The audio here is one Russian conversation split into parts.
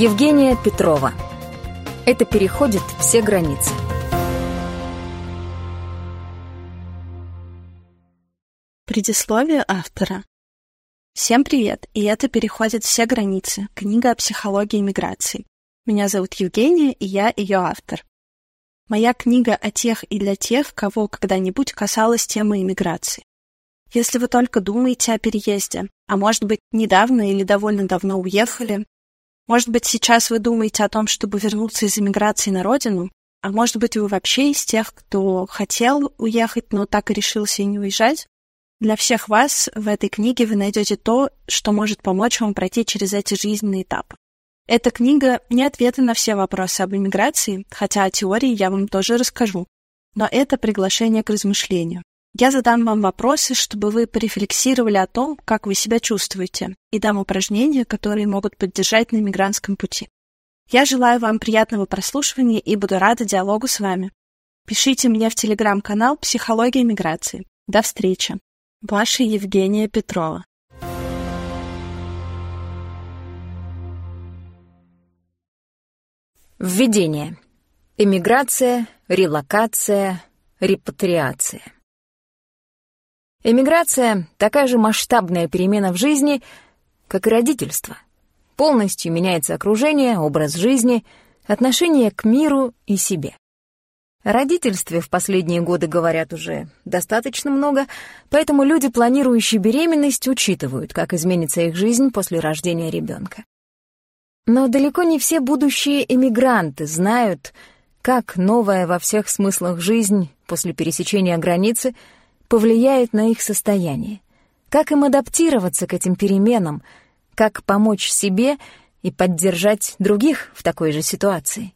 Евгения Петрова. Это переходит все границы. Предисловие автора. Всем привет, и это «Переходит все границы» — книга о психологии миграции. Меня зовут Евгения, и я ее автор. Моя книга о тех и для тех, кого когда-нибудь касалась темы иммиграции. Если вы только думаете о переезде, а может быть, недавно или довольно давно уехали, может быть, сейчас вы думаете о том, чтобы вернуться из эмиграции на родину, а может быть, вы вообще из тех, кто хотел уехать, но так и решился и не уезжать, для всех вас в этой книге вы найдете то, что может помочь вам пройти через эти жизненные этапы. Эта книга не ответы на все вопросы об иммиграции, хотя о теории я вам тоже расскажу, но это приглашение к размышлению. Я задам вам вопросы, чтобы вы порефлексировали о том, как вы себя чувствуете, и дам упражнения, которые могут поддержать на мигрантском пути. Я желаю вам приятного прослушивания и буду рада диалогу с вами. Пишите мне в телеграм-канал «Психология миграции». До встречи. Ваша Евгения Петрова. Введение. Эмиграция, релокация, репатриация. Эмиграция — такая же масштабная перемена в жизни, как и родительство. Полностью меняется окружение, образ жизни, отношение к миру и себе. О родительстве в последние годы говорят уже достаточно много, поэтому люди, планирующие беременность, учитывают, как изменится их жизнь после рождения ребенка. Но далеко не все будущие эмигранты знают, как новая во всех смыслах жизнь после пересечения границы — повлияет на их состояние, как им адаптироваться к этим переменам, как помочь себе и поддержать других в такой же ситуации.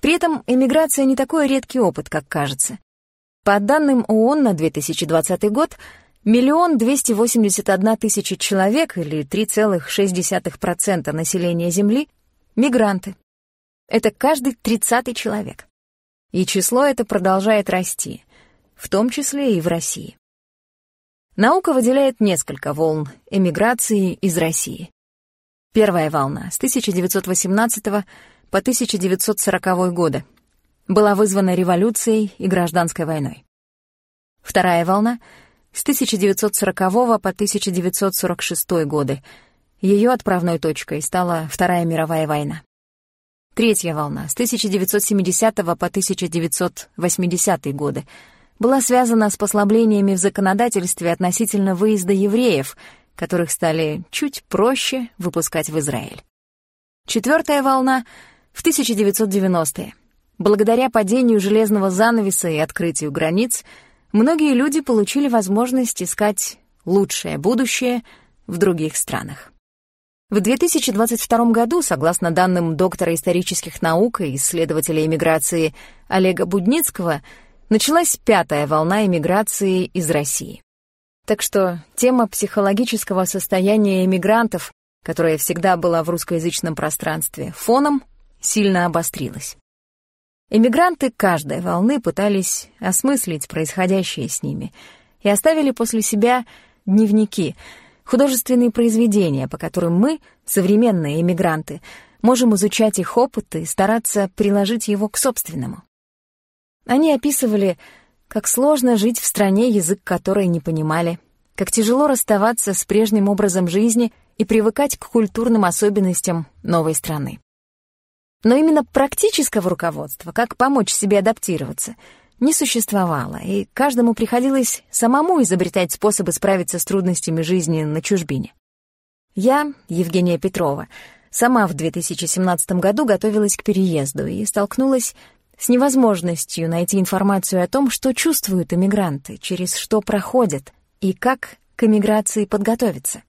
При этом эмиграция не такой редкий опыт, как кажется. По данным ООН на 2020 год, миллион двести восемьдесят одна тысяча человек, или 3,6% населения Земли, мигранты. Это каждый тридцатый человек. И число это продолжает расти в том числе и в России. Наука выделяет несколько волн эмиграции из России. Первая волна с 1918 по 1940 годы была вызвана революцией и гражданской войной. Вторая волна с 1940 по 1946 годы. Ее отправной точкой стала Вторая мировая война. Третья волна с 1970 по 1980 годы была связана с послаблениями в законодательстве относительно выезда евреев, которых стали чуть проще выпускать в Израиль. Четвертая волна — в 1990-е. Благодаря падению железного занавеса и открытию границ, многие люди получили возможность искать лучшее будущее в других странах. В 2022 году, согласно данным доктора исторических наук и исследователя иммиграции Олега Будницкого, началась пятая волна эмиграции из России. Так что тема психологического состояния эмигрантов, которая всегда была в русскоязычном пространстве фоном, сильно обострилась. Эмигранты каждой волны пытались осмыслить происходящее с ними и оставили после себя дневники, художественные произведения, по которым мы, современные эмигранты, можем изучать их опыт и стараться приложить его к собственному. Они описывали, как сложно жить в стране, язык которой не понимали, как тяжело расставаться с прежним образом жизни и привыкать к культурным особенностям новой страны. Но именно практического руководства, как помочь себе адаптироваться, не существовало, и каждому приходилось самому изобретать способы справиться с трудностями жизни на чужбине. Я, Евгения Петрова, сама в 2017 году готовилась к переезду и столкнулась с невозможностью найти информацию о том, что чувствуют эмигранты, через что проходят и как к эмиграции подготовиться.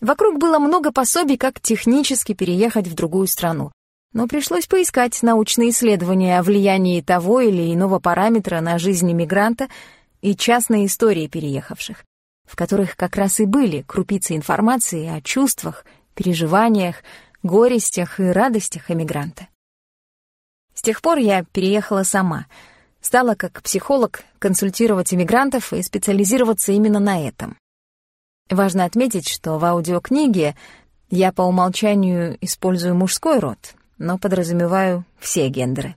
Вокруг было много пособий, как технически переехать в другую страну, но пришлось поискать научные исследования о влиянии того или иного параметра на жизнь эмигранта и частные истории переехавших, в которых как раз и были крупицы информации о чувствах, переживаниях, горестях и радостях эмигранта. С тех пор я переехала сама. Стала как психолог консультировать иммигрантов и специализироваться именно на этом. Важно отметить, что в аудиокниге Я по умолчанию использую мужской род, но подразумеваю все гендеры.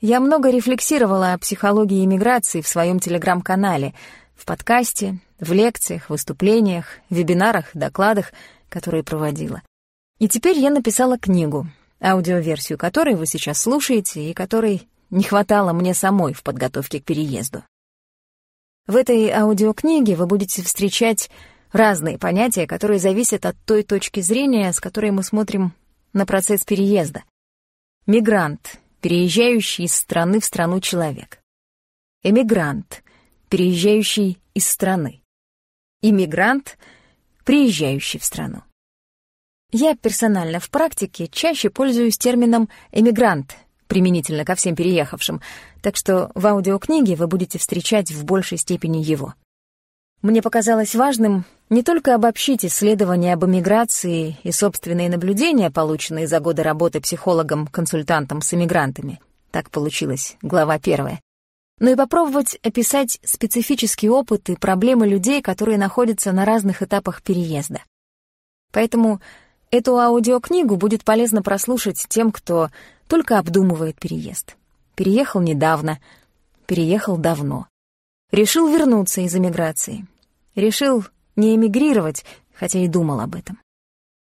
Я много рефлексировала о психологии иммиграции в своем телеграм-канале, в подкасте, в лекциях, выступлениях, вебинарах, докладах, которые проводила. И теперь я написала книгу, аудиоверсию которой вы сейчас слушаете и которой не хватало мне самой в подготовке к переезду. В этой аудиокниге вы будете встречать разные понятия, которые зависят от той точки зрения, с которой мы смотрим на процесс переезда. Мигрант, переезжающий из страны в страну человек. Эмигрант, переезжающий из страны. Иммигрант, приезжающий в страну. Я персонально в практике чаще пользуюсь термином «эмигрант», применительно ко всем переехавшим, так что в аудиокниге вы будете встречать в большей степени его. Мне показалось важным не только обобщить исследования об эмиграции и собственные наблюдения, полученные за годы работы психологом-консультантом с эмигрантами. Так получилось, глава первая. Но и попробовать описать специфический опыт и проблемы людей, которые находятся на разных этапах переезда. Поэтому эту аудиокнигу будет полезно прослушать тем, кто только обдумывает переезд. Переехал недавно, переехал давно. Решил вернуться из эмиграции, Решил не эмигрировать, хотя и думал об этом.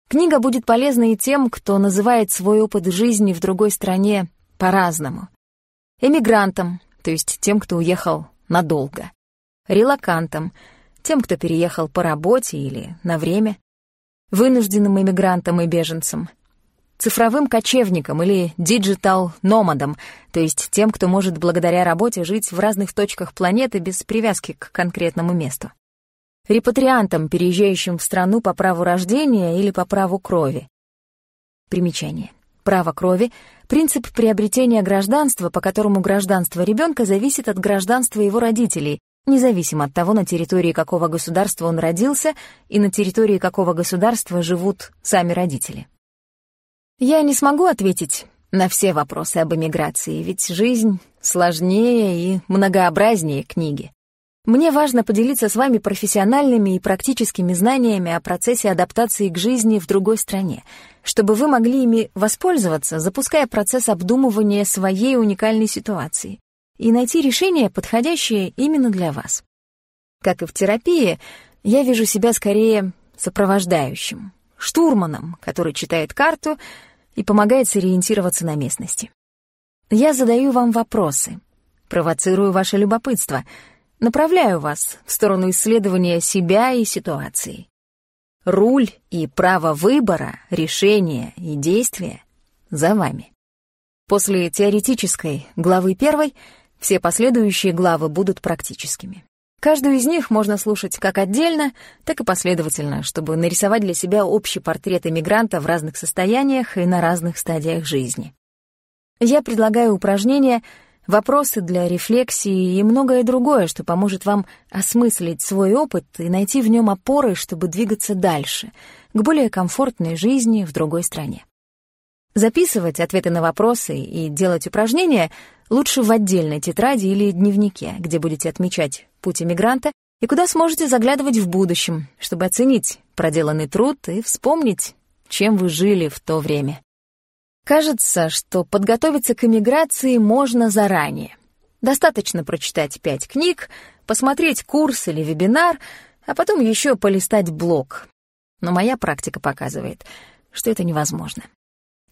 Книга будет полезна и тем, кто называет свой опыт жизни в другой стране по-разному. Эмигрантам, то есть тем, кто уехал надолго. Релокантам, тем, кто переехал по работе или на время. Вынужденным эмигрантам и беженцам. Цифровым кочевникам или digital-номадам, то есть тем, кто может благодаря работе жить в разных точках планеты без привязки к конкретному месту репатриантам, переезжающим в страну по праву рождения или по праву крови. Примечание. Право крови — принцип приобретения гражданства, по которому гражданство ребенка зависит от гражданства его родителей, независимо от того, на территории какого государства он родился и на территории какого государства живут сами родители. Я не смогу ответить на все вопросы об эмиграции, ведь жизнь сложнее и многообразнее книги. Мне важно поделиться с вами профессиональными и практическими знаниями о процессе адаптации к жизни в другой стране, чтобы вы могли ими воспользоваться, запуская процесс обдумывания своей уникальной ситуации и найти решение, подходящее именно для вас. Как и в терапии, я вижу себя скорее сопровождающим, штурманом, который читает карту и помогает сориентироваться на местности. Я задаю вам вопросы, провоцирую ваше любопытство — Направляю вас в сторону исследования себя и ситуации. Руль и право выбора, решения и действия за вами. После теоретической главы первой все последующие главы будут практическими. Каждую из них можно слушать как отдельно, так и последовательно, чтобы нарисовать для себя общий портрет эмигранта в разных состояниях и на разных стадиях жизни. Я предлагаю упражнения — вопросы для рефлексии и многое другое, что поможет вам осмыслить свой опыт и найти в нем опоры, чтобы двигаться дальше, к более комфортной жизни в другой стране. Записывать ответы на вопросы и делать упражнения лучше в отдельной тетради или дневнике, где будете отмечать путь эмигранта и куда сможете заглядывать в будущем, чтобы оценить проделанный труд и вспомнить, чем вы жили в то время. Кажется, что подготовиться к эмиграции можно заранее. Достаточно прочитать пять книг, посмотреть курс или вебинар, а потом еще полистать блог. Но моя практика показывает, что это невозможно.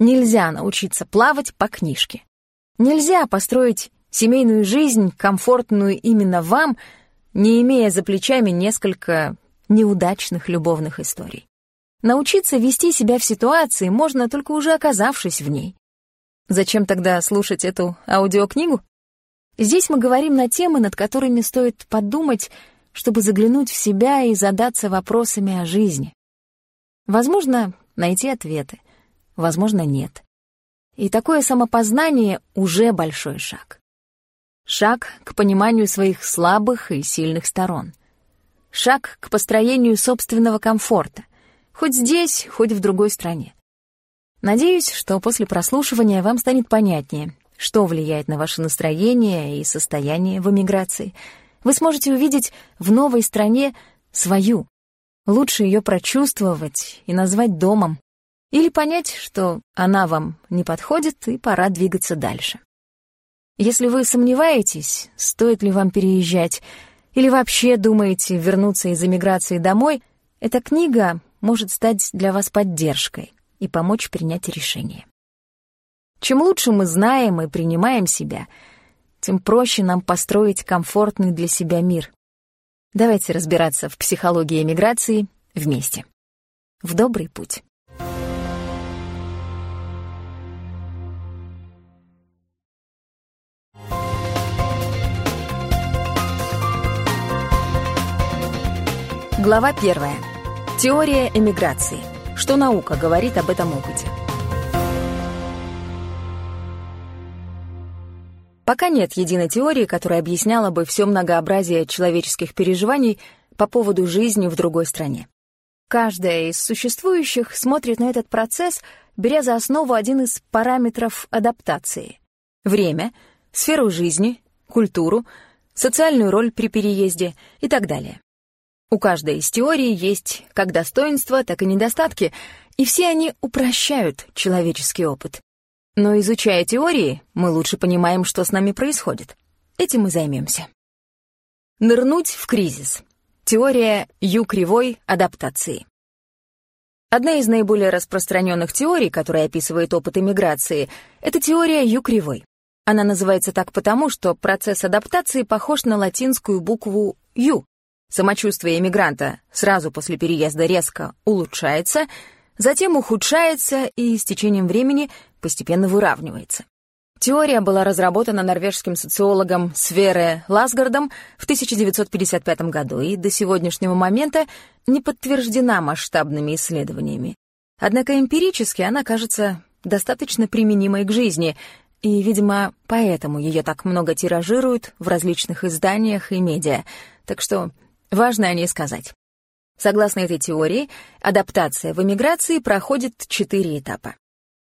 Нельзя научиться плавать по книжке. Нельзя построить семейную жизнь, комфортную именно вам, не имея за плечами несколько неудачных любовных историй. Научиться вести себя в ситуации можно только уже оказавшись в ней. Зачем тогда слушать эту аудиокнигу? Здесь мы говорим на темы, над которыми стоит подумать, чтобы заглянуть в себя и задаться вопросами о жизни. Возможно, найти ответы, возможно, нет. И такое самопознание уже большой шаг. Шаг к пониманию своих слабых и сильных сторон. Шаг к построению собственного комфорта. Хоть здесь, хоть в другой стране. Надеюсь, что после прослушивания вам станет понятнее, что влияет на ваше настроение и состояние в эмиграции. Вы сможете увидеть в новой стране свою, Лучше ее прочувствовать и назвать домом. Или понять, что она вам не подходит, и пора двигаться дальше. Если вы сомневаетесь, стоит ли вам переезжать, или вообще думаете вернуться из эмиграции домой, эта книга может стать для вас поддержкой и помочь принять решение. Чем лучше мы знаем и принимаем себя, тем проще нам построить комфортный для себя мир. Давайте разбираться в психологии эмиграции вместе. В добрый путь. Глава первая. Теория эмиграции. Что наука говорит об этом опыте? Пока нет единой теории, которая объясняла бы все многообразие человеческих переживаний по поводу жизни в другой стране. Каждая из существующих смотрит на этот процесс, беря за основу один из параметров адаптации — время, сферу жизни, культуру, социальную роль при переезде и так далее. У каждой из теорий есть как достоинства, так и недостатки, и все они упрощают человеческий опыт. Но изучая теории, мы лучше понимаем, что с нами происходит. Этим мы займемся. Нырнуть в кризис. Теория Ю-кривой адаптации. Одна из наиболее распространенных теорий, которая описывает опыт иммиграции, это теория Ю-кривой. Она называется так потому, что процесс адаптации похож на латинскую букву «Ю», Самочувствие иммигранта сразу после переезда резко улучшается, затем ухудшается и с течением времени постепенно выравнивается. Теория была разработана норвежским социологом Свере Ласгардом в 1955 году и до сегодняшнего момента не подтверждена масштабными исследованиями. Однако эмпирически она кажется достаточно применимой к жизни, и, видимо, поэтому ее так много тиражируют в различных изданиях и медиа. Так что Важно о ней сказать. Согласно этой теории, адаптация в эмиграции проходит четыре этапа.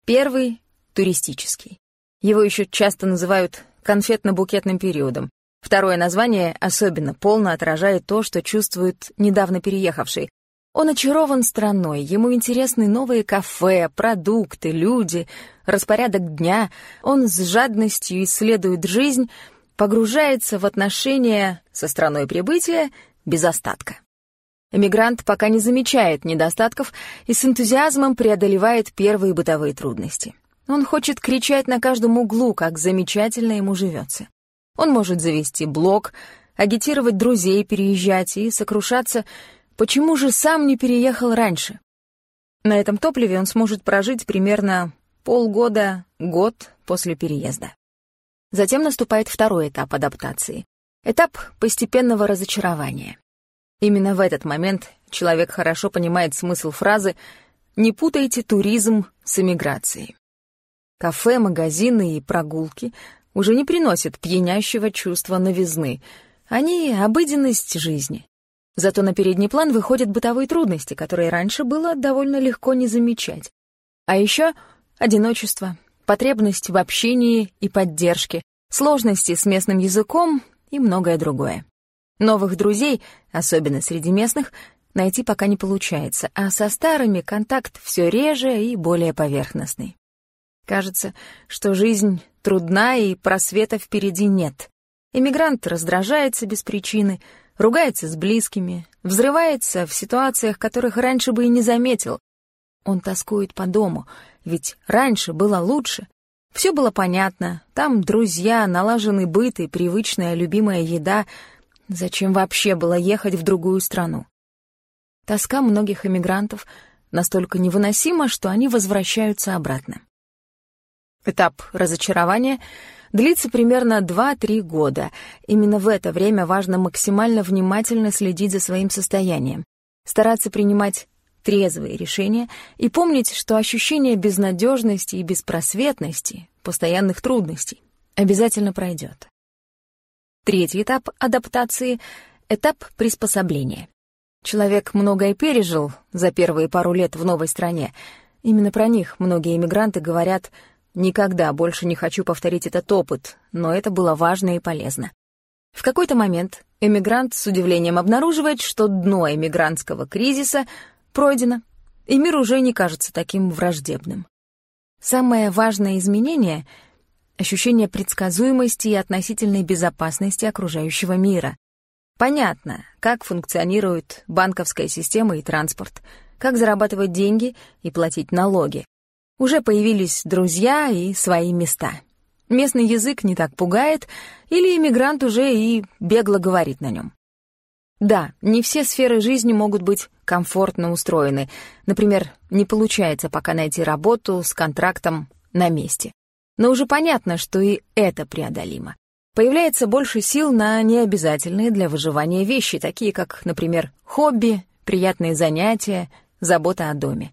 Первый — туристический. Его еще часто называют конфетно-букетным периодом. Второе название особенно полно отражает то, что чувствует недавно переехавший. Он очарован страной, ему интересны новые кафе, продукты, люди, распорядок дня. Он с жадностью исследует жизнь, погружается в отношения со страной прибытия без остатка. Эмигрант пока не замечает недостатков и с энтузиазмом преодолевает первые бытовые трудности. Он хочет кричать на каждом углу, как замечательно ему живется. Он может завести блог, агитировать друзей переезжать и сокрушаться, почему же сам не переехал раньше. На этом топливе он сможет прожить примерно полгода, год после переезда. Затем наступает второй этап адаптации Этап постепенного разочарования. Именно в этот момент человек хорошо понимает смысл фразы «не путайте туризм с эмиграцией». Кафе, магазины и прогулки уже не приносят пьянящего чувства новизны. Они — обыденность жизни. Зато на передний план выходят бытовые трудности, которые раньше было довольно легко не замечать. А еще одиночество, потребность в общении и поддержке, сложности с местным языком и многое другое. Новых друзей, особенно среди местных, найти пока не получается, а со старыми контакт все реже и более поверхностный. Кажется, что жизнь трудна и просвета впереди нет. Эмигрант раздражается без причины, ругается с близкими, взрывается в ситуациях, которых раньше бы и не заметил. Он тоскует по дому, ведь раньше было лучше, все было понятно. Там друзья, налаженный быт и привычная любимая еда. Зачем вообще было ехать в другую страну? Тоска многих эмигрантов настолько невыносима, что они возвращаются обратно. Этап разочарования длится примерно 2-3 года. Именно в это время важно максимально внимательно следить за своим состоянием, стараться принимать трезвые решения и помнить, что ощущение безнадежности и беспросветности, постоянных трудностей, обязательно пройдет. Третий этап адаптации — этап приспособления. Человек многое пережил за первые пару лет в новой стране. Именно про них многие иммигранты говорят «никогда больше не хочу повторить этот опыт, но это было важно и полезно». В какой-то момент Эмигрант с удивлением обнаруживает, что дно эмигрантского кризиса пройдено, и мир уже не кажется таким враждебным. Самое важное изменение — ощущение предсказуемости и относительной безопасности окружающего мира. Понятно, как функционирует банковская система и транспорт, как зарабатывать деньги и платить налоги. Уже появились друзья и свои места. Местный язык не так пугает, или иммигрант уже и бегло говорит на нем. Да, не все сферы жизни могут быть комфортно устроены. Например, не получается пока найти работу с контрактом на месте. Но уже понятно, что и это преодолимо. Появляется больше сил на необязательные для выживания вещи, такие как, например, хобби, приятные занятия, забота о доме.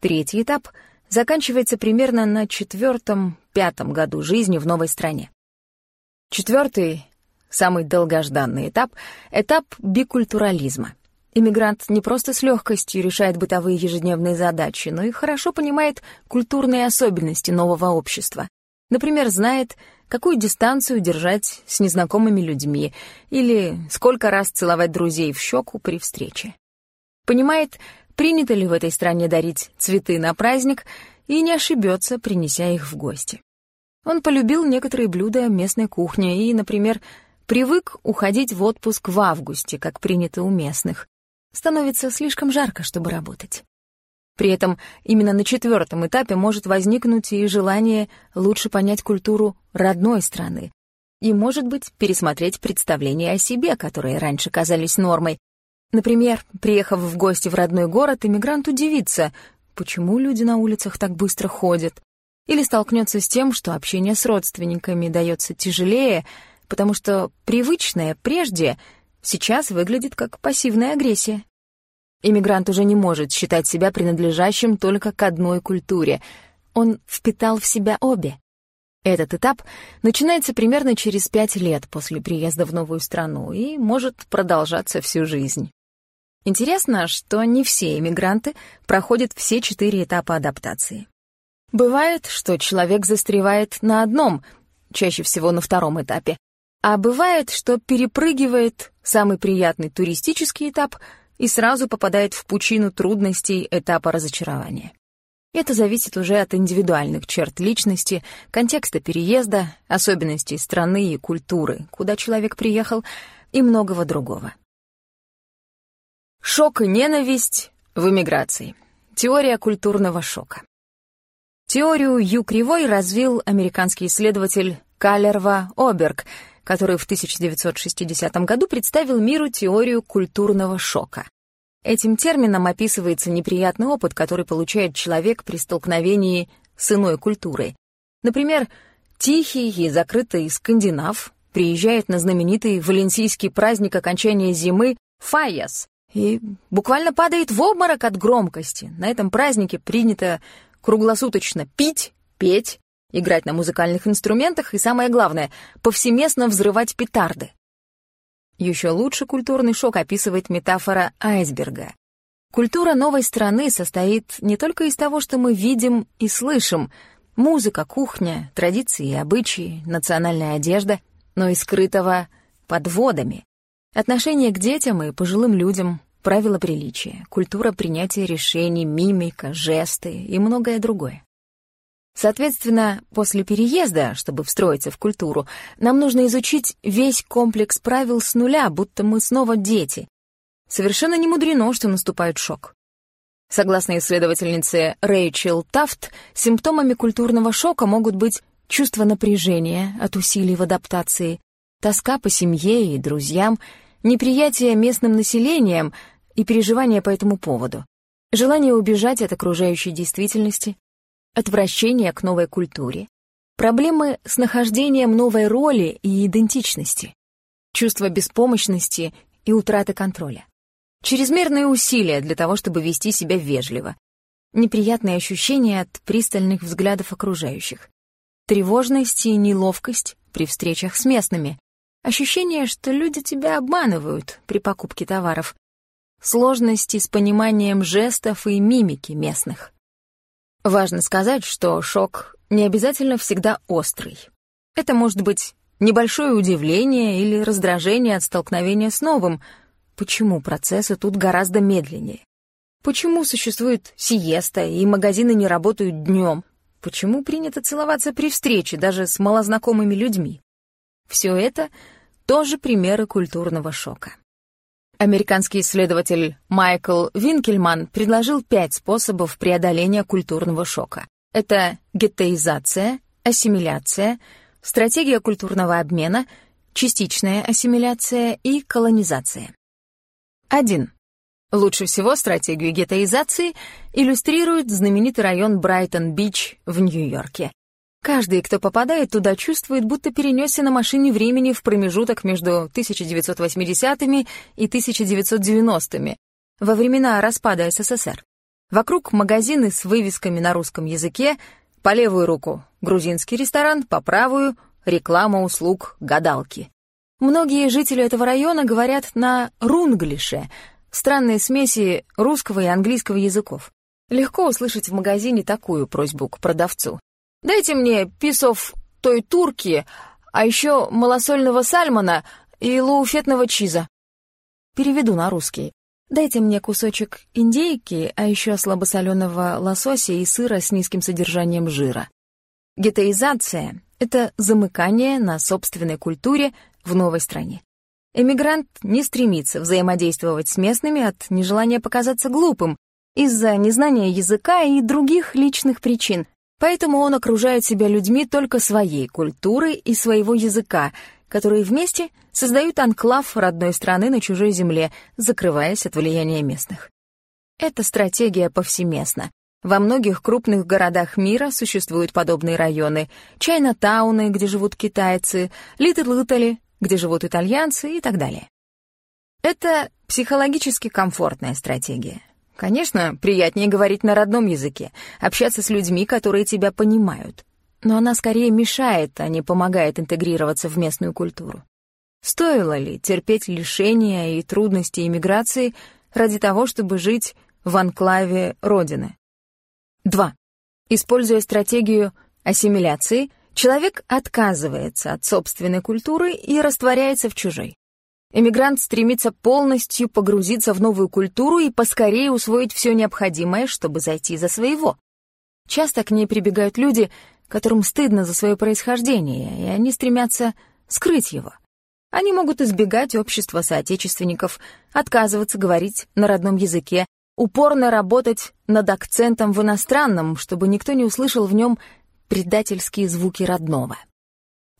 Третий этап заканчивается примерно на четвертом-пятом году жизни в новой стране. Четвертый, самый долгожданный этап — этап бикультурализма. Иммигрант не просто с легкостью решает бытовые ежедневные задачи, но и хорошо понимает культурные особенности нового общества. Например, знает, какую дистанцию держать с незнакомыми людьми или сколько раз целовать друзей в щеку при встрече. Понимает, принято ли в этой стране дарить цветы на праздник, и не ошибется, принеся их в гости. Он полюбил некоторые блюда местной кухни и, например, привык уходить в отпуск в августе, как принято у местных. Становится слишком жарко, чтобы работать. При этом именно на четвертом этапе может возникнуть и желание лучше понять культуру родной страны и, может быть, пересмотреть представления о себе, которые раньше казались нормой, Например, приехав в гости в родной город, иммигрант удивится, почему люди на улицах так быстро ходят, или столкнется с тем, что общение с родственниками дается тяжелее, потому что привычное прежде сейчас выглядит как пассивная агрессия. Иммигрант уже не может считать себя принадлежащим только к одной культуре. Он впитал в себя обе. Этот этап начинается примерно через пять лет после приезда в новую страну и может продолжаться всю жизнь. Интересно, что не все иммигранты проходят все четыре этапа адаптации. Бывает, что человек застревает на одном, чаще всего на втором этапе, а бывает, что перепрыгивает самый приятный туристический этап и сразу попадает в пучину трудностей этапа разочарования. Это зависит уже от индивидуальных черт личности, контекста переезда, особенностей страны и культуры, куда человек приехал, и многого другого. Шок и ненависть в эмиграции. Теория культурного шока. Теорию Ю кривой развил американский исследователь Калерва Оберг, который в 1960 году представил миру теорию культурного шока. Этим термином описывается неприятный опыт, который получает человек при столкновении с иной культурой. Например, тихий и закрытый скандинав приезжает на знаменитый валенсийский праздник окончания зимы Файяс, и буквально падает в обморок от громкости. На этом празднике принято круглосуточно пить, петь, играть на музыкальных инструментах и, самое главное, повсеместно взрывать петарды. Еще лучше культурный шок описывает метафора айсберга. Культура новой страны состоит не только из того, что мы видим и слышим, музыка, кухня, традиции и обычаи, национальная одежда, но и скрытого под водами. Отношение к детям и пожилым людям, правила приличия, культура принятия решений, мимика, жесты и многое другое. Соответственно, после переезда, чтобы встроиться в культуру, нам нужно изучить весь комплекс правил с нуля, будто мы снова дети. Совершенно не мудрено, что наступает шок. Согласно исследовательнице Рэйчел Тафт, симптомами культурного шока могут быть чувство напряжения от усилий в адаптации, тоска по семье и друзьям, неприятие местным населением — и переживания по этому поводу, желание убежать от окружающей действительности, отвращение к новой культуре, проблемы с нахождением новой роли и идентичности, чувство беспомощности и утраты контроля, чрезмерные усилия для того, чтобы вести себя вежливо, неприятные ощущения от пристальных взглядов окружающих, тревожность и неловкость при встречах с местными, ощущение, что люди тебя обманывают при покупке товаров, сложности с пониманием жестов и мимики местных. Важно сказать, что шок не обязательно всегда острый. Это может быть небольшое удивление или раздражение от столкновения с новым. Почему процессы тут гораздо медленнее? Почему существует сиеста и магазины не работают днем? Почему принято целоваться при встрече даже с малознакомыми людьми? Все это тоже примеры культурного шока. Американский исследователь Майкл Винкельман предложил пять способов преодоления культурного шока. Это геттеизация, ассимиляция, стратегия культурного обмена, частичная ассимиляция и колонизация. 1. Лучше всего стратегию геттоизации иллюстрирует знаменитый район Брайтон-Бич в Нью-Йорке. Каждый, кто попадает туда, чувствует, будто перенесся на машине времени в промежуток между 1980-ми и 1990-ми, во времена распада СССР. Вокруг магазины с вывесками на русском языке, по левую руку — грузинский ресторан, по правую — реклама услуг гадалки. Многие жители этого района говорят на рунглише, странной смеси русского и английского языков. Легко услышать в магазине такую просьбу к продавцу. Дайте мне писов той турки, а еще малосольного сальмона и лауфетного чиза. Переведу на русский. Дайте мне кусочек индейки, а еще слабосоленого лосося и сыра с низким содержанием жира. Гетеизация — это замыкание на собственной культуре в новой стране. Эмигрант не стремится взаимодействовать с местными от нежелания показаться глупым, из-за незнания языка и других личных причин, Поэтому он окружает себя людьми только своей культуры и своего языка, которые вместе создают анклав родной страны на чужой земле, закрываясь от влияния местных. Эта стратегия повсеместна. Во многих крупных городах мира существуют подобные районы. Чайна-тауны, где живут китайцы, Литл-Итали, где живут итальянцы и так далее. Это психологически комфортная стратегия. Конечно, приятнее говорить на родном языке, общаться с людьми, которые тебя понимают. Но она скорее мешает, а не помогает интегрироваться в местную культуру. Стоило ли терпеть лишения и трудности иммиграции ради того, чтобы жить в анклаве Родины? 2. Используя стратегию ассимиляции, человек отказывается от собственной культуры и растворяется в чужой. Эмигрант стремится полностью погрузиться в новую культуру и поскорее усвоить все необходимое, чтобы зайти за своего. Часто к ней прибегают люди, которым стыдно за свое происхождение, и они стремятся скрыть его. Они могут избегать общества соотечественников, отказываться говорить на родном языке, упорно работать над акцентом в иностранном, чтобы никто не услышал в нем предательские звуки родного.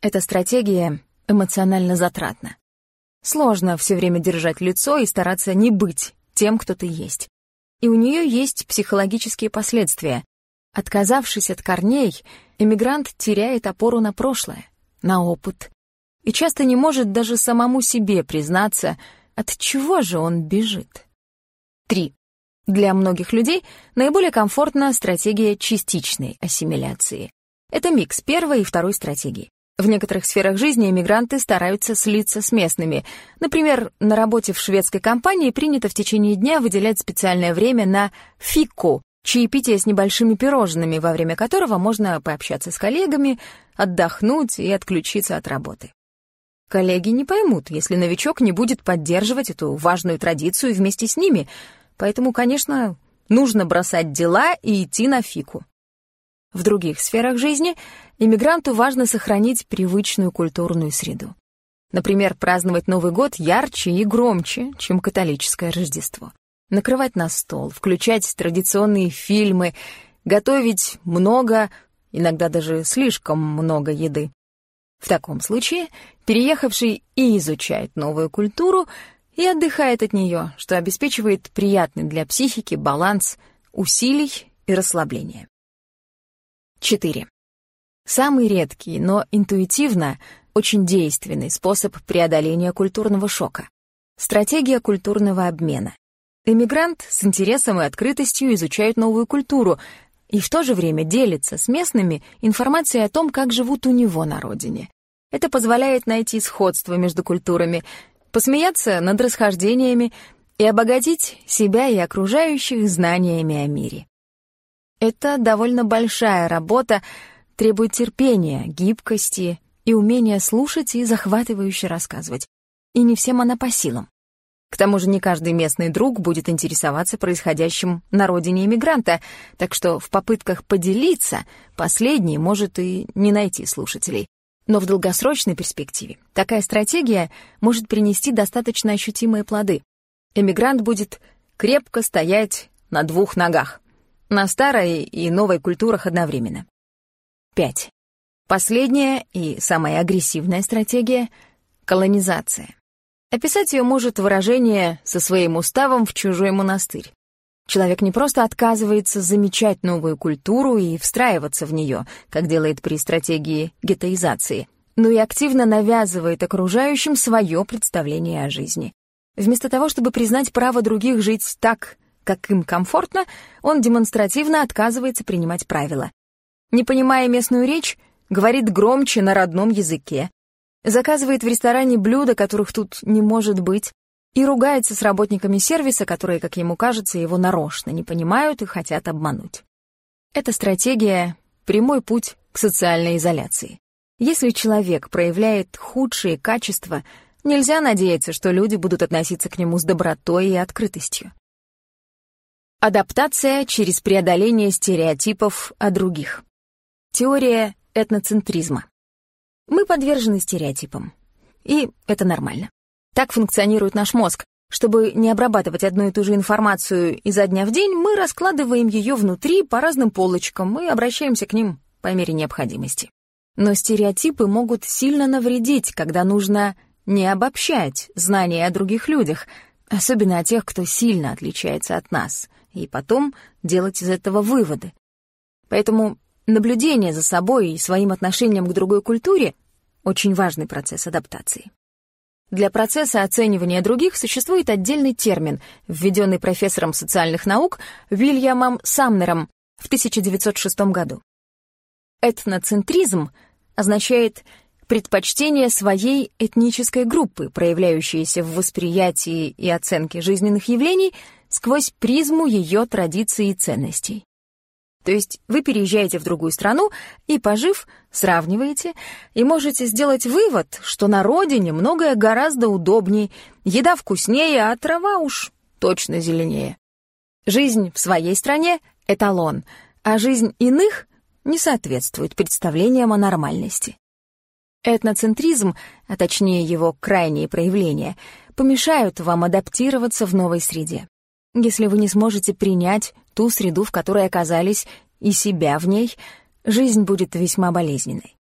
Эта стратегия эмоционально затратна. Сложно все время держать лицо и стараться не быть тем, кто ты есть. И у нее есть психологические последствия. Отказавшись от корней, эмигрант теряет опору на прошлое, на опыт. И часто не может даже самому себе признаться, от чего же он бежит. 3. Для многих людей наиболее комфортна стратегия частичной ассимиляции. Это микс первой и второй стратегии. В некоторых сферах жизни эмигранты стараются слиться с местными. Например, на работе в шведской компании принято в течение дня выделять специальное время на фику, чаепитие с небольшими пирожными, во время которого можно пообщаться с коллегами, отдохнуть и отключиться от работы. Коллеги не поймут, если новичок не будет поддерживать эту важную традицию вместе с ними, поэтому, конечно, нужно бросать дела и идти на фику. В других сферах жизни иммигранту важно сохранить привычную культурную среду. Например, праздновать Новый год ярче и громче, чем католическое Рождество. Накрывать на стол, включать традиционные фильмы, готовить много, иногда даже слишком много еды. В таком случае переехавший и изучает новую культуру, и отдыхает от нее, что обеспечивает приятный для психики баланс усилий и расслабления. 4. Самый редкий, но интуитивно очень действенный способ преодоления культурного шока. Стратегия культурного обмена. Эмигрант с интересом и открытостью изучает новую культуру и в то же время делится с местными информацией о том, как живут у него на родине. Это позволяет найти сходство между культурами, посмеяться над расхождениями и обогатить себя и окружающих знаниями о мире. Это довольно большая работа, требует терпения, гибкости и умение слушать и захватывающе рассказывать. И не всем она по силам. К тому же не каждый местный друг будет интересоваться происходящим на родине иммигранта, так что в попытках поделиться последний может и не найти слушателей. Но в долгосрочной перспективе такая стратегия может принести достаточно ощутимые плоды. Эмигрант будет крепко стоять на двух ногах, на старой и новой культурах одновременно. 5. Последняя и самая агрессивная стратегия — колонизация. Описать ее может выражение со своим уставом в чужой монастырь. Человек не просто отказывается замечать новую культуру и встраиваться в нее, как делает при стратегии гетоизации, но и активно навязывает окружающим свое представление о жизни. Вместо того, чтобы признать право других жить так, как им комфортно, он демонстративно отказывается принимать правила. Не понимая местную речь, говорит громче на родном языке, заказывает в ресторане блюда, которых тут не может быть, и ругается с работниками сервиса, которые, как ему кажется, его нарочно не понимают и хотят обмануть. Эта стратегия — прямой путь к социальной изоляции. Если человек проявляет худшие качества, нельзя надеяться, что люди будут относиться к нему с добротой и открытостью. Адаптация через преодоление стереотипов о других. Теория этноцентризма. Мы подвержены стереотипам. И это нормально. Так функционирует наш мозг. Чтобы не обрабатывать одну и ту же информацию изо дня в день, мы раскладываем ее внутри по разным полочкам и обращаемся к ним по мере необходимости. Но стереотипы могут сильно навредить, когда нужно не обобщать знания о других людях, особенно о тех, кто сильно отличается от нас, и потом делать из этого выводы. Поэтому Наблюдение за собой и своим отношением к другой культуре — очень важный процесс адаптации. Для процесса оценивания других существует отдельный термин, введенный профессором социальных наук Вильямом Самнером в 1906 году. Этноцентризм означает предпочтение своей этнической группы, проявляющееся в восприятии и оценке жизненных явлений сквозь призму ее традиций и ценностей. То есть вы переезжаете в другую страну и, пожив, сравниваете и можете сделать вывод, что на родине многое гораздо удобнее, еда вкуснее, а трава уж точно зеленее. Жизнь в своей стране — эталон, а жизнь иных не соответствует представлениям о нормальности. Этноцентризм, а точнее его крайние проявления, помешают вам адаптироваться в новой среде если вы не сможете принять ту среду, в которой оказались, и себя в ней, жизнь будет весьма болезненной.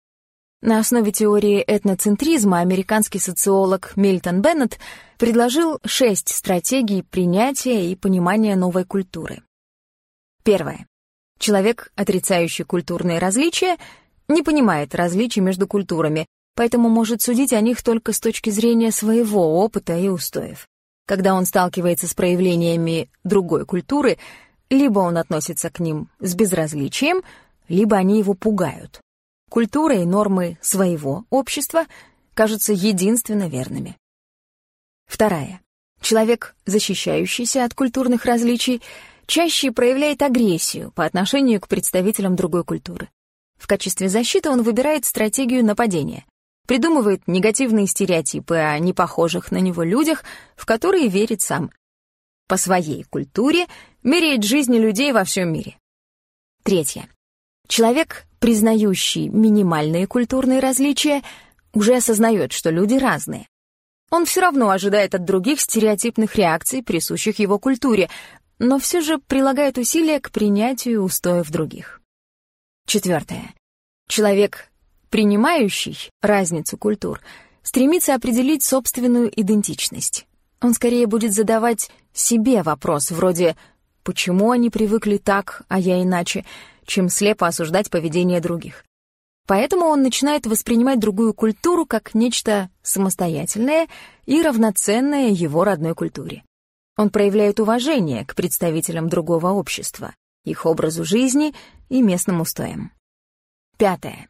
На основе теории этноцентризма американский социолог Мильтон Беннет предложил шесть стратегий принятия и понимания новой культуры. Первое. Человек, отрицающий культурные различия, не понимает различий между культурами, поэтому может судить о них только с точки зрения своего опыта и устоев. Когда он сталкивается с проявлениями другой культуры, либо он относится к ним с безразличием, либо они его пугают. Культура и нормы своего общества кажутся единственно верными. Вторая. Человек, защищающийся от культурных различий, чаще проявляет агрессию по отношению к представителям другой культуры. В качестве защиты он выбирает стратегию нападения придумывает негативные стереотипы о непохожих на него людях, в которые верит сам. По своей культуре меряет жизни людей во всем мире. Третье. Человек, признающий минимальные культурные различия, уже осознает, что люди разные. Он все равно ожидает от других стереотипных реакций, присущих его культуре, но все же прилагает усилия к принятию устоев других. Четвертое. Человек Принимающий разницу культур стремится определить собственную идентичность. Он скорее будет задавать себе вопрос вроде «почему они привыкли так, а я иначе», чем слепо осуждать поведение других. Поэтому он начинает воспринимать другую культуру как нечто самостоятельное и равноценное его родной культуре. Он проявляет уважение к представителям другого общества, их образу жизни и местным устоям. Пятое.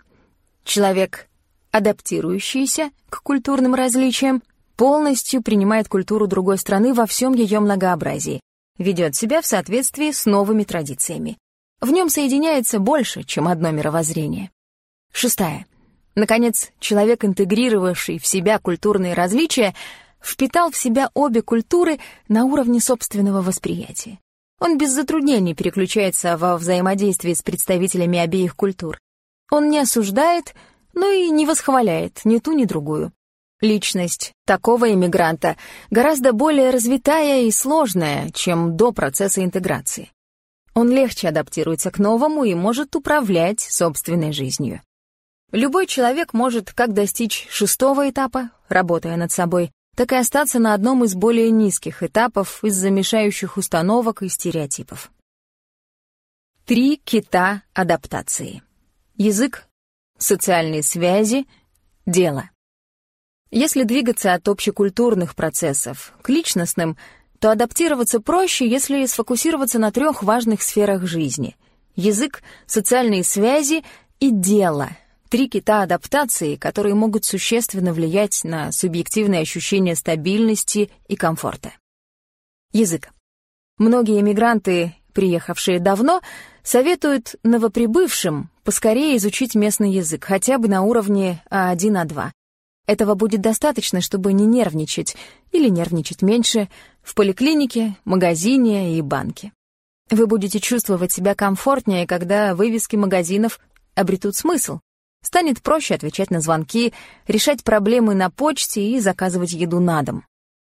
Человек, адаптирующийся к культурным различиям, полностью принимает культуру другой страны во всем ее многообразии, ведет себя в соответствии с новыми традициями. В нем соединяется больше, чем одно мировоззрение. Шестая. Наконец, человек, интегрировавший в себя культурные различия, впитал в себя обе культуры на уровне собственного восприятия. Он без затруднений переключается во взаимодействии с представителями обеих культур. Он не осуждает, но и не восхваляет ни ту, ни другую. Личность такого иммигранта гораздо более развитая и сложная, чем до процесса интеграции. Он легче адаптируется к новому и может управлять собственной жизнью. Любой человек может как достичь шестого этапа, работая над собой, так и остаться на одном из более низких этапов из-за мешающих установок и стереотипов. Три кита адаптации. Язык, социальные связи, дело. Если двигаться от общекультурных процессов к личностным, то адаптироваться проще, если сфокусироваться на трех важных сферах жизни — язык, социальные связи и дело — Три кита адаптации, которые могут существенно влиять на субъективное ощущение стабильности и комфорта. Язык. Многие эмигранты, приехавшие давно, советуют новоприбывшим поскорее изучить местный язык, хотя бы на уровне А1, А2. Этого будет достаточно, чтобы не нервничать или нервничать меньше в поликлинике, магазине и банке. Вы будете чувствовать себя комфортнее, когда вывески магазинов обретут смысл, Станет проще отвечать на звонки, решать проблемы на почте и заказывать еду на дом.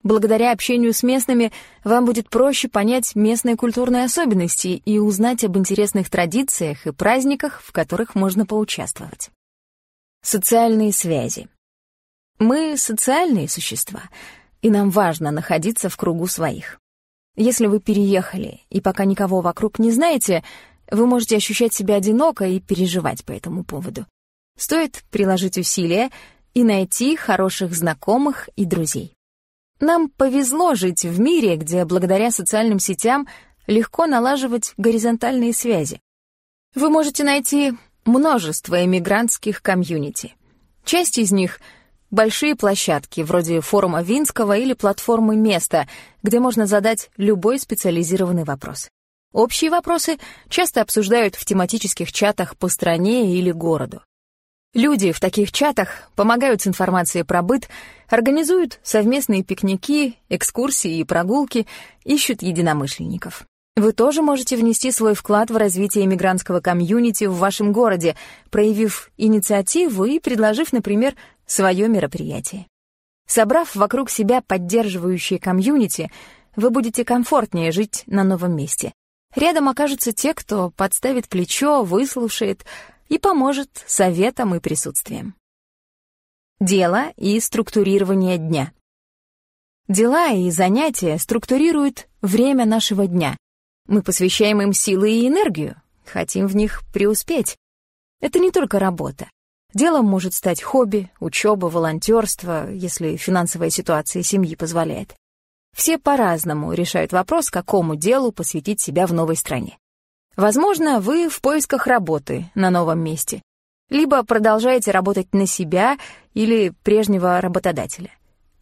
Благодаря общению с местными вам будет проще понять местные культурные особенности и узнать об интересных традициях и праздниках, в которых можно поучаствовать. Социальные связи. Мы социальные существа, и нам важно находиться в кругу своих. Если вы переехали и пока никого вокруг не знаете, вы можете ощущать себя одиноко и переживать по этому поводу. Стоит приложить усилия и найти хороших знакомых и друзей. Нам повезло жить в мире, где благодаря социальным сетям легко налаживать горизонтальные связи. Вы можете найти множество эмигрантских комьюнити. Часть из них — большие площадки, вроде форума Винского или платформы «Место», где можно задать любой специализированный вопрос. Общие вопросы часто обсуждают в тематических чатах по стране или городу. Люди в таких чатах помогают с информацией про быт, организуют совместные пикники, экскурсии и прогулки, ищут единомышленников. Вы тоже можете внести свой вклад в развитие иммигрантского комьюнити в вашем городе, проявив инициативу и предложив, например, свое мероприятие. Собрав вокруг себя поддерживающие комьюнити, вы будете комфортнее жить на новом месте. Рядом окажутся те, кто подставит плечо, выслушает, и поможет советом и присутствием. Дело и структурирование дня. Дела и занятия структурируют время нашего дня. Мы посвящаем им силы и энергию, хотим в них преуспеть. Это не только работа. Делом может стать хобби, учеба, волонтерство, если финансовая ситуация семьи позволяет. Все по-разному решают вопрос, какому делу посвятить себя в новой стране. Возможно, вы в поисках работы на новом месте, либо продолжаете работать на себя или прежнего работодателя.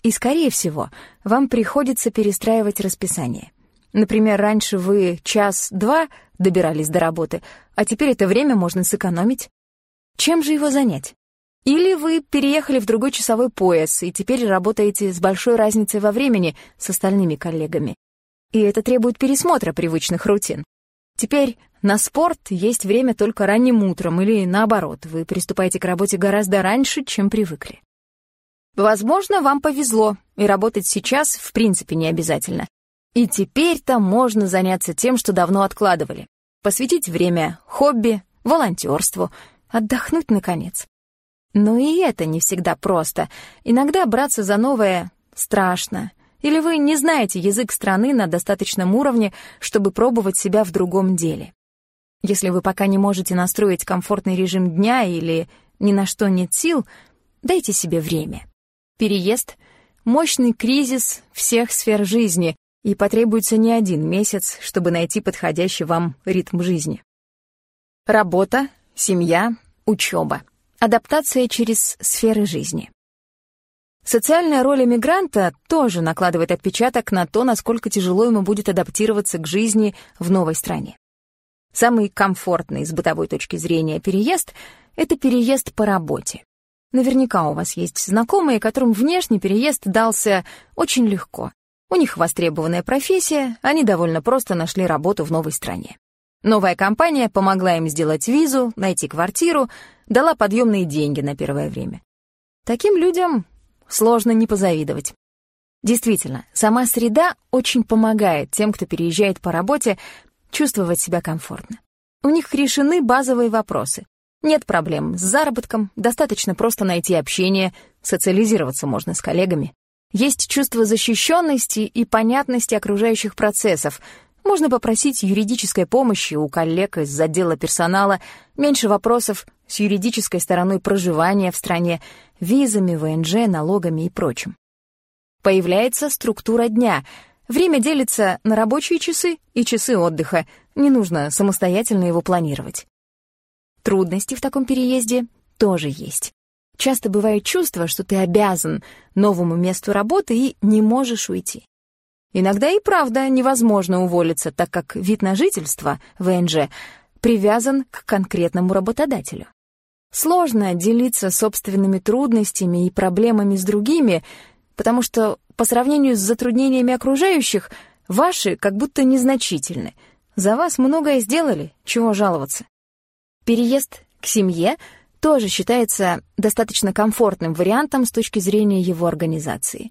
И, скорее всего, вам приходится перестраивать расписание. Например, раньше вы час-два добирались до работы, а теперь это время можно сэкономить. Чем же его занять? Или вы переехали в другой часовой пояс и теперь работаете с большой разницей во времени с остальными коллегами. И это требует пересмотра привычных рутин. Теперь на спорт есть время только ранним утром или наоборот, вы приступаете к работе гораздо раньше, чем привыкли. Возможно, вам повезло, и работать сейчас в принципе не обязательно. И теперь-то можно заняться тем, что давно откладывали. Посвятить время хобби, волонтерству, отдохнуть наконец. Но и это не всегда просто. Иногда браться за новое страшно — или вы не знаете язык страны на достаточном уровне, чтобы пробовать себя в другом деле? Если вы пока не можете настроить комфортный режим дня или ни на что нет сил, дайте себе время. Переезд — мощный кризис всех сфер жизни, и потребуется не один месяц, чтобы найти подходящий вам ритм жизни. Работа, семья, учеба. Адаптация через сферы жизни. Социальная роль эмигранта тоже накладывает отпечаток на то, насколько тяжело ему будет адаптироваться к жизни в новой стране. Самый комфортный с бытовой точки зрения переезд — это переезд по работе. Наверняка у вас есть знакомые, которым внешний переезд дался очень легко. У них востребованная профессия, они довольно просто нашли работу в новой стране. Новая компания помогла им сделать визу, найти квартиру, дала подъемные деньги на первое время. Таким людям сложно не позавидовать. Действительно, сама среда очень помогает тем, кто переезжает по работе, чувствовать себя комфортно. У них решены базовые вопросы. Нет проблем с заработком, достаточно просто найти общение, социализироваться можно с коллегами. Есть чувство защищенности и понятности окружающих процессов. Можно попросить юридической помощи у коллег из отдела персонала, меньше вопросов с юридической стороной проживания в стране, визами, ВНЖ, налогами и прочим. Появляется структура дня. Время делится на рабочие часы и часы отдыха. Не нужно самостоятельно его планировать. Трудности в таком переезде тоже есть. Часто бывает чувство, что ты обязан новому месту работы и не можешь уйти. Иногда и правда невозможно уволиться, так как вид на жительство, ВНЖ, привязан к конкретному работодателю. Сложно делиться собственными трудностями и проблемами с другими, потому что по сравнению с затруднениями окружающих, ваши как будто незначительны. За вас многое сделали, чего жаловаться. Переезд к семье тоже считается достаточно комфортным вариантом с точки зрения его организации.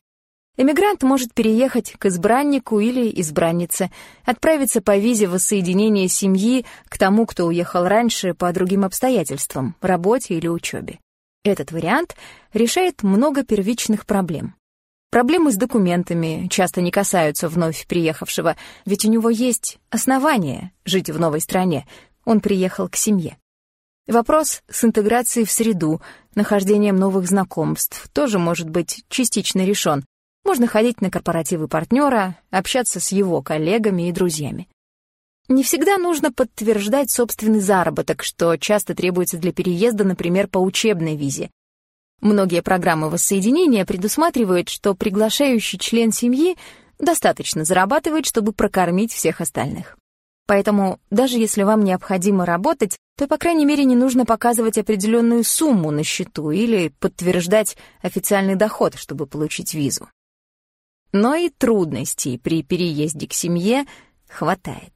Эмигрант может переехать к избраннику или избраннице, отправиться по визе воссоединения семьи к тому, кто уехал раньше по другим обстоятельствам, работе или учебе. Этот вариант решает много первичных проблем. Проблемы с документами часто не касаются вновь приехавшего, ведь у него есть основания жить в новой стране, он приехал к семье. Вопрос с интеграцией в среду, нахождением новых знакомств тоже может быть частично решен. Можно ходить на корпоративы партнера, общаться с его коллегами и друзьями. Не всегда нужно подтверждать собственный заработок, что часто требуется для переезда, например, по учебной визе. Многие программы воссоединения предусматривают, что приглашающий член семьи достаточно зарабатывает, чтобы прокормить всех остальных. Поэтому даже если вам необходимо работать, то, по крайней мере, не нужно показывать определенную сумму на счету или подтверждать официальный доход, чтобы получить визу. Но и трудностей при переезде к семье хватает.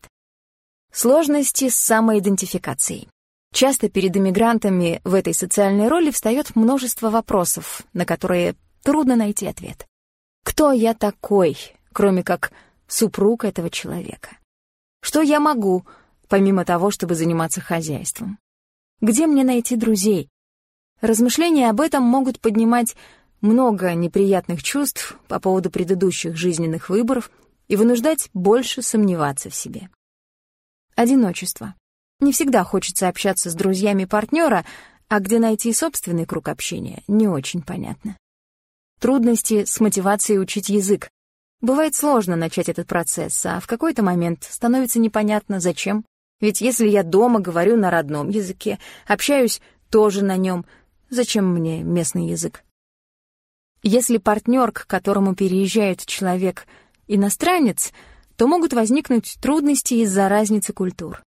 Сложности с самоидентификацией. Часто перед иммигрантами в этой социальной роли встает множество вопросов, на которые трудно найти ответ. Кто я такой, кроме как супруг этого человека? Что я могу, помимо того, чтобы заниматься хозяйством? Где мне найти друзей? Размышления об этом могут поднимать много неприятных чувств по поводу предыдущих жизненных выборов и вынуждать больше сомневаться в себе. Одиночество. Не всегда хочется общаться с друзьями партнера, а где найти собственный круг общения, не очень понятно. Трудности с мотивацией учить язык. Бывает сложно начать этот процесс, а в какой-то момент становится непонятно, зачем. Ведь если я дома говорю на родном языке, общаюсь тоже на нем, зачем мне местный язык? Если партнер, к которому переезжает человек, иностранец, то могут возникнуть трудности из-за разницы культур.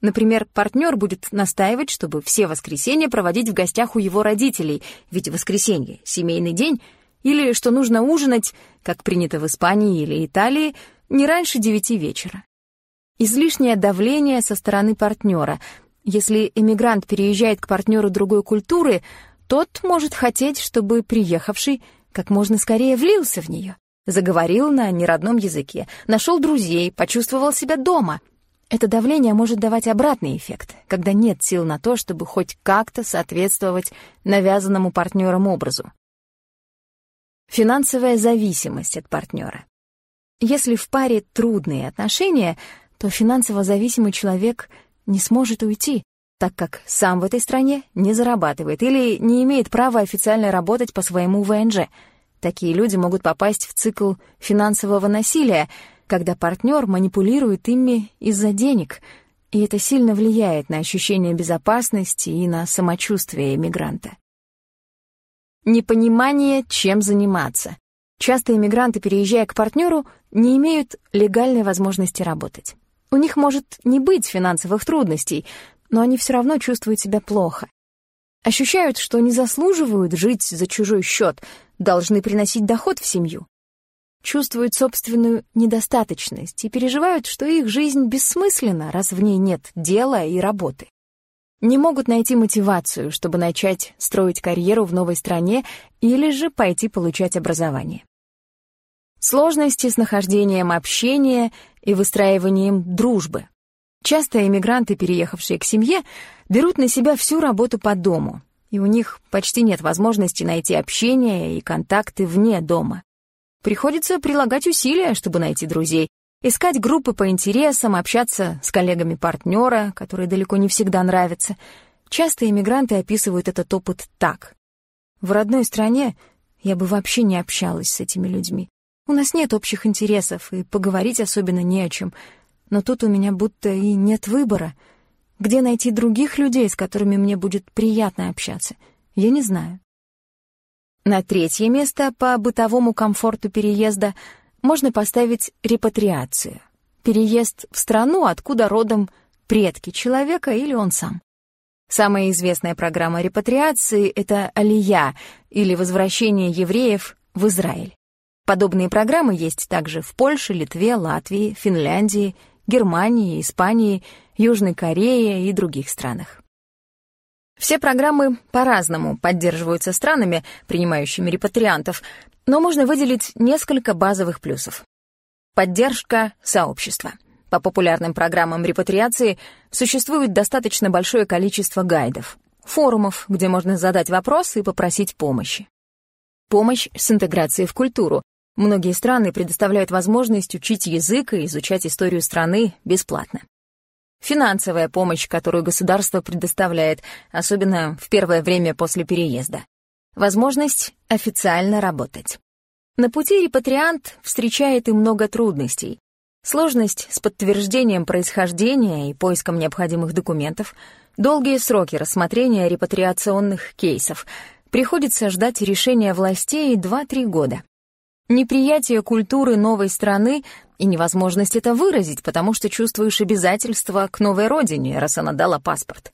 Например, партнер будет настаивать, чтобы все воскресенья проводить в гостях у его родителей, ведь воскресенье — семейный день — или что нужно ужинать, как принято в Испании или Италии, не раньше девяти вечера. Излишнее давление со стороны партнера. Если эмигрант переезжает к партнеру другой культуры, тот может хотеть, чтобы приехавший как можно скорее влился в нее, заговорил на неродном языке, нашел друзей, почувствовал себя дома. Это давление может давать обратный эффект, когда нет сил на то, чтобы хоть как-то соответствовать навязанному партнером образу. Финансовая зависимость от партнера. Если в паре трудные отношения, то финансово зависимый человек не сможет уйти, так как сам в этой стране не зарабатывает или не имеет права официально работать по своему ВНЖ. Такие люди могут попасть в цикл финансового насилия, когда партнер манипулирует ими из-за денег, и это сильно влияет на ощущение безопасности и на самочувствие эмигранта. Непонимание, чем заниматься. Часто иммигранты, переезжая к партнеру, не имеют легальной возможности работать. У них может не быть финансовых трудностей, но они все равно чувствуют себя плохо. Ощущают, что не заслуживают жить за чужой счет, должны приносить доход в семью. Чувствуют собственную недостаточность и переживают, что их жизнь бессмысленна, раз в ней нет дела и работы. Не могут найти мотивацию, чтобы начать строить карьеру в новой стране или же пойти получать образование. Сложности с нахождением общения и выстраиванием дружбы. Часто иммигранты, переехавшие к семье, берут на себя всю работу по дому, и у них почти нет возможности найти общение и контакты вне дома. Приходится прилагать усилия, чтобы найти друзей, искать группы по интересам, общаться с коллегами партнера, которые далеко не всегда нравятся. Часто иммигранты описывают этот опыт так. В родной стране я бы вообще не общалась с этими людьми. У нас нет общих интересов, и поговорить особенно не о чем. Но тут у меня будто и нет выбора. Где найти других людей, с которыми мне будет приятно общаться, я не знаю. На третье место по бытовому комфорту переезда можно поставить репатриацию. Переезд в страну, откуда родом предки человека или он сам. Самая известная программа репатриации — это «Алия» или «Возвращение евреев в Израиль». Подобные программы есть также в Польше, Литве, Латвии, Финляндии, Германии, Испании, Южной Корее и других странах. Все программы по-разному поддерживаются странами, принимающими репатриантов, но можно выделить несколько базовых плюсов. Поддержка сообщества. По популярным программам репатриации существует достаточно большое количество гайдов, форумов, где можно задать вопрос и попросить помощи. Помощь с интеграцией в культуру. Многие страны предоставляют возможность учить язык и изучать историю страны бесплатно. Финансовая помощь, которую государство предоставляет, особенно в первое время после переезда. Возможность официально работать. На пути репатриант встречает и много трудностей. Сложность с подтверждением происхождения и поиском необходимых документов, долгие сроки рассмотрения репатриационных кейсов, приходится ждать решения властей 2-3 года неприятие культуры новой страны и невозможность это выразить, потому что чувствуешь обязательства к новой родине, раз она дала паспорт.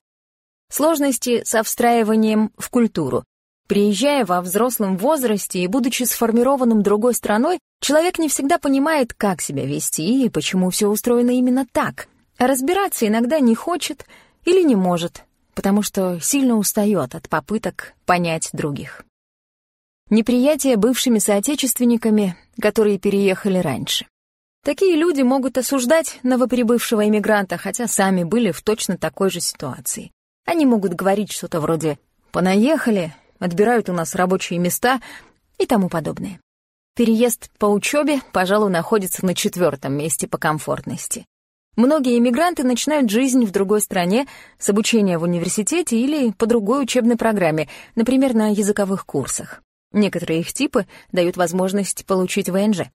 Сложности со встраиванием в культуру. Приезжая во взрослом возрасте и будучи сформированным другой страной, человек не всегда понимает, как себя вести и почему все устроено именно так. Разбираться иногда не хочет или не может, потому что сильно устает от попыток понять других неприятие бывшими соотечественниками, которые переехали раньше. Такие люди могут осуждать новоприбывшего иммигранта, хотя сами были в точно такой же ситуации. Они могут говорить что-то вроде «понаехали», «отбирают у нас рабочие места» и тому подобное. Переезд по учебе, пожалуй, находится на четвертом месте по комфортности. Многие иммигранты начинают жизнь в другой стране с обучения в университете или по другой учебной программе, например, на языковых курсах. Некоторые их типы дают возможность получить ВНЖ.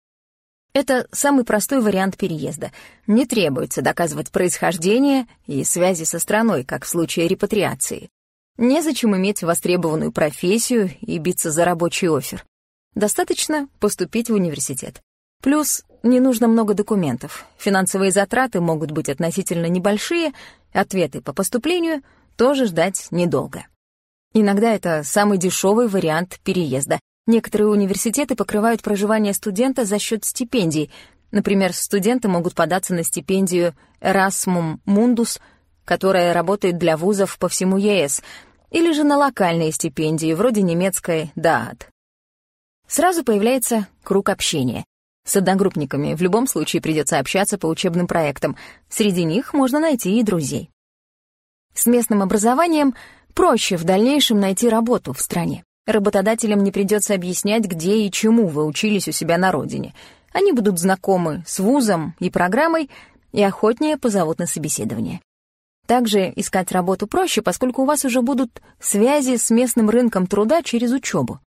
Это самый простой вариант переезда. Не требуется доказывать происхождение и связи со страной, как в случае репатриации. Незачем иметь востребованную профессию и биться за рабочий офер. Достаточно поступить в университет. Плюс не нужно много документов. Финансовые затраты могут быть относительно небольшие, ответы по поступлению тоже ждать недолго. Иногда это самый дешевый вариант переезда. Некоторые университеты покрывают проживание студента за счет стипендий. Например, студенты могут податься на стипендию Erasmus Mundus, которая работает для вузов по всему ЕС, или же на локальные стипендии, вроде немецкой DAAD. Сразу появляется круг общения. С одногруппниками в любом случае придется общаться по учебным проектам. Среди них можно найти и друзей. С местным образованием проще в дальнейшем найти работу в стране. Работодателям не придется объяснять, где и чему вы учились у себя на родине. Они будут знакомы с вузом и программой и охотнее позовут на собеседование. Также искать работу проще, поскольку у вас уже будут связи с местным рынком труда через учебу.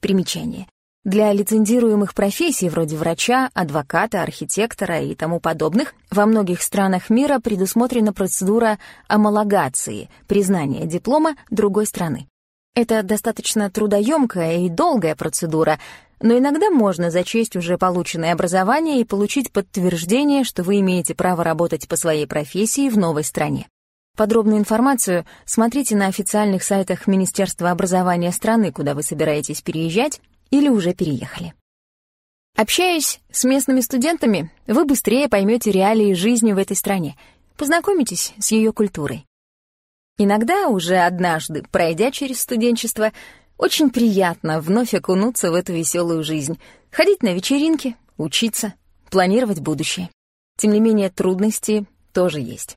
Примечание. Для лицензируемых профессий вроде врача, адвоката, архитектора и тому подобных во многих странах мира предусмотрена процедура амалогации, признания диплома другой страны. Это достаточно трудоемкая и долгая процедура, но иногда можно зачесть уже полученное образование и получить подтверждение, что вы имеете право работать по своей профессии в новой стране. Подробную информацию смотрите на официальных сайтах Министерства образования страны, куда вы собираетесь переезжать или уже переехали. Общаясь с местными студентами, вы быстрее поймете реалии жизни в этой стране, познакомитесь с ее культурой. Иногда, уже однажды, пройдя через студенчество, очень приятно вновь окунуться в эту веселую жизнь, ходить на вечеринки, учиться, планировать будущее. Тем не менее, трудности тоже есть.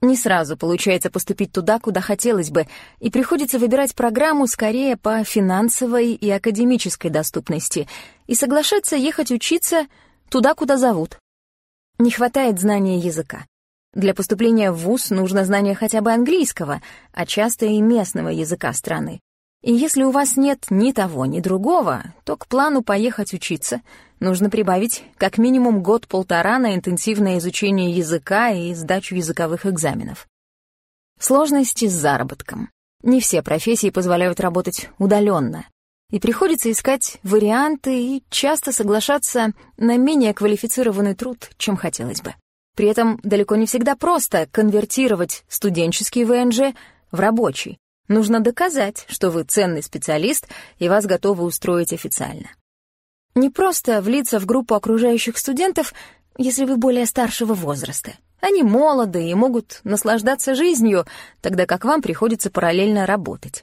Не сразу получается поступить туда, куда хотелось бы, и приходится выбирать программу скорее по финансовой и академической доступности и соглашаться ехать учиться туда, куда зовут. Не хватает знания языка. Для поступления в ВУЗ нужно знание хотя бы английского, а часто и местного языка страны. И если у вас нет ни того, ни другого, то к плану поехать учиться нужно прибавить как минимум год-полтора на интенсивное изучение языка и сдачу языковых экзаменов. Сложности с заработком. Не все профессии позволяют работать удаленно, и приходится искать варианты и часто соглашаться на менее квалифицированный труд, чем хотелось бы. При этом далеко не всегда просто конвертировать студенческий ВНЖ в рабочий, Нужно доказать, что вы ценный специалист и вас готовы устроить официально. Не просто влиться в группу окружающих студентов, если вы более старшего возраста. Они молоды и могут наслаждаться жизнью, тогда как вам приходится параллельно работать.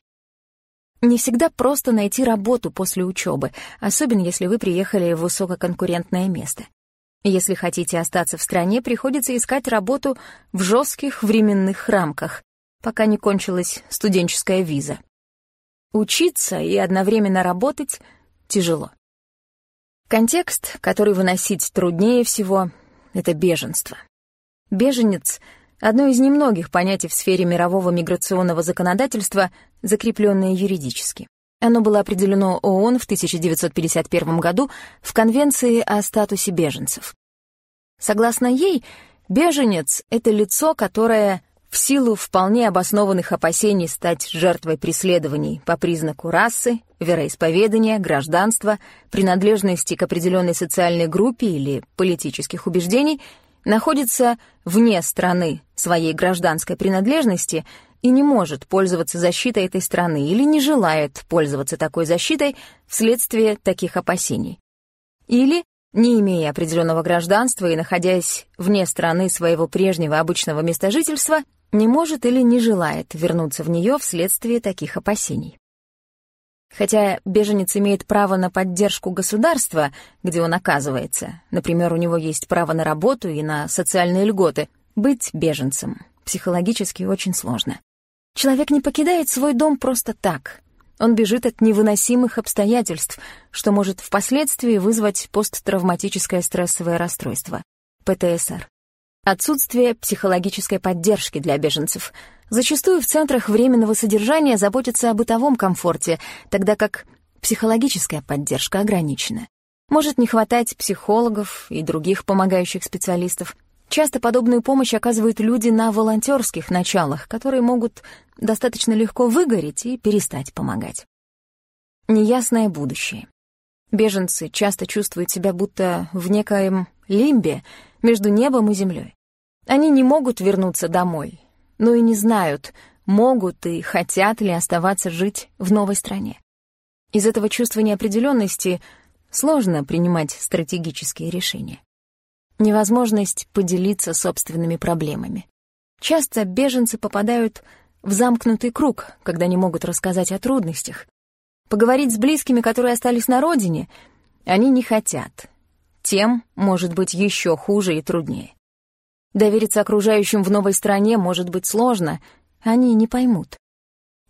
Не всегда просто найти работу после учебы, особенно если вы приехали в высококонкурентное место. Если хотите остаться в стране, приходится искать работу в жестких временных рамках, пока не кончилась студенческая виза. Учиться и одновременно работать тяжело. Контекст, который выносить труднее всего, — это беженство. Беженец — одно из немногих понятий в сфере мирового миграционного законодательства, закрепленное юридически. Оно было определено ООН в 1951 году в Конвенции о статусе беженцев. Согласно ей, беженец — это лицо, которое в силу вполне обоснованных опасений стать жертвой преследований по признаку расы, вероисповедания, гражданства, принадлежности к определенной социальной группе или политических убеждений, находится вне страны своей гражданской принадлежности и не может пользоваться защитой этой страны или не желает пользоваться такой защитой вследствие таких опасений. Или, не имея определенного гражданства и находясь вне страны своего прежнего обычного места жительства, не может или не желает вернуться в нее вследствие таких опасений. Хотя беженец имеет право на поддержку государства, где он оказывается, например, у него есть право на работу и на социальные льготы, быть беженцем психологически очень сложно. Человек не покидает свой дом просто так. Он бежит от невыносимых обстоятельств, что может впоследствии вызвать посттравматическое стрессовое расстройство, ПТСР. Отсутствие психологической поддержки для беженцев. Зачастую в центрах временного содержания заботятся о бытовом комфорте, тогда как психологическая поддержка ограничена. Может не хватать психологов и других помогающих специалистов. Часто подобную помощь оказывают люди на волонтерских началах, которые могут достаточно легко выгореть и перестать помогать. Неясное будущее. Беженцы часто чувствуют себя будто в некоем лимбе между небом и землей. Они не могут вернуться домой, но и не знают, могут и хотят ли оставаться жить в новой стране. Из этого чувства неопределенности сложно принимать стратегические решения. Невозможность поделиться собственными проблемами. Часто беженцы попадают в замкнутый круг, когда не могут рассказать о трудностях. Поговорить с близкими, которые остались на родине, они не хотят. Тем может быть еще хуже и труднее. Довериться окружающим в новой стране может быть сложно, они не поймут.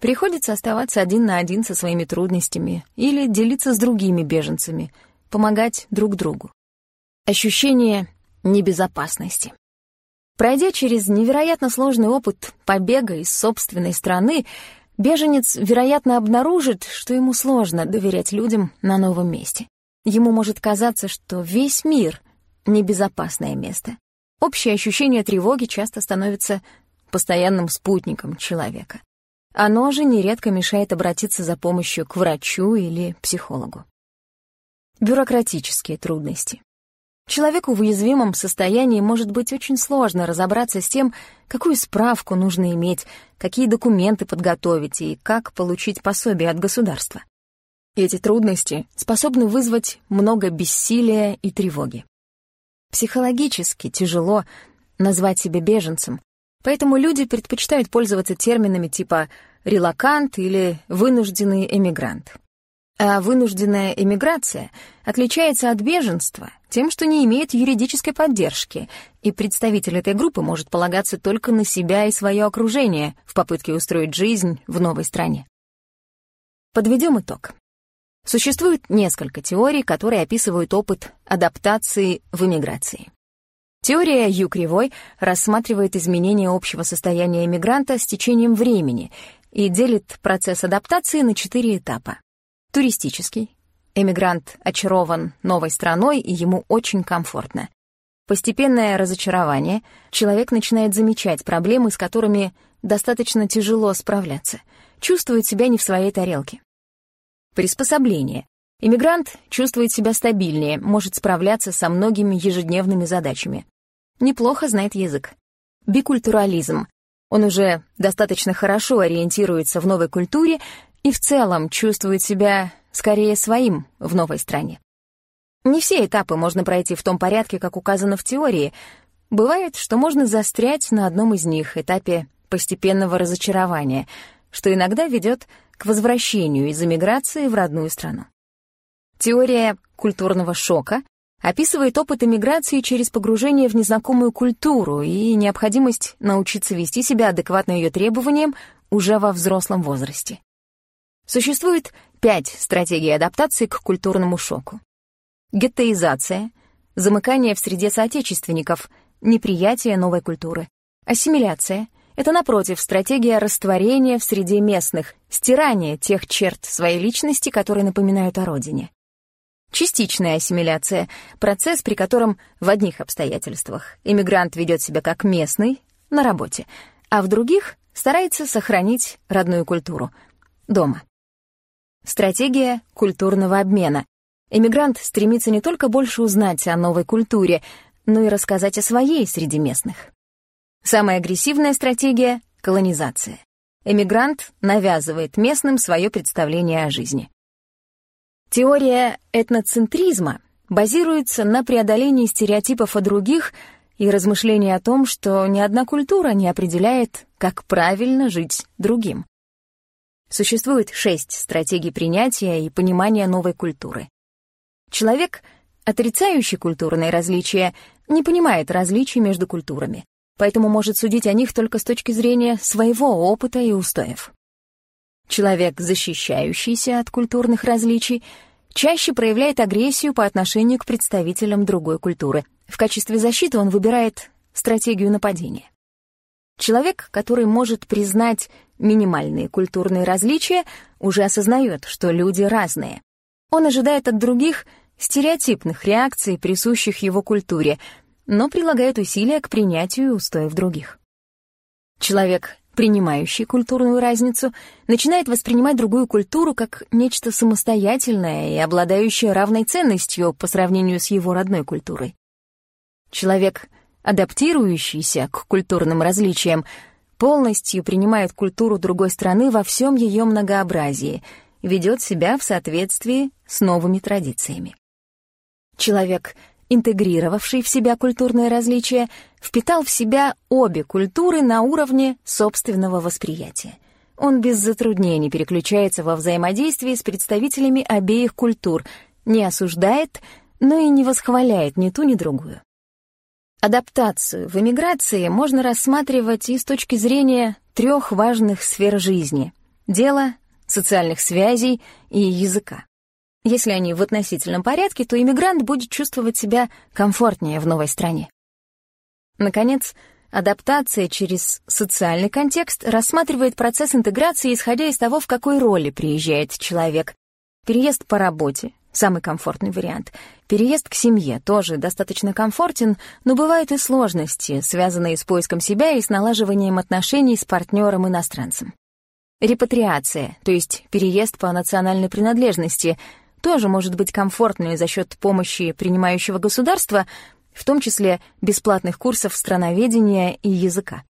Приходится оставаться один на один со своими трудностями или делиться с другими беженцами, помогать друг другу. Ощущение небезопасности. Пройдя через невероятно сложный опыт побега из собственной страны, беженец, вероятно, обнаружит, что ему сложно доверять людям на новом месте. Ему может казаться, что весь мир — небезопасное место. Общее ощущение тревоги часто становится постоянным спутником человека. Оно же нередко мешает обратиться за помощью к врачу или психологу. Бюрократические трудности. Человеку в уязвимом состоянии может быть очень сложно разобраться с тем, какую справку нужно иметь, какие документы подготовить и как получить пособие от государства. Эти трудности способны вызвать много бессилия и тревоги. Психологически тяжело назвать себя беженцем, поэтому люди предпочитают пользоваться терминами типа «релакант» или «вынужденный эмигрант». А вынужденная эмиграция отличается от беженства тем, что не имеет юридической поддержки, и представитель этой группы может полагаться только на себя и свое окружение в попытке устроить жизнь в новой стране. Подведем итог. Существует несколько теорий, которые описывают опыт адаптации в эмиграции. Теория Ю-кривой рассматривает изменение общего состояния эмигранта с течением времени и делит процесс адаптации на четыре этапа туристический. Эмигрант очарован новой страной, и ему очень комфортно. Постепенное разочарование. Человек начинает замечать проблемы, с которыми достаточно тяжело справляться. Чувствует себя не в своей тарелке. Приспособление. Иммигрант чувствует себя стабильнее, может справляться со многими ежедневными задачами. Неплохо знает язык. Бикультурализм. Он уже достаточно хорошо ориентируется в новой культуре и в целом чувствует себя скорее своим в новой стране. Не все этапы можно пройти в том порядке, как указано в теории. Бывает, что можно застрять на одном из них, этапе постепенного разочарования, что иногда ведет к возвращению из эмиграции в родную страну. Теория культурного шока описывает опыт эмиграции через погружение в незнакомую культуру и необходимость научиться вести себя адекватно ее требованиям уже во взрослом возрасте. Существует пять стратегий адаптации к культурному шоку. Геттоизация, замыкание в среде соотечественников, неприятие новой культуры. Ассимиляция — это, напротив, стратегия растворения в среде местных, стирания тех черт своей личности, которые напоминают о родине. Частичная ассимиляция — процесс, при котором в одних обстоятельствах иммигрант ведет себя как местный на работе, а в других старается сохранить родную культуру — дома. Стратегия культурного обмена. Эмигрант стремится не только больше узнать о новой культуре, но и рассказать о своей среди местных. Самая агрессивная стратегия — колонизация. Эмигрант навязывает местным свое представление о жизни. Теория этноцентризма базируется на преодолении стереотипов о других и размышлении о том, что ни одна культура не определяет, как правильно жить другим. Существует шесть стратегий принятия и понимания новой культуры. Человек, отрицающий культурные различия, не понимает различий между культурами, поэтому может судить о них только с точки зрения своего опыта и устоев. Человек, защищающийся от культурных различий, чаще проявляет агрессию по отношению к представителям другой культуры. В качестве защиты он выбирает стратегию нападения. Человек, который может признать минимальные культурные различия, уже осознает, что люди разные. Он ожидает от других стереотипных реакций, присущих его культуре, но прилагает усилия к принятию устоев других. Человек, принимающий культурную разницу, начинает воспринимать другую культуру как нечто самостоятельное и обладающее равной ценностью по сравнению с его родной культурой. Человек, адаптирующийся к культурным различиям, полностью принимает культуру другой страны во всем ее многообразии, ведет себя в соответствии с новыми традициями. Человек, интегрировавший в себя культурные различия, впитал в себя обе культуры на уровне собственного восприятия. Он без затруднений переключается во взаимодействии с представителями обеих культур, не осуждает, но и не восхваляет ни ту, ни другую. Адаптацию в эмиграции можно рассматривать и с точки зрения трех важных сфер жизни — дела, социальных связей и языка. Если они в относительном порядке, то иммигрант будет чувствовать себя комфортнее в новой стране. Наконец, адаптация через социальный контекст рассматривает процесс интеграции, исходя из того, в какой роли приезжает человек. Переезд по работе, самый комфортный вариант. Переезд к семье тоже достаточно комфортен, но бывают и сложности, связанные с поиском себя и с налаживанием отношений с партнером-иностранцем. Репатриация, то есть переезд по национальной принадлежности, тоже может быть комфортной за счет помощи принимающего государства, в том числе бесплатных курсов страноведения и языка.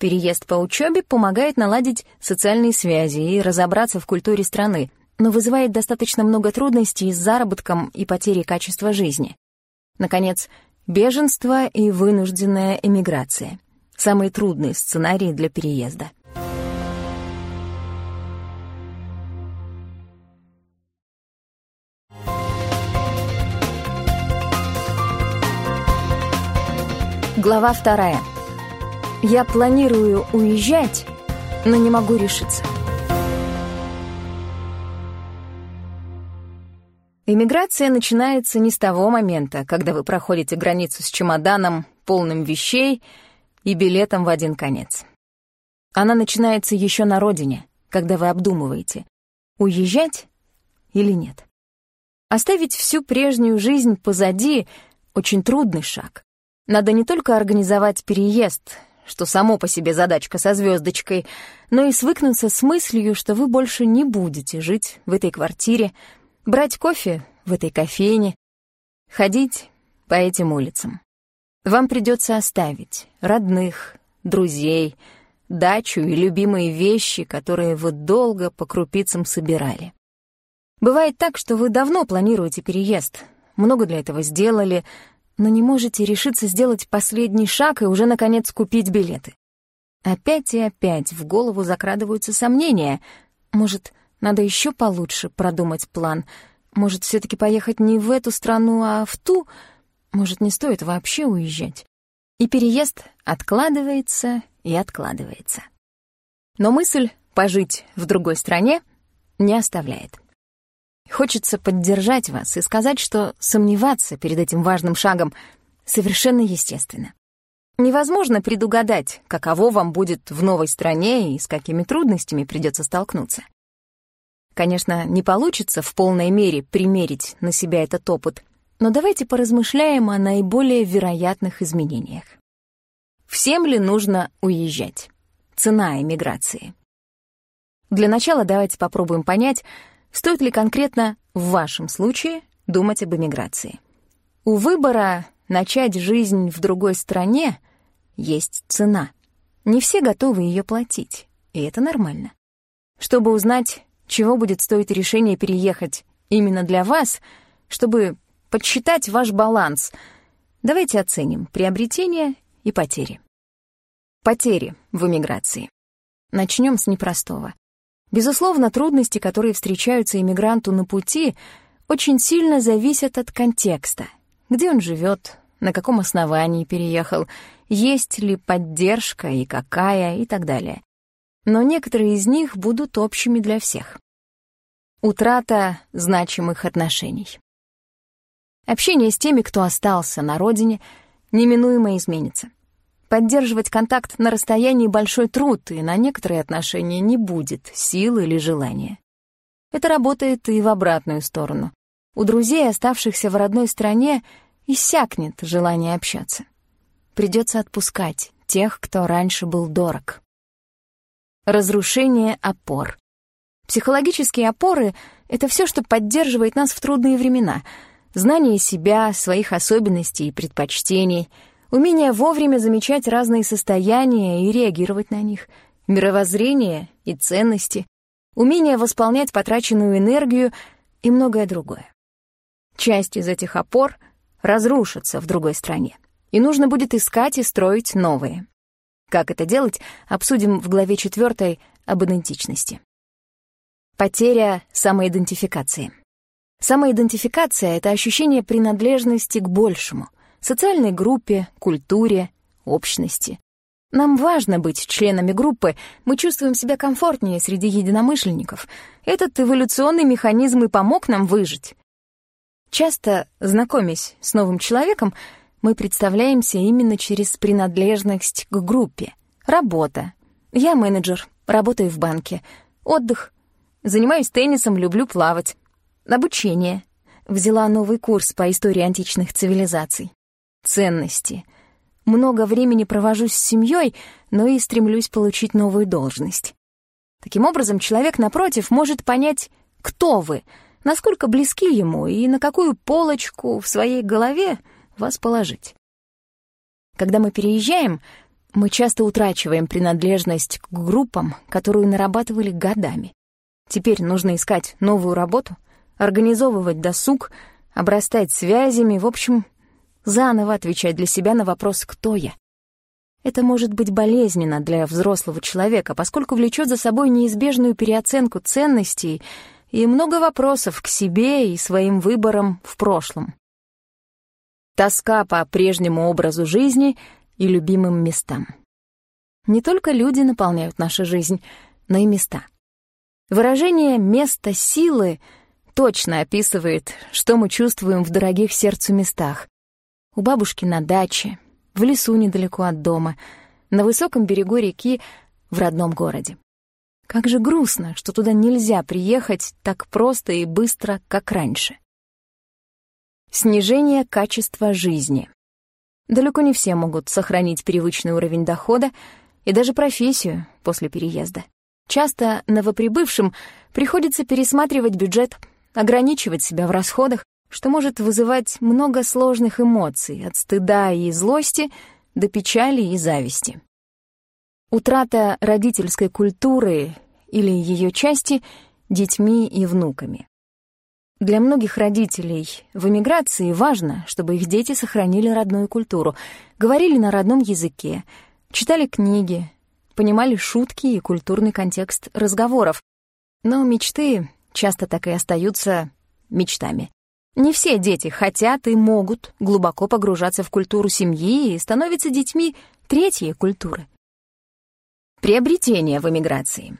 Переезд по учебе помогает наладить социальные связи и разобраться в культуре страны, но вызывает достаточно много трудностей с заработком и потерей качества жизни. Наконец, беженство и вынужденная эмиграция — самые трудные сценарии для переезда. Глава вторая. Я планирую уезжать, но не могу решиться. Иммиграция начинается не с того момента, когда вы проходите границу с чемоданом, полным вещей и билетом в один конец. Она начинается еще на родине, когда вы обдумываете, уезжать или нет. Оставить всю прежнюю жизнь позади — очень трудный шаг. Надо не только организовать переезд, что само по себе задачка со звездочкой, но и свыкнуться с мыслью, что вы больше не будете жить в этой квартире, брать кофе в этой кофейне, ходить по этим улицам. Вам придется оставить родных, друзей, дачу и любимые вещи, которые вы долго по крупицам собирали. Бывает так, что вы давно планируете переезд, много для этого сделали, но не можете решиться сделать последний шаг и уже, наконец, купить билеты. Опять и опять в голову закрадываются сомнения. Может, надо еще получше продумать план. Может, все таки поехать не в эту страну, а в ту? Может, не стоит вообще уезжать? И переезд откладывается и откладывается. Но мысль пожить в другой стране не оставляет. Хочется поддержать вас и сказать, что сомневаться перед этим важным шагом совершенно естественно. Невозможно предугадать, каково вам будет в новой стране и с какими трудностями придется столкнуться. Конечно, не получится в полной мере примерить на себя этот опыт, но давайте поразмышляем о наиболее вероятных изменениях. Всем ли нужно уезжать? Цена эмиграции. Для начала давайте попробуем понять, Стоит ли конкретно в вашем случае думать об эмиграции? У выбора начать жизнь в другой стране есть цена. Не все готовы ее платить, и это нормально. Чтобы узнать, чего будет стоить решение переехать именно для вас, чтобы подсчитать ваш баланс, давайте оценим приобретения и потери. Потери в эмиграции. Начнем с непростого. Безусловно, трудности, которые встречаются иммигранту на пути, очень сильно зависят от контекста. Где он живет, на каком основании переехал, есть ли поддержка и какая и так далее. Но некоторые из них будут общими для всех. Утрата значимых отношений. Общение с теми, кто остался на родине, неминуемо изменится. Поддерживать контакт на расстоянии — большой труд, и на некоторые отношения не будет сил или желания. Это работает и в обратную сторону. У друзей, оставшихся в родной стране, иссякнет желание общаться. Придется отпускать тех, кто раньше был дорог. Разрушение опор. Психологические опоры — это все, что поддерживает нас в трудные времена. Знание себя, своих особенностей и предпочтений — умение вовремя замечать разные состояния и реагировать на них, мировоззрение и ценности, умение восполнять потраченную энергию и многое другое. Часть из этих опор разрушится в другой стране, и нужно будет искать и строить новые. Как это делать, обсудим в главе 4 об идентичности. Потеря самоидентификации. Самоидентификация — это ощущение принадлежности к большему — социальной группе, культуре, общности. Нам важно быть членами группы, мы чувствуем себя комфортнее среди единомышленников. Этот эволюционный механизм и помог нам выжить. Часто, знакомясь с новым человеком, мы представляемся именно через принадлежность к группе. Работа. Я менеджер, работаю в банке. Отдых. Занимаюсь теннисом, люблю плавать. Обучение. Взяла новый курс по истории античных цивилизаций ценности. Много времени провожу с семьей, но и стремлюсь получить новую должность. Таким образом, человек, напротив, может понять, кто вы, насколько близки ему и на какую полочку в своей голове вас положить. Когда мы переезжаем, мы часто утрачиваем принадлежность к группам, которую нарабатывали годами. Теперь нужно искать новую работу, организовывать досуг, обрастать связями, в общем, заново отвечать для себя на вопрос «Кто я?». Это может быть болезненно для взрослого человека, поскольку влечет за собой неизбежную переоценку ценностей и много вопросов к себе и своим выборам в прошлом. Тоска по прежнему образу жизни и любимым местам. Не только люди наполняют нашу жизнь, но и места. Выражение «место силы» точно описывает, что мы чувствуем в дорогих сердцу местах. У бабушки на даче, в лесу недалеко от дома, на высоком берегу реки в родном городе. Как же грустно, что туда нельзя приехать так просто и быстро, как раньше. Снижение качества жизни. Далеко не все могут сохранить привычный уровень дохода и даже профессию после переезда. Часто новоприбывшим приходится пересматривать бюджет, ограничивать себя в расходах, что может вызывать много сложных эмоций, от стыда и злости до печали и зависти. Утрата родительской культуры или ее части детьми и внуками. Для многих родителей в эмиграции важно, чтобы их дети сохранили родную культуру, говорили на родном языке, читали книги, понимали шутки и культурный контекст разговоров. Но мечты часто так и остаются мечтами. Не все дети хотят и могут глубоко погружаться в культуру семьи и становятся детьми третьей культуры. Приобретение в эмиграции.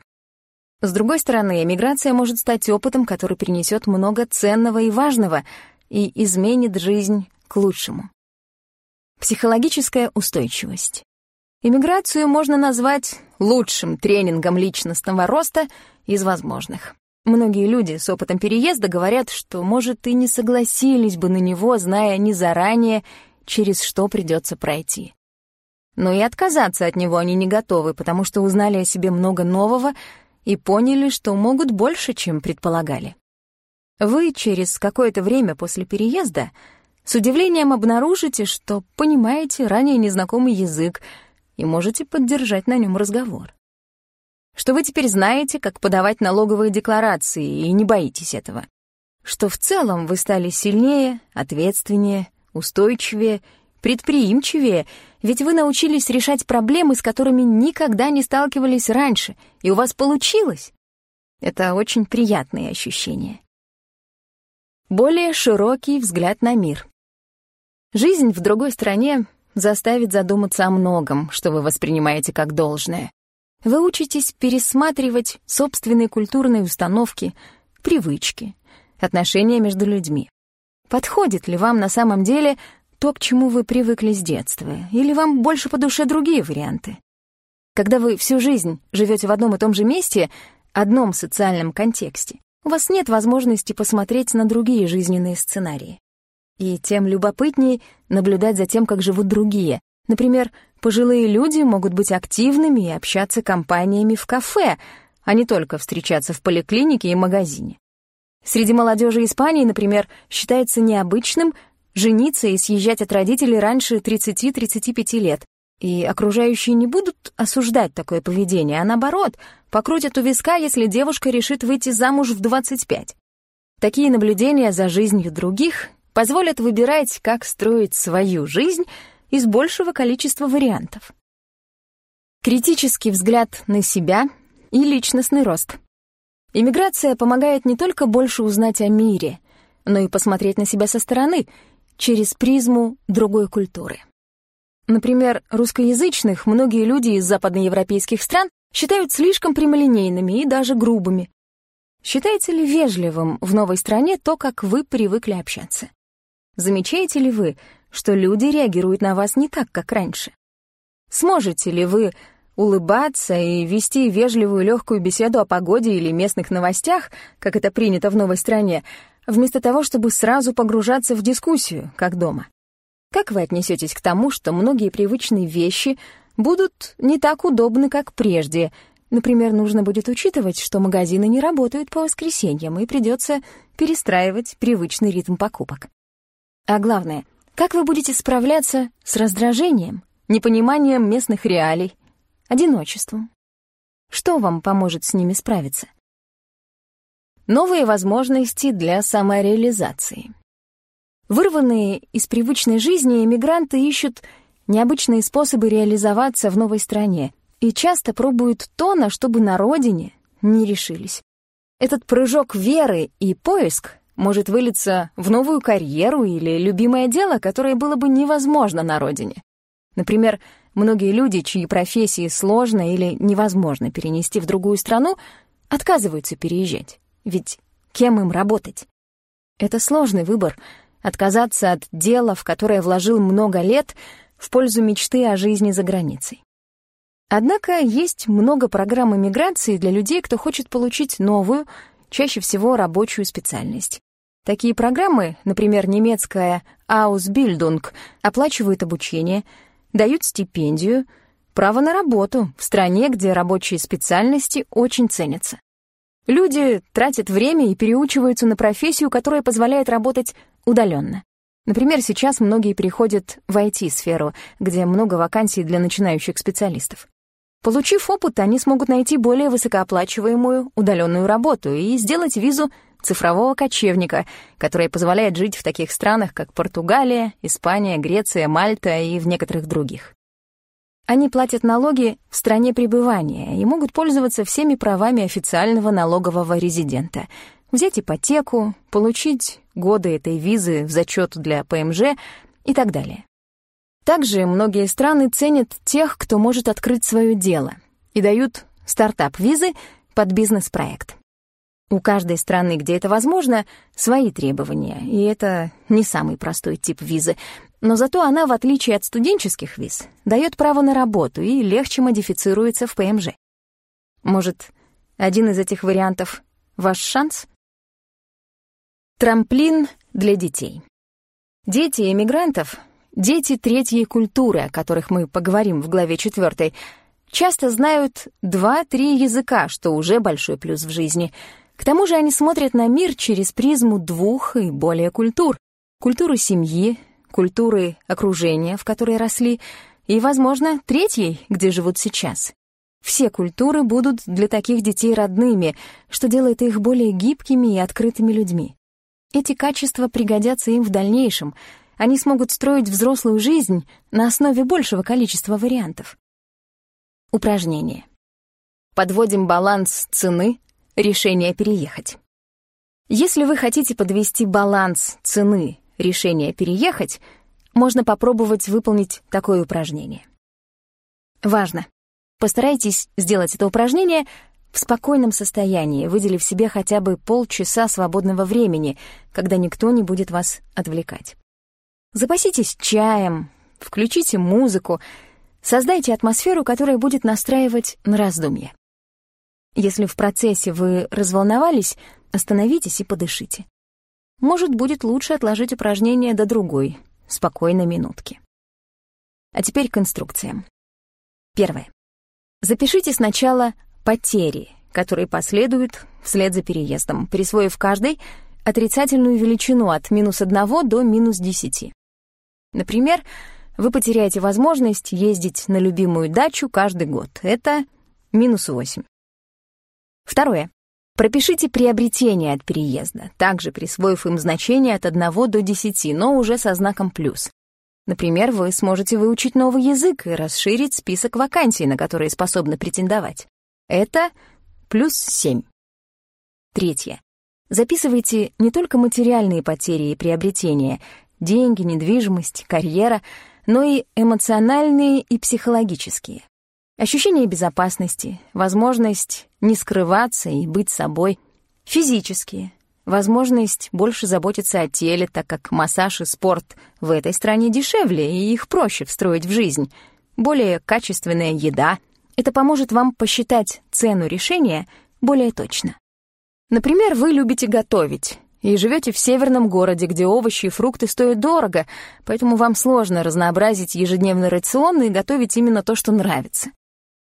С другой стороны, эмиграция может стать опытом, который принесет много ценного и важного и изменит жизнь к лучшему. Психологическая устойчивость. Иммиграцию можно назвать лучшим тренингом личностного роста из возможных. Многие люди с опытом переезда говорят, что, может, и не согласились бы на него, зная не заранее, через что придется пройти. Но и отказаться от него они не готовы, потому что узнали о себе много нового и поняли, что могут больше, чем предполагали. Вы через какое-то время после переезда с удивлением обнаружите, что понимаете ранее незнакомый язык, и можете поддержать на нем разговор. Что вы теперь знаете, как подавать налоговые декларации, и не боитесь этого. Что в целом вы стали сильнее, ответственнее, устойчивее, предприимчивее, ведь вы научились решать проблемы, с которыми никогда не сталкивались раньше, и у вас получилось. Это очень приятные ощущения. Более широкий взгляд на мир. Жизнь в другой стране заставит задуматься о многом, что вы воспринимаете как должное. Вы учитесь пересматривать собственные культурные установки, привычки, отношения между людьми. Подходит ли вам на самом деле то, к чему вы привыкли с детства, или вам больше по душе другие варианты? Когда вы всю жизнь живете в одном и том же месте, одном социальном контексте, у вас нет возможности посмотреть на другие жизненные сценарии. И тем любопытнее наблюдать за тем, как живут другие. Например, пожилые люди могут быть активными и общаться компаниями в кафе, а не только встречаться в поликлинике и магазине. Среди молодежи Испании, например, считается необычным жениться и съезжать от родителей раньше 30-35 лет. И окружающие не будут осуждать такое поведение, а наоборот, покрутят у виска, если девушка решит выйти замуж в 25. Такие наблюдения за жизнью других позволят выбирать, как строить свою жизнь из большего количества вариантов. Критический взгляд на себя и личностный рост. Иммиграция помогает не только больше узнать о мире, но и посмотреть на себя со стороны, через призму другой культуры. Например, русскоязычных многие люди из западноевропейских стран считают слишком прямолинейными и даже грубыми. Считаете ли вежливым в новой стране то, как вы привыкли общаться? Замечаете ли вы, что люди реагируют на вас не так, как раньше? Сможете ли вы улыбаться и вести вежливую легкую беседу о погоде или местных новостях, как это принято в новой стране, вместо того, чтобы сразу погружаться в дискуссию, как дома? Как вы отнесетесь к тому, что многие привычные вещи будут не так удобны, как прежде, Например, нужно будет учитывать, что магазины не работают по воскресеньям, и придется перестраивать привычный ритм покупок. А главное, как вы будете справляться с раздражением, непониманием местных реалий, одиночеством? Что вам поможет с ними справиться? Новые возможности для самореализации. Вырванные из привычной жизни эмигранты ищут необычные способы реализоваться в новой стране и часто пробуют то, на что бы на родине не решились. Этот прыжок веры и поиск может вылиться в новую карьеру или любимое дело, которое было бы невозможно на родине. Например, многие люди, чьи профессии сложно или невозможно перенести в другую страну, отказываются переезжать. Ведь кем им работать? Это сложный выбор — отказаться от дела, в которое вложил много лет, в пользу мечты о жизни за границей. Однако есть много программ иммиграции для людей, кто хочет получить новую, чаще всего рабочую специальность. Такие программы, например, немецкая Ausbildung, оплачивают обучение, дают стипендию, право на работу в стране, где рабочие специальности очень ценятся. Люди тратят время и переучиваются на профессию, которая позволяет работать удаленно. Например, сейчас многие переходят в IT-сферу, где много вакансий для начинающих специалистов. Получив опыт, они смогут найти более высокооплачиваемую удаленную работу и сделать визу цифрового кочевника, которая позволяет жить в таких странах, как Португалия, Испания, Греция, Мальта и в некоторых других. Они платят налоги в стране пребывания и могут пользоваться всеми правами официального налогового резидента. Взять ипотеку, получить годы этой визы в зачет для ПМЖ и так далее. Также многие страны ценят тех, кто может открыть свое дело, и дают стартап-визы под бизнес-проект. У каждой страны, где это возможно, свои требования, и это не самый простой тип визы. Но зато она, в отличие от студенческих виз, дает право на работу и легче модифицируется в ПМЖ. Может, один из этих вариантов — ваш шанс? Трамплин для детей. Дети эмигрантов, дети третьей культуры, о которых мы поговорим в главе четвертой, часто знают два-три языка, что уже большой плюс в жизни — к тому же они смотрят на мир через призму двух и более культур. Культуры семьи, культуры окружения, в которой росли, и, возможно, третьей, где живут сейчас. Все культуры будут для таких детей родными, что делает их более гибкими и открытыми людьми. Эти качества пригодятся им в дальнейшем. Они смогут строить взрослую жизнь на основе большего количества вариантов. Упражнение. Подводим баланс цены, решение переехать. Если вы хотите подвести баланс цены решения переехать, можно попробовать выполнить такое упражнение. Важно! Постарайтесь сделать это упражнение в спокойном состоянии, выделив себе хотя бы полчаса свободного времени, когда никто не будет вас отвлекать. Запаситесь чаем, включите музыку, создайте атмосферу, которая будет настраивать на раздумье. Если в процессе вы разволновались, остановитесь и подышите. Может, будет лучше отложить упражнение до другой, спокойной минутки. А теперь к инструкциям. Первое. Запишите сначала потери, которые последуют вслед за переездом, присвоив каждой отрицательную величину от минус 1 до минус 10. Например, вы потеряете возможность ездить на любимую дачу каждый год. Это минус 8. Второе. Пропишите приобретения от переезда, также присвоив им значение от 1 до 10, но уже со знаком «плюс». Например, вы сможете выучить новый язык и расширить список вакансий, на которые способны претендовать. Это плюс 7. Третье. Записывайте не только материальные потери и приобретения, деньги, недвижимость, карьера, но и эмоциональные и психологические. Ощущение безопасности, возможность не скрываться и быть собой. Физические. Возможность больше заботиться о теле, так как массаж и спорт в этой стране дешевле, и их проще встроить в жизнь. Более качественная еда. Это поможет вам посчитать цену решения более точно. Например, вы любите готовить и живете в северном городе, где овощи и фрукты стоят дорого, поэтому вам сложно разнообразить ежедневный рацион и готовить именно то, что нравится.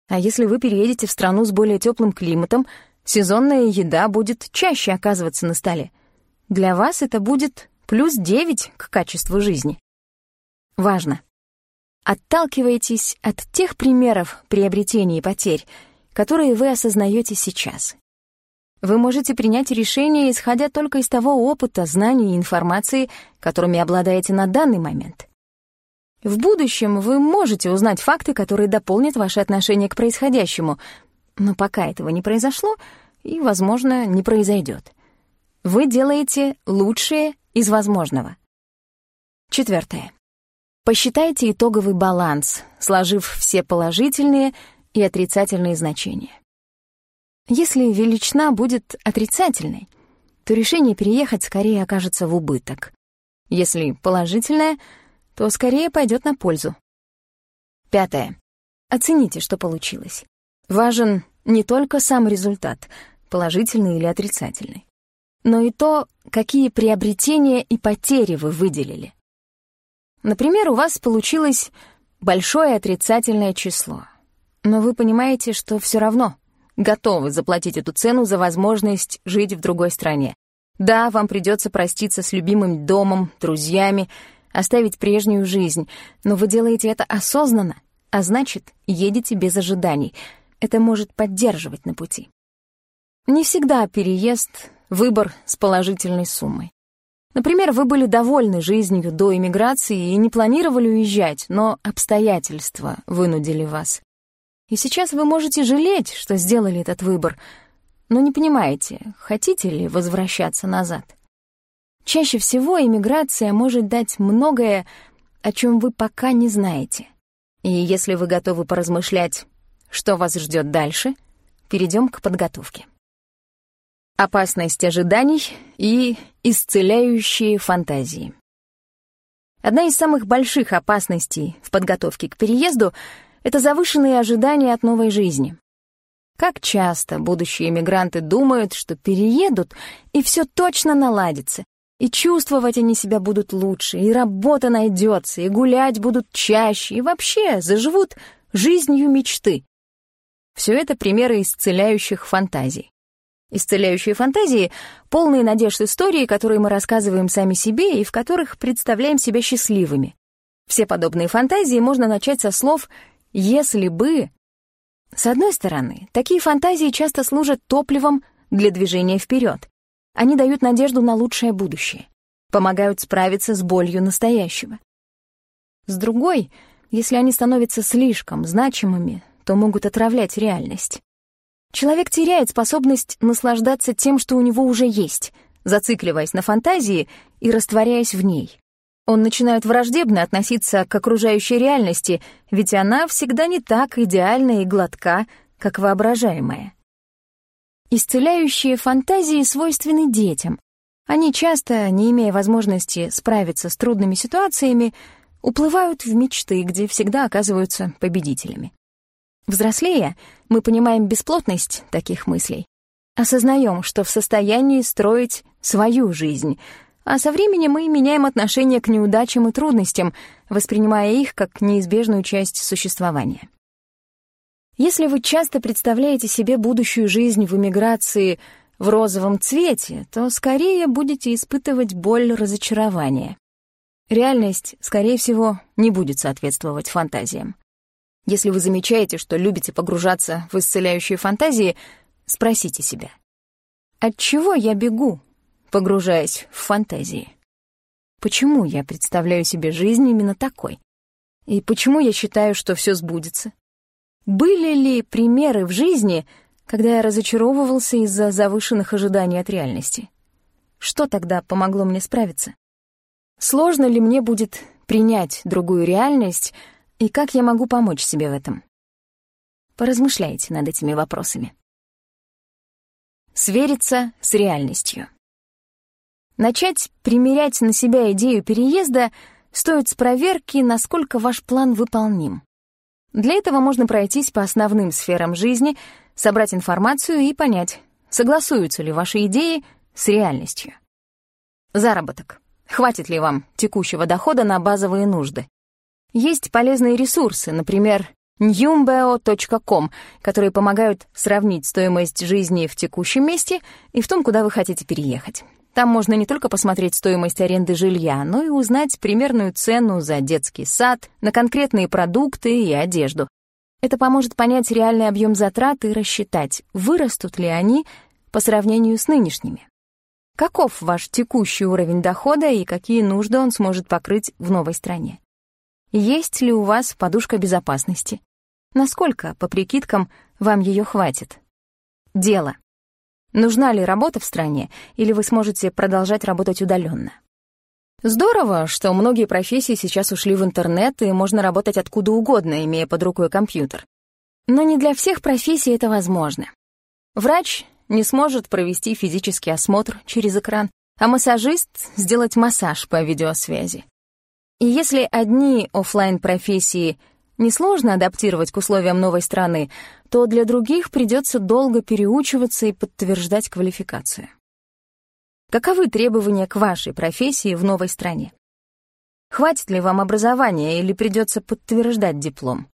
А если вы переедете в страну с более теплым климатом, сезонная еда будет чаще оказываться на столе. Для вас это будет плюс 9 к качеству жизни. Важно. Отталкивайтесь от тех примеров приобретений и потерь, которые вы осознаете сейчас. Вы можете принять решение, исходя только из того опыта, знаний и информации, которыми обладаете на данный момент. В будущем вы можете узнать факты, которые дополнят ваше отношение к происходящему, но пока этого не произошло и, возможно, не произойдет. Вы делаете лучшее из возможного. Четвертое. Посчитайте итоговый баланс, сложив все положительные и отрицательные значения. Если величина будет отрицательной, то решение переехать скорее окажется в убыток. Если положительное, то скорее пойдет на пользу. Пятое. Оцените, что получилось. Важен не только сам результат, положительный или отрицательный, но и то, какие приобретения и потери вы выделили. Например, у вас получилось большое отрицательное число. Но вы понимаете, что все равно готовы заплатить эту цену за возможность жить в другой стране. Да, вам придется проститься с любимым домом, друзьями, оставить прежнюю жизнь, но вы делаете это осознанно, а значит, едете без ожиданий. Это может поддерживать на пути. Не всегда переезд — выбор с положительной суммой. Например, вы были довольны жизнью до иммиграции и не планировали уезжать, но обстоятельства вынудили вас. И сейчас вы можете жалеть, что сделали этот выбор, но не понимаете, хотите ли возвращаться назад. Чаще всего иммиграция может дать многое, о чем вы пока не знаете. И если вы готовы поразмышлять, что вас ждет дальше, перейдем к подготовке. Опасность ожиданий и исцеляющие фантазии. Одна из самых больших опасностей в подготовке к переезду — это завышенные ожидания от новой жизни. Как часто будущие эмигранты думают, что переедут, и все точно наладится, и чувствовать они себя будут лучше, и работа найдется, и гулять будут чаще, и вообще заживут жизнью мечты. Все это примеры исцеляющих фантазий. Исцеляющие фантазии — полные надежд истории, которые мы рассказываем сами себе и в которых представляем себя счастливыми. Все подобные фантазии можно начать со слов «если бы». С одной стороны, такие фантазии часто служат топливом для движения вперед. Они дают надежду на лучшее будущее, помогают справиться с болью настоящего. С другой, если они становятся слишком значимыми, то могут отравлять реальность. Человек теряет способность наслаждаться тем, что у него уже есть, зацикливаясь на фантазии и растворяясь в ней. Он начинает враждебно относиться к окружающей реальности, ведь она всегда не так идеальна и гладка, как воображаемая. Исцеляющие фантазии свойственны детям. Они часто, не имея возможности справиться с трудными ситуациями, уплывают в мечты, где всегда оказываются победителями. Взрослея, мы понимаем бесплотность таких мыслей. Осознаем, что в состоянии строить свою жизнь, а со временем мы меняем отношение к неудачам и трудностям, воспринимая их как неизбежную часть существования. Если вы часто представляете себе будущую жизнь в эмиграции в розовом цвете, то скорее будете испытывать боль разочарования. Реальность, скорее всего, не будет соответствовать фантазиям. Если вы замечаете, что любите погружаться в исцеляющие фантазии, спросите себя. От чего я бегу, погружаясь в фантазии? Почему я представляю себе жизнь именно такой? И почему я считаю, что все сбудется? Были ли примеры в жизни, когда я разочаровывался из-за завышенных ожиданий от реальности? Что тогда помогло мне справиться? Сложно ли мне будет принять другую реальность, и как я могу помочь себе в этом? Поразмышляйте над этими вопросами. Свериться с реальностью. Начать примерять на себя идею переезда стоит с проверки, насколько ваш план выполним. Для этого можно пройтись по основным сферам жизни, собрать информацию и понять, согласуются ли ваши идеи с реальностью. Заработок. Хватит ли вам текущего дохода на базовые нужды? Есть полезные ресурсы, например, numbeo.com, которые помогают сравнить стоимость жизни в текущем месте и в том, куда вы хотите переехать. Там можно не только посмотреть стоимость аренды жилья, но и узнать примерную цену за детский сад, на конкретные продукты и одежду. Это поможет понять реальный объем затрат и рассчитать, вырастут ли они по сравнению с нынешними. Каков ваш текущий уровень дохода и какие нужды он сможет покрыть в новой стране? Есть ли у вас подушка безопасности? Насколько, по прикидкам, вам ее хватит? Дело. Нужна ли работа в стране, или вы сможете продолжать работать удаленно? Здорово, что многие профессии сейчас ушли в интернет, и можно работать откуда угодно, имея под рукой компьютер. Но не для всех профессий это возможно. Врач не сможет провести физический осмотр через экран, а массажист — сделать массаж по видеосвязи. И если одни офлайн профессии несложно адаптировать к условиям новой страны, то для других придется долго переучиваться и подтверждать квалификацию. Каковы требования к вашей профессии в новой стране? Хватит ли вам образования или придется подтверждать диплом?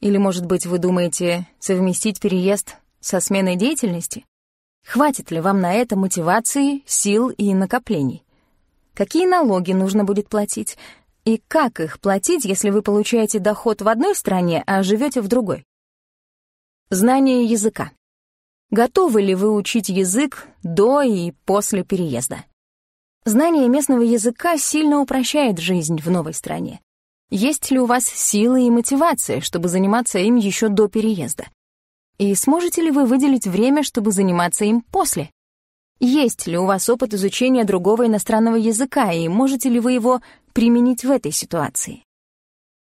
Или, может быть, вы думаете совместить переезд со сменой деятельности? Хватит ли вам на это мотивации, сил и накоплений? Какие налоги нужно будет платить? И как их платить, если вы получаете доход в одной стране, а живете в другой? Знание языка. Готовы ли вы учить язык до и после переезда? Знание местного языка сильно упрощает жизнь в новой стране. Есть ли у вас силы и мотивация, чтобы заниматься им еще до переезда? И сможете ли вы выделить время, чтобы заниматься им после? Есть ли у вас опыт изучения другого иностранного языка, и можете ли вы его применить в этой ситуации?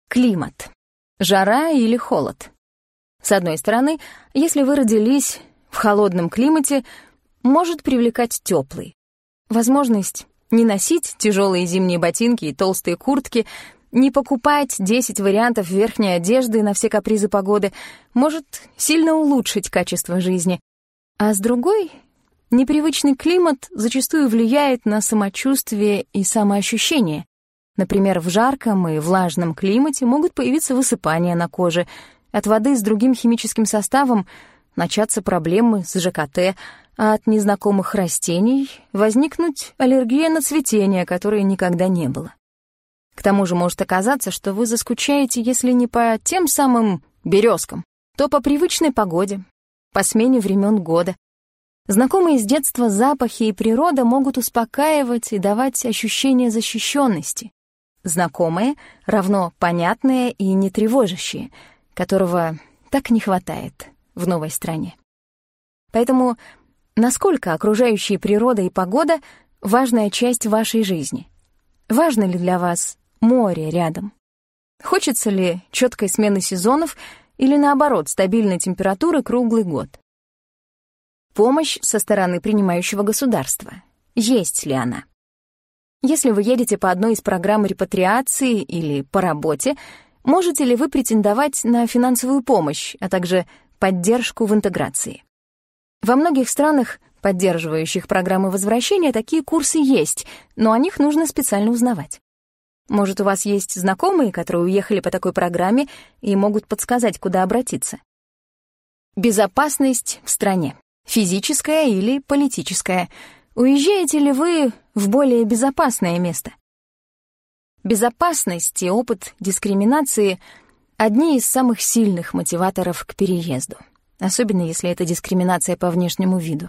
Климат. Жара или холод? С одной стороны, если вы родились в холодном климате, может привлекать теплый. Возможность не носить тяжелые зимние ботинки и толстые куртки, не покупать 10 вариантов верхней одежды на все капризы погоды может сильно улучшить качество жизни. А с другой Непривычный климат зачастую влияет на самочувствие и самоощущение. Например, в жарком и влажном климате могут появиться высыпания на коже, от воды с другим химическим составом начаться проблемы с ЖКТ, а от незнакомых растений возникнуть аллергия на цветение, которой никогда не было. К тому же может оказаться, что вы заскучаете, если не по тем самым березкам, то по привычной погоде, по смене времен года, Знакомые с детства запахи и природа могут успокаивать и давать ощущение защищенности. Знакомые равно понятные и не тревожащие, которого так не хватает в новой стране. Поэтому насколько окружающие природа и погода — важная часть вашей жизни? Важно ли для вас море рядом? Хочется ли четкой смены сезонов или, наоборот, стабильной температуры круглый год? Помощь со стороны принимающего государства. Есть ли она? Если вы едете по одной из программ репатриации или по работе, можете ли вы претендовать на финансовую помощь, а также поддержку в интеграции? Во многих странах, поддерживающих программы возвращения, такие курсы есть, но о них нужно специально узнавать. Может, у вас есть знакомые, которые уехали по такой программе и могут подсказать, куда обратиться. Безопасность в стране физическое или политическое. Уезжаете ли вы в более безопасное место? Безопасность и опыт дискриминации — одни из самых сильных мотиваторов к переезду, особенно если это дискриминация по внешнему виду.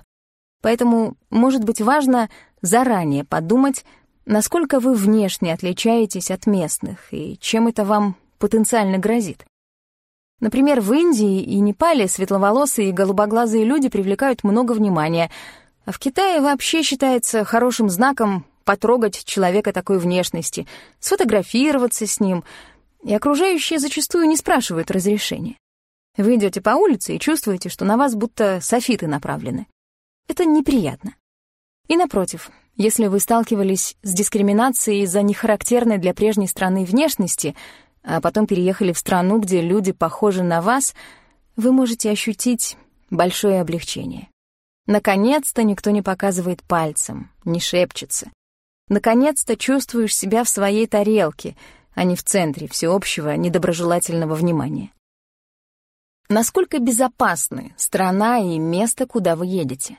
Поэтому может быть важно заранее подумать, насколько вы внешне отличаетесь от местных и чем это вам потенциально грозит. Например, в Индии и Непале светловолосые и голубоглазые люди привлекают много внимания, а в Китае вообще считается хорошим знаком потрогать человека такой внешности, сфотографироваться с ним, и окружающие зачастую не спрашивают разрешения. Вы идете по улице и чувствуете, что на вас будто софиты направлены. Это неприятно. И напротив, если вы сталкивались с дискриминацией из-за нехарактерной для прежней страны внешности — а потом переехали в страну, где люди похожи на вас, вы можете ощутить большое облегчение. Наконец-то никто не показывает пальцем, не шепчется. Наконец-то чувствуешь себя в своей тарелке, а не в центре всеобщего недоброжелательного внимания. Насколько безопасны страна и место, куда вы едете?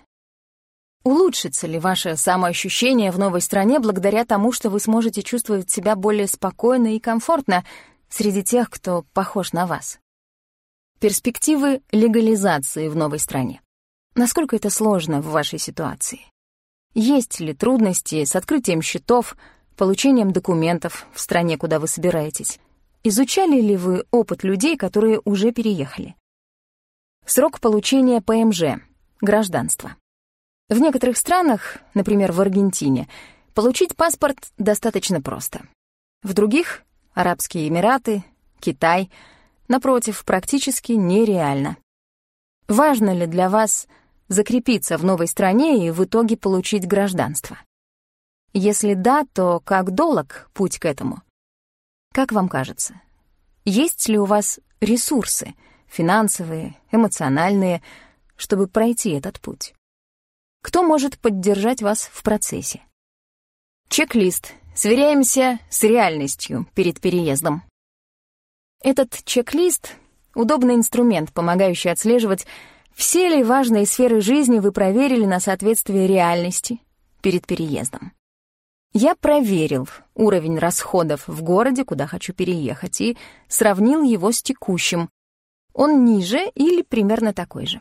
Улучшится ли ваше самоощущение в новой стране благодаря тому, что вы сможете чувствовать себя более спокойно и комфортно среди тех, кто похож на вас? Перспективы легализации в новой стране. Насколько это сложно в вашей ситуации? Есть ли трудности с открытием счетов, получением документов в стране, куда вы собираетесь? Изучали ли вы опыт людей, которые уже переехали? Срок получения ПМЖ, гражданства. В некоторых странах, например, в Аргентине, получить паспорт достаточно просто. В других — Арабские Эмираты, Китай — напротив, практически нереально. Важно ли для вас закрепиться в новой стране и в итоге получить гражданство? Если да, то как долг путь к этому? Как вам кажется, есть ли у вас ресурсы, финансовые, эмоциональные, чтобы пройти этот путь? Кто может поддержать вас в процессе? Чек-лист. Сверяемся с реальностью перед переездом. Этот чек-лист — удобный инструмент, помогающий отслеживать, все ли важные сферы жизни вы проверили на соответствие реальности перед переездом. Я проверил уровень расходов в городе, куда хочу переехать, и сравнил его с текущим. Он ниже или примерно такой же.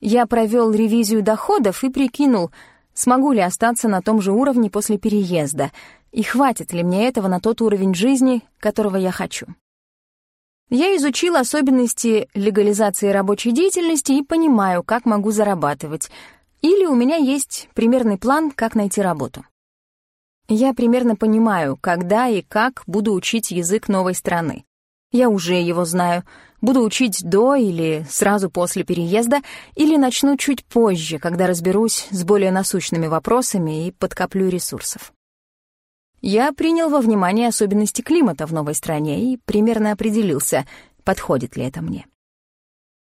Я провел ревизию доходов и прикинул, смогу ли остаться на том же уровне после переезда, и хватит ли мне этого на тот уровень жизни, которого я хочу. Я изучил особенности легализации рабочей деятельности и понимаю, как могу зарабатывать, или у меня есть примерный план, как найти работу. Я примерно понимаю, когда и как буду учить язык новой страны. Я уже его знаю — Буду учить до или сразу после переезда, или начну чуть позже, когда разберусь с более насущными вопросами и подкоплю ресурсов. Я принял во внимание особенности климата в новой стране и примерно определился, подходит ли это мне.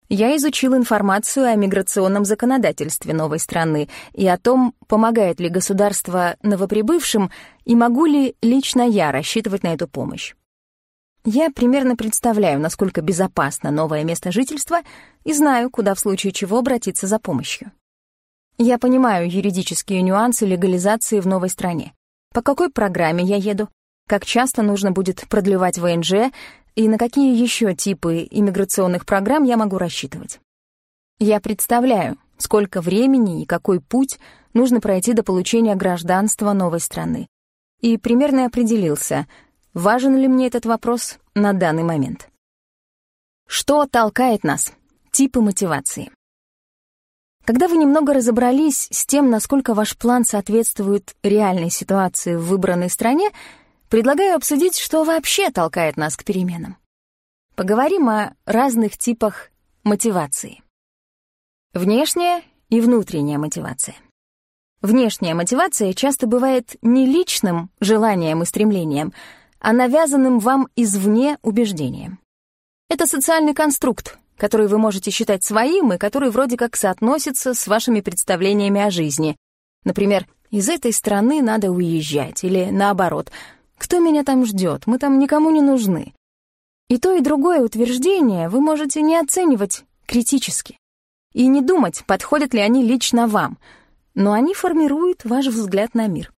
Я изучил информацию о миграционном законодательстве новой страны и о том, помогает ли государство новоприбывшим и могу ли лично я рассчитывать на эту помощь. Я примерно представляю, насколько безопасно новое место жительства и знаю, куда в случае чего обратиться за помощью. Я понимаю юридические нюансы легализации в новой стране. По какой программе я еду, как часто нужно будет продлевать ВНЖ и на какие еще типы иммиграционных программ я могу рассчитывать. Я представляю, сколько времени и какой путь нужно пройти до получения гражданства новой страны. И примерно определился — Важен ли мне этот вопрос на данный момент? Что толкает нас? Типы мотивации. Когда вы немного разобрались с тем, насколько ваш план соответствует реальной ситуации в выбранной стране, предлагаю обсудить, что вообще толкает нас к переменам. Поговорим о разных типах мотивации. Внешняя и внутренняя мотивация. Внешняя мотивация часто бывает не личным желанием и стремлением — а навязанным вам извне убеждением. Это социальный конструкт, который вы можете считать своим и который вроде как соотносится с вашими представлениями о жизни. Например, из этой страны надо уезжать, или наоборот, кто меня там ждет, мы там никому не нужны. И то, и другое утверждение вы можете не оценивать критически и не думать, подходят ли они лично вам, но они формируют ваш взгляд на мир.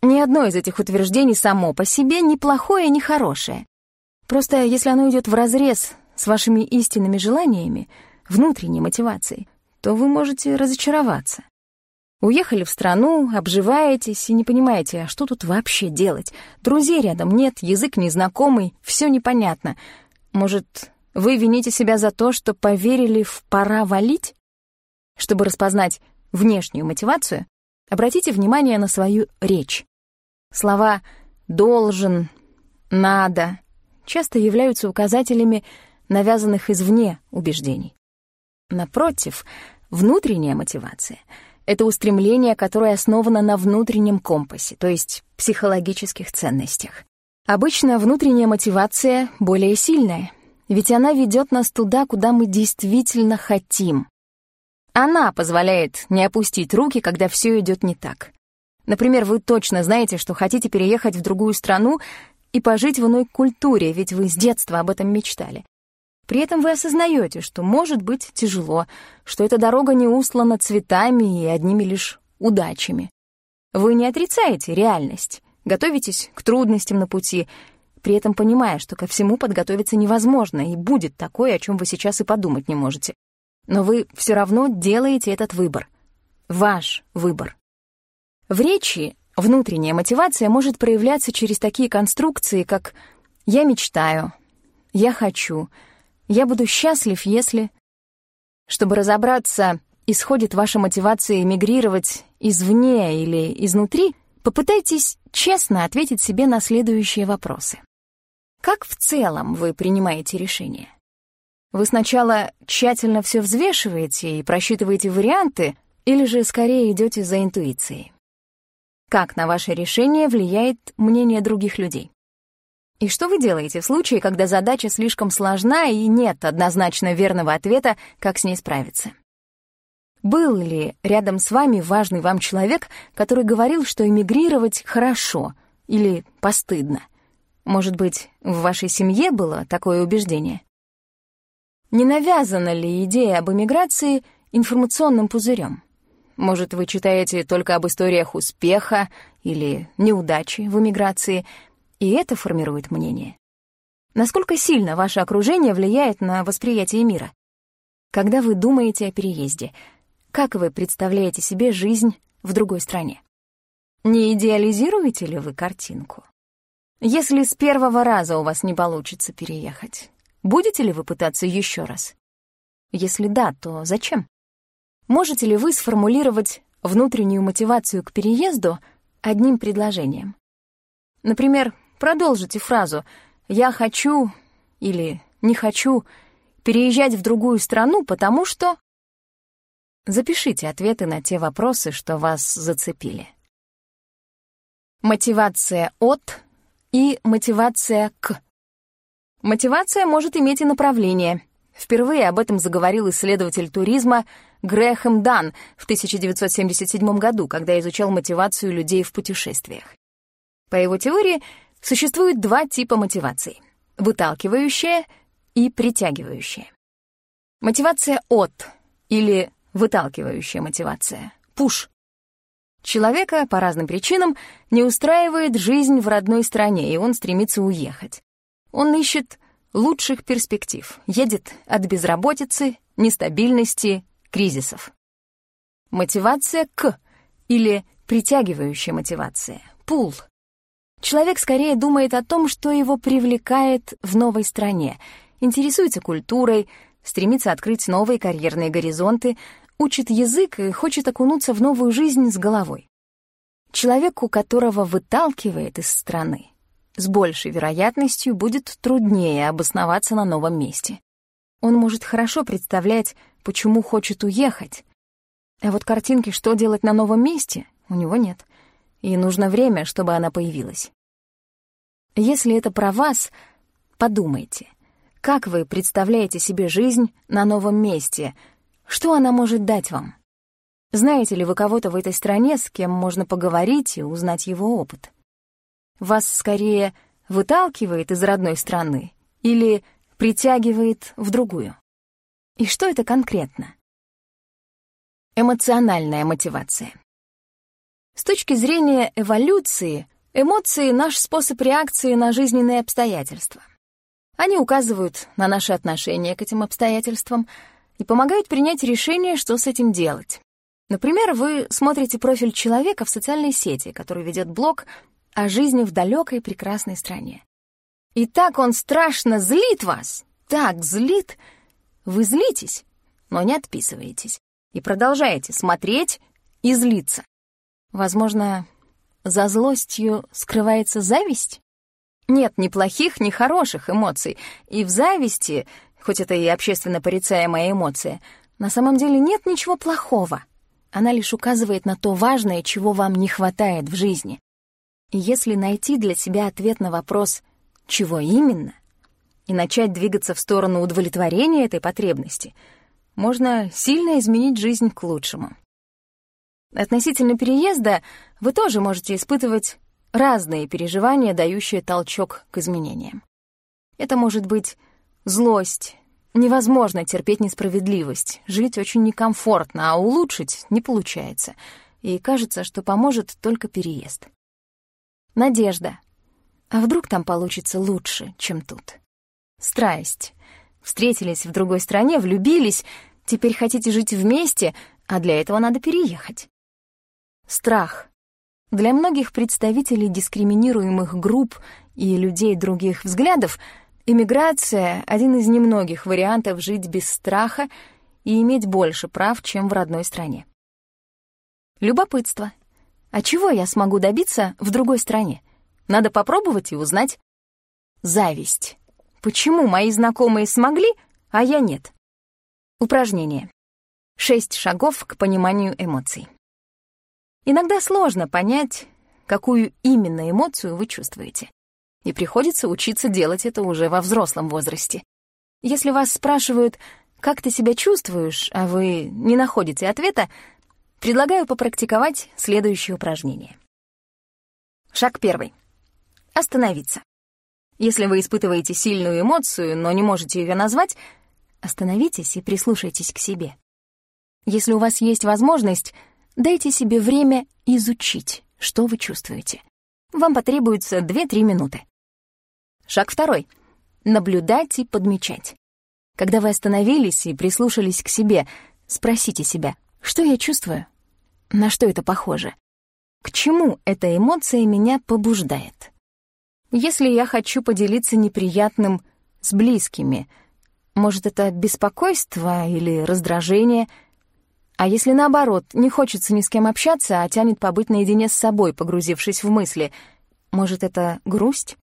Ни одно из этих утверждений само по себе ни плохое, ни хорошее. Просто если оно идет вразрез с вашими истинными желаниями, внутренней мотивацией, то вы можете разочароваться. Уехали в страну, обживаетесь и не понимаете, а что тут вообще делать? Друзей рядом нет, язык незнакомый, все непонятно. Может, вы вините себя за то, что поверили в «пора валить»? Чтобы распознать внешнюю мотивацию, обратите внимание на свою речь. Слова «должен», «надо» часто являются указателями навязанных извне убеждений. Напротив, внутренняя мотивация — это устремление, которое основано на внутреннем компасе, то есть психологических ценностях. Обычно внутренняя мотивация более сильная, ведь она ведет нас туда, куда мы действительно хотим. Она позволяет не опустить руки, когда все идет не так. Например, вы точно знаете, что хотите переехать в другую страну и пожить в иной культуре, ведь вы с детства об этом мечтали. При этом вы осознаете, что может быть тяжело, что эта дорога не устлана цветами и одними лишь удачами. Вы не отрицаете реальность, готовитесь к трудностям на пути, при этом понимая, что ко всему подготовиться невозможно, и будет такое, о чем вы сейчас и подумать не можете. Но вы все равно делаете этот выбор. Ваш выбор. В речи внутренняя мотивация может проявляться через такие конструкции, как «я мечтаю», «я хочу», «я буду счастлив, если...» Чтобы разобраться, исходит ваша мотивация эмигрировать извне или изнутри, попытайтесь честно ответить себе на следующие вопросы. Как в целом вы принимаете решение? Вы сначала тщательно все взвешиваете и просчитываете варианты, или же скорее идете за интуицией? Как на ваше решение влияет мнение других людей? И что вы делаете в случае, когда задача слишком сложна и нет однозначно верного ответа, как с ней справиться? Был ли рядом с вами важный вам человек, который говорил, что эмигрировать хорошо или постыдно? Может быть, в вашей семье было такое убеждение? Не навязана ли идея об эмиграции информационным пузырем? Может, вы читаете только об историях успеха или неудачи в эмиграции, и это формирует мнение? Насколько сильно ваше окружение влияет на восприятие мира? Когда вы думаете о переезде, как вы представляете себе жизнь в другой стране? Не идеализируете ли вы картинку? Если с первого раза у вас не получится переехать, будете ли вы пытаться еще раз? Если да, то зачем? Можете ли вы сформулировать внутреннюю мотивацию к переезду одним предложением? Например, продолжите фразу «я хочу» или «не хочу» переезжать в другую страну, потому что Запишите ответы на те вопросы, что вас зацепили. Мотивация от и мотивация к. Мотивация может иметь и направление. Впервые об этом заговорил исследователь туризма Грэхэм Дан в 1977 году, когда изучал мотивацию людей в путешествиях. По его теории, существует два типа мотиваций — выталкивающая и притягивающая. Мотивация от или выталкивающая мотивация. Пуш. Человека по разным причинам не устраивает жизнь в родной стране, и он стремится уехать. Он ищет лучших перспектив, едет от безработицы, нестабильности, кризисов. Мотивация к или притягивающая мотивация, пул. Человек скорее думает о том, что его привлекает в новой стране, интересуется культурой, стремится открыть новые карьерные горизонты, учит язык и хочет окунуться в новую жизнь с головой. Человеку, которого выталкивает из страны, с большей вероятностью будет труднее обосноваться на новом месте. Он может хорошо представлять, почему хочет уехать. А вот картинки, что делать на новом месте, у него нет. И нужно время, чтобы она появилась. Если это про вас, подумайте, как вы представляете себе жизнь на новом месте — что она может дать вам? Знаете ли вы кого-то в этой стране, с кем можно поговорить и узнать его опыт? Вас скорее выталкивает из родной страны или притягивает в другую? И что это конкретно? Эмоциональная мотивация. С точки зрения эволюции, эмоции — наш способ реакции на жизненные обстоятельства. Они указывают на наши отношения к этим обстоятельствам — и помогают принять решение, что с этим делать. Например, вы смотрите профиль человека в социальной сети, который ведет блог о жизни в далекой прекрасной стране. И так он страшно злит вас, так злит. Вы злитесь, но не отписываетесь. И продолжаете смотреть и злиться. Возможно, за злостью скрывается зависть? Нет ни плохих, ни хороших эмоций, и в зависти хоть это и общественно порицаемая эмоция, на самом деле нет ничего плохого. Она лишь указывает на то важное, чего вам не хватает в жизни. И если найти для себя ответ на вопрос «чего именно?» и начать двигаться в сторону удовлетворения этой потребности, можно сильно изменить жизнь к лучшему. Относительно переезда вы тоже можете испытывать разные переживания, дающие толчок к изменениям. Это может быть злость, Невозможно терпеть несправедливость, жить очень некомфортно, а улучшить не получается. И кажется, что поможет только переезд. Надежда. А вдруг там получится лучше, чем тут? Страсть. Встретились в другой стране, влюбились, теперь хотите жить вместе, а для этого надо переехать. Страх. Для многих представителей дискриминируемых групп и людей других взглядов иммиграция — один из немногих вариантов жить без страха и иметь больше прав, чем в родной стране. Любопытство. А чего я смогу добиться в другой стране? Надо попробовать и узнать. Зависть. Почему мои знакомые смогли, а я нет? Упражнение. Шесть шагов к пониманию эмоций. Иногда сложно понять, какую именно эмоцию вы чувствуете. И приходится учиться делать это уже во взрослом возрасте. Если вас спрашивают, как ты себя чувствуешь, а вы не находите ответа, предлагаю попрактиковать следующее упражнение. Шаг первый. Остановиться. Если вы испытываете сильную эмоцию, но не можете ее назвать, остановитесь и прислушайтесь к себе. Если у вас есть возможность, дайте себе время изучить, что вы чувствуете. Вам потребуется 2-3 минуты. Шаг второй. Наблюдать и подмечать. Когда вы остановились и прислушались к себе, спросите себя, что я чувствую? На что это похоже? К чему эта эмоция меня побуждает? Если я хочу поделиться неприятным с близкими, может, это беспокойство или раздражение — а если наоборот, не хочется ни с кем общаться, а тянет побыть наедине с собой, погрузившись в мысли, может, это грусть?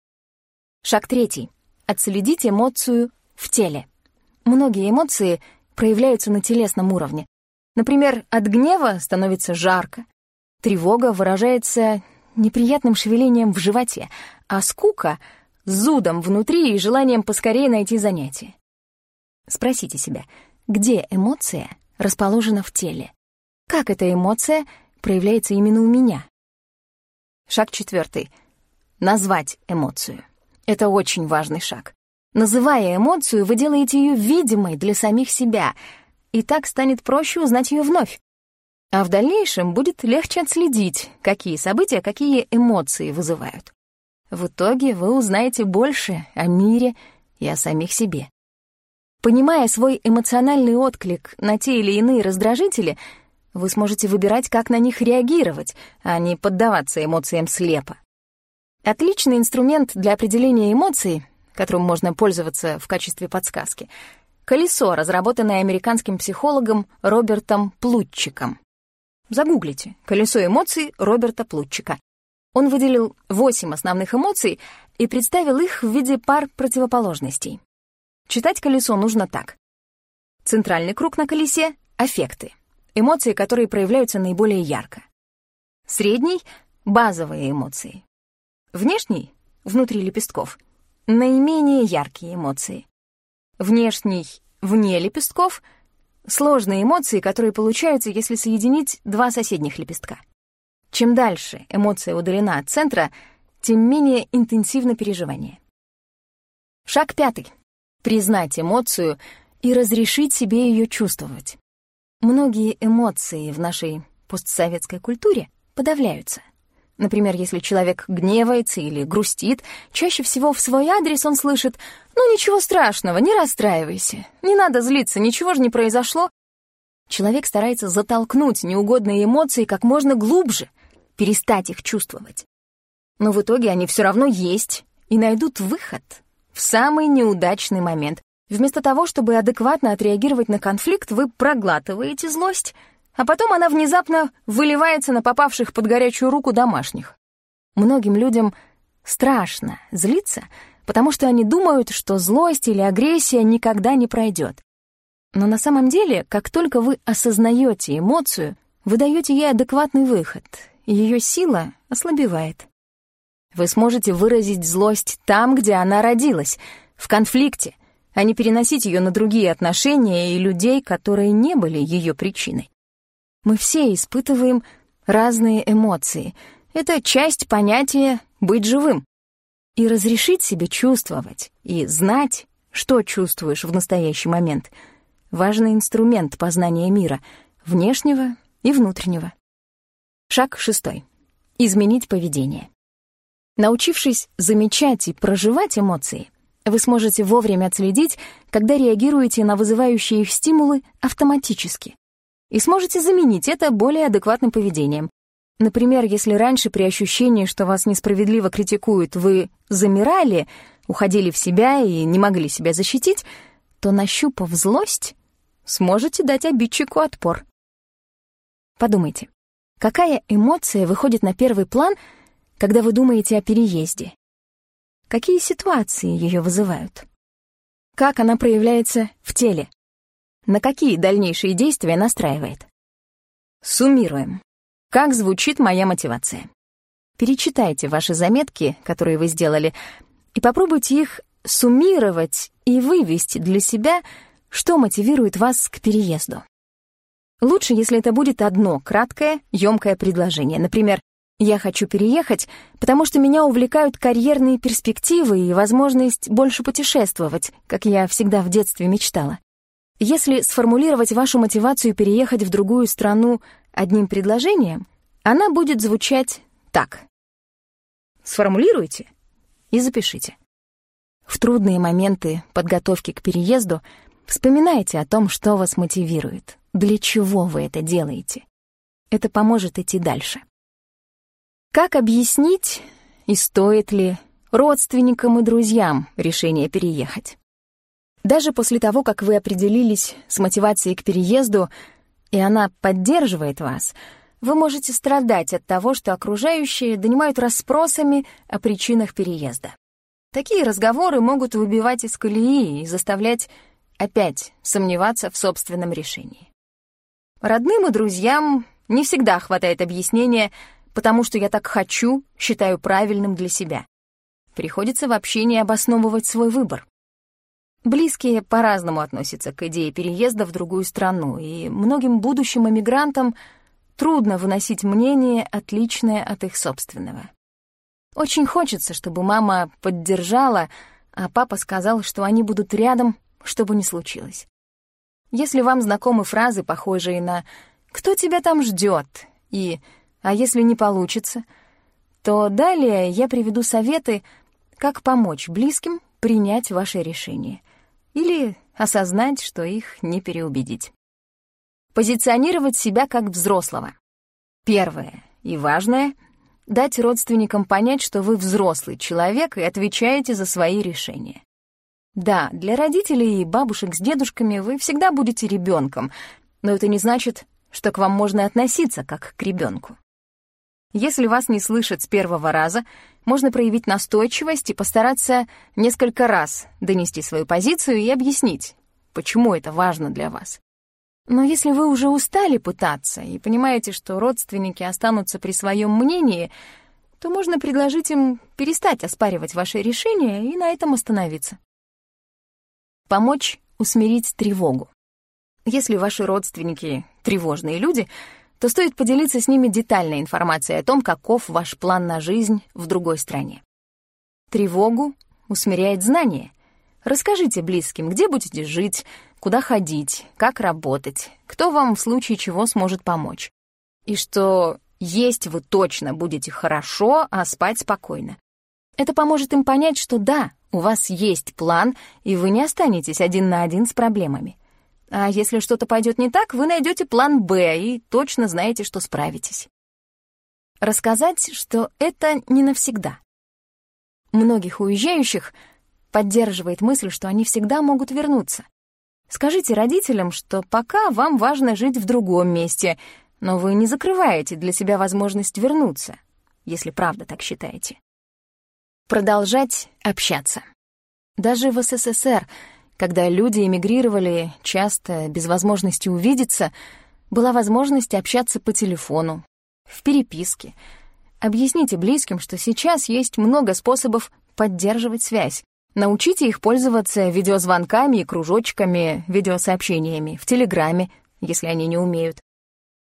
Шаг третий. Отследить эмоцию в теле. Многие эмоции проявляются на телесном уровне. Например, от гнева становится жарко, тревога выражается неприятным шевелением в животе, а скука — зудом внутри и желанием поскорее найти занятие. Спросите себя, где эмоция расположена в теле. Как эта эмоция проявляется именно у меня? Шаг четвертый. Назвать эмоцию. Это очень важный шаг. Называя эмоцию, вы делаете ее видимой для самих себя, и так станет проще узнать ее вновь. А в дальнейшем будет легче отследить, какие события, какие эмоции вызывают. В итоге вы узнаете больше о мире и о самих себе. Понимая свой эмоциональный отклик на те или иные раздражители, вы сможете выбирать, как на них реагировать, а не поддаваться эмоциям слепо. Отличный инструмент для определения эмоций, которым можно пользоваться в качестве подсказки — колесо, разработанное американским психологом Робертом Плутчиком. Загуглите «Колесо эмоций» Роберта Плутчика. Он выделил восемь основных эмоций и представил их в виде пар противоположностей. Читать колесо нужно так. Центральный круг на колесе — аффекты, эмоции, которые проявляются наиболее ярко. Средний — базовые эмоции. Внешний — внутри лепестков — наименее яркие эмоции. Внешний — вне лепестков — сложные эмоции, которые получаются, если соединить два соседних лепестка. Чем дальше эмоция удалена от центра, тем менее интенсивно переживание. Шаг пятый признать эмоцию и разрешить себе ее чувствовать. Многие эмоции в нашей постсоветской культуре подавляются. Например, если человек гневается или грустит, чаще всего в свой адрес он слышит «Ну ничего страшного, не расстраивайся, не надо злиться, ничего же не произошло». Человек старается затолкнуть неугодные эмоции как можно глубже, перестать их чувствовать. Но в итоге они все равно есть и найдут выход в самый неудачный момент. Вместо того, чтобы адекватно отреагировать на конфликт, вы проглатываете злость, а потом она внезапно выливается на попавших под горячую руку домашних. Многим людям страшно злиться, потому что они думают, что злость или агрессия никогда не пройдет. Но на самом деле, как только вы осознаете эмоцию, вы даете ей адекватный выход, ее сила ослабевает. Вы сможете выразить злость там, где она родилась, в конфликте, а не переносить ее на другие отношения и людей, которые не были ее причиной. Мы все испытываем разные эмоции. Это часть понятия «быть живым». И разрешить себе чувствовать и знать, что чувствуешь в настоящий момент. Важный инструмент познания мира, внешнего и внутреннего. Шаг шестой. Изменить поведение. Научившись замечать и проживать эмоции, вы сможете вовремя отследить, когда реагируете на вызывающие их стимулы автоматически. И сможете заменить это более адекватным поведением. Например, если раньше при ощущении, что вас несправедливо критикуют, вы замирали, уходили в себя и не могли себя защитить, то, нащупав злость, сможете дать обидчику отпор. Подумайте, какая эмоция выходит на первый план — когда вы думаете о переезде? Какие ситуации ее вызывают? Как она проявляется в теле? На какие дальнейшие действия настраивает? Суммируем. Как звучит моя мотивация? Перечитайте ваши заметки, которые вы сделали, и попробуйте их суммировать и вывести для себя, что мотивирует вас к переезду. Лучше, если это будет одно краткое, ёмкое предложение. Например, я хочу переехать, потому что меня увлекают карьерные перспективы и возможность больше путешествовать, как я всегда в детстве мечтала. Если сформулировать вашу мотивацию переехать в другую страну одним предложением, она будет звучать так. Сформулируйте и запишите. В трудные моменты подготовки к переезду вспоминайте о том, что вас мотивирует, для чего вы это делаете. Это поможет идти дальше. Как объяснить и стоит ли родственникам и друзьям решение переехать? Даже после того, как вы определились с мотивацией к переезду, и она поддерживает вас, вы можете страдать от того, что окружающие донимают расспросами о причинах переезда. Такие разговоры могут выбивать из колеи и заставлять опять сомневаться в собственном решении. Родным и друзьям не всегда хватает объяснения, потому что я так хочу, считаю правильным для себя. Приходится в общении обосновывать свой выбор. Близкие по-разному относятся к идее переезда в другую страну, и многим будущим эмигрантам трудно выносить мнение, отличное от их собственного. Очень хочется, чтобы мама поддержала, а папа сказал, что они будут рядом, что бы ни случилось. Если вам знакомы фразы, похожие на «Кто тебя там ждет?» и а если не получится, то далее я приведу советы, как помочь близким принять ваше решение или осознать, что их не переубедить. Позиционировать себя как взрослого. Первое и важное — дать родственникам понять, что вы взрослый человек и отвечаете за свои решения. Да, для родителей и бабушек с дедушками вы всегда будете ребенком, но это не значит, что к вам можно относиться как к ребенку. Если вас не слышат с первого раза, можно проявить настойчивость и постараться несколько раз донести свою позицию и объяснить, почему это важно для вас. Но если вы уже устали пытаться и понимаете, что родственники останутся при своем мнении, то можно предложить им перестать оспаривать ваши решения и на этом остановиться. Помочь усмирить тревогу. Если ваши родственники — тревожные люди — то стоит поделиться с ними детальной информацией о том, каков ваш план на жизнь в другой стране. Тревогу усмиряет знание. Расскажите близким, где будете жить, куда ходить, как работать, кто вам в случае чего сможет помочь. И что есть вы точно будете хорошо, а спать спокойно. Это поможет им понять, что да, у вас есть план, и вы не останетесь один на один с проблемами. А если что-то пойдет не так, вы найдете план «Б» и точно знаете, что справитесь. Рассказать, что это не навсегда. Многих уезжающих поддерживает мысль, что они всегда могут вернуться. Скажите родителям, что пока вам важно жить в другом месте, но вы не закрываете для себя возможность вернуться, если правда так считаете. Продолжать общаться. Даже в СССР — когда люди эмигрировали, часто без возможности увидеться, была возможность общаться по телефону, в переписке. Объясните близким, что сейчас есть много способов поддерживать связь. Научите их пользоваться видеозвонками и кружочками, видеосообщениями, в Телеграме, если они не умеют.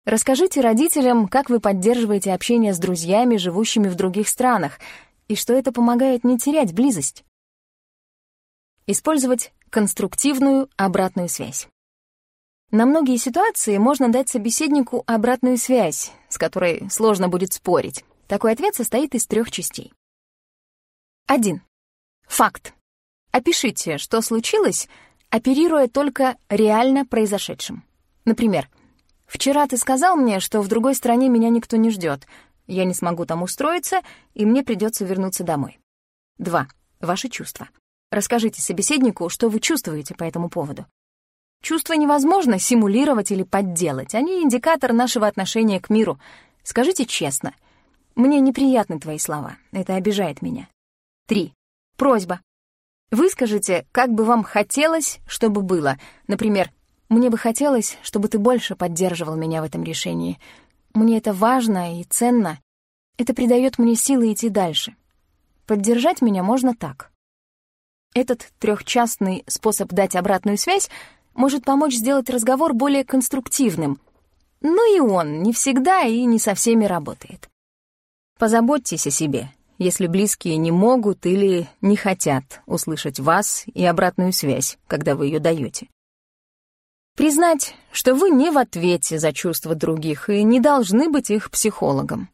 Расскажите родителям, как вы поддерживаете общение с друзьями, живущими в других странах, и что это помогает не терять близость. Использовать конструктивную обратную связь. На многие ситуации можно дать собеседнику обратную связь, с которой сложно будет спорить. Такой ответ состоит из трех частей. 1. Факт. Опишите, что случилось, оперируя только реально произошедшим. Например, «Вчера ты сказал мне, что в другой стране меня никто не ждет. Я не смогу там устроиться, и мне придется вернуться домой». 2. Ваши чувства. Расскажите собеседнику, что вы чувствуете по этому поводу. Чувства невозможно симулировать или подделать. Они индикатор нашего отношения к миру. Скажите честно. Мне неприятны твои слова. Это обижает меня. 3. Просьба. Выскажите, как бы вам хотелось, чтобы было. Например, «Мне бы хотелось, чтобы ты больше поддерживал меня в этом решении. Мне это важно и ценно. Это придает мне силы идти дальше. Поддержать меня можно так». Этот трехчастный способ дать обратную связь может помочь сделать разговор более конструктивным. Но и он не всегда и не со всеми работает. Позаботьтесь о себе, если близкие не могут или не хотят услышать вас и обратную связь, когда вы ее даете. Признать, что вы не в ответе за чувства других и не должны быть их психологом.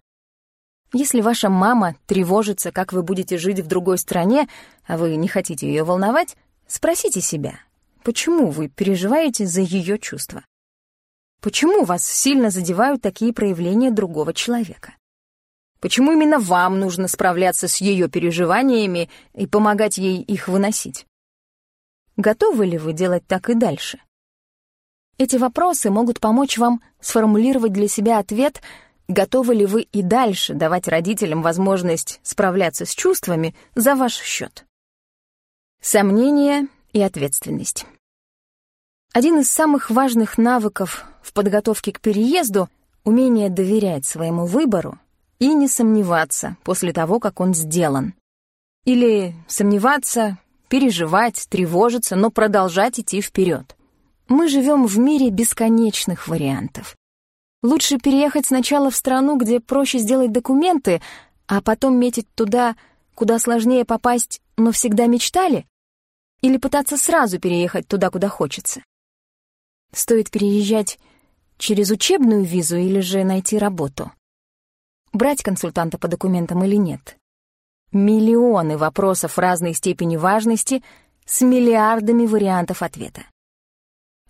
Если ваша мама тревожится, как вы будете жить в другой стране, а вы не хотите ее волновать, спросите себя, почему вы переживаете за ее чувства? Почему вас сильно задевают такие проявления другого человека? Почему именно вам нужно справляться с ее переживаниями и помогать ей их выносить? Готовы ли вы делать так и дальше? Эти вопросы могут помочь вам сформулировать для себя ответ, готовы ли вы и дальше давать родителям возможность справляться с чувствами за ваш счет. Сомнения и ответственность. Один из самых важных навыков в подготовке к переезду — умение доверять своему выбору и не сомневаться после того, как он сделан. Или сомневаться, переживать, тревожиться, но продолжать идти вперед. Мы живем в мире бесконечных вариантов. Лучше переехать сначала в страну, где проще сделать документы, а потом метить туда, куда сложнее попасть, но всегда мечтали? Или пытаться сразу переехать туда, куда хочется? Стоит переезжать через учебную визу или же найти работу? брать консультанта по документам или нет. Миллионы вопросов разной степени важности с миллиардами вариантов ответа.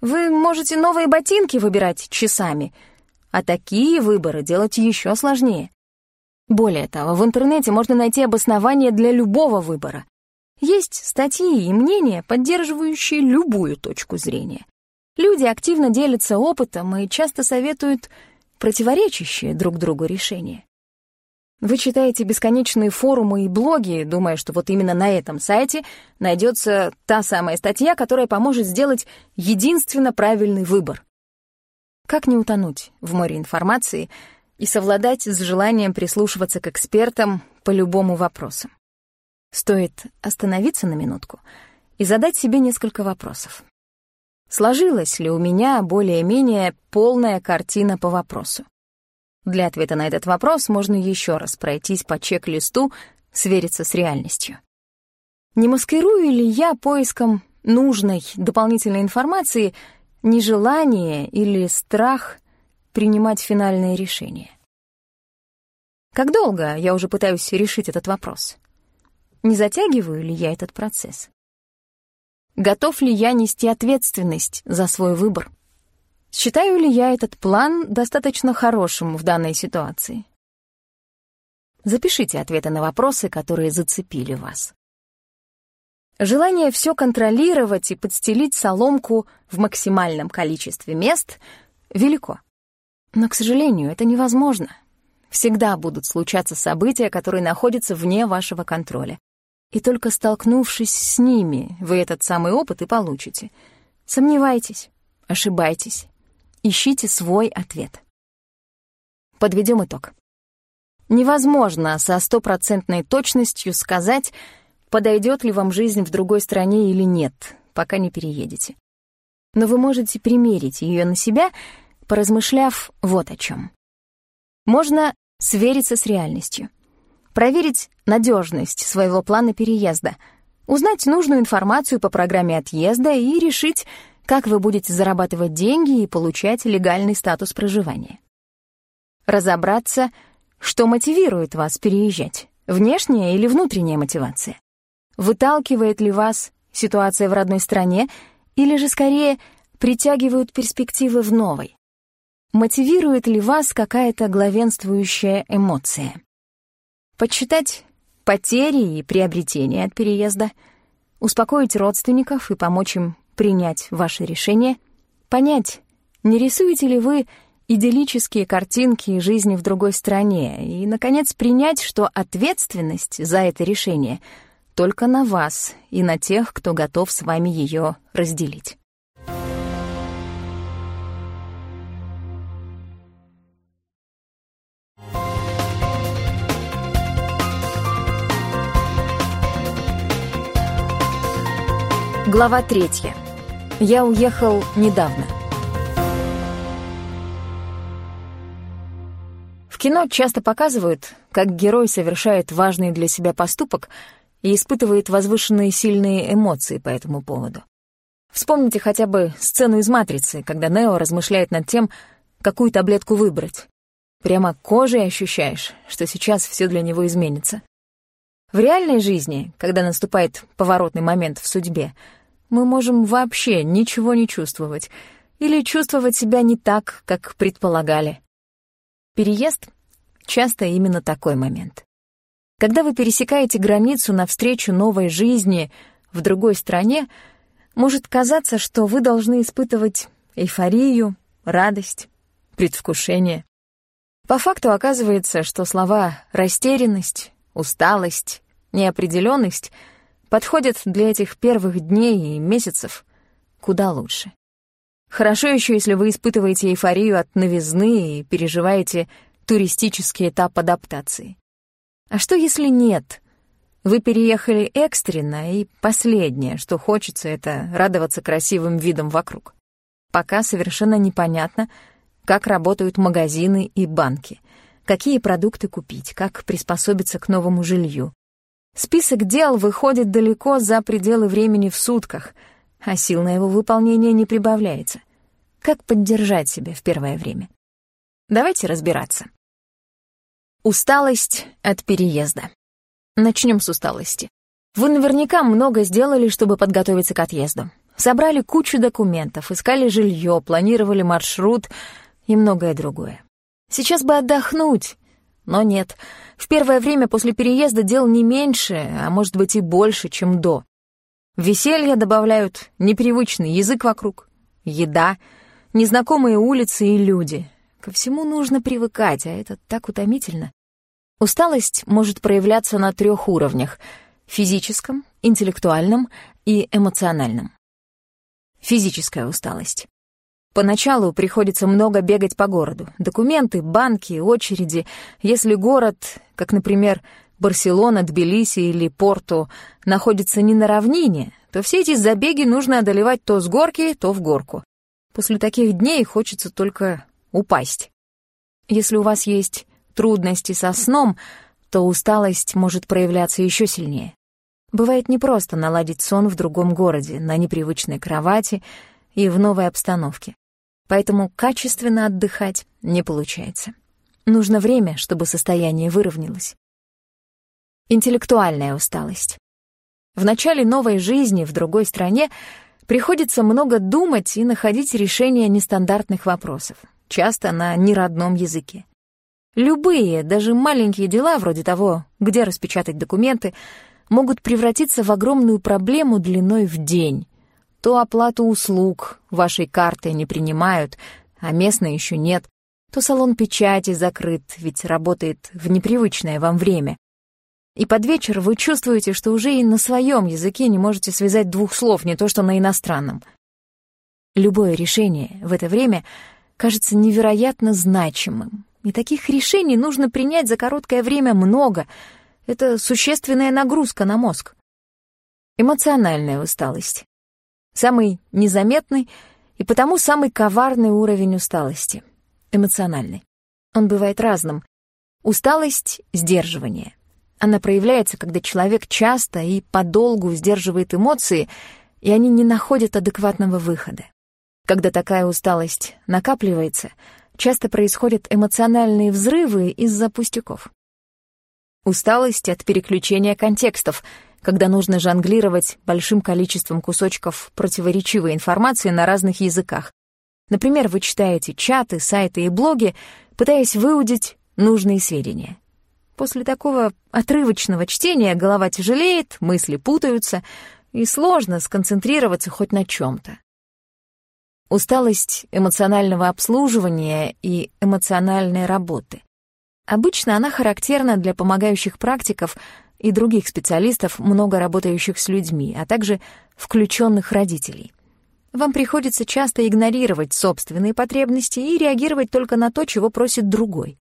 Вы можете новые ботинки выбирать часами, а такие выборы делать еще сложнее. Более того, в интернете можно найти обоснование для любого выбора. Есть статьи и мнения, поддерживающие любую точку зрения. Люди активно делятся опытом и часто советуют противоречащие друг другу решения. Вы читаете бесконечные форумы и блоги, думая, что вот именно на этом сайте найдется та самая статья, которая поможет сделать единственно правильный выбор. Как не утонуть в море информации и совладать с желанием прислушиваться к экспертам по любому вопросу? Стоит остановиться на минутку и задать себе несколько вопросов. Сложилась ли у меня более-менее полная картина по вопросу? Для ответа на этот вопрос можно еще раз пройтись по чек-листу, свериться с реальностью. Не маскирую ли я поиском нужной дополнительной информации нежелание или страх принимать финальное решение? Как долго я уже пытаюсь решить этот вопрос? Не затягиваю ли я этот процесс? Готов ли я нести ответственность за свой выбор? Считаю ли я этот план достаточно хорошим в данной ситуации? Запишите ответы на вопросы, которые зацепили вас. Желание все контролировать и подстелить соломку в максимальном количестве мест велико. Но, к сожалению, это невозможно. Всегда будут случаться события, которые находятся вне вашего контроля. И только столкнувшись с ними, вы этот самый опыт и получите. Сомневайтесь, ошибайтесь, Ищите свой ответ. Подведем итог. Невозможно со стопроцентной точностью сказать, подойдет ли вам жизнь в другой стране или нет, пока не переедете. Но вы можете примерить ее на себя, поразмышляв вот о чем. Можно свериться с реальностью, проверить надежность своего плана переезда, узнать нужную информацию по программе отъезда и решить, как вы будете зарабатывать деньги и получать легальный статус проживания. Разобраться, что мотивирует вас переезжать, внешняя или внутренняя мотивация. Выталкивает ли вас ситуация в родной стране или же скорее притягивают перспективы в новой? Мотивирует ли вас какая-то главенствующая эмоция? Подсчитать потери и приобретения от переезда, успокоить родственников и помочь им принять ваше решение, понять, не рисуете ли вы идиллические картинки жизни в другой стране и, наконец, принять, что ответственность за это решение только на вас и на тех, кто готов с вами ее разделить. Глава третья. Я уехал недавно. В кино часто показывают, как герой совершает важный для себя поступок и испытывает возвышенные сильные эмоции по этому поводу. Вспомните хотя бы сцену из «Матрицы», когда Нео размышляет над тем, какую таблетку выбрать. Прямо кожей ощущаешь, что сейчас все для него изменится. В реальной жизни, когда наступает поворотный момент в судьбе, мы можем вообще ничего не чувствовать или чувствовать себя не так, как предполагали. Переезд — часто именно такой момент. Когда вы пересекаете границу навстречу новой жизни в другой стране, может казаться, что вы должны испытывать эйфорию, радость, предвкушение. По факту оказывается, что слова «растерянность», «усталость», «неопределенность» подходят для этих первых дней и месяцев куда лучше. Хорошо еще, если вы испытываете эйфорию от новизны и переживаете туристический этап адаптации. А что, если нет? Вы переехали экстренно, и последнее, что хочется, это радоваться красивым видом вокруг. Пока совершенно непонятно, как работают магазины и банки, какие продукты купить, как приспособиться к новому жилью, Список дел выходит далеко за пределы времени в сутках, а сил на его выполнение не прибавляется. Как поддержать себя в первое время? Давайте разбираться. Усталость от переезда. Начнем с усталости. Вы наверняка много сделали, чтобы подготовиться к отъезду. Собрали кучу документов, искали жилье, планировали маршрут и многое другое. Сейчас бы отдохнуть, но нет. В первое время после переезда дел не меньше, а может быть и больше, чем до. Веселье добавляют непривычный язык вокруг, еда, незнакомые улицы и люди. Ко всему нужно привыкать, а это так утомительно. Усталость может проявляться на трех уровнях — физическом, интеллектуальном и эмоциональном. Физическая усталость. Поначалу приходится много бегать по городу. Документы, банки, очереди. Если город, как, например, Барселона, Тбилиси или Порту, находится не на равнине, то все эти забеги нужно одолевать то с горки, то в горку. После таких дней хочется только упасть. Если у вас есть трудности со сном, то усталость может проявляться еще сильнее. Бывает непросто наладить сон в другом городе, на непривычной кровати и в новой обстановке поэтому качественно отдыхать не получается. Нужно время, чтобы состояние выровнялось. Интеллектуальная усталость. В начале новой жизни в другой стране приходится много думать и находить решения нестандартных вопросов, часто на неродном языке. Любые, даже маленькие дела, вроде того, где распечатать документы, могут превратиться в огромную проблему длиной в день, то оплату услуг вашей картой не принимают, а местной еще нет, то салон печати закрыт, ведь работает в непривычное вам время. И под вечер вы чувствуете, что уже и на своем языке не можете связать двух слов, не то что на иностранном. Любое решение в это время кажется невероятно значимым. И таких решений нужно принять за короткое время много. Это существенная нагрузка на мозг. Эмоциональная усталость. Самый незаметный и потому самый коварный уровень усталости — эмоциональный. Он бывает разным. Усталость — сдерживание. Она проявляется, когда человек часто и подолгу сдерживает эмоции, и они не находят адекватного выхода. Когда такая усталость накапливается, часто происходят эмоциональные взрывы из-за пустяков. Усталость от переключения контекстов, когда нужно жонглировать большим количеством кусочков противоречивой информации на разных языках. Например, вы читаете чаты, сайты и блоги, пытаясь выудить нужные сведения. После такого отрывочного чтения голова тяжелеет, мысли путаются, и сложно сконцентрироваться хоть на чем-то. Усталость эмоционального обслуживания и эмоциональной работы. Обычно она характерна для помогающих практиков и других специалистов, много работающих с людьми, а также включенных родителей. Вам приходится часто игнорировать собственные потребности и реагировать только на то, чего просит другой.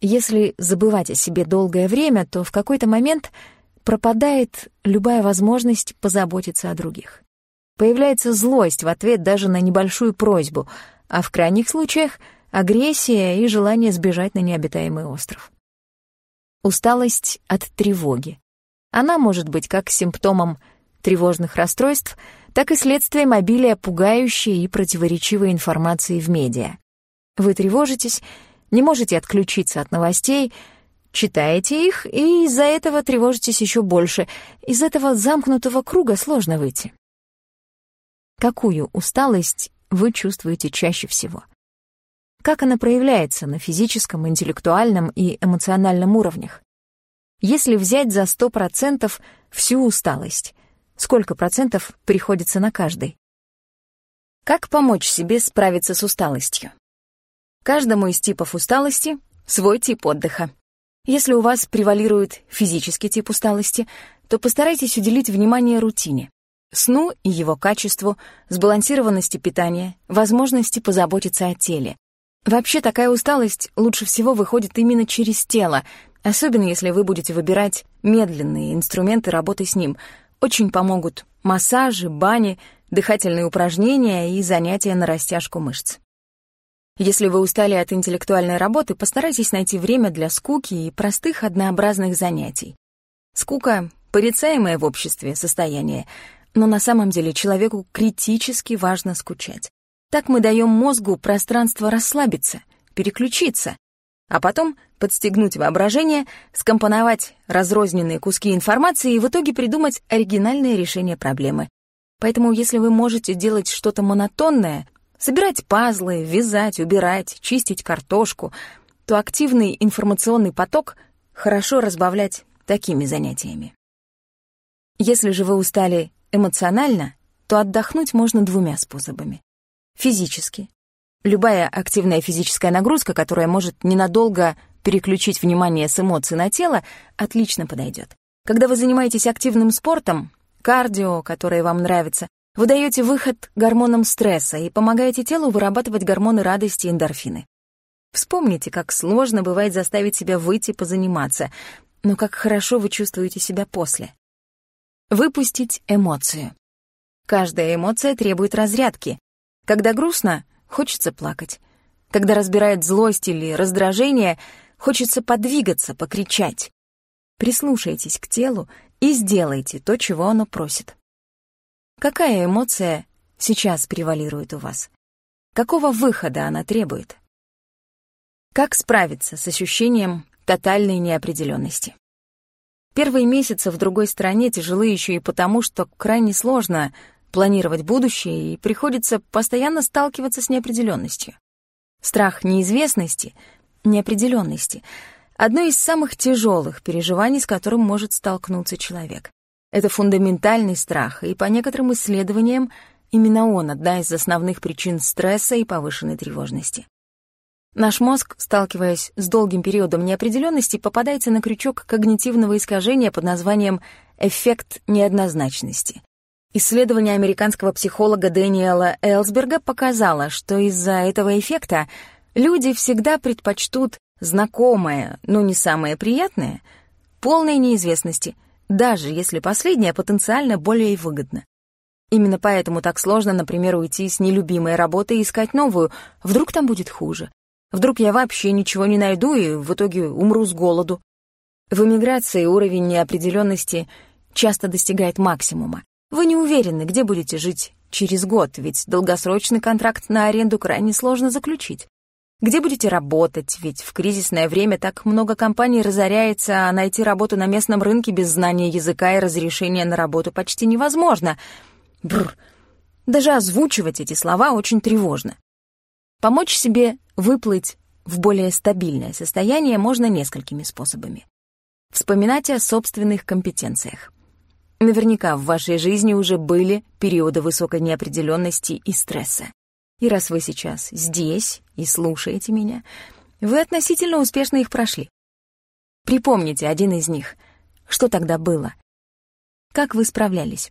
Если забывать о себе долгое время, то в какой-то момент пропадает любая возможность позаботиться о других. Появляется злость в ответ даже на небольшую просьбу, а в крайних случаях — агрессия и желание сбежать на необитаемый остров. Усталость от тревоги. Она может быть как симптомом тревожных расстройств, так и следствием обилия пугающей и противоречивой информации в медиа. Вы тревожитесь не можете отключиться от новостей, читаете их, и из-за этого тревожитесь еще больше. Из этого замкнутого круга сложно выйти. Какую усталость вы чувствуете чаще всего? Как она проявляется на физическом, интеллектуальном и эмоциональном уровнях? Если взять за 100% всю усталость, сколько процентов приходится на каждый? Как помочь себе справиться с усталостью? Каждому из типов усталости свой тип отдыха. Если у вас превалирует физический тип усталости, то постарайтесь уделить внимание рутине, сну и его качеству, сбалансированности питания, возможности позаботиться о теле. Вообще такая усталость лучше всего выходит именно через тело, особенно если вы будете выбирать медленные инструменты работы с ним. Очень помогут массажи, бани, дыхательные упражнения и занятия на растяжку мышц. Если вы устали от интеллектуальной работы, постарайтесь найти время для скуки и простых однообразных занятий. Скука — порицаемое в обществе состояние, но на самом деле человеку критически важно скучать. Так мы даем мозгу пространство расслабиться, переключиться, а потом подстегнуть воображение, скомпоновать разрозненные куски информации и в итоге придумать оригинальное решение проблемы. Поэтому если вы можете делать что-то монотонное, собирать пазлы, вязать, убирать, чистить картошку, то активный информационный поток хорошо разбавлять такими занятиями. Если же вы устали эмоционально, то отдохнуть можно двумя способами. Физически. Любая активная физическая нагрузка, которая может ненадолго переключить внимание с эмоций на тело, отлично подойдет. Когда вы занимаетесь активным спортом, кардио, которое вам нравится, вы даете выход гормонам стресса и помогаете телу вырабатывать гормоны радости и эндорфины. Вспомните, как сложно бывает заставить себя выйти позаниматься, но как хорошо вы чувствуете себя после. Выпустить эмоцию. Каждая эмоция требует разрядки. Когда грустно, хочется плакать. Когда разбирает злость или раздражение, хочется подвигаться, покричать. Прислушайтесь к телу и сделайте то, чего оно просит. Какая эмоция сейчас превалирует у вас? Какого выхода она требует? Как справиться с ощущением тотальной неопределенности? Первые месяцы в другой стране тяжелы еще и потому, что крайне сложно планировать будущее и приходится постоянно сталкиваться с неопределенностью. Страх неизвестности, неопределенности — одно из самых тяжелых переживаний, с которым может столкнуться человек. Это фундаментальный страх, и по некоторым исследованиям именно он одна из основных причин стресса и повышенной тревожности. Наш мозг, сталкиваясь с долгим периодом неопределенности, попадается на крючок когнитивного искажения под названием «эффект неоднозначности». Исследование американского психолога Дэниела Элсберга показало, что из-за этого эффекта люди всегда предпочтут знакомое, но не самое приятное, полной неизвестности — даже если последнее потенциально более выгодно. Именно поэтому так сложно, например, уйти с нелюбимой работы и искать новую. Вдруг там будет хуже. Вдруг я вообще ничего не найду и в итоге умру с голоду. В эмиграции уровень неопределенности часто достигает максимума. Вы не уверены, где будете жить через год, ведь долгосрочный контракт на аренду крайне сложно заключить. Где будете работать, ведь в кризисное время так много компаний разоряется, а найти работу на местном рынке без знания языка и разрешения на работу почти невозможно. Бррр. Даже озвучивать эти слова очень тревожно. Помочь себе выплыть в более стабильное состояние можно несколькими способами. Вспоминать о собственных компетенциях. Наверняка в вашей жизни уже были периоды высокой неопределенности и стресса. И раз вы сейчас здесь и слушаете меня, вы относительно успешно их прошли. Припомните один из них. Что тогда было? Как вы справлялись?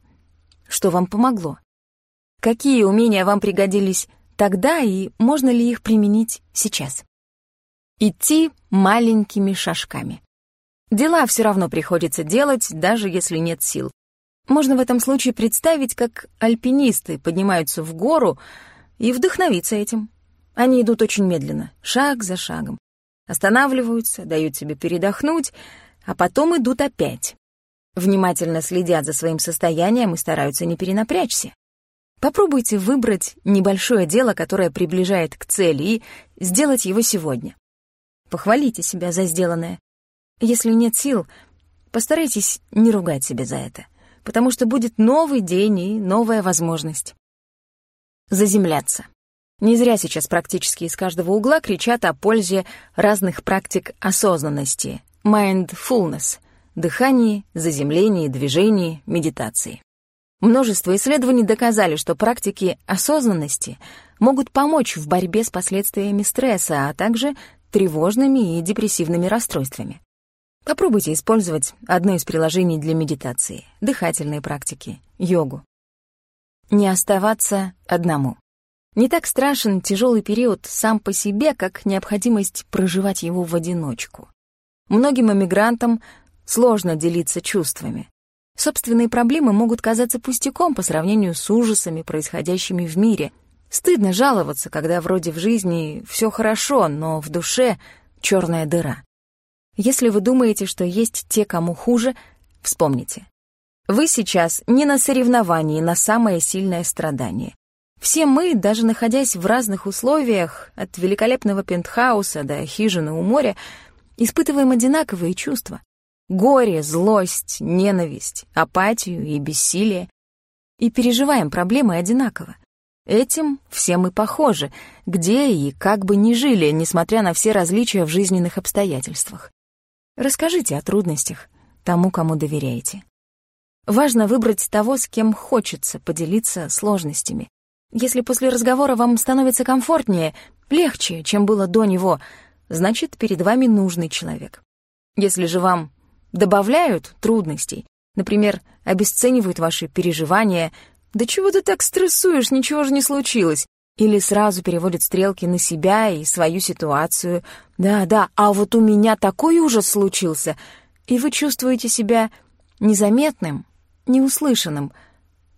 Что вам помогло? Какие умения вам пригодились тогда и можно ли их применить сейчас? Идти маленькими шажками. Дела все равно приходится делать, даже если нет сил. Можно в этом случае представить, как альпинисты поднимаются в гору и вдохновиться этим. Они идут очень медленно, шаг за шагом. Останавливаются, дают себе передохнуть, а потом идут опять. Внимательно следят за своим состоянием и стараются не перенапрячься. Попробуйте выбрать небольшое дело, которое приближает к цели, и сделать его сегодня. Похвалите себя за сделанное. Если нет сил, постарайтесь не ругать себя за это, потому что будет новый день и новая возможность. Заземляться. Не зря сейчас практически из каждого угла кричат о пользе разных практик осознанности, mindfulness, дыхании, заземлении, движении, медитации. Множество исследований доказали, что практики осознанности могут помочь в борьбе с последствиями стресса, а также тревожными и депрессивными расстройствами. Попробуйте использовать одно из приложений для медитации, дыхательные практики, йогу. Не оставаться одному. Не так страшен тяжелый период сам по себе, как необходимость проживать его в одиночку. Многим эмигрантам сложно делиться чувствами. Собственные проблемы могут казаться пустяком по сравнению с ужасами, происходящими в мире. Стыдно жаловаться, когда вроде в жизни все хорошо, но в душе черная дыра. Если вы думаете, что есть те, кому хуже, вспомните. Вы сейчас не на соревновании на самое сильное страдание. Все мы, даже находясь в разных условиях, от великолепного пентхауса до хижины у моря, испытываем одинаковые чувства. Горе, злость, ненависть, апатию и бессилие. И переживаем проблемы одинаково. Этим все мы похожи, где и как бы ни жили, несмотря на все различия в жизненных обстоятельствах. Расскажите о трудностях тому, кому доверяете. Важно выбрать того, с кем хочется поделиться сложностями. Если после разговора вам становится комфортнее, легче, чем было до него, значит, перед вами нужный человек. Если же вам добавляют трудностей, например, обесценивают ваши переживания, «Да чего ты так стрессуешь, ничего же не случилось», или сразу переводят стрелки на себя и свою ситуацию. Да-да, а вот у меня такой ужас случился. И вы чувствуете себя незаметным, неуслышанным,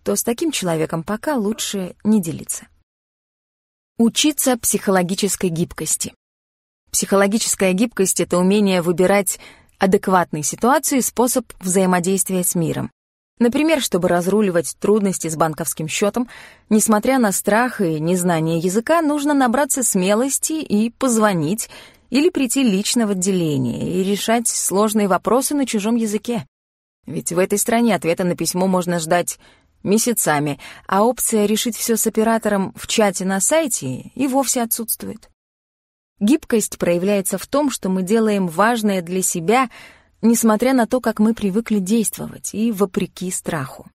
то с таким человеком пока лучше не делиться. Учиться психологической гибкости. Психологическая гибкость — это умение выбирать адекватной ситуации способ взаимодействия с миром. Например, чтобы разруливать трудности с банковским счетом, несмотря на страх и незнание языка, нужно набраться смелости и позвонить или прийти лично в отделение и решать сложные вопросы на чужом языке. Ведь в этой стране ответа на письмо можно ждать месяцами, а опция решить все с оператором в чате на сайте и вовсе отсутствует. Гибкость проявляется в том, что мы делаем важное для себя — несмотря на то, как мы привыкли действовать и вопреки страху.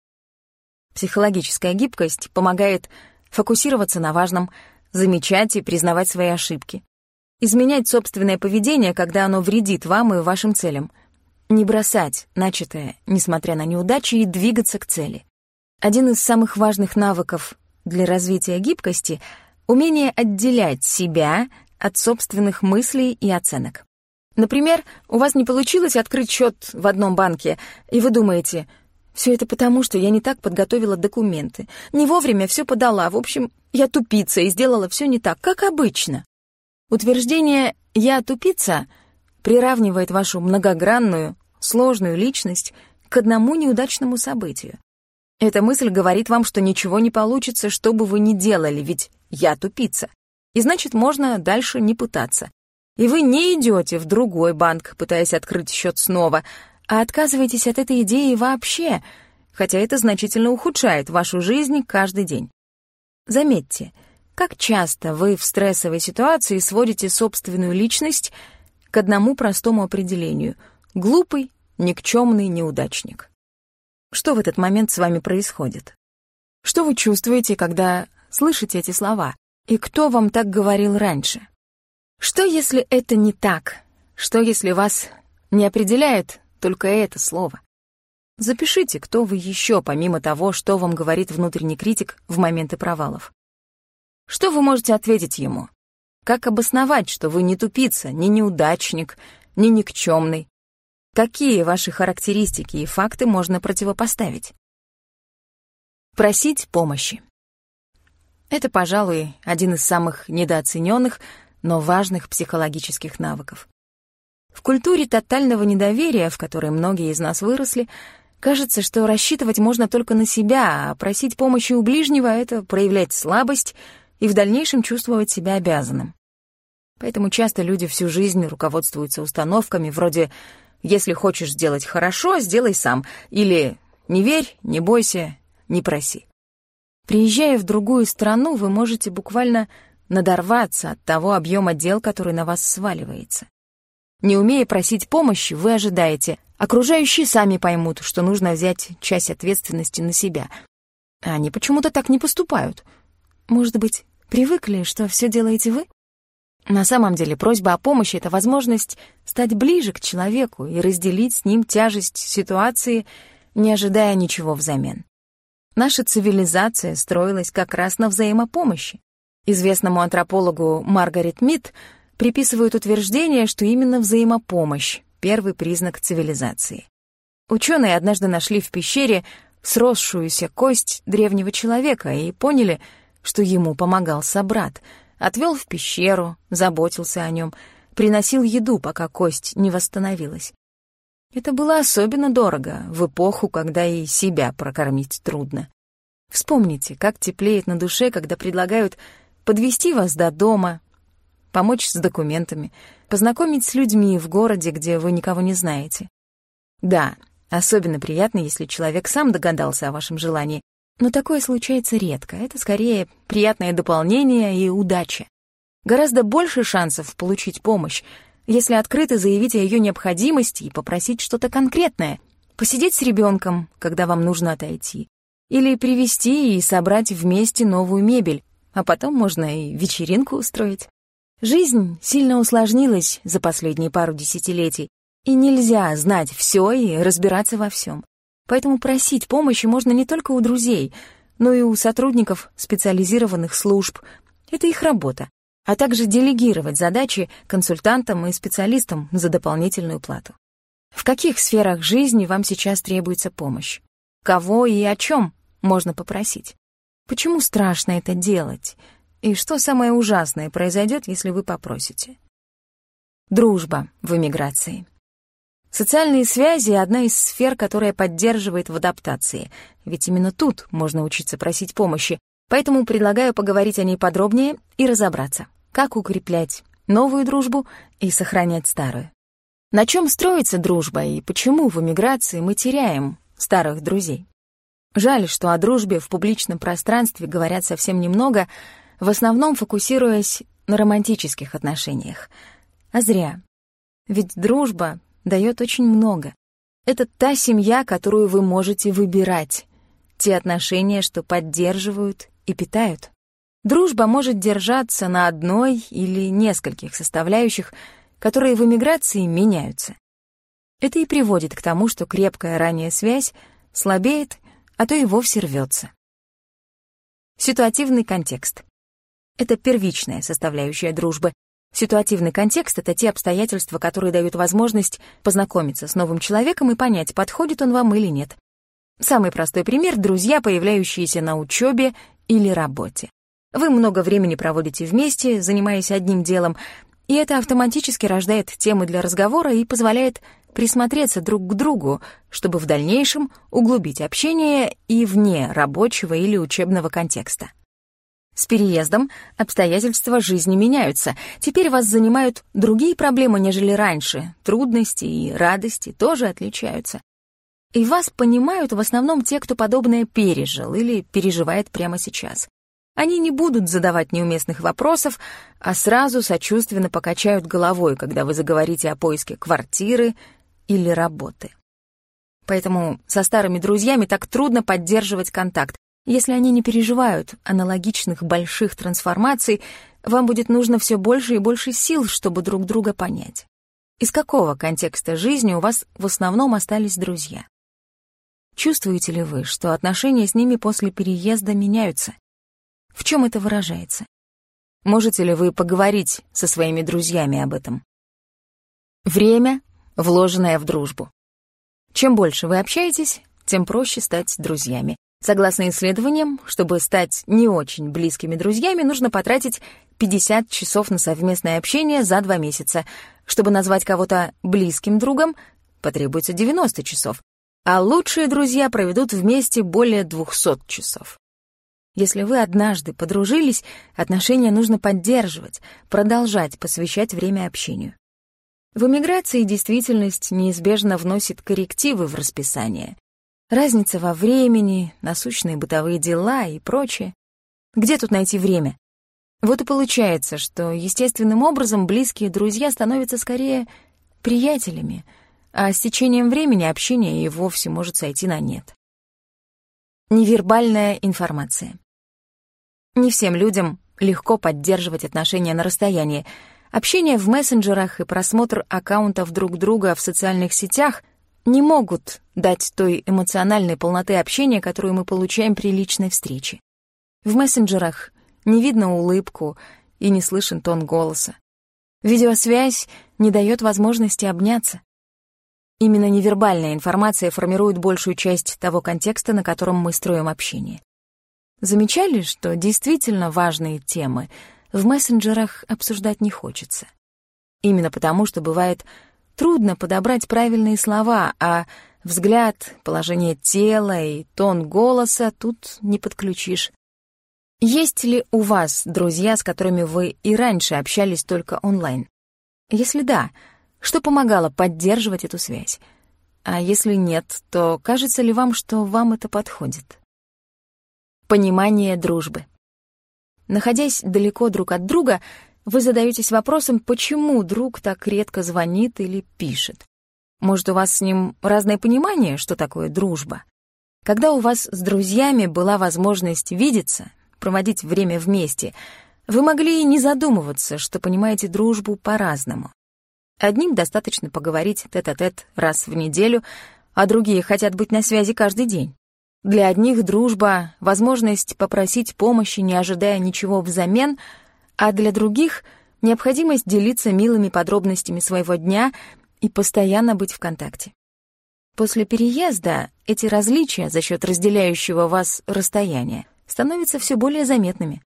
Психологическая гибкость помогает фокусироваться на важном, замечать и признавать свои ошибки, изменять собственное поведение, когда оно вредит вам и вашим целям, не бросать начатое, несмотря на неудачи, и двигаться к цели. Один из самых важных навыков для развития гибкости — умение отделять себя от собственных мыслей и оценок. Например, у вас не получилось открыть счет в одном банке, и вы думаете, все это потому, что я не так подготовила документы, не вовремя все подала, в общем, я тупица и сделала все не так, как обычно. Утверждение «я тупица» приравнивает вашу многогранную, сложную личность к одному неудачному событию. Эта мысль говорит вам, что ничего не получится, что бы вы ни делали, ведь я тупица. И значит, можно дальше не пытаться. И вы не идете в другой банк, пытаясь открыть счет снова, а отказываетесь от этой идеи вообще, хотя это значительно ухудшает вашу жизнь каждый день. Заметьте, как часто вы в стрессовой ситуации сводите собственную личность к одному простому определению — глупый, никчемный неудачник. Что в этот момент с вами происходит? Что вы чувствуете, когда слышите эти слова? И кто вам так говорил раньше? Что, если это не так? Что, если вас не определяет только это слово? Запишите, кто вы еще, помимо того, что вам говорит внутренний критик в моменты провалов. Что вы можете ответить ему? Как обосновать, что вы не тупица, не неудачник, не никчемный, Какие ваши характеристики и факты можно противопоставить? Просить помощи. Это, пожалуй, один из самых недооцененных, но важных психологических навыков. В культуре тотального недоверия, в которой многие из нас выросли, кажется, что рассчитывать можно только на себя, а просить помощи у ближнего — это проявлять слабость и в дальнейшем чувствовать себя обязанным. Поэтому часто люди всю жизнь руководствуются установками вроде если хочешь сделать хорошо, сделай сам. Или не верь, не бойся, не проси. Приезжая в другую страну, вы можете буквально надорваться от того объема дел, который на вас сваливается. Не умея просить помощи, вы ожидаете. Окружающие сами поймут, что нужно взять часть ответственности на себя. А они почему-то так не поступают. Может быть, привыкли, что все делаете вы? На самом деле просьба о помощи — это возможность стать ближе к человеку и разделить с ним тяжесть ситуации, не ожидая ничего взамен. Наша цивилизация строилась как раз на взаимопомощи. Известному антропологу Маргарет Мид приписывают утверждение, что именно взаимопомощь — первый признак цивилизации. Ученые однажды нашли в пещере сросшуюся кость древнего человека и поняли, что ему помогал собрат — Отвел в пещеру, заботился о нем, приносил еду, пока кость не восстановилась. Это было особенно дорого в эпоху, когда и себя прокормить трудно. Вспомните, как теплеет на душе, когда предлагают подвести вас до дома, помочь с документами, познакомить с людьми в городе, где вы никого не знаете. Да, особенно приятно, если человек сам догадался о вашем желании, но такое случается редко. Это скорее приятное дополнение и удача. Гораздо больше шансов получить помощь, если открыто заявить о ее необходимости и попросить что-то конкретное. Посидеть с ребенком, когда вам нужно отойти. Или привезти и собрать вместе новую мебель, а потом можно и вечеринку устроить. Жизнь сильно усложнилась за последние пару десятилетий, и нельзя знать все и разбираться во всем. Поэтому просить помощи можно не только у друзей, но и у сотрудников специализированных служб. Это их работа. А также делегировать задачи консультантам и специалистам за дополнительную плату. В каких сферах жизни вам сейчас требуется помощь? Кого и о чем можно попросить? Почему страшно это делать? И что самое ужасное произойдет, если вы попросите? Дружба в эмиграции. Социальные связи — одна из сфер, которая поддерживает в адаптации, ведь именно тут можно учиться просить помощи, поэтому предлагаю поговорить о ней подробнее и разобраться, как укреплять новую дружбу и сохранять старую. На чем строится дружба и почему в эмиграции мы теряем старых друзей? Жаль, что о дружбе в публичном пространстве говорят совсем немного, в основном фокусируясь на романтических отношениях. А зря. Ведь дружба дает очень много. Это та семья, которую вы можете выбирать, те отношения, что поддерживают и питают. Дружба может держаться на одной или нескольких составляющих, которые в эмиграции меняются. Это и приводит к тому, что крепкая ранняя связь слабеет, а то и вовсе рвется. Ситуативный контекст. Это первичная составляющая дружбы, Ситуативный контекст — это те обстоятельства, которые дают возможность познакомиться с новым человеком и понять, подходит он вам или нет. Самый простой пример — друзья, появляющиеся на учебе или работе. Вы много времени проводите вместе, занимаясь одним делом, И это автоматически рождает темы для разговора и позволяет присмотреться друг к другу, чтобы в дальнейшем углубить общение и вне рабочего или учебного контекста. С переездом обстоятельства жизни меняются. Теперь вас занимают другие проблемы, нежели раньше. Трудности и радости тоже отличаются. И вас понимают в основном те, кто подобное пережил или переживает прямо сейчас. Они не будут задавать неуместных вопросов, а сразу сочувственно покачают головой, когда вы заговорите о поиске квартиры или работы. Поэтому со старыми друзьями так трудно поддерживать контакт. Если они не переживают аналогичных больших трансформаций, вам будет нужно все больше и больше сил, чтобы друг друга понять. Из какого контекста жизни у вас в основном остались друзья? Чувствуете ли вы, что отношения с ними после переезда меняются? В чем это выражается? Можете ли вы поговорить со своими друзьями об этом? Время, вложенное в дружбу. Чем больше вы общаетесь, тем проще стать друзьями. Согласно исследованиям, чтобы стать не очень близкими друзьями, нужно потратить 50 часов на совместное общение за два месяца. Чтобы назвать кого-то близким другом, потребуется 90 часов. А лучшие друзья проведут вместе более 200 часов. Если вы однажды подружились, отношения нужно поддерживать, продолжать посвящать время общению. В эмиграции действительность неизбежно вносит коррективы в расписание. Разница во времени, насущные бытовые дела и прочее. Где тут найти время? Вот и получается, что естественным образом близкие друзья становятся скорее приятелями, а с течением времени общение и вовсе может сойти на нет. Невербальная информация. Не всем людям легко поддерживать отношения на расстоянии. Общение в мессенджерах и просмотр аккаунтов друг друга в социальных сетях не могут дать той эмоциональной полноты общения, которую мы получаем при личной встрече. В мессенджерах не видно улыбку и не слышен тон голоса. Видеосвязь не дает возможности обняться. Именно невербальная информация формирует большую часть того контекста, на котором мы строим общение. Замечали, что действительно важные темы в мессенджерах обсуждать не хочется? Именно потому, что бывает трудно подобрать правильные слова, а взгляд, положение тела и тон голоса тут не подключишь. Есть ли у вас друзья, с которыми вы и раньше общались только онлайн? Если да, что помогало поддерживать эту связь? А если нет, то кажется ли вам, что вам это подходит? Понимание дружбы. Находясь далеко друг от друга, вы задаетесь вопросом, почему друг так редко звонит или пишет. Может, у вас с ним разное понимание, что такое дружба? Когда у вас с друзьями была возможность видеться, проводить время вместе, вы могли и не задумываться, что понимаете дружбу по-разному. Одним достаточно поговорить тет-а-тет -тет раз в неделю, а другие хотят быть на связи каждый день. Для одних дружба — возможность попросить помощи, не ожидая ничего взамен — а для других — необходимость делиться милыми подробностями своего дня и постоянно быть в контакте. После переезда эти различия за счет разделяющего вас расстояния становятся все более заметными.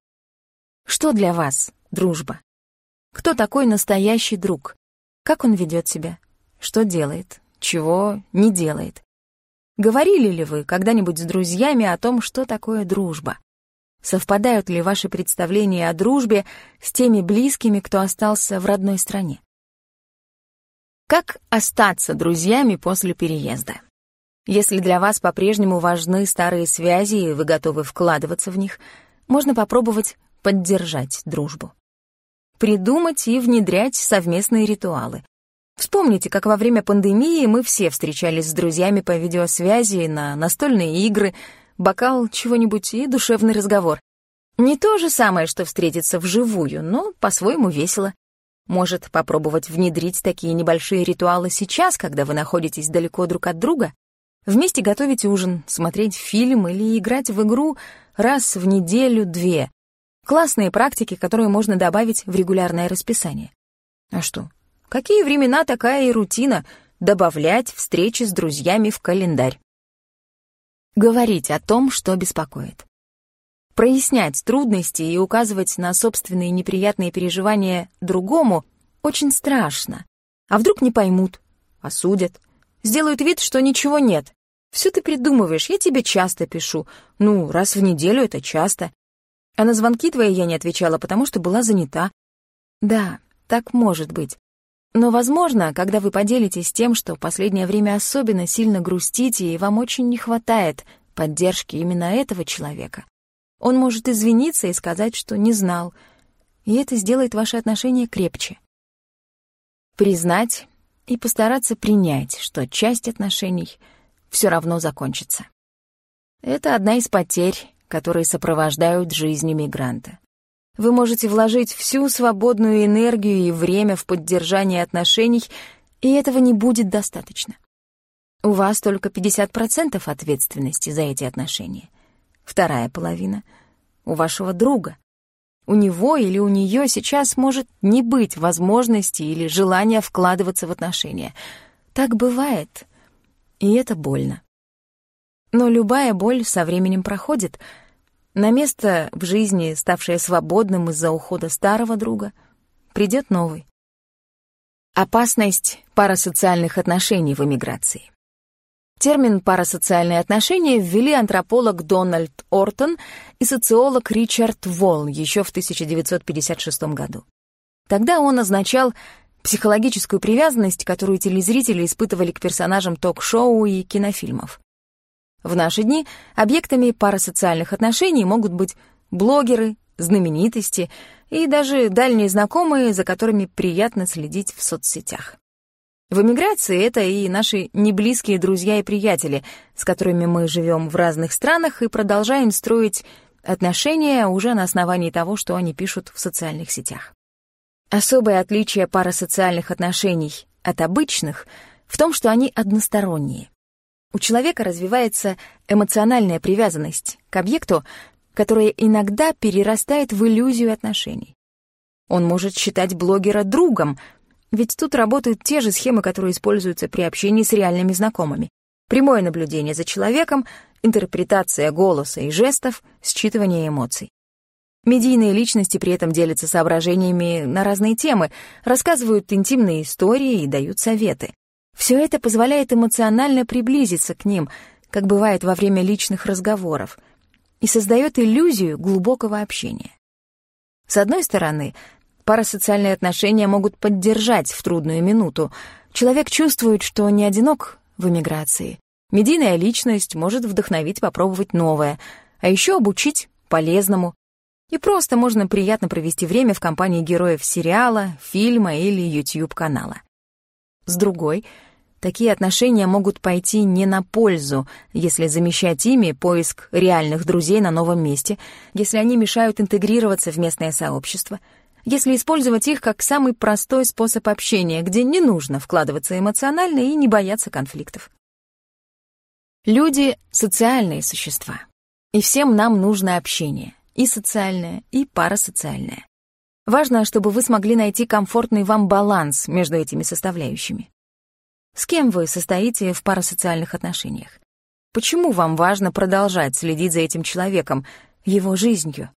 Что для вас дружба? Кто такой настоящий друг? Как он ведет себя? Что делает? Чего не делает? Говорили ли вы когда-нибудь с друзьями о том, что такое дружба? Совпадают ли ваши представления о дружбе с теми близкими, кто остался в родной стране? Как остаться друзьями после переезда? Если для вас по-прежнему важны старые связи и вы готовы вкладываться в них, можно попробовать поддержать дружбу. Придумать и внедрять совместные ритуалы. Вспомните, как во время пандемии мы все встречались с друзьями по видеосвязи на настольные игры, бокал чего-нибудь и душевный разговор. Не то же самое, что встретиться вживую, но по-своему весело. Может, попробовать внедрить такие небольшие ритуалы сейчас, когда вы находитесь далеко друг от друга? Вместе готовить ужин, смотреть фильм или играть в игру раз в неделю-две. Классные практики, которые можно добавить в регулярное расписание. А что? Какие времена, такая и рутина — добавлять встречи с друзьями в календарь. Говорить о том, что беспокоит. Прояснять трудности и указывать на собственные неприятные переживания другому очень страшно. А вдруг не поймут, осудят, сделают вид, что ничего нет. Все ты придумываешь, я тебе часто пишу. Ну, раз в неделю это часто. А на звонки твои я не отвечала, потому что была занята. Да, так может быть. Но, возможно, когда вы поделитесь тем, что последнее время особенно сильно грустите, и вам очень не хватает поддержки именно этого человека, он может извиниться и сказать, что не знал, и это сделает ваши отношения крепче. Признать и постараться принять, что часть отношений все равно закончится. Это одна из потерь, которые сопровождают жизнь мигранта. Вы можете вложить всю свободную энергию и время в поддержание отношений, и этого не будет достаточно. У вас только 50% ответственности за эти отношения. Вторая половина — у вашего друга. У него или у нее сейчас может не быть возможности или желания вкладываться в отношения. Так бывает, и это больно. Но любая боль со временем проходит — на место в жизни, ставшее свободным из-за ухода старого друга, придет новый. Опасность парасоциальных отношений в эмиграции. Термин «парасоциальные отношения» ввели антрополог Дональд Ортон и социолог Ричард Волл еще в 1956 году. Тогда он означал психологическую привязанность, которую телезрители испытывали к персонажам ток-шоу и кинофильмов. В наши дни объектами парасоциальных отношений могут быть блогеры, знаменитости и даже дальние знакомые, за которыми приятно следить в соцсетях. В эмиграции это и наши неблизкие друзья и приятели, с которыми мы живем в разных странах и продолжаем строить отношения уже на основании того, что они пишут в социальных сетях. Особое отличие парасоциальных отношений от обычных в том, что они односторонние. У человека развивается эмоциональная привязанность к объекту, которая иногда перерастает в иллюзию отношений. Он может считать блогера другом, ведь тут работают те же схемы, которые используются при общении с реальными знакомыми. Прямое наблюдение за человеком, интерпретация голоса и жестов, считывание эмоций. Медийные личности при этом делятся соображениями на разные темы, рассказывают интимные истории и дают советы. Все это позволяет эмоционально приблизиться к ним, как бывает во время личных разговоров, и создает иллюзию глубокого общения. С одной стороны, парасоциальные отношения могут поддержать в трудную минуту. Человек чувствует, что не одинок в эмиграции. Медийная личность может вдохновить попробовать новое, а еще обучить полезному. И просто можно приятно провести время в компании героев сериала, фильма или YouTube-канала. С другой, такие отношения могут пойти не на пользу, если замещать ими поиск реальных друзей на новом месте, если они мешают интегрироваться в местное сообщество, если использовать их как самый простой способ общения, где не нужно вкладываться эмоционально и не бояться конфликтов. Люди — социальные существа, и всем нам нужно общение, и социальное, и парасоциальное. Важно, чтобы вы смогли найти комфортный вам баланс между этими составляющими. С кем вы состоите в парасоциальных отношениях? Почему вам важно продолжать следить за этим человеком, его жизнью?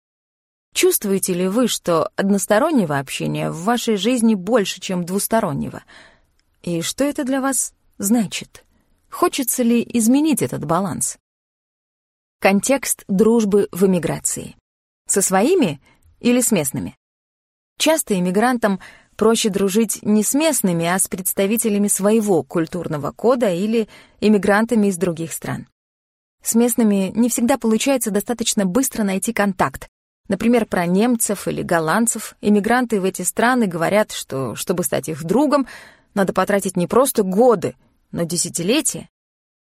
Чувствуете ли вы, что одностороннего общения в вашей жизни больше, чем двустороннего? И что это для вас значит? Хочется ли изменить этот баланс? Контекст дружбы в эмиграции. Со своими или с местными? Часто иммигрантам проще дружить не с местными, а с представителями своего культурного кода или иммигрантами из других стран. С местными не всегда получается достаточно быстро найти контакт. Например, про немцев или голландцев иммигранты в эти страны говорят, что, чтобы стать их другом, надо потратить не просто годы, но десятилетия.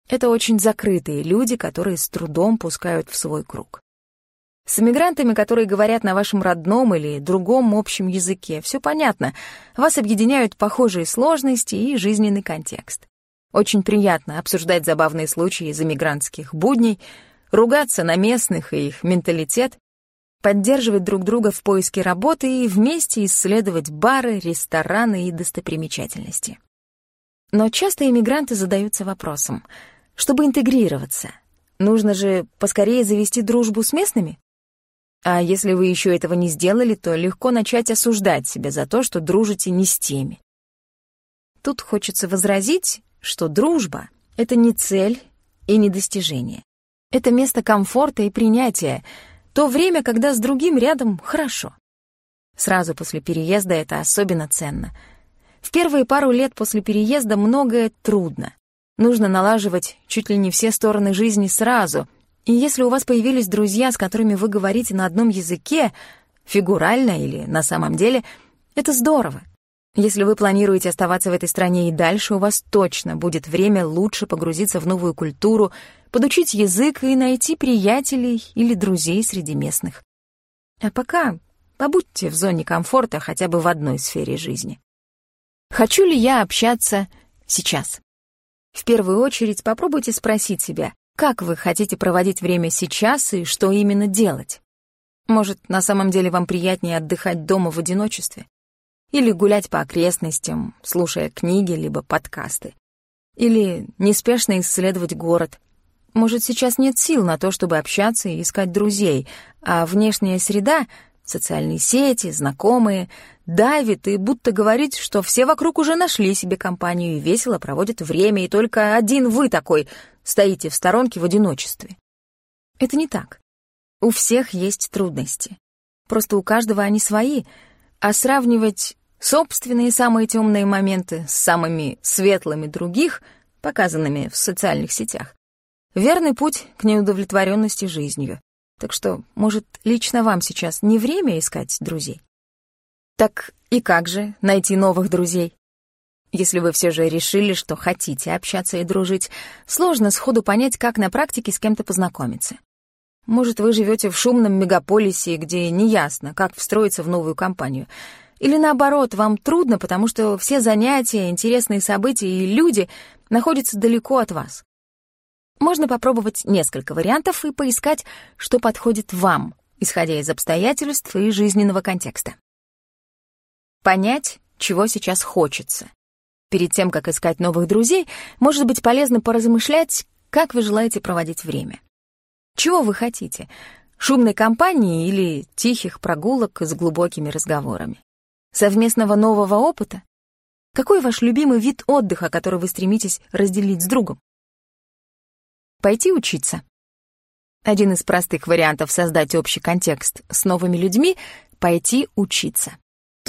Это очень закрытые люди, которые с трудом пускают в свой круг. С иммигрантами, которые говорят на вашем родном или другом общем языке, все понятно. Вас объединяют похожие сложности и жизненный контекст. Очень приятно обсуждать забавные случаи из иммигрантских будней, ругаться на местных и их менталитет, поддерживать друг друга в поиске работы и вместе исследовать бары, рестораны и достопримечательности. Но часто иммигранты задаются вопросом, чтобы интегрироваться, нужно же поскорее завести дружбу с местными? А если вы еще этого не сделали, то легко начать осуждать себя за то, что дружите не с теми. Тут хочется возразить, что дружба — это не цель и не достижение. Это место комфорта и принятия, то время, когда с другим рядом хорошо. Сразу после переезда это особенно ценно. В первые пару лет после переезда многое трудно. Нужно налаживать чуть ли не все стороны жизни сразу — и если у вас появились друзья, с которыми вы говорите на одном языке, фигурально или на самом деле, это здорово. Если вы планируете оставаться в этой стране и дальше, у вас точно будет время лучше погрузиться в новую культуру, подучить язык и найти приятелей или друзей среди местных. А пока побудьте в зоне комфорта хотя бы в одной сфере жизни. Хочу ли я общаться сейчас? В первую очередь попробуйте спросить себя, как вы хотите проводить время сейчас и что именно делать? Может, на самом деле вам приятнее отдыхать дома в одиночестве? Или гулять по окрестностям, слушая книги либо подкасты? Или неспешно исследовать город? Может, сейчас нет сил на то, чтобы общаться и искать друзей, а внешняя среда, социальные сети, знакомые, давит и будто говорит, что все вокруг уже нашли себе компанию и весело проводят время, и только один вы такой стоите в сторонке в одиночестве. Это не так. У всех есть трудности. Просто у каждого они свои, а сравнивать собственные самые темные моменты с самыми светлыми других, показанными в социальных сетях, верный путь к неудовлетворенности жизнью. Так что, может, лично вам сейчас не время искать друзей? Так и как же найти новых друзей? Если вы все же решили, что хотите общаться и дружить, сложно сходу понять, как на практике с кем-то познакомиться. Может, вы живете в шумном мегаполисе, где неясно, как встроиться в новую компанию. Или наоборот, вам трудно, потому что все занятия, интересные события и люди находятся далеко от вас. Можно попробовать несколько вариантов и поискать, что подходит вам, исходя из обстоятельств и жизненного контекста. Понять, чего сейчас хочется. Перед тем, как искать новых друзей, может быть полезно поразмышлять, как вы желаете проводить время. Чего вы хотите? Шумной компании или тихих прогулок с глубокими разговорами? Совместного нового опыта? Какой ваш любимый вид отдыха, который вы стремитесь разделить с другом? Пойти учиться. Один из простых вариантов создать общий контекст с новыми людьми — пойти учиться.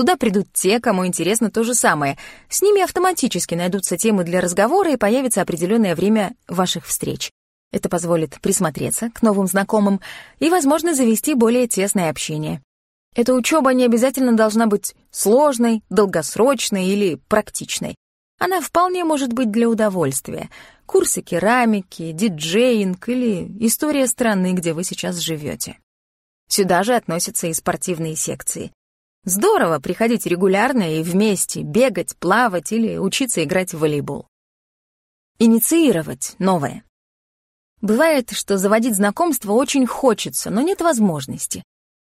Туда придут те, кому интересно то же самое. С ними автоматически найдутся темы для разговора и появится определенное время ваших встреч. Это позволит присмотреться к новым знакомым и, возможно, завести более тесное общение. Эта учеба не обязательно должна быть сложной, долгосрочной или практичной. Она вполне может быть для удовольствия. Курсы керамики, диджеинг или история страны, где вы сейчас живете. Сюда же относятся и спортивные секции. Здорово приходить регулярно и вместе бегать, плавать или учиться играть в волейбол. Инициировать новое. Бывает, что заводить знакомство очень хочется, но нет возможности.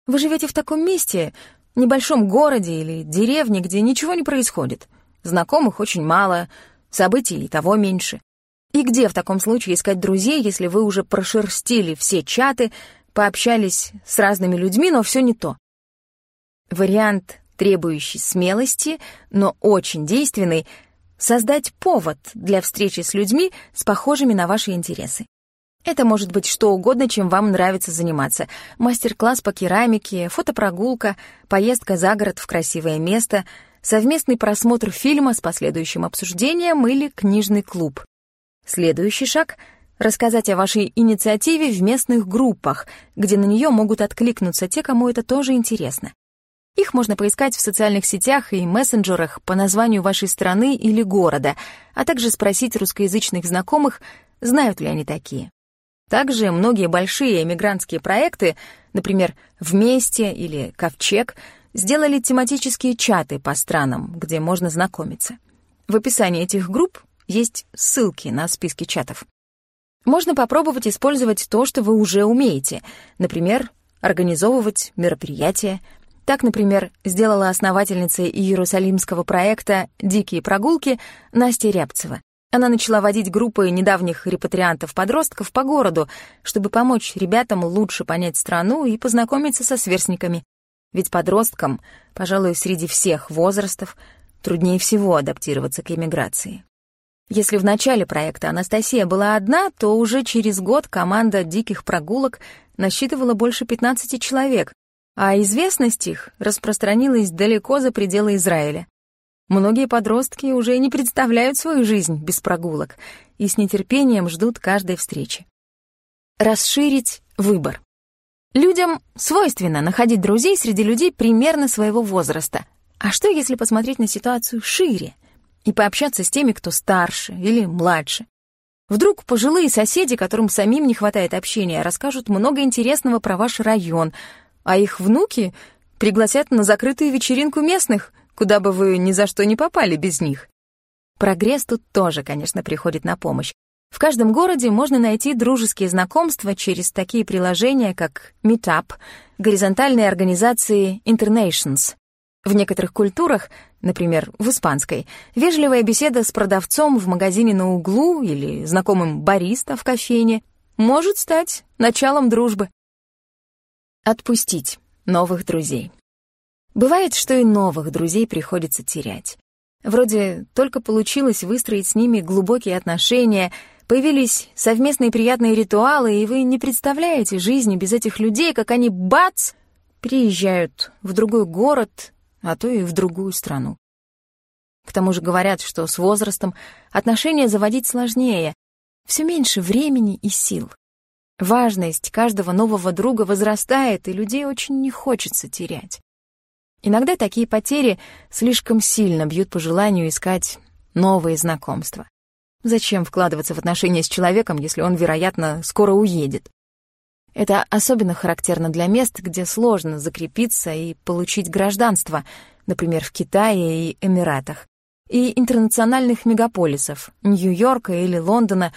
Вы живете в таком месте, небольшом городе или деревне, где ничего не происходит. Знакомых очень мало, событий и того меньше. И где в таком случае искать друзей, если вы уже прошерстили все чаты, пообщались с разными людьми, но все не то? Вариант, требующий смелости, но очень действенный, создать повод для встречи с людьми с похожими на ваши интересы. Это может быть что угодно, чем вам нравится заниматься. Мастер-класс по керамике, фотопрогулка, поездка за город в красивое место, совместный просмотр фильма с последующим обсуждением или книжный клуб. Следующий шаг — рассказать о вашей инициативе в местных группах, где на нее могут откликнуться те, кому это тоже интересно. Их можно поискать в социальных сетях и мессенджерах по названию вашей страны или города, а также спросить русскоязычных знакомых, знают ли они такие. Также многие большие эмигрантские проекты, например, «Вместе» или «Ковчег», сделали тематические чаты по странам, где можно знакомиться. В описании этих групп есть ссылки на списки чатов. Можно попробовать использовать то, что вы уже умеете, например, организовывать мероприятия, так, например, сделала основательница иерусалимского проекта «Дикие прогулки» Настя Рябцева. Она начала водить группы недавних репатриантов-подростков по городу, чтобы помочь ребятам лучше понять страну и познакомиться со сверстниками. Ведь подросткам, пожалуй, среди всех возрастов, труднее всего адаптироваться к эмиграции. Если в начале проекта Анастасия была одна, то уже через год команда «Диких прогулок» насчитывала больше 15 человек, а известность их распространилась далеко за пределы Израиля. Многие подростки уже не представляют свою жизнь без прогулок и с нетерпением ждут каждой встречи. Расширить выбор. Людям свойственно находить друзей среди людей примерно своего возраста. А что, если посмотреть на ситуацию шире и пообщаться с теми, кто старше или младше? Вдруг пожилые соседи, которым самим не хватает общения, расскажут много интересного про ваш район, а их внуки пригласят на закрытую вечеринку местных, куда бы вы ни за что не попали без них. Прогресс тут тоже, конечно, приходит на помощь. В каждом городе можно найти дружеские знакомства через такие приложения, как Meetup, горизонтальные организации Internations. В некоторых культурах, например, в испанской, вежливая беседа с продавцом в магазине на углу или знакомым бариста в кофейне может стать началом дружбы. Отпустить новых друзей. Бывает, что и новых друзей приходится терять. Вроде только получилось выстроить с ними глубокие отношения, появились совместные приятные ритуалы, и вы не представляете жизни без этих людей, как они, бац, приезжают в другой город, а то и в другую страну. К тому же говорят, что с возрастом отношения заводить сложнее, все меньше времени и сил. Важность каждого нового друга возрастает, и людей очень не хочется терять. Иногда такие потери слишком сильно бьют по желанию искать новые знакомства. Зачем вкладываться в отношения с человеком, если он, вероятно, скоро уедет? Это особенно характерно для мест, где сложно закрепиться и получить гражданство, например, в Китае и Эмиратах, и интернациональных мегаполисов Нью-Йорка или Лондона,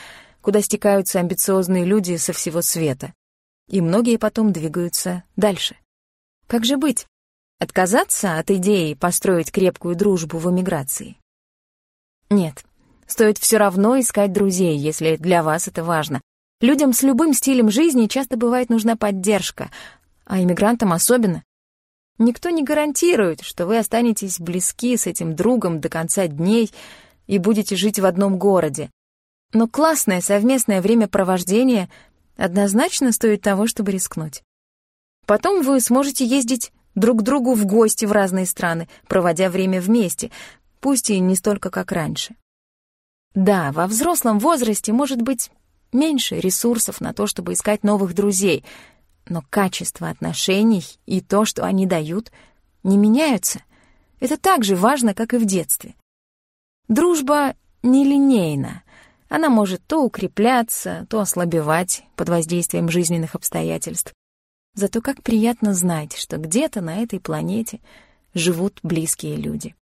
куда стекаются амбициозные люди со всего света. И многие потом двигаются дальше. Как же быть? Отказаться от идеи построить крепкую дружбу в эмиграции? Нет, стоит все равно искать друзей, если для вас это важно. Людям с любым стилем жизни часто бывает нужна поддержка, а иммигрантам особенно. Никто не гарантирует, что вы останетесь близки с этим другом до конца дней и будете жить в одном городе. Но классное совместное времяпровождение однозначно стоит того, чтобы рискнуть. Потом вы сможете ездить друг к другу в гости в разные страны, проводя время вместе, пусть и не столько, как раньше. Да, во взрослом возрасте может быть меньше ресурсов на то, чтобы искать новых друзей, но качество отношений и то, что они дают, не меняются. Это так же важно, как и в детстве. Дружба нелинейна, она может то укрепляться, то ослабевать под воздействием жизненных обстоятельств. Зато как приятно знать, что где-то на этой планете живут близкие люди.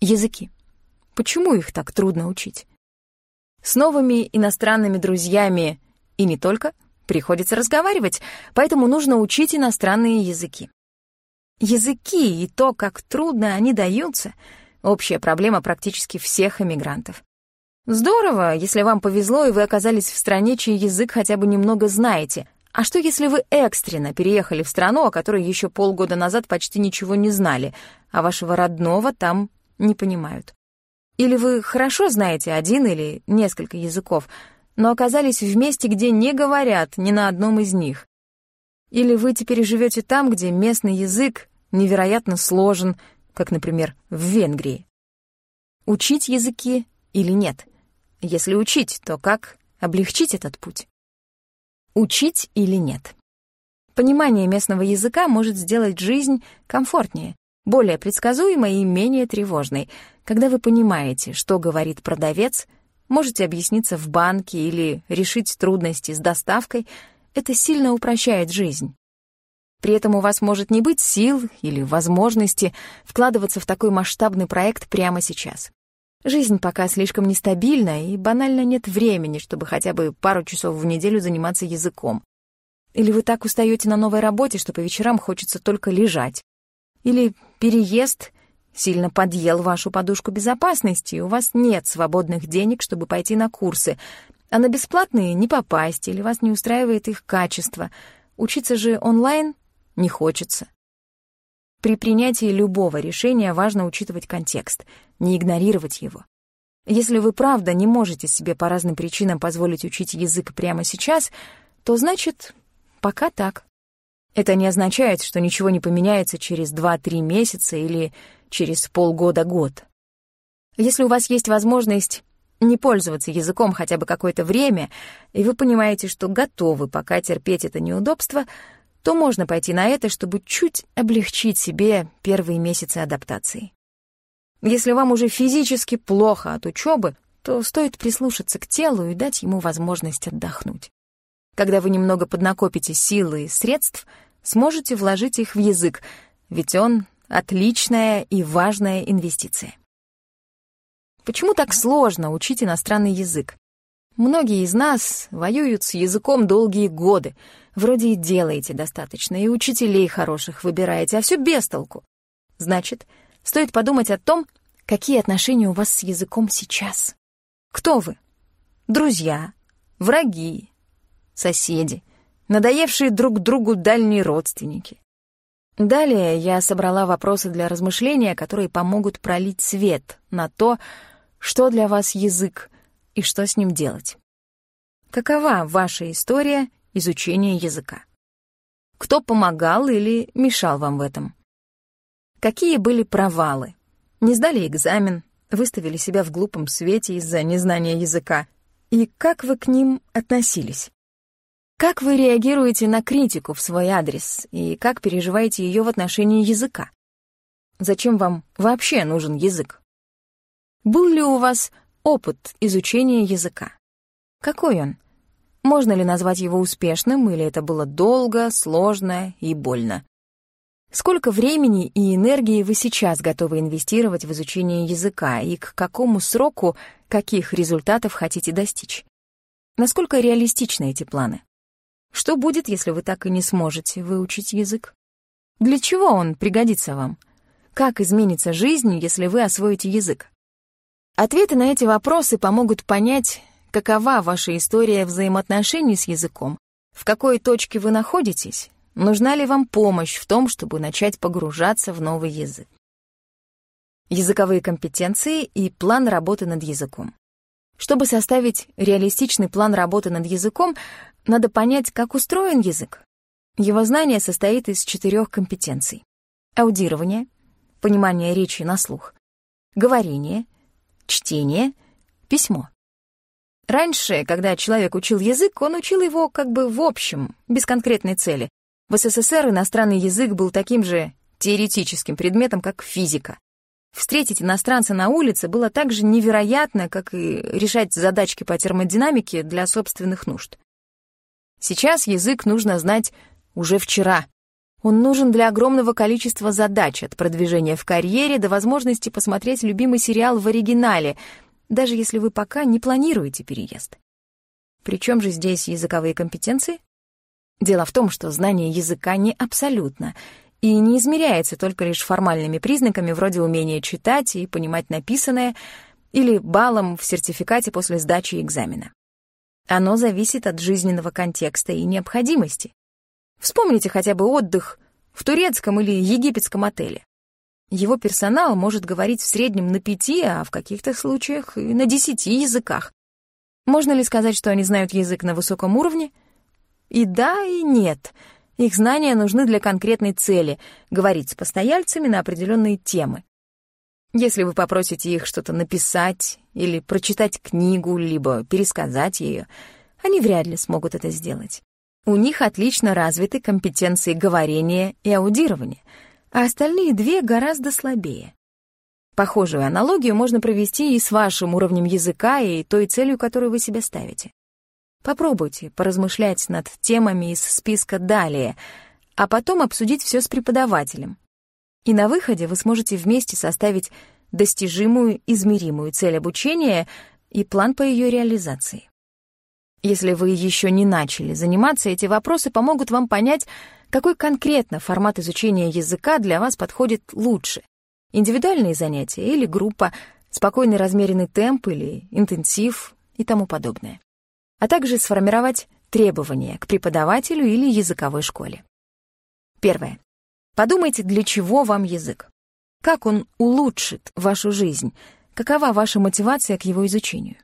Языки. Почему их так трудно учить? С новыми иностранными друзьями и не только приходится разговаривать, поэтому нужно учить иностранные языки. Языки и то, как трудно они даются — общая проблема практически всех эмигрантов. Здорово, если вам повезло, и вы оказались в стране, чей язык хотя бы немного знаете. А что, если вы экстренно переехали в страну, о которой еще полгода назад почти ничего не знали, а вашего родного там не понимают? Или вы хорошо знаете один или несколько языков, но оказались в месте, где не говорят ни на одном из них? Или вы теперь живете там, где местный язык невероятно сложен, как, например, в Венгрии. Учить языки или нет? Если учить, то как облегчить этот путь? Учить или нет? Понимание местного языка может сделать жизнь комфортнее, более предсказуемой и менее тревожной. Когда вы понимаете, что говорит продавец, можете объясниться в банке или решить трудности с доставкой — это сильно упрощает жизнь. При этом у вас может не быть сил или возможности вкладываться в такой масштабный проект прямо сейчас. Жизнь пока слишком нестабильна, и банально нет времени, чтобы хотя бы пару часов в неделю заниматься языком. Или вы так устаете на новой работе, что по вечерам хочется только лежать. Или переезд сильно подъел вашу подушку безопасности, и у вас нет свободных денег, чтобы пойти на курсы, а на бесплатные не попасть, или вас не устраивает их качество. Учиться же онлайн не хочется. При принятии любого решения важно учитывать контекст, не игнорировать его. Если вы правда не можете себе по разным причинам позволить учить язык прямо сейчас, то значит, пока так. Это не означает, что ничего не поменяется через 2-3 месяца или через полгода-год. Если у вас есть возможность не пользоваться языком хотя бы какое-то время, и вы понимаете, что готовы пока терпеть это неудобство, то можно пойти на это, чтобы чуть облегчить себе первые месяцы адаптации. Если вам уже физически плохо от учебы, то стоит прислушаться к телу и дать ему возможность отдохнуть. Когда вы немного поднакопите силы и средств, сможете вложить их в язык, ведь он — отличная и важная инвестиция. Почему так сложно учить иностранный язык? Многие из нас воюют с языком долгие годы. Вроде и делаете достаточно, и учителей хороших выбираете, а все без толку. Значит, стоит подумать о том, какие отношения у вас с языком сейчас. Кто вы? Друзья, враги, соседи, надоевшие друг другу дальние родственники. Далее я собрала вопросы для размышления, которые помогут пролить свет на то, что для вас язык, и что с ним делать. Какова ваша история изучения языка? Кто помогал или мешал вам в этом? Какие были провалы? Не сдали экзамен, выставили себя в глупом свете из-за незнания языка. И как вы к ним относились? Как вы реагируете на критику в свой адрес и как переживаете ее в отношении языка? Зачем вам вообще нужен язык? Был ли у вас опыт изучения языка. Какой он? Можно ли назвать его успешным, или это было долго, сложно и больно? Сколько времени и энергии вы сейчас готовы инвестировать в изучение языка и к какому сроку каких результатов хотите достичь? Насколько реалистичны эти планы? Что будет, если вы так и не сможете выучить язык? Для чего он пригодится вам? Как изменится жизнь, если вы освоите язык? Ответы на эти вопросы помогут понять, какова ваша история взаимоотношений с языком, в какой точке вы находитесь, нужна ли вам помощь в том, чтобы начать погружаться в новый язык. Языковые компетенции и план работы над языком. Чтобы составить реалистичный план работы над языком, надо понять, как устроен язык. Его знание состоит из четырех компетенций. Аудирование, понимание речи на слух, говорение — чтение, письмо. Раньше, когда человек учил язык, он учил его как бы в общем, без конкретной цели. В СССР иностранный язык был таким же теоретическим предметом, как физика. Встретить иностранца на улице было так же невероятно, как и решать задачки по термодинамике для собственных нужд. Сейчас язык нужно знать уже вчера, он нужен для огромного количества задач, от продвижения в карьере до возможности посмотреть любимый сериал в оригинале, даже если вы пока не планируете переезд. Причем же здесь языковые компетенции? Дело в том, что знание языка не абсолютно и не измеряется только лишь формальными признаками вроде умения читать и понимать написанное или баллом в сертификате после сдачи экзамена. Оно зависит от жизненного контекста и необходимости. Вспомните хотя бы отдых в турецком или египетском отеле. Его персонал может говорить в среднем на пяти, а в каких-то случаях и на десяти языках. Можно ли сказать, что они знают язык на высоком уровне? И да, и нет. Их знания нужны для конкретной цели — говорить с постояльцами на определенные темы. Если вы попросите их что-то написать или прочитать книгу, либо пересказать ее, они вряд ли смогут это сделать. У них отлично развиты компетенции говорения и аудирования, а остальные две гораздо слабее. Похожую аналогию можно провести и с вашим уровнем языка и той целью, которую вы себе ставите. Попробуйте поразмышлять над темами из списка «Далее», а потом обсудить все с преподавателем. И на выходе вы сможете вместе составить достижимую, измеримую цель обучения и план по ее реализации. Если вы еще не начали заниматься, эти вопросы помогут вам понять, какой конкретно формат изучения языка для вас подходит лучше. Индивидуальные занятия или группа, спокойный размеренный темп или интенсив и тому подобное. А также сформировать требования к преподавателю или языковой школе. Первое. Подумайте, для чего вам язык. Как он улучшит вашу жизнь? Какова ваша мотивация к его изучению?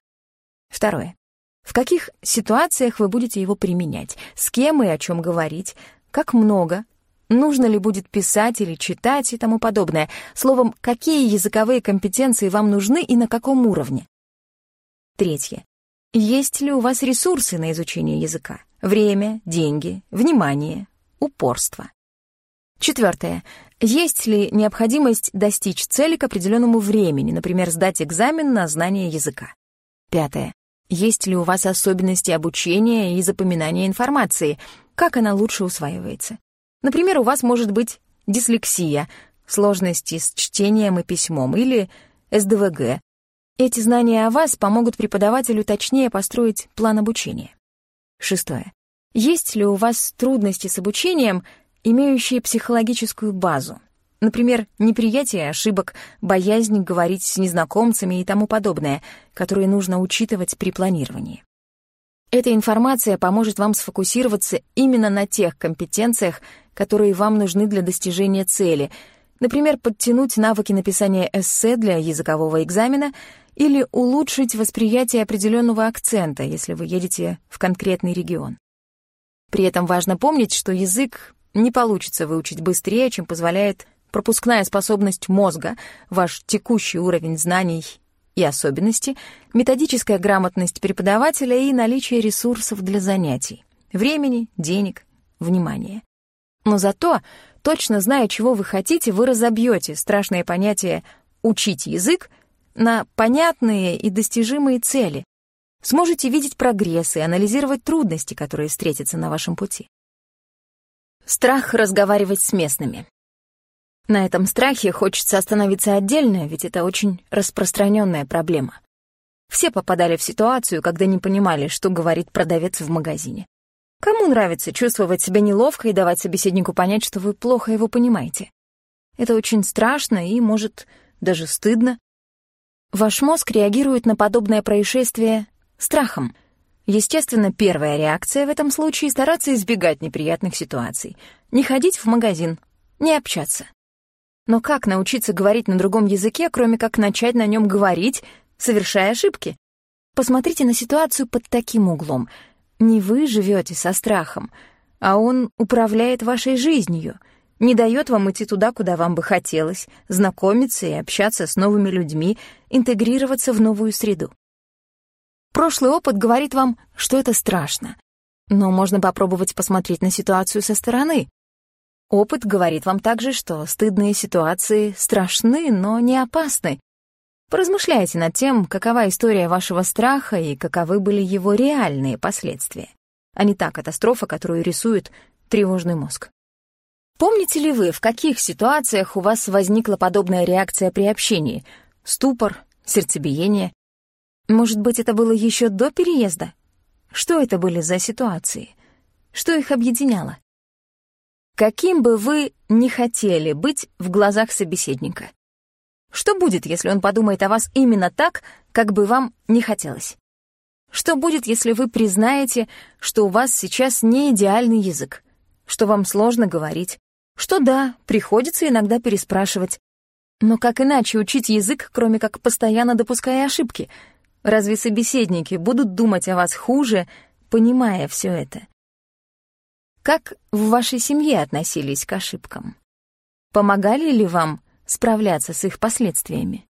Второе. В каких ситуациях вы будете его применять? С кем и о чем говорить? Как много? Нужно ли будет писать или читать и тому подобное? Словом, какие языковые компетенции вам нужны и на каком уровне? Третье. Есть ли у вас ресурсы на изучение языка? Время, деньги, внимание, упорство. Четвертое. Есть ли необходимость достичь цели к определенному времени, например, сдать экзамен на знание языка? Пятое. Есть ли у вас особенности обучения и запоминания информации? Как она лучше усваивается? Например, у вас может быть дислексия, сложности с чтением и письмом, или СДВГ. Эти знания о вас помогут преподавателю точнее построить план обучения. Шестое. Есть ли у вас трудности с обучением — имеющие психологическую базу. Например, неприятие ошибок, боязнь говорить с незнакомцами и тому подобное, которые нужно учитывать при планировании. Эта информация поможет вам сфокусироваться именно на тех компетенциях, которые вам нужны для достижения цели, например, подтянуть навыки написания эссе для языкового экзамена или улучшить восприятие определенного акцента, если вы едете в конкретный регион. При этом важно помнить, что язык не получится выучить быстрее, чем позволяет пропускная способность мозга, ваш текущий уровень знаний и особенности, методическая грамотность преподавателя и наличие ресурсов для занятий, времени, денег, внимания. Но зато, точно зная, чего вы хотите, вы разобьете страшное понятие «учить язык» на понятные и достижимые цели, сможете видеть прогресс и анализировать трудности, которые встретятся на вашем пути. Страх разговаривать с местными. На этом страхе хочется остановиться отдельно, ведь это очень распространенная проблема. Все попадали в ситуацию, когда не понимали, что говорит продавец в магазине. Кому нравится чувствовать себя неловко и давать собеседнику понять, что вы плохо его понимаете? Это очень страшно и, может, даже стыдно. Ваш мозг реагирует на подобное происшествие страхом — Естественно, первая реакция в этом случае — стараться избегать неприятных ситуаций, не ходить в магазин, не общаться. Но как научиться говорить на другом языке, кроме как начать на нем говорить, совершая ошибки? Посмотрите на ситуацию под таким углом. Не вы живете со страхом, а он управляет вашей жизнью, не дает вам идти туда, куда вам бы хотелось, знакомиться и общаться с новыми людьми, интегрироваться в новую среду. Прошлый опыт говорит вам, что это страшно. Но можно попробовать посмотреть на ситуацию со стороны. Опыт говорит вам также, что стыдные ситуации страшны, но не опасны. Поразмышляйте над тем, какова история вашего страха и каковы были его реальные последствия, а не та катастрофа, которую рисует тревожный мозг. Помните ли вы, в каких ситуациях у вас возникла подобная реакция при общении? Ступор, сердцебиение, может быть, это было еще до переезда? Что это были за ситуации? Что их объединяло? Каким бы вы не хотели быть в глазах собеседника? Что будет, если он подумает о вас именно так, как бы вам не хотелось? Что будет, если вы признаете, что у вас сейчас не идеальный язык, что вам сложно говорить, что да, приходится иногда переспрашивать. Но как иначе учить язык, кроме как постоянно допуская ошибки — Разве собеседники будут думать о вас хуже, понимая все это? Как в вашей семье относились к ошибкам? Помогали ли вам справляться с их последствиями?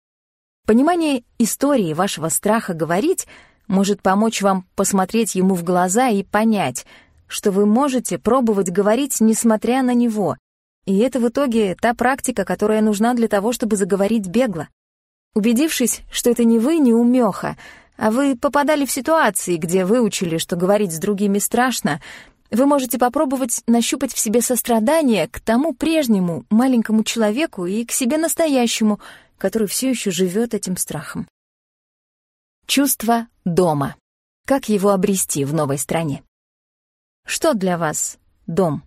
Понимание истории вашего страха говорить может помочь вам посмотреть ему в глаза и понять, что вы можете пробовать говорить, несмотря на него. И это в итоге та практика, которая нужна для того, чтобы заговорить бегло. Убедившись, что это не вы, не умеха, а вы попадали в ситуации, где выучили, что говорить с другими страшно, вы можете попробовать нащупать в себе сострадание к тому прежнему маленькому человеку и к себе настоящему, который все еще живет этим страхом. Чувство дома. Как его обрести в новой стране? Что для вас дом?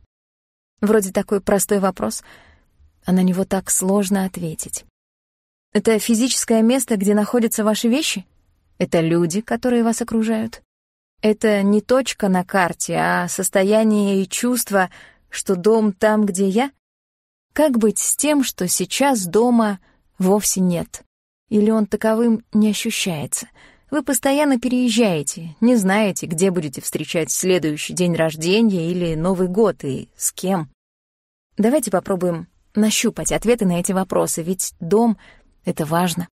Вроде такой простой вопрос, а на него так сложно ответить. Это физическое место, где находятся ваши вещи? Это люди, которые вас окружают? Это не точка на карте, а состояние и чувство, что дом там, где я? Как быть с тем, что сейчас дома вовсе нет? Или он таковым не ощущается? Вы постоянно переезжаете, не знаете, где будете встречать следующий день рождения или Новый год и с кем. Давайте попробуем нащупать ответы на эти вопросы, ведь дом — это важно.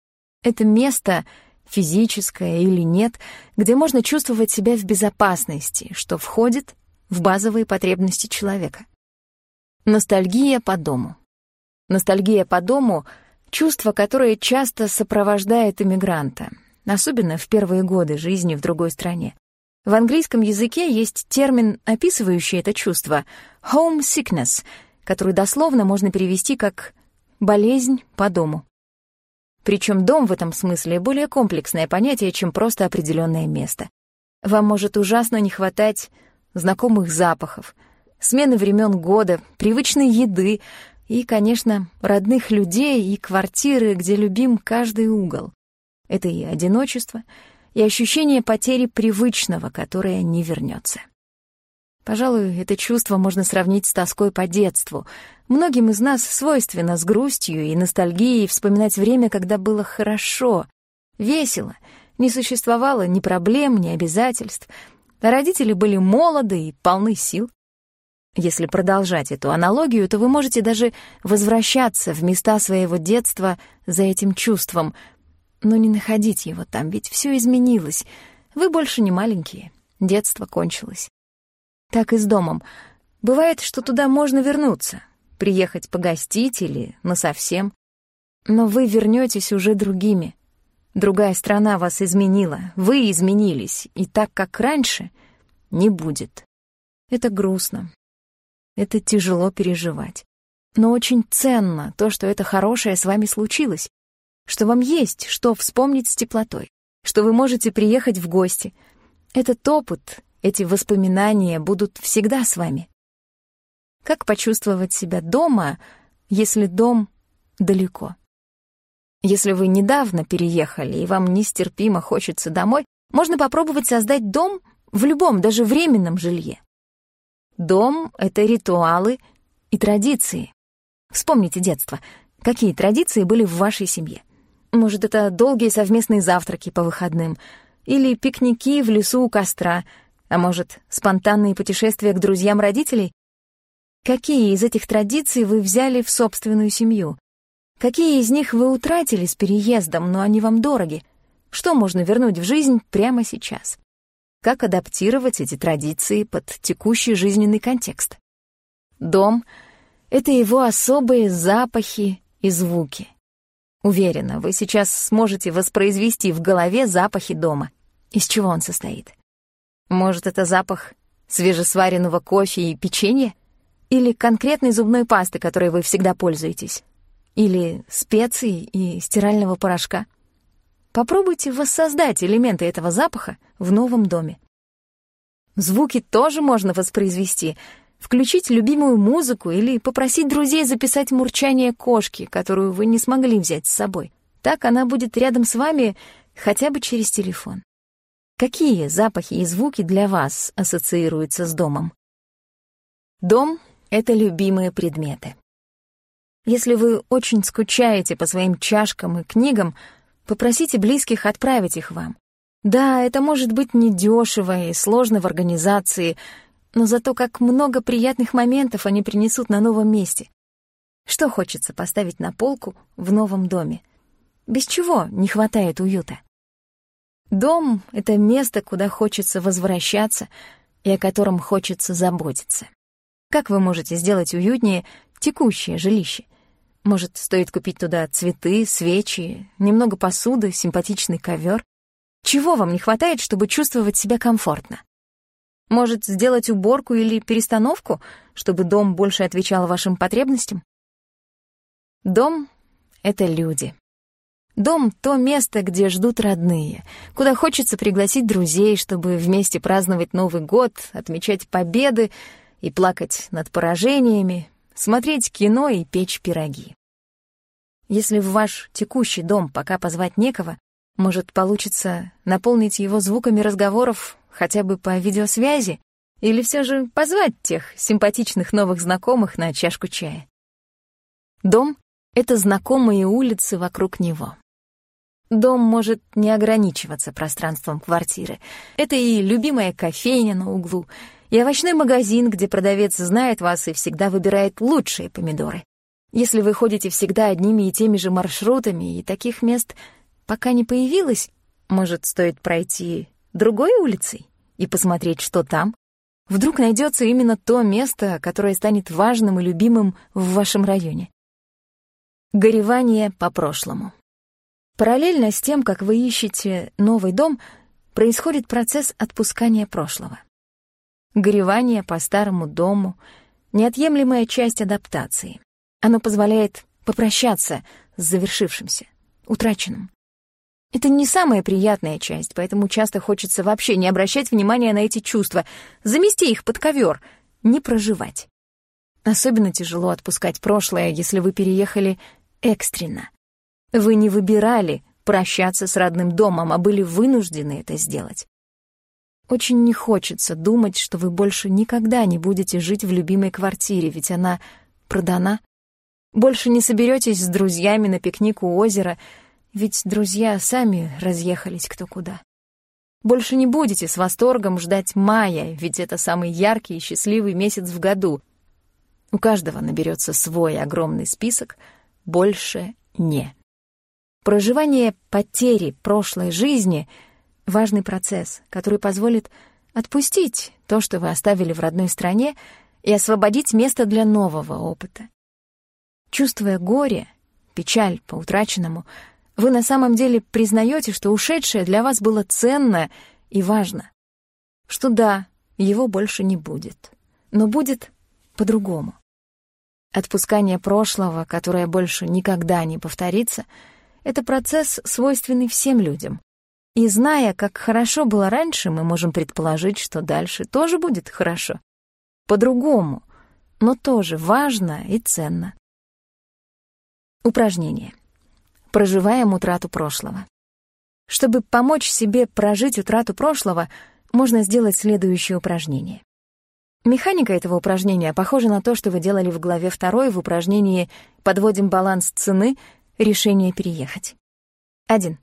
Это место — физическое или нет, где можно чувствовать себя в безопасности, что входит в базовые потребности человека. Ностальгия по дому. Ностальгия по дому — чувство, которое часто сопровождает иммигранта, особенно в первые годы жизни в другой стране. В английском языке есть термин, описывающий это чувство — homesickness, который дословно можно перевести как «болезнь по дому». Причем дом в этом смысле более комплексное понятие, чем просто определенное место. Вам может ужасно не хватать знакомых запахов, смены времен года, привычной еды и, конечно, родных людей и квартиры, где любим каждый угол. Это и одиночество, и ощущение потери привычного, которое не вернется. Пожалуй, это чувство можно сравнить с тоской по детству. Многим из нас свойственно с грустью и ностальгией вспоминать время, когда было хорошо, весело, не существовало ни проблем, ни обязательств. родители были молоды и полны сил. Если продолжать эту аналогию, то вы можете даже возвращаться в места своего детства за этим чувством, но не находить его там, ведь все изменилось. Вы больше не маленькие, детство кончилось так и с домом. Бывает, что туда можно вернуться, приехать погостить или насовсем. Но вы вернетесь уже другими. Другая страна вас изменила, вы изменились, и так, как раньше, не будет. Это грустно. Это тяжело переживать. Но очень ценно то, что это хорошее с вами случилось, что вам есть что вспомнить с теплотой, что вы можете приехать в гости. Этот опыт эти воспоминания будут всегда с вами. Как почувствовать себя дома, если дом далеко? Если вы недавно переехали и вам нестерпимо хочется домой, можно попробовать создать дом в любом, даже временном жилье. Дом — это ритуалы и традиции. Вспомните детство. Какие традиции были в вашей семье? Может, это долгие совместные завтраки по выходным или пикники в лесу у костра — а может, спонтанные путешествия к друзьям родителей? Какие из этих традиций вы взяли в собственную семью? Какие из них вы утратили с переездом, но они вам дороги? Что можно вернуть в жизнь прямо сейчас? Как адаптировать эти традиции под текущий жизненный контекст? Дом — это его особые запахи и звуки. Уверена, вы сейчас сможете воспроизвести в голове запахи дома. Из чего он состоит? Может, это запах свежесваренного кофе и печенья? Или конкретной зубной пасты, которой вы всегда пользуетесь? Или специй и стирального порошка? Попробуйте воссоздать элементы этого запаха в новом доме. Звуки тоже можно воспроизвести, включить любимую музыку или попросить друзей записать мурчание кошки, которую вы не смогли взять с собой. Так она будет рядом с вами хотя бы через телефон. Какие запахи и звуки для вас ассоциируются с домом? Дом — это любимые предметы. Если вы очень скучаете по своим чашкам и книгам, попросите близких отправить их вам. Да, это может быть недешево и сложно в организации, но зато как много приятных моментов они принесут на новом месте. Что хочется поставить на полку в новом доме? Без чего не хватает уюта? Дом — это место, куда хочется возвращаться и о котором хочется заботиться. Как вы можете сделать уютнее текущее жилище? Может, стоит купить туда цветы, свечи, немного посуды, симпатичный ковер? Чего вам не хватает, чтобы чувствовать себя комфортно? Может, сделать уборку или перестановку, чтобы дом больше отвечал вашим потребностям? Дом — это люди. Дом — то место, где ждут родные, куда хочется пригласить друзей, чтобы вместе праздновать Новый год, отмечать победы и плакать над поражениями, смотреть кино и печь пироги. Если в ваш текущий дом пока позвать некого, может, получится наполнить его звуками разговоров хотя бы по видеосвязи или все же позвать тех симпатичных новых знакомых на чашку чая. Дом — это знакомые улицы вокруг него. Дом может не ограничиваться пространством квартиры. Это и любимая кофейня на углу, и овощной магазин, где продавец знает вас и всегда выбирает лучшие помидоры. Если вы ходите всегда одними и теми же маршрутами, и таких мест пока не появилось, может, стоит пройти другой улицей и посмотреть, что там? Вдруг найдется именно то место, которое станет важным и любимым в вашем районе. Горевание по прошлому. Параллельно с тем, как вы ищете новый дом, происходит процесс отпускания прошлого. Горевание по старому дому — неотъемлемая часть адаптации. Оно позволяет попрощаться с завершившимся, утраченным. Это не самая приятная часть, поэтому часто хочется вообще не обращать внимания на эти чувства, замести их под ковер, не проживать. Особенно тяжело отпускать прошлое, если вы переехали экстренно. Вы не выбирали прощаться с родным домом, а были вынуждены это сделать. Очень не хочется думать, что вы больше никогда не будете жить в любимой квартире, ведь она продана. Больше не соберетесь с друзьями на пикник у озера, ведь друзья сами разъехались кто куда. Больше не будете с восторгом ждать мая, ведь это самый яркий и счастливый месяц в году. У каждого наберется свой огромный список «больше не». Проживание потери прошлой жизни — важный процесс, который позволит отпустить то, что вы оставили в родной стране, и освободить место для нового опыта. Чувствуя горе, печаль по утраченному, вы на самом деле признаете, что ушедшее для вас было ценно и важно. Что да, его больше не будет, но будет по-другому. Отпускание прошлого, которое больше никогда не повторится — это процесс, свойственный всем людям. И зная, как хорошо было раньше, мы можем предположить, что дальше тоже будет хорошо. По-другому, но тоже важно и ценно. Упражнение. Проживаем утрату прошлого. Чтобы помочь себе прожить утрату прошлого, можно сделать следующее упражнение. Механика этого упражнения похожа на то, что вы делали в главе 2 в упражнении «Подводим баланс цены решение переехать. 1.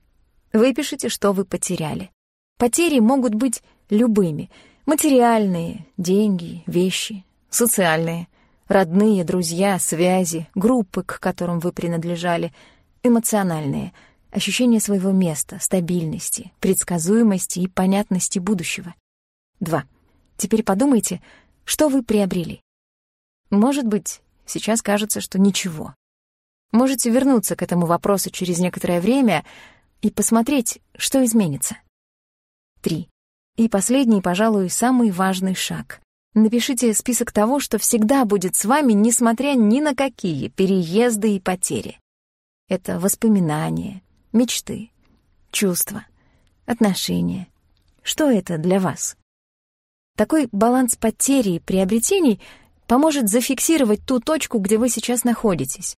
Выпишите, что вы потеряли. Потери могут быть любыми. Материальные, деньги, вещи, социальные, родные, друзья, связи, группы, к которым вы принадлежали, эмоциональные, ощущение своего места, стабильности, предсказуемости и понятности будущего. 2. Теперь подумайте, что вы приобрели. Может быть, сейчас кажется, что ничего. Можете вернуться к этому вопросу через некоторое время и посмотреть, что изменится. 3. И последний, пожалуй, самый важный шаг. Напишите список того, что всегда будет с вами, несмотря ни на какие переезды и потери. Это воспоминания, мечты, чувства, отношения. Что это для вас? Такой баланс потери и приобретений поможет зафиксировать ту точку, где вы сейчас находитесь,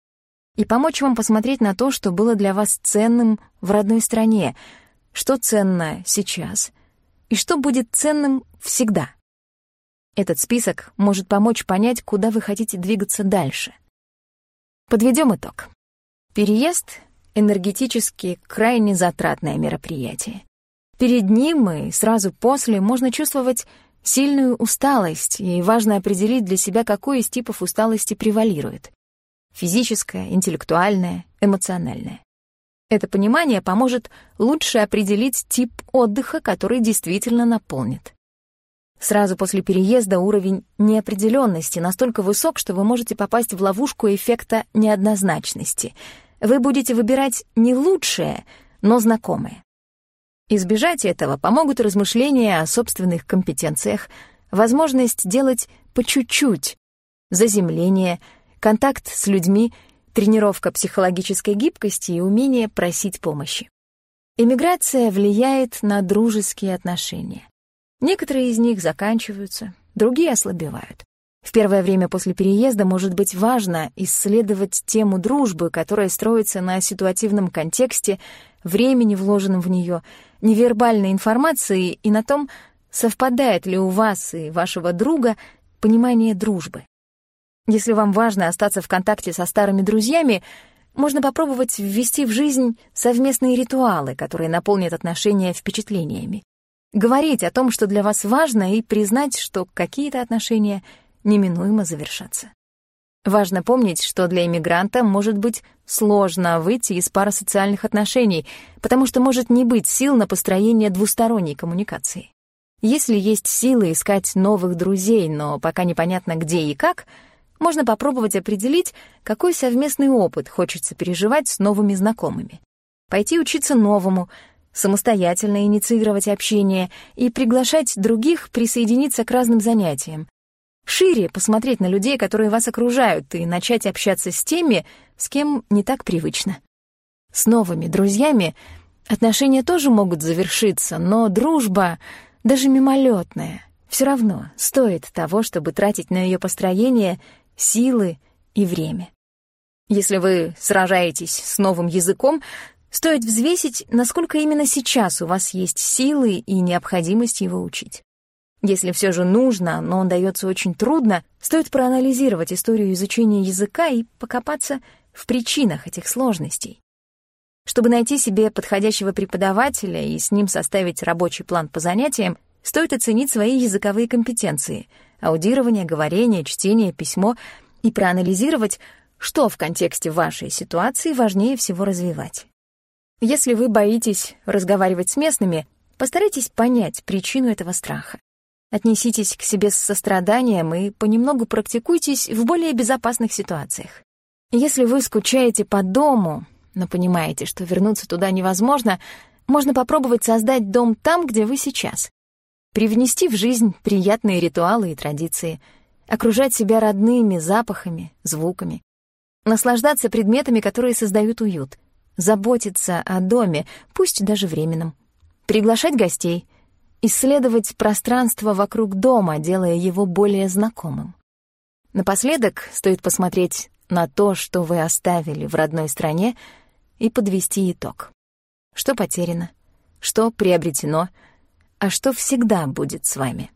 и помочь вам посмотреть на то, что было для вас ценным в родной стране, что ценно сейчас и что будет ценным всегда. Этот список может помочь понять, куда вы хотите двигаться дальше. Подведем итог. Переезд — энергетически крайне затратное мероприятие. Перед ним и сразу после можно чувствовать сильную усталость, и важно определить для себя, какой из типов усталости превалирует физическое, интеллектуальное, эмоциональное. Это понимание поможет лучше определить тип отдыха, который действительно наполнит. Сразу после переезда уровень неопределенности настолько высок, что вы можете попасть в ловушку эффекта неоднозначности. Вы будете выбирать не лучшее, но знакомое. Избежать этого помогут размышления о собственных компетенциях, возможность делать по чуть-чуть, заземление — контакт с людьми, тренировка психологической гибкости и умение просить помощи. Эмиграция влияет на дружеские отношения. Некоторые из них заканчиваются, другие ослабевают. В первое время после переезда может быть важно исследовать тему дружбы, которая строится на ситуативном контексте, времени, вложенном в нее, невербальной информации и на том, совпадает ли у вас и вашего друга понимание дружбы. Если вам важно остаться в контакте со старыми друзьями, можно попробовать ввести в жизнь совместные ритуалы, которые наполнят отношения впечатлениями. Говорить о том, что для вас важно, и признать, что какие-то отношения неминуемо завершатся. Важно помнить, что для иммигранта может быть сложно выйти из парасоциальных отношений, потому что может не быть сил на построение двусторонней коммуникации. Если есть силы искать новых друзей, но пока непонятно где и как, можно попробовать определить, какой совместный опыт хочется переживать с новыми знакомыми. Пойти учиться новому, самостоятельно инициировать общение и приглашать других присоединиться к разным занятиям. Шире посмотреть на людей, которые вас окружают, и начать общаться с теми, с кем не так привычно. С новыми друзьями отношения тоже могут завершиться, но дружба даже мимолетная, все равно стоит того, чтобы тратить на ее построение силы и время. Если вы сражаетесь с новым языком, стоит взвесить, насколько именно сейчас у вас есть силы и необходимость его учить. Если все же нужно, но он дается очень трудно, стоит проанализировать историю изучения языка и покопаться в причинах этих сложностей. Чтобы найти себе подходящего преподавателя и с ним составить рабочий план по занятиям, стоит оценить свои языковые компетенции — аудирование, говорение, чтение, письмо — и проанализировать, что в контексте вашей ситуации важнее всего развивать. Если вы боитесь разговаривать с местными, постарайтесь понять причину этого страха. Отнеситесь к себе с состраданием и понемногу практикуйтесь в более безопасных ситуациях. Если вы скучаете по дому, но понимаете, что вернуться туда невозможно, можно попробовать создать дом там, где вы сейчас. Привнести в жизнь приятные ритуалы и традиции, окружать себя родными запахами, звуками, наслаждаться предметами, которые создают уют, заботиться о доме, пусть даже временном, приглашать гостей, исследовать пространство вокруг дома, делая его более знакомым. Напоследок стоит посмотреть на то, что вы оставили в родной стране, и подвести итог. Что потеряно, что приобретено, а что всегда будет с вами.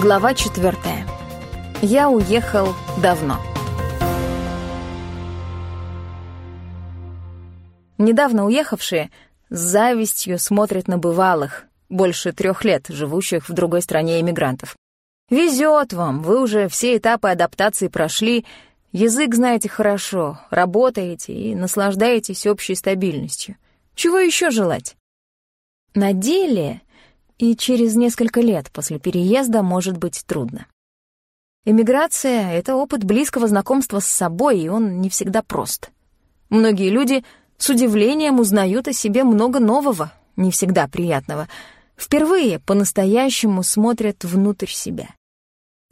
Глава четвертая. Я уехал давно. Недавно уехавшие с завистью смотрят на бывалых, больше трех лет живущих в другой стране иммигрантов. Везет вам, вы уже все этапы адаптации прошли, язык знаете хорошо, работаете и наслаждаетесь общей стабильностью. Чего еще желать? На деле и через несколько лет после переезда может быть трудно. Эмиграция — это опыт близкого знакомства с собой, и он не всегда прост. Многие люди с удивлением узнают о себе много нового, не всегда приятного. Впервые по-настоящему смотрят внутрь себя.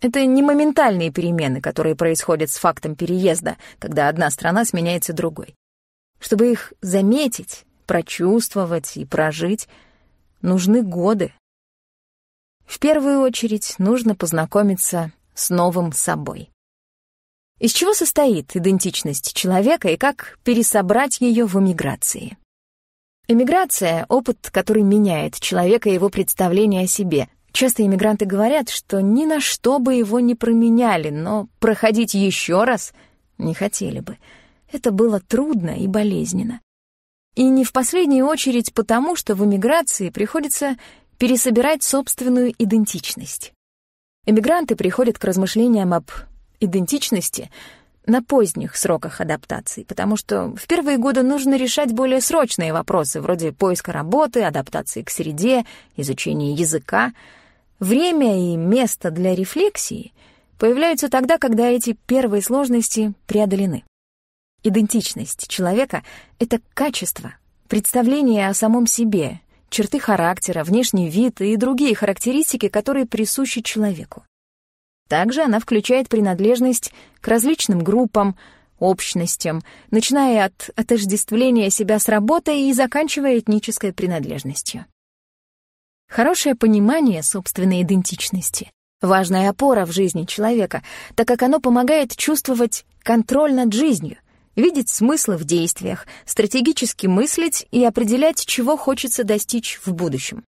Это не моментальные перемены, которые происходят с фактом переезда, когда одна страна сменяется другой. Чтобы их заметить, прочувствовать и прожить, нужны годы. В первую очередь нужно познакомиться с новым собой. Из чего состоит идентичность человека и как пересобрать ее в эмиграции? Эмиграция — опыт, который меняет человека и его представление о себе. Часто иммигранты говорят, что ни на что бы его не променяли, но проходить еще раз не хотели бы. Это было трудно и болезненно. И не в последнюю очередь потому, что в эмиграции приходится пересобирать собственную идентичность. Эмигранты приходят к размышлениям об идентичности на поздних сроках адаптации, потому что в первые годы нужно решать более срочные вопросы, вроде поиска работы, адаптации к среде, изучения языка. Время и место для рефлексии появляются тогда, когда эти первые сложности преодолены. Идентичность человека — это качество, представление о самом себе, черты характера, внешний вид и другие характеристики, которые присущи человеку. Также она включает принадлежность к различным группам, общностям, начиная от отождествления себя с работой и заканчивая этнической принадлежностью. Хорошее понимание собственной идентичности — важная опора в жизни человека, так как оно помогает чувствовать контроль над жизнью, видеть смыслы в действиях, стратегически мыслить и определять, чего хочется достичь в будущем.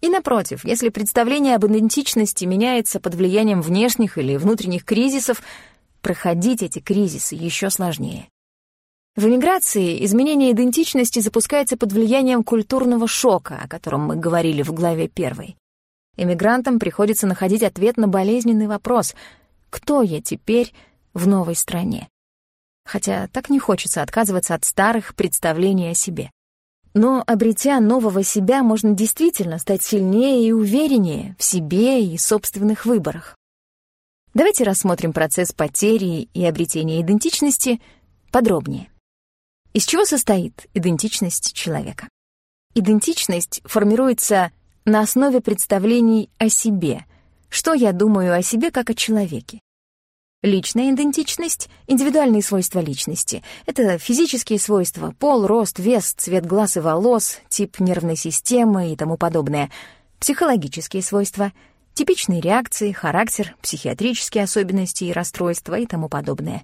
И напротив, если представление об идентичности меняется под влиянием внешних или внутренних кризисов, проходить эти кризисы еще сложнее. В эмиграции изменение идентичности запускается под влиянием культурного шока, о котором мы говорили в главе первой. Эмигрантам приходится находить ответ на болезненный вопрос «Кто я теперь в новой стране?» Хотя так не хочется отказываться от старых представлений о себе. Но, обретя нового себя, можно действительно стать сильнее и увереннее в себе и собственных выборах. Давайте рассмотрим процесс потери и обретения идентичности подробнее. Из чего состоит идентичность человека? Идентичность формируется на основе представлений о себе, что я думаю о себе как о человеке. Личная идентичность — индивидуальные свойства личности. Это физические свойства — пол, рост, вес, цвет глаз и волос, тип нервной системы и тому подобное. Психологические свойства — типичные реакции, характер, психиатрические особенности и расстройства и тому подобное.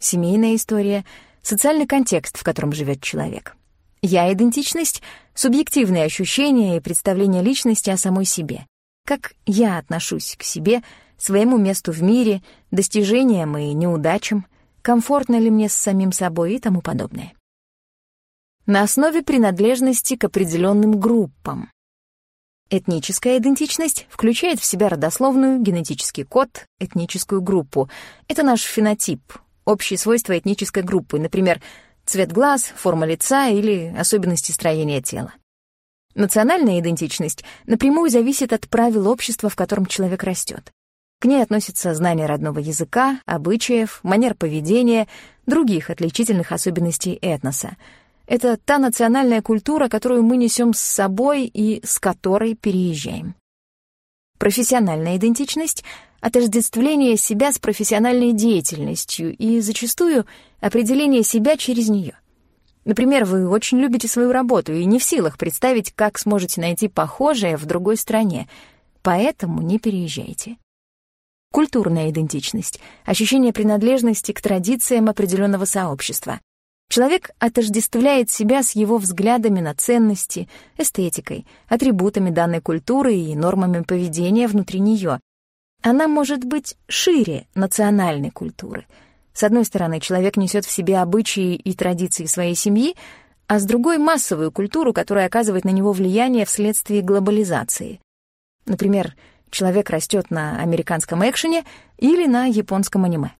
Семейная история — социальный контекст, в котором живет человек. Я-идентичность — субъективные ощущения и представления личности о самой себе. Как я отношусь к себе — своему месту в мире, достижениям и неудачам, комфортно ли мне с самим собой и тому подобное. На основе принадлежности к определенным группам. Этническая идентичность включает в себя родословную, генетический код, этническую группу. Это наш фенотип, общие свойства этнической группы, например, цвет глаз, форма лица или особенности строения тела. Национальная идентичность напрямую зависит от правил общества, в котором человек растет. К ней относятся знание родного языка, обычаев, манер поведения, других отличительных особенностей этноса. Это та национальная культура, которую мы несем с собой и с которой переезжаем. Профессиональная идентичность — отождествление себя с профессиональной деятельностью и зачастую определение себя через нее. Например, вы очень любите свою работу и не в силах представить, как сможете найти похожее в другой стране, поэтому не переезжайте. Культурная идентичность — ощущение принадлежности к традициям определенного сообщества. Человек отождествляет себя с его взглядами на ценности, эстетикой, атрибутами данной культуры и нормами поведения внутри нее. Она может быть шире национальной культуры. С одной стороны, человек несет в себе обычаи и традиции своей семьи, а с другой — массовую культуру, которая оказывает на него влияние вследствие глобализации. Например, человек растет на американском экшене или на японском аниме.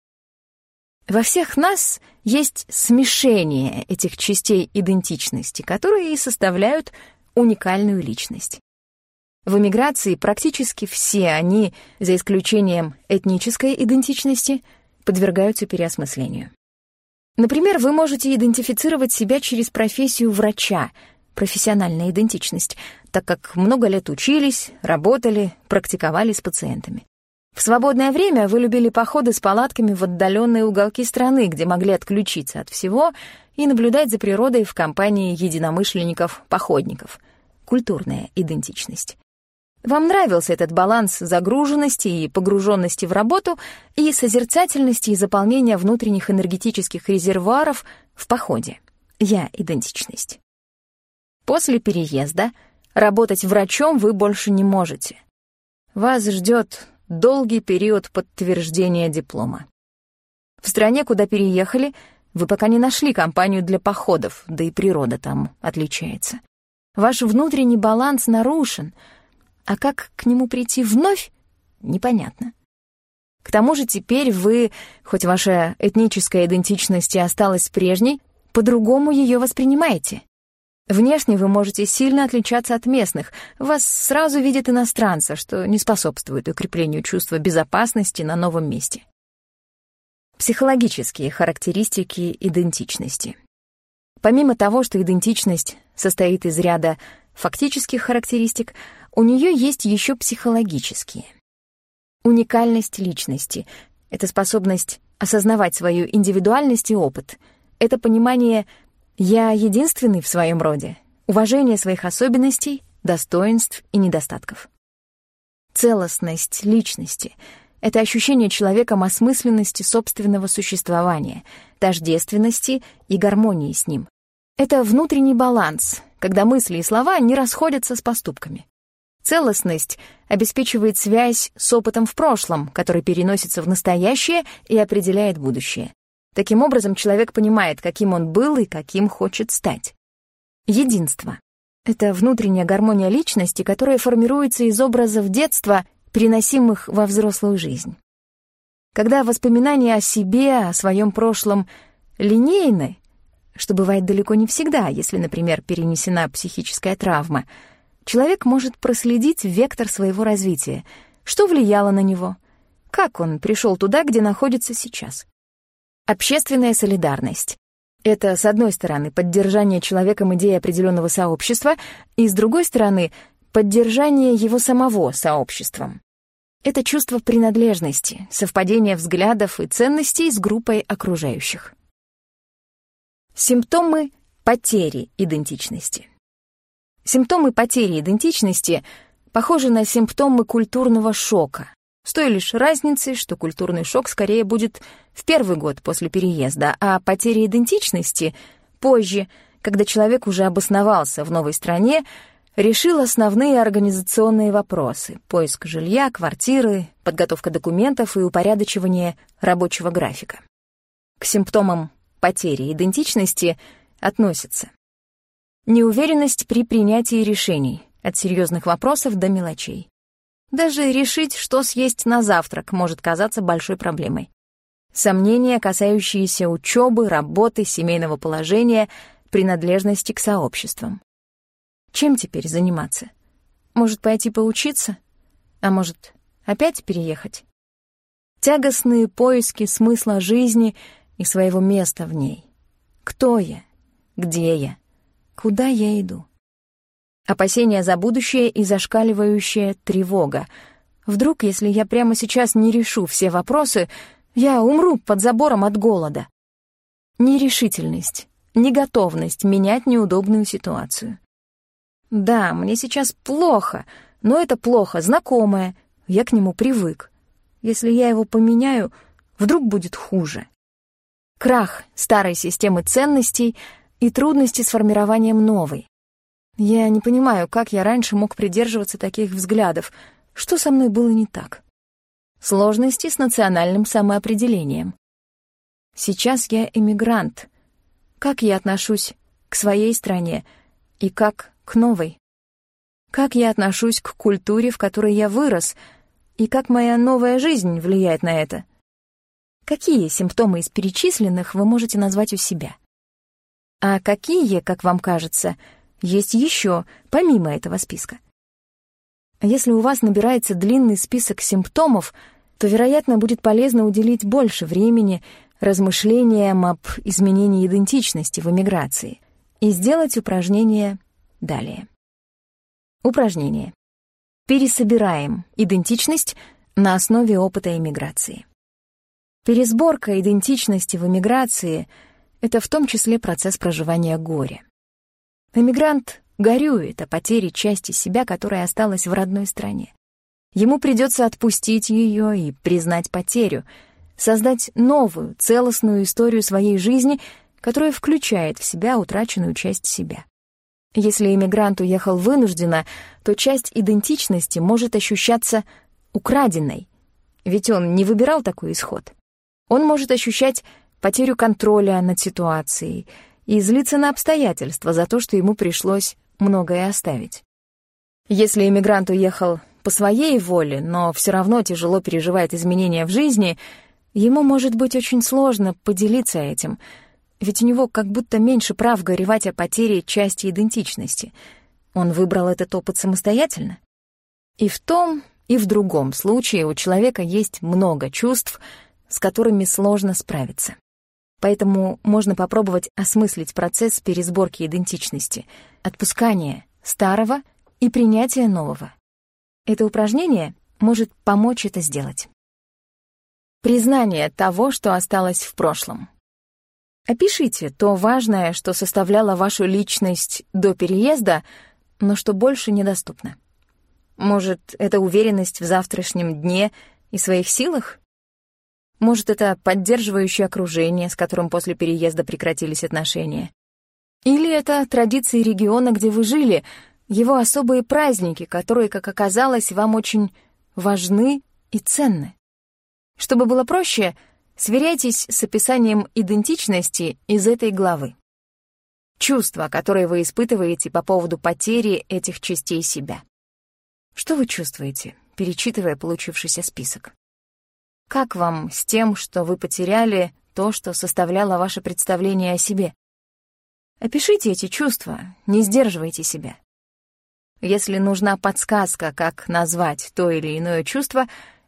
Во всех нас есть смешение этих частей идентичности, которые и составляют уникальную личность. В эмиграции практически все они, за исключением этнической идентичности, подвергаются переосмыслению. Например, вы можете идентифицировать себя через профессию врача, профессиональная идентичность, так как много лет учились, работали, практиковали с пациентами. В свободное время вы любили походы с палатками в отдаленные уголки страны, где могли отключиться от всего и наблюдать за природой в компании единомышленников-походников. Культурная идентичность. Вам нравился этот баланс загруженности и погруженности в работу и созерцательности и заполнения внутренних энергетических резервуаров в походе. Я-идентичность. После переезда работать врачом вы больше не можете. Вас ждет долгий период подтверждения диплома. В стране, куда переехали, вы пока не нашли компанию для походов, да и природа там отличается. Ваш внутренний баланс нарушен, а как к нему прийти вновь, непонятно. К тому же теперь вы, хоть ваша этническая идентичность и осталась прежней, по-другому ее воспринимаете. Внешне вы можете сильно отличаться от местных, вас сразу видят иностранца, что не способствует укреплению чувства безопасности на новом месте. Психологические характеристики идентичности. Помимо того, что идентичность состоит из ряда фактических характеристик, у нее есть еще психологические. Уникальность личности — это способность осознавать свою индивидуальность и опыт. Это понимание «я единственный в своем роде», уважение своих особенностей, достоинств и недостатков. Целостность личности — это ощущение человеком осмысленности собственного существования, тождественности и гармонии с ним. Это внутренний баланс, когда мысли и слова не расходятся с поступками. Целостность обеспечивает связь с опытом в прошлом, который переносится в настоящее и определяет будущее. Таким образом, человек понимает, каким он был и каким хочет стать. Единство — это внутренняя гармония личности, которая формируется из образов детства, переносимых во взрослую жизнь. Когда воспоминания о себе, о своем прошлом линейны, что бывает далеко не всегда, если, например, перенесена психическая травма — человек может проследить вектор своего развития, что влияло на него, как он пришел туда, где находится сейчас. Общественная солидарность. Это, с одной стороны, поддержание человеком идеи определенного сообщества, и, с другой стороны, поддержание его самого сообществом. Это чувство принадлежности, совпадение взглядов и ценностей с группой окружающих. Симптомы потери идентичности. Симптомы потери идентичности похожи на симптомы культурного шока, с той лишь разницей, что культурный шок скорее будет в первый год после переезда, а потеря идентичности — позже, когда человек уже обосновался в новой стране, решил основные организационные вопросы — поиск жилья, квартиры, подготовка документов и упорядочивание рабочего графика. К симптомам потери идентичности относятся Неуверенность при принятии решений, от серьезных вопросов до мелочей. Даже решить, что съесть на завтрак, может казаться большой проблемой. Сомнения, касающиеся учебы, работы, семейного положения, принадлежности к сообществам. Чем теперь заниматься? Может, пойти поучиться? А может, опять переехать? Тягостные поиски смысла жизни и своего места в ней. Кто я? Где я? Куда я иду? Опасения за будущее и зашкаливающая тревога. Вдруг, если я прямо сейчас не решу все вопросы, я умру под забором от голода. Нерешительность, неготовность менять неудобную ситуацию. Да, мне сейчас плохо, но это плохо знакомое, я к нему привык. Если я его поменяю, вдруг будет хуже. Крах старой системы ценностей — и трудности с формированием новой. Я не понимаю, как я раньше мог придерживаться таких взглядов, что со мной было не так. Сложности с национальным самоопределением. Сейчас я эмигрант. Как я отношусь к своей стране и как к новой? Как я отношусь к культуре, в которой я вырос, и как моя новая жизнь влияет на это? Какие симптомы из перечисленных вы можете назвать у себя? А какие, как вам кажется, есть еще, помимо этого списка? Если у вас набирается длинный список симптомов, то, вероятно, будет полезно уделить больше времени размышлениям об изменении идентичности в эмиграции и сделать упражнение далее. Упражнение. Пересобираем идентичность на основе опыта эмиграции. Пересборка идентичности в эмиграции — это в том числе процесс проживания горя. Эмигрант горюет о потере части себя, которая осталась в родной стране. Ему придется отпустить ее и признать потерю, создать новую, целостную историю своей жизни, которая включает в себя утраченную часть себя. Если эмигрант уехал вынужденно, то часть идентичности может ощущаться украденной, ведь он не выбирал такой исход. Он может ощущать потерю контроля над ситуацией и злиться на обстоятельства за то, что ему пришлось многое оставить. Если иммигрант уехал по своей воле, но все равно тяжело переживает изменения в жизни, ему может быть очень сложно поделиться этим, ведь у него как будто меньше прав горевать о потере части идентичности. Он выбрал этот опыт самостоятельно. И в том, и в другом случае у человека есть много чувств, с которыми сложно справиться. Поэтому можно попробовать осмыслить процесс пересборки идентичности, отпускания старого и принятия нового. Это упражнение может помочь это сделать. Признание того, что осталось в прошлом. Опишите то важное, что составляло вашу личность до переезда, но что больше недоступно. Может, это уверенность в завтрашнем дне и своих силах? Может, это поддерживающее окружение, с которым после переезда прекратились отношения? Или это традиции региона, где вы жили, его особые праздники, которые, как оказалось, вам очень важны и ценны? Чтобы было проще, сверяйтесь с описанием идентичности из этой главы. Чувства, которые вы испытываете по поводу потери этих частей себя. Что вы чувствуете, перечитывая получившийся список? Как вам с тем, что вы потеряли то, что составляло ваше представление о себе? Опишите эти чувства, не сдерживайте себя. Если нужна подсказка, как назвать то или иное чувство,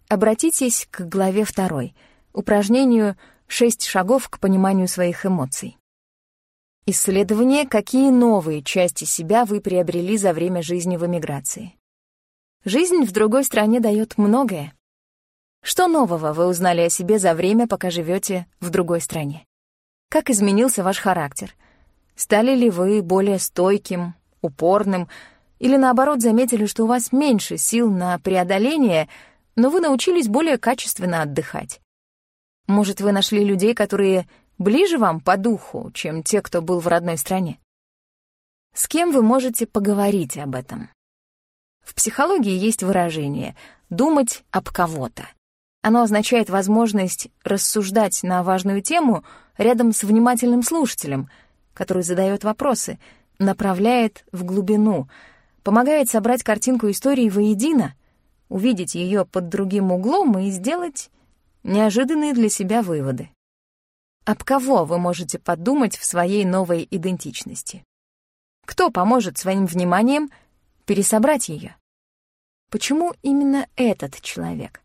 обратитесь к главе второй, упражнению «Шесть шагов к пониманию своих эмоций». Исследование, какие новые части себя вы приобрели за время жизни в эмиграции. Жизнь в другой стране дает многое. Что нового вы узнали о себе за время, пока живете в другой стране? Как изменился ваш характер? Стали ли вы более стойким, упорным, или наоборот заметили, что у вас меньше сил на преодоление, но вы научились более качественно отдыхать? Может, вы нашли людей, которые ближе вам по духу, чем те, кто был в родной стране? С кем вы можете поговорить об этом? В психологии есть выражение «думать об кого-то». Оно означает возможность рассуждать на важную тему рядом с внимательным слушателем, который задает вопросы, направляет в глубину, помогает собрать картинку истории воедино, увидеть ее под другим углом и сделать неожиданные для себя выводы. Об кого вы можете подумать в своей новой идентичности? Кто поможет своим вниманием — пересобрать ее. Почему именно этот человек?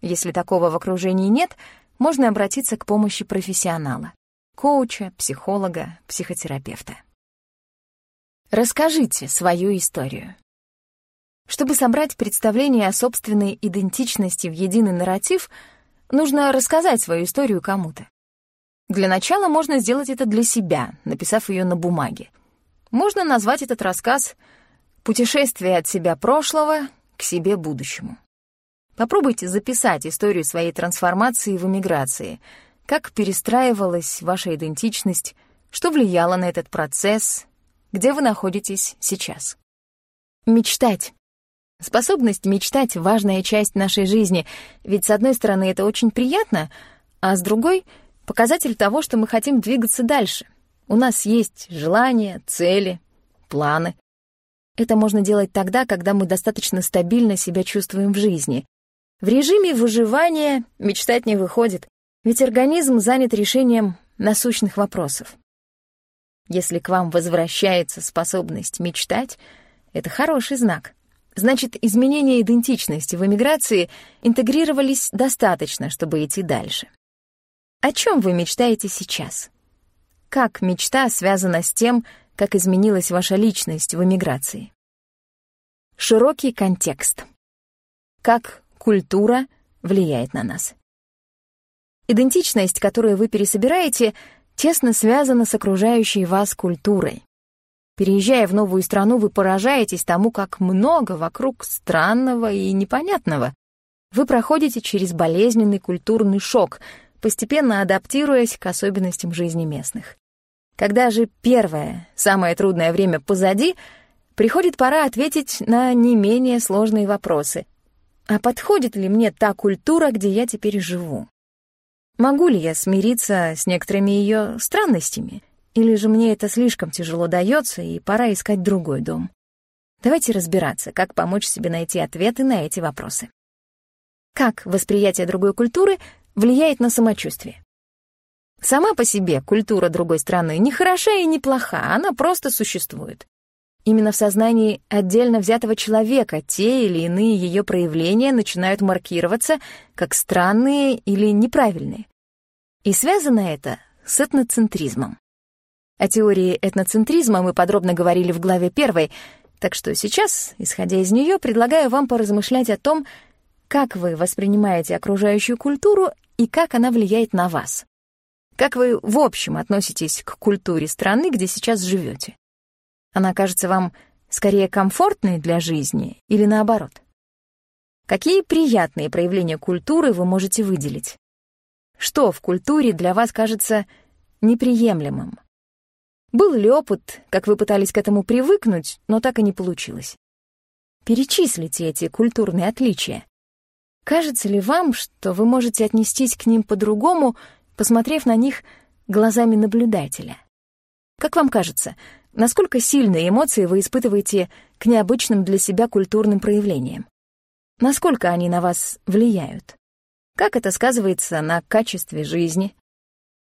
Если такого в окружении нет, можно обратиться к помощи профессионала — коуча, психолога, психотерапевта. Расскажите свою историю. Чтобы собрать представление о собственной идентичности в единый нарратив, нужно рассказать свою историю кому-то. Для начала можно сделать это для себя, написав ее на бумаге. Можно назвать этот рассказ Путешествие от себя прошлого к себе будущему. Попробуйте записать историю своей трансформации в эмиграции, как перестраивалась ваша идентичность, что влияло на этот процесс, где вы находитесь сейчас. Мечтать. Способность мечтать — важная часть нашей жизни, ведь, с одной стороны, это очень приятно, а с другой — показатель того, что мы хотим двигаться дальше. У нас есть желания, цели, планы. Это можно делать тогда, когда мы достаточно стабильно себя чувствуем в жизни. В режиме выживания мечтать не выходит, ведь организм занят решением насущных вопросов. Если к вам возвращается способность мечтать, это хороший знак. Значит, изменения идентичности в эмиграции интегрировались достаточно, чтобы идти дальше. О чем вы мечтаете сейчас? Как мечта связана с тем, как изменилась ваша личность в эмиграции. Широкий контекст. Как культура влияет на нас. Идентичность, которую вы пересобираете, тесно связана с окружающей вас культурой. Переезжая в новую страну, вы поражаетесь тому, как много вокруг странного и непонятного. Вы проходите через болезненный культурный шок, постепенно адаптируясь к особенностям жизни местных. Когда же первое, самое трудное время позади, приходит пора ответить на не менее сложные вопросы. А подходит ли мне та культура, где я теперь живу? Могу ли я смириться с некоторыми ее странностями? Или же мне это слишком тяжело дается, и пора искать другой дом? Давайте разбираться, как помочь себе найти ответы на эти вопросы. Как восприятие другой культуры влияет на самочувствие? Сама по себе культура другой страны не хороша и не плоха, она просто существует. Именно в сознании отдельно взятого человека те или иные ее проявления начинают маркироваться как странные или неправильные. И связано это с этноцентризмом. О теории этноцентризма мы подробно говорили в главе первой, так что сейчас, исходя из нее, предлагаю вам поразмышлять о том, как вы воспринимаете окружающую культуру и как она влияет на вас. Как вы в общем относитесь к культуре страны, где сейчас живете? Она кажется вам скорее комфортной для жизни или наоборот? Какие приятные проявления культуры вы можете выделить? Что в культуре для вас кажется неприемлемым? Был ли опыт, как вы пытались к этому привыкнуть, но так и не получилось? Перечислите эти культурные отличия. Кажется ли вам, что вы можете отнестись к ним по-другому, посмотрев на них глазами наблюдателя? Как вам кажется, насколько сильные эмоции вы испытываете к необычным для себя культурным проявлениям? Насколько они на вас влияют? Как это сказывается на качестве жизни?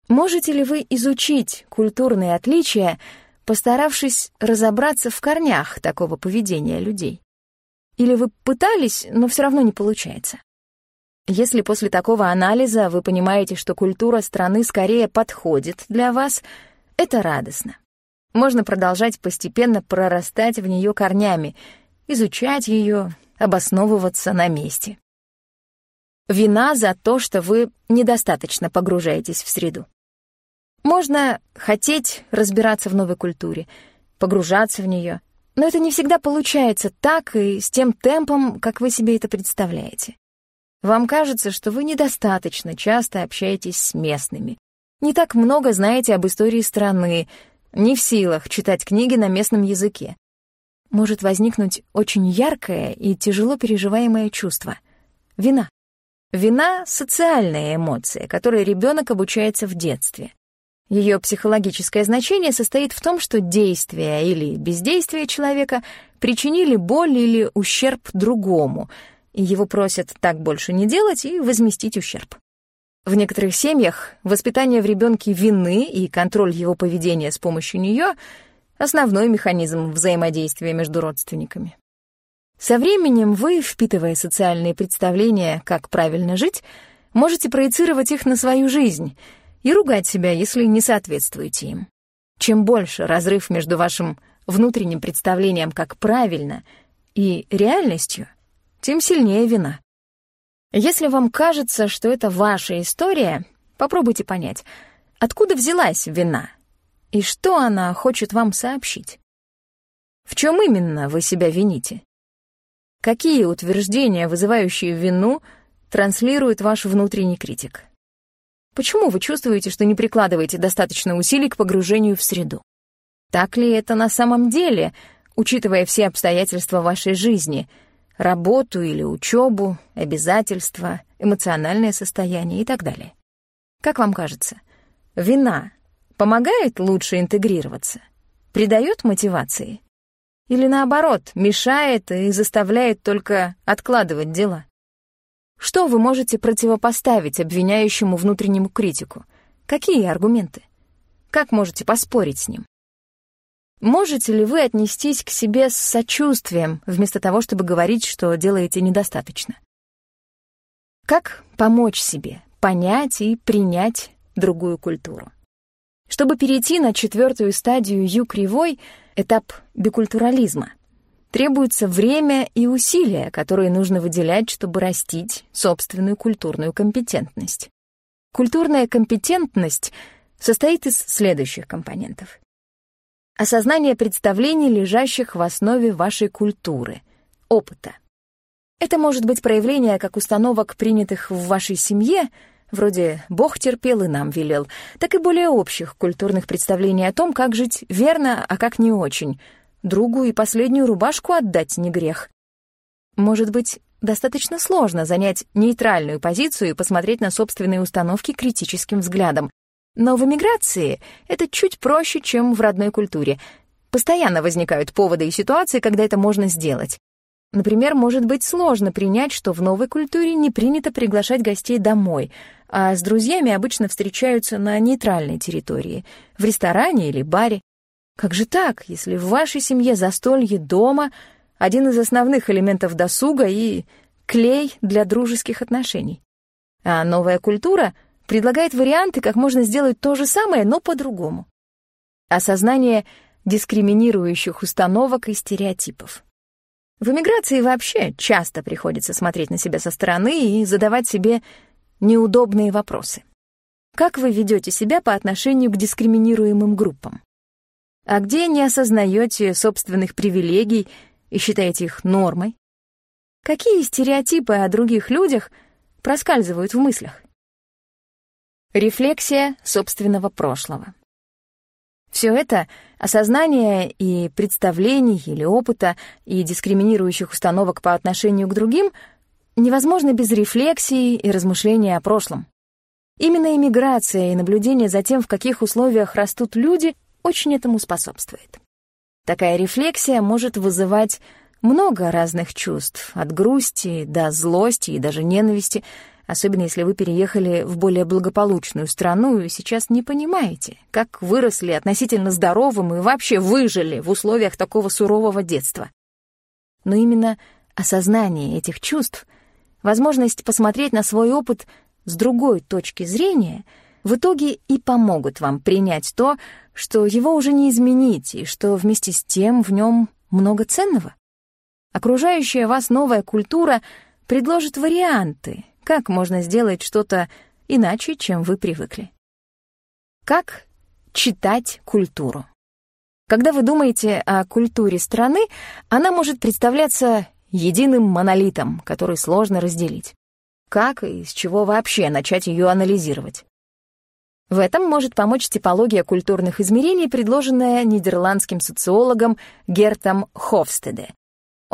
Можете ли вы изучить культурные отличия, постаравшись разобраться в корнях такого поведения людей? Или вы пытались, но все равно не получается? Если после такого анализа вы понимаете, что культура страны скорее подходит для вас, это радостно. Можно продолжать постепенно прорастать в нее корнями, изучать ее, обосновываться на месте. Вина за то, что вы недостаточно погружаетесь в среду. Можно хотеть разбираться в новой культуре, погружаться в нее, но это не всегда получается так и с тем темпом, как вы себе это представляете. Вам кажется, что вы недостаточно часто общаетесь с местными, не так много знаете об истории страны, не в силах читать книги на местном языке. Может возникнуть очень яркое и тяжело переживаемое чувство — вина. Вина — социальная эмоция, которой ребенок обучается в детстве. Ее психологическое значение состоит в том, что действия или бездействие человека причинили боль или ущерб другому, и его просят так больше не делать и возместить ущерб. В некоторых семьях воспитание в ребенке вины и контроль его поведения с помощью нее — основной механизм взаимодействия между родственниками. Со временем вы, впитывая социальные представления, как правильно жить, можете проецировать их на свою жизнь — и ругать себя, если не соответствуете им. Чем больше разрыв между вашим внутренним представлением, как правильно, и реальностью, тем сильнее вина. Если вам кажется, что это ваша история, попробуйте понять, откуда взялась вина и что она хочет вам сообщить. В чем именно вы себя вините? Какие утверждения, вызывающие вину, транслирует ваш внутренний критик? Почему вы чувствуете, что не прикладываете достаточно усилий к погружению в среду? Так ли это на самом деле, учитывая все обстоятельства вашей жизни, работу или учебу, обязательства, эмоциональное состояние и так далее? Как вам кажется, вина помогает лучше интегрироваться? Придает мотивации? Или наоборот, мешает и заставляет только откладывать дела? Что вы можете противопоставить обвиняющему внутреннему критику? Какие аргументы? Как можете поспорить с ним? Можете ли вы отнестись к себе с сочувствием, вместо того, чтобы говорить, что делаете недостаточно? Как помочь себе понять и принять другую культуру? Чтобы перейти на четвертую стадию Ю-кривой, этап бикультурализма — требуется время и усилия, которые нужно выделять, чтобы растить собственную культурную компетентность. Культурная компетентность состоит из следующих компонентов. Осознание представлений, лежащих в основе вашей культуры, опыта. Это может быть проявление как установок, принятых в вашей семье, вроде «Бог терпел и нам велел», так и более общих культурных представлений о том, как жить верно, а как не очень — Другу и последнюю рубашку отдать не грех. Может быть, достаточно сложно занять нейтральную позицию и посмотреть на собственные установки критическим взглядом. Но в эмиграции это чуть проще, чем в родной культуре. Постоянно возникают поводы и ситуации, когда это можно сделать. Например, может быть сложно принять, что в новой культуре не принято приглашать гостей домой, а с друзьями обычно встречаются на нейтральной территории, в ресторане или баре. Как же так, если в вашей семье застолье дома — один из основных элементов досуга и клей для дружеских отношений? А новая культура предлагает варианты, как можно сделать то же самое, но по-другому. Осознание дискриминирующих установок и стереотипов. В эмиграции вообще часто приходится смотреть на себя со стороны и задавать себе неудобные вопросы. Как вы ведете себя по отношению к дискриминируемым группам? А где не осознаете собственных привилегий и считаете их нормой? Какие стереотипы о других людях проскальзывают в мыслях? Рефлексия собственного прошлого. Все это — осознание и представлений или опыта и дискриминирующих установок по отношению к другим — невозможно без рефлексии и размышления о прошлом. Именно иммиграция и наблюдение за тем, в каких условиях растут люди, очень этому способствует. Такая рефлексия может вызывать много разных чувств, от грусти до злости и даже ненависти, особенно если вы переехали в более благополучную страну и сейчас не понимаете, как выросли относительно здоровым и вообще выжили в условиях такого сурового детства. Но именно осознание этих чувств, возможность посмотреть на свой опыт с другой точки зрения в итоге и помогут вам принять то, что его уже не изменить, и что вместе с тем в нем много ценного. Окружающая вас новая культура предложит варианты, как можно сделать что-то иначе, чем вы привыкли. Как читать культуру? Когда вы думаете о культуре страны, она может представляться единым монолитом, который сложно разделить. Как и с чего вообще начать ее анализировать? В этом может помочь типология культурных измерений, предложенная нидерландским социологом Гертом Хофстеде.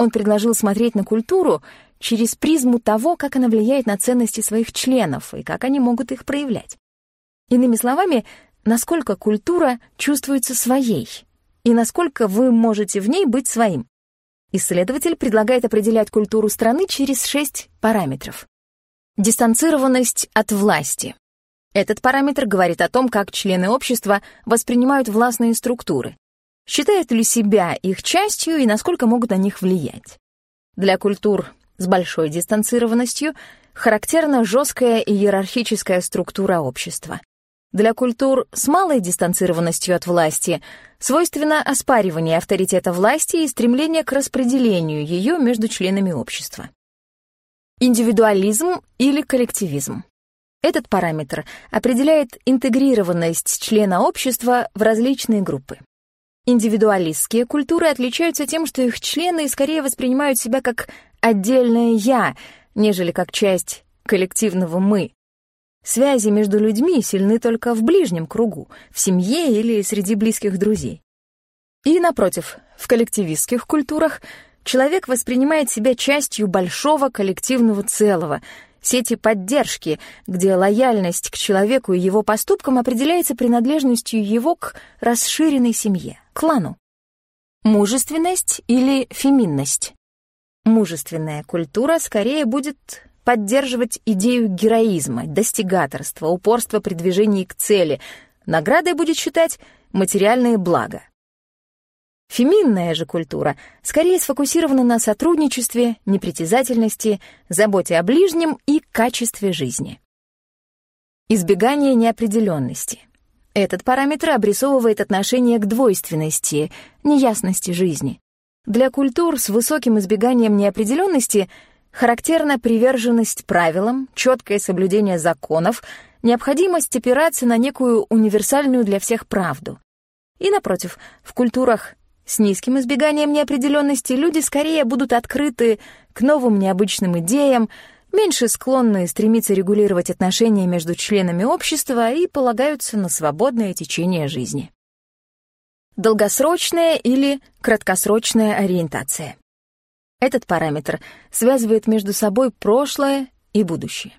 Он предложил смотреть на культуру через призму того, как она влияет на ценности своих членов и как они могут их проявлять. Иными словами, насколько культура чувствуется своей и насколько вы можете в ней быть своим. Исследователь предлагает определять культуру страны через шесть параметров. Дистанцированность от власти. Этот параметр говорит о том, как члены общества воспринимают властные структуры, считают ли себя их частью и насколько могут на них влиять. Для культур с большой дистанцированностью характерна жесткая иерархическая структура общества. Для культур с малой дистанцированностью от власти свойственно оспаривание авторитета власти и стремление к распределению ее между членами общества. Индивидуализм или коллективизм. Этот параметр определяет интегрированность члена общества в различные группы. Индивидуалистские культуры отличаются тем, что их члены скорее воспринимают себя как отдельное «я», нежели как часть коллективного «мы». Связи между людьми сильны только в ближнем кругу, в семье или среди близких друзей. И, напротив, в коллективистских культурах человек воспринимает себя частью большого коллективного целого — сети поддержки, где лояльность к человеку и его поступкам определяется принадлежностью его к расширенной семье, клану. Мужественность или феминность. Мужественная культура скорее будет поддерживать идею героизма, достигаторства, упорства при движении к цели. Наградой будет считать материальные блага. Феминная же культура скорее сфокусирована на сотрудничестве, непритязательности, заботе о ближнем и качестве жизни. Избегание неопределенности. Этот параметр обрисовывает отношение к двойственности, неясности жизни. Для культур с высоким избеганием неопределенности характерна приверженность правилам, четкое соблюдение законов, необходимость опираться на некую универсальную для всех правду. И, напротив, в культурах с низким избеганием неопределенности люди скорее будут открыты к новым необычным идеям, меньше склонны стремиться регулировать отношения между членами общества и полагаются на свободное течение жизни. Долгосрочная или краткосрочная ориентация. Этот параметр связывает между собой прошлое и будущее.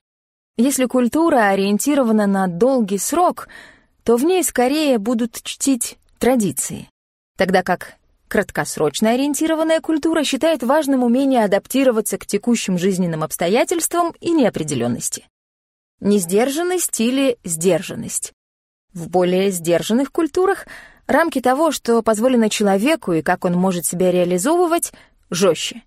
Если культура ориентирована на долгий срок, то в ней скорее будут чтить традиции, тогда как Краткосрочно ориентированная культура считает важным умение адаптироваться к текущим жизненным обстоятельствам и неопределенности. Несдержанность или сдержанность. В более сдержанных культурах рамки того, что позволено человеку и как он может себя реализовывать, жестче.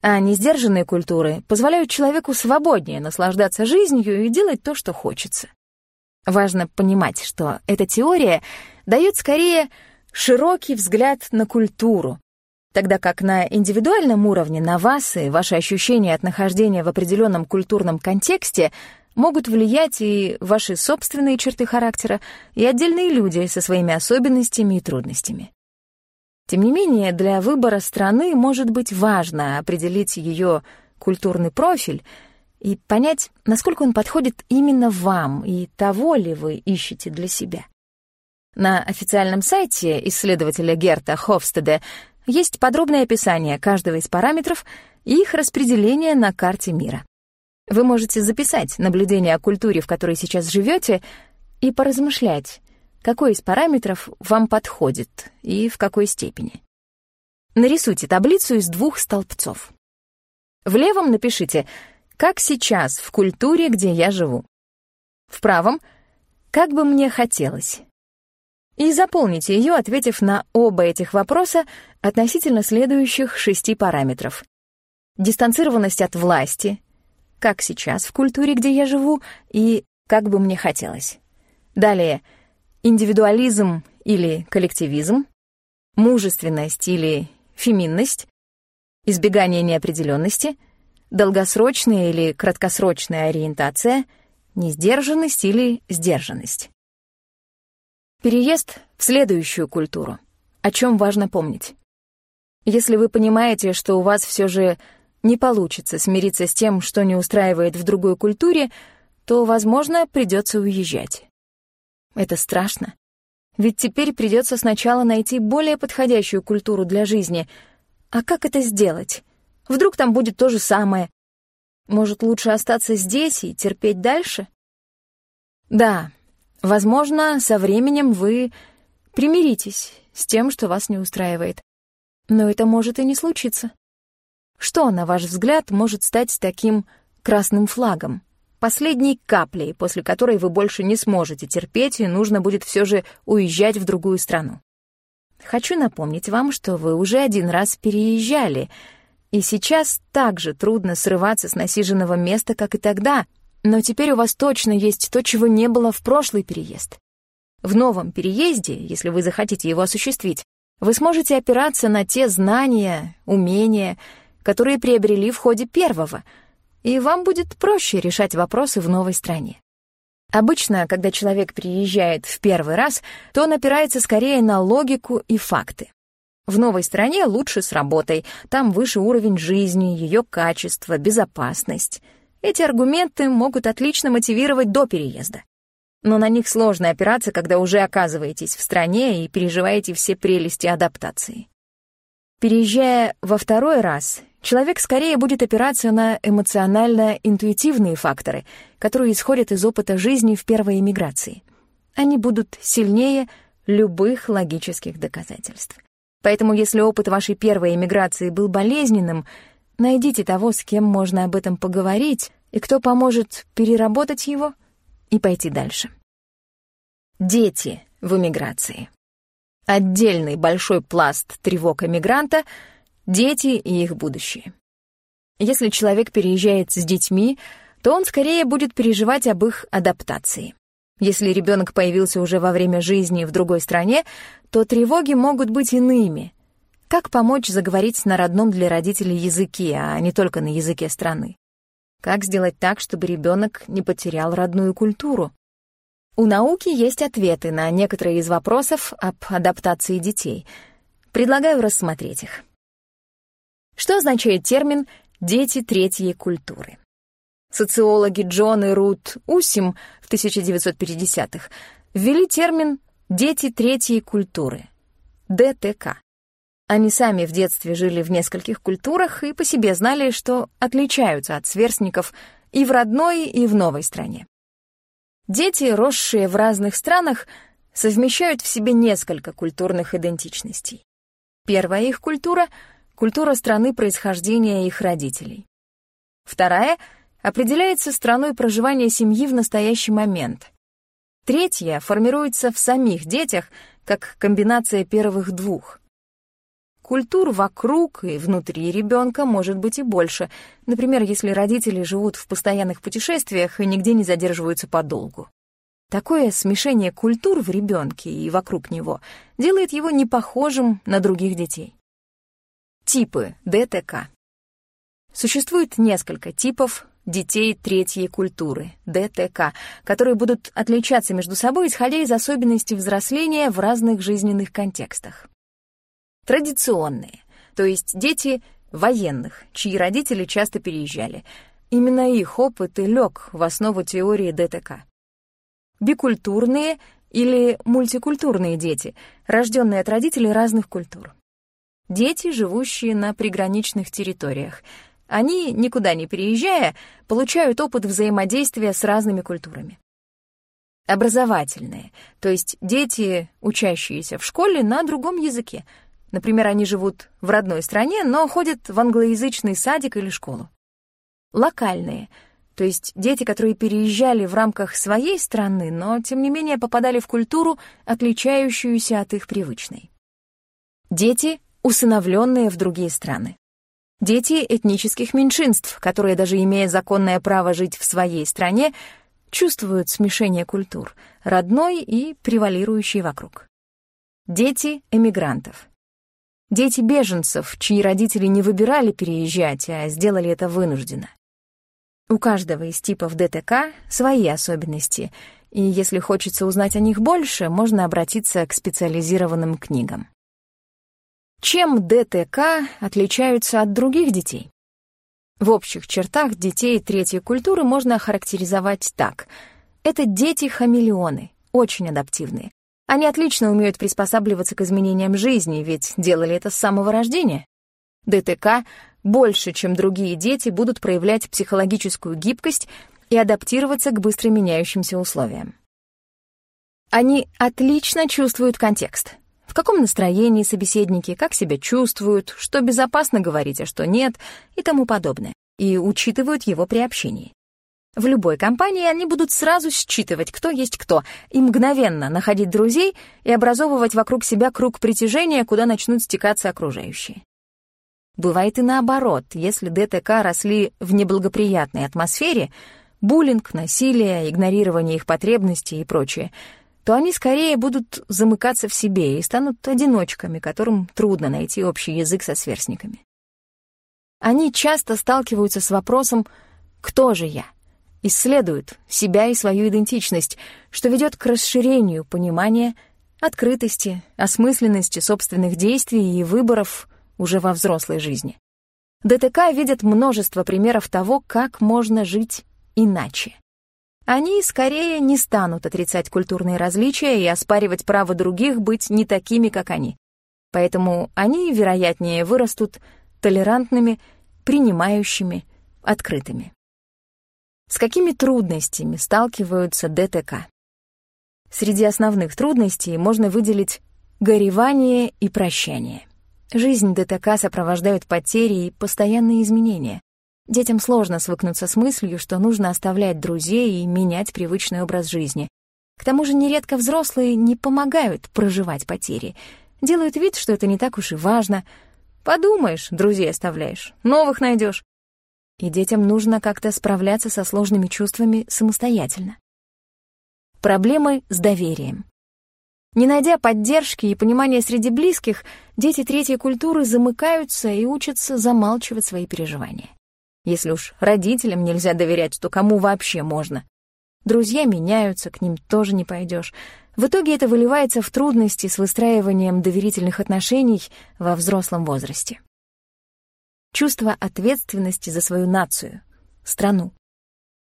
А несдержанные культуры позволяют человеку свободнее наслаждаться жизнью и делать то, что хочется. Важно понимать, что эта теория дает скорее широкий взгляд на культуру, тогда как на индивидуальном уровне на вас и ваши ощущения от нахождения в определенном культурном контексте могут влиять и ваши собственные черты характера, и отдельные люди со своими особенностями и трудностями. Тем не менее, для выбора страны может быть важно определить ее культурный профиль и понять, насколько он подходит именно вам и того ли вы ищете для себя. На официальном сайте исследователя Герта Хофстеда есть подробное описание каждого из параметров и их распределение на карте мира. Вы можете записать наблюдение о культуре, в которой сейчас живете, и поразмышлять, какой из параметров вам подходит и в какой степени. Нарисуйте таблицу из двух столбцов. В левом напишите «Как сейчас в культуре, где я живу». В правом «Как бы мне хотелось». И заполните ее, ответив на оба этих вопроса относительно следующих шести параметров. Дистанцированность от власти, как сейчас в культуре, где я живу, и как бы мне хотелось. Далее — индивидуализм или коллективизм, мужественность или феминность, избегание неопределенности, долгосрочная или краткосрочная ориентация, несдержанность или сдержанность. Переезд в следующую культуру. О чем важно помнить. Если вы понимаете, что у вас все же не получится смириться с тем, что не устраивает в другой культуре, то, возможно, придется уезжать. Это страшно. Ведь теперь придется сначала найти более подходящую культуру для жизни. А как это сделать? Вдруг там будет то же самое? Может, лучше остаться здесь и терпеть дальше? Да, возможно, со временем вы примиритесь с тем, что вас не устраивает. Но это может и не случиться. Что, на ваш взгляд, может стать таким красным флагом? последней каплей, после которой вы больше не сможете терпеть, и нужно будет все же уезжать в другую страну. Хочу напомнить вам, что вы уже один раз переезжали, и сейчас так же трудно срываться с насиженного места, как и тогда, но теперь у вас точно есть то, чего не было в прошлый переезд. В новом переезде, если вы захотите его осуществить, вы сможете опираться на те знания, умения, которые приобрели в ходе первого — и вам будет проще решать вопросы в новой стране. Обычно, когда человек приезжает в первый раз, то он опирается скорее на логику и факты. В новой стране лучше с работой, там выше уровень жизни, ее качество, безопасность. Эти аргументы могут отлично мотивировать до переезда. Но на них сложно опираться, когда уже оказываетесь в стране и переживаете все прелести адаптации. Переезжая во второй раз, человек скорее будет опираться на эмоционально-интуитивные факторы, которые исходят из опыта жизни в первой эмиграции. Они будут сильнее любых логических доказательств. Поэтому если опыт вашей первой эмиграции был болезненным, найдите того, с кем можно об этом поговорить, и кто поможет переработать его и пойти дальше. Дети в эмиграции. Отдельный большой пласт тревог эмигранта — дети и их будущее. Если человек переезжает с детьми, то он скорее будет переживать об их адаптации. Если ребенок появился уже во время жизни в другой стране, то тревоги могут быть иными. Как помочь заговорить на родном для родителей языке, а не только на языке страны? Как сделать так, чтобы ребенок не потерял родную культуру? У науки есть ответы на некоторые из вопросов об адаптации детей. Предлагаю рассмотреть их. Что означает термин «дети третьей культуры»? Социологи Джон и Рут Усим в 1950-х ввели термин «дети третьей культуры» — ДТК. Они сами в детстве жили в нескольких культурах и по себе знали, что отличаются от сверстников и в родной, и в новой стране. Дети, росшие в разных странах, совмещают в себе несколько культурных идентичностей. Первая их культура — культура страны происхождения их родителей. Вторая определяется страной проживания семьи в настоящий момент. Третья формируется в самих детях как комбинация первых двух. Культур вокруг и внутри ребенка может быть и больше, например, если родители живут в постоянных путешествиях и нигде не задерживаются подолгу. Такое смешение культур в ребенке и вокруг него делает его непохожим на других детей. Типы ДТК. Существует несколько типов детей третьей культуры, ДТК, которые будут отличаться между собой, исходя из особенностей взросления в разных жизненных контекстах. Традиционные, то есть дети военных, чьи родители часто переезжали. Именно их опыт и лег в основу теории ДТК. Бикультурные или мультикультурные дети, рожденные от родителей разных культур. Дети, живущие на приграничных территориях — они, никуда не переезжая, получают опыт взаимодействия с разными культурами. Образовательные, то есть дети, учащиеся в школе на другом языке. Например, они живут в родной стране, но ходят в англоязычный садик или школу. Локальные, то есть дети, которые переезжали в рамках своей страны, но, тем не менее, попадали в культуру, отличающуюся от их привычной. Дети, усыновленные в другие страны. Дети этнических меньшинств, которые даже имея законное право жить в своей стране, чувствуют смешение культур, родной и превалирующей вокруг. Дети эмигрантов. Дети беженцев, чьи родители не выбирали переезжать, а сделали это вынужденно. У каждого из типов ДТК свои особенности, и если хочется узнать о них больше, можно обратиться к специализированным книгам. Чем ДТК отличаются от других детей? В общих чертах детей третьей культуры можно охарактеризовать так. Это дети-хамелеоны, очень адаптивные. Они отлично умеют приспосабливаться к изменениям жизни, ведь делали это с самого рождения. ДТК больше, чем другие дети, будут проявлять психологическую гибкость и адаптироваться к быстро меняющимся условиям. Они отлично чувствуют контекст, в каком настроении собеседники, как себя чувствуют, что безопасно говорить, а что нет и тому подобное, и учитывают его при общении. В любой компании они будут сразу считывать, кто есть кто, и мгновенно находить друзей и образовывать вокруг себя круг притяжения, куда начнут стекаться окружающие. Бывает и наоборот, если ДТК росли в неблагоприятной атмосфере, буллинг, насилие, игнорирование их потребностей и прочее — то они скорее будут замыкаться в себе и станут одиночками, которым трудно найти общий язык со сверстниками. Они часто сталкиваются с вопросом «Кто же я?» Исследуют себя и свою идентичность, что ведет к расширению понимания, открытости, осмысленности собственных действий и выборов уже во взрослой жизни. ДТК видят множество примеров того, как можно жить иначе они скорее не станут отрицать культурные различия и оспаривать право других быть не такими, как они. Поэтому они, вероятнее, вырастут толерантными, принимающими, открытыми. С какими трудностями сталкиваются ДТК? Среди основных трудностей можно выделить горевание и прощание. Жизнь ДТК сопровождают потери и постоянные изменения. Детям сложно свыкнуться с мыслью, что нужно оставлять друзей и менять привычный образ жизни. К тому же нередко взрослые не помогают проживать потери, делают вид, что это не так уж и важно. Подумаешь, друзей оставляешь, новых найдешь. И детям нужно как-то справляться со сложными чувствами самостоятельно. Проблемы с доверием. Не найдя поддержки и понимания среди близких, дети третьей культуры замыкаются и учатся замалчивать свои переживания. Если уж родителям нельзя доверять, то кому вообще можно? Друзья меняются, к ним тоже не пойдешь. В итоге это выливается в трудности с выстраиванием доверительных отношений во взрослом возрасте. Чувство ответственности за свою нацию, страну.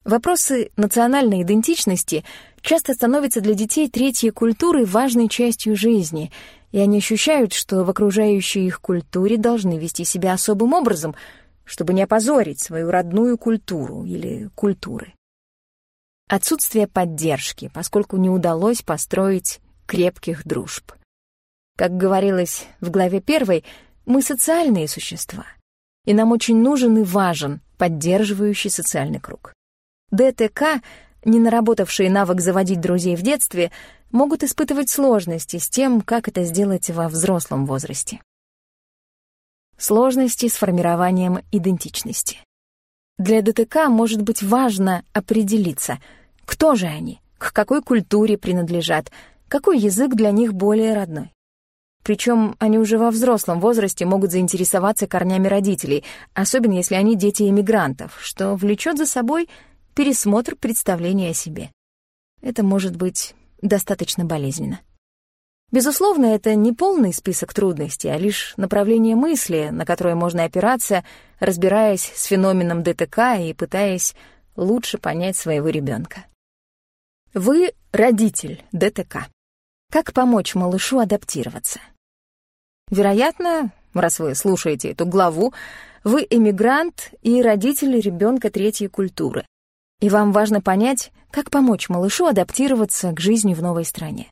Вопросы национальной идентичности часто становятся для детей третьей культуры важной частью жизни, и они ощущают, что в окружающей их культуре должны вести себя особым образом — чтобы не опозорить свою родную культуру или культуры. Отсутствие поддержки, поскольку не удалось построить крепких дружб. Как говорилось в главе первой, мы социальные существа, и нам очень нужен и важен поддерживающий социальный круг. ДТК, не наработавшие навык заводить друзей в детстве, могут испытывать сложности с тем, как это сделать во взрослом возрасте сложности с формированием идентичности. Для ДТК может быть важно определиться, кто же они, к какой культуре принадлежат, какой язык для них более родной. Причем они уже во взрослом возрасте могут заинтересоваться корнями родителей, особенно если они дети иммигрантов, что влечет за собой пересмотр представления о себе. Это может быть достаточно болезненно. Безусловно, это не полный список трудностей, а лишь направление мысли, на которое можно опираться, разбираясь с феноменом ДТК и пытаясь лучше понять своего ребенка. Вы родитель ДТК. Как помочь малышу адаптироваться? Вероятно, раз вы слушаете эту главу, вы эмигрант и родитель ребенка третьей культуры. И вам важно понять, как помочь малышу адаптироваться к жизни в новой стране.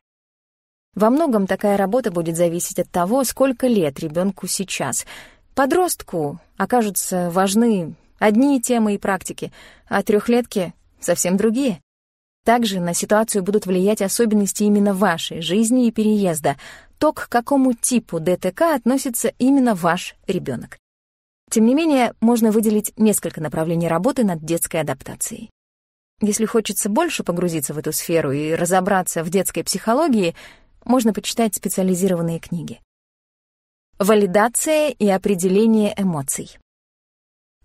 Во многом такая работа будет зависеть от того, сколько лет ребенку сейчас. Подростку окажутся важны одни темы и практики, а трехлетке — совсем другие. Также на ситуацию будут влиять особенности именно вашей жизни и переезда, то, к какому типу ДТК относится именно ваш ребенок. Тем не менее, можно выделить несколько направлений работы над детской адаптацией. Если хочется больше погрузиться в эту сферу и разобраться в детской психологии, можно почитать специализированные книги. Валидация и определение эмоций.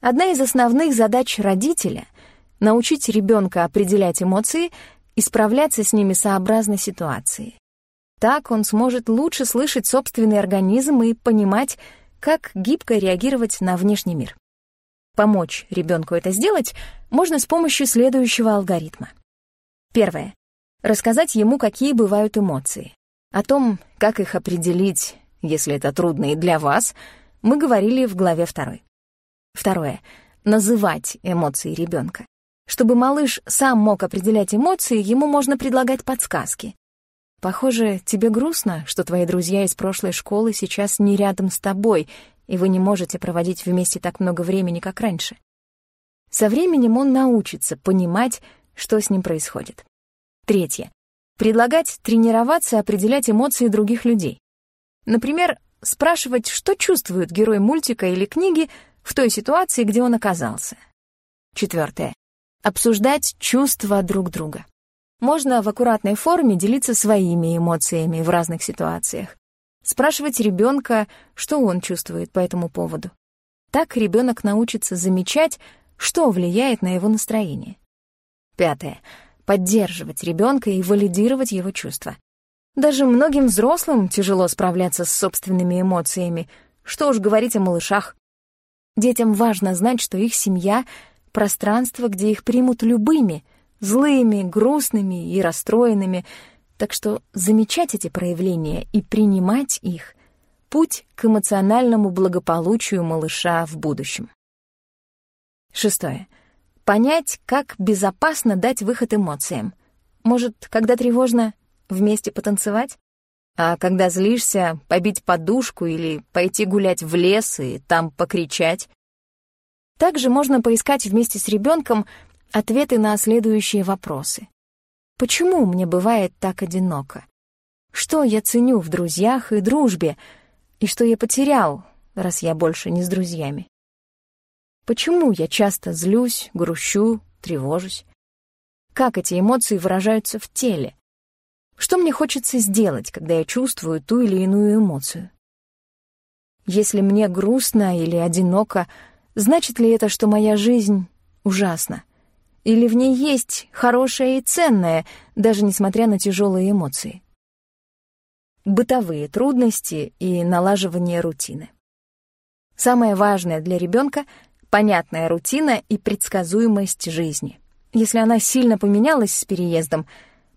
Одна из основных задач родителя — научить ребенка определять эмоции и справляться с ними сообразно ситуации. Так он сможет лучше слышать собственный организм и понимать, как гибко реагировать на внешний мир. Помочь ребенку это сделать можно с помощью следующего алгоритма. Первое. Рассказать ему, какие бывают эмоции. О том, как их определить, если это трудно и для вас, мы говорили в главе второй. Второе. Называть эмоции ребенка. Чтобы малыш сам мог определять эмоции, ему можно предлагать подсказки. Похоже, тебе грустно, что твои друзья из прошлой школы сейчас не рядом с тобой и вы не можете проводить вместе так много времени, как раньше. Со временем он научится понимать, что с ним происходит. Третье. Предлагать тренироваться определять эмоции других людей. Например, спрашивать, что чувствует герой мультика или книги в той ситуации, где он оказался. Четвертое. Обсуждать чувства друг друга. Можно в аккуратной форме делиться своими эмоциями в разных ситуациях спрашивать ребенка, что он чувствует по этому поводу. Так ребенок научится замечать, что влияет на его настроение. Пятое. Поддерживать ребенка и валидировать его чувства. Даже многим взрослым тяжело справляться с собственными эмоциями, что уж говорить о малышах. Детям важно знать, что их семья — пространство, где их примут любыми, злыми, грустными и расстроенными — так что замечать эти проявления и принимать их — путь к эмоциональному благополучию малыша в будущем. Шестое. Понять, как безопасно дать выход эмоциям. Может, когда тревожно, вместе потанцевать? А когда злишься, побить подушку или пойти гулять в лес и там покричать? Также можно поискать вместе с ребенком ответы на следующие вопросы. Почему мне бывает так одиноко? Что я ценю в друзьях и дружбе? И что я потерял, раз я больше не с друзьями? Почему я часто злюсь, грущу, тревожусь? Как эти эмоции выражаются в теле? Что мне хочется сделать, когда я чувствую ту или иную эмоцию? Если мне грустно или одиноко, значит ли это, что моя жизнь ужасна? Или в ней есть хорошее и ценное, даже несмотря на тяжелые эмоции? Бытовые трудности и налаживание рутины. Самое важное для ребенка — понятная рутина и предсказуемость жизни. Если она сильно поменялась с переездом,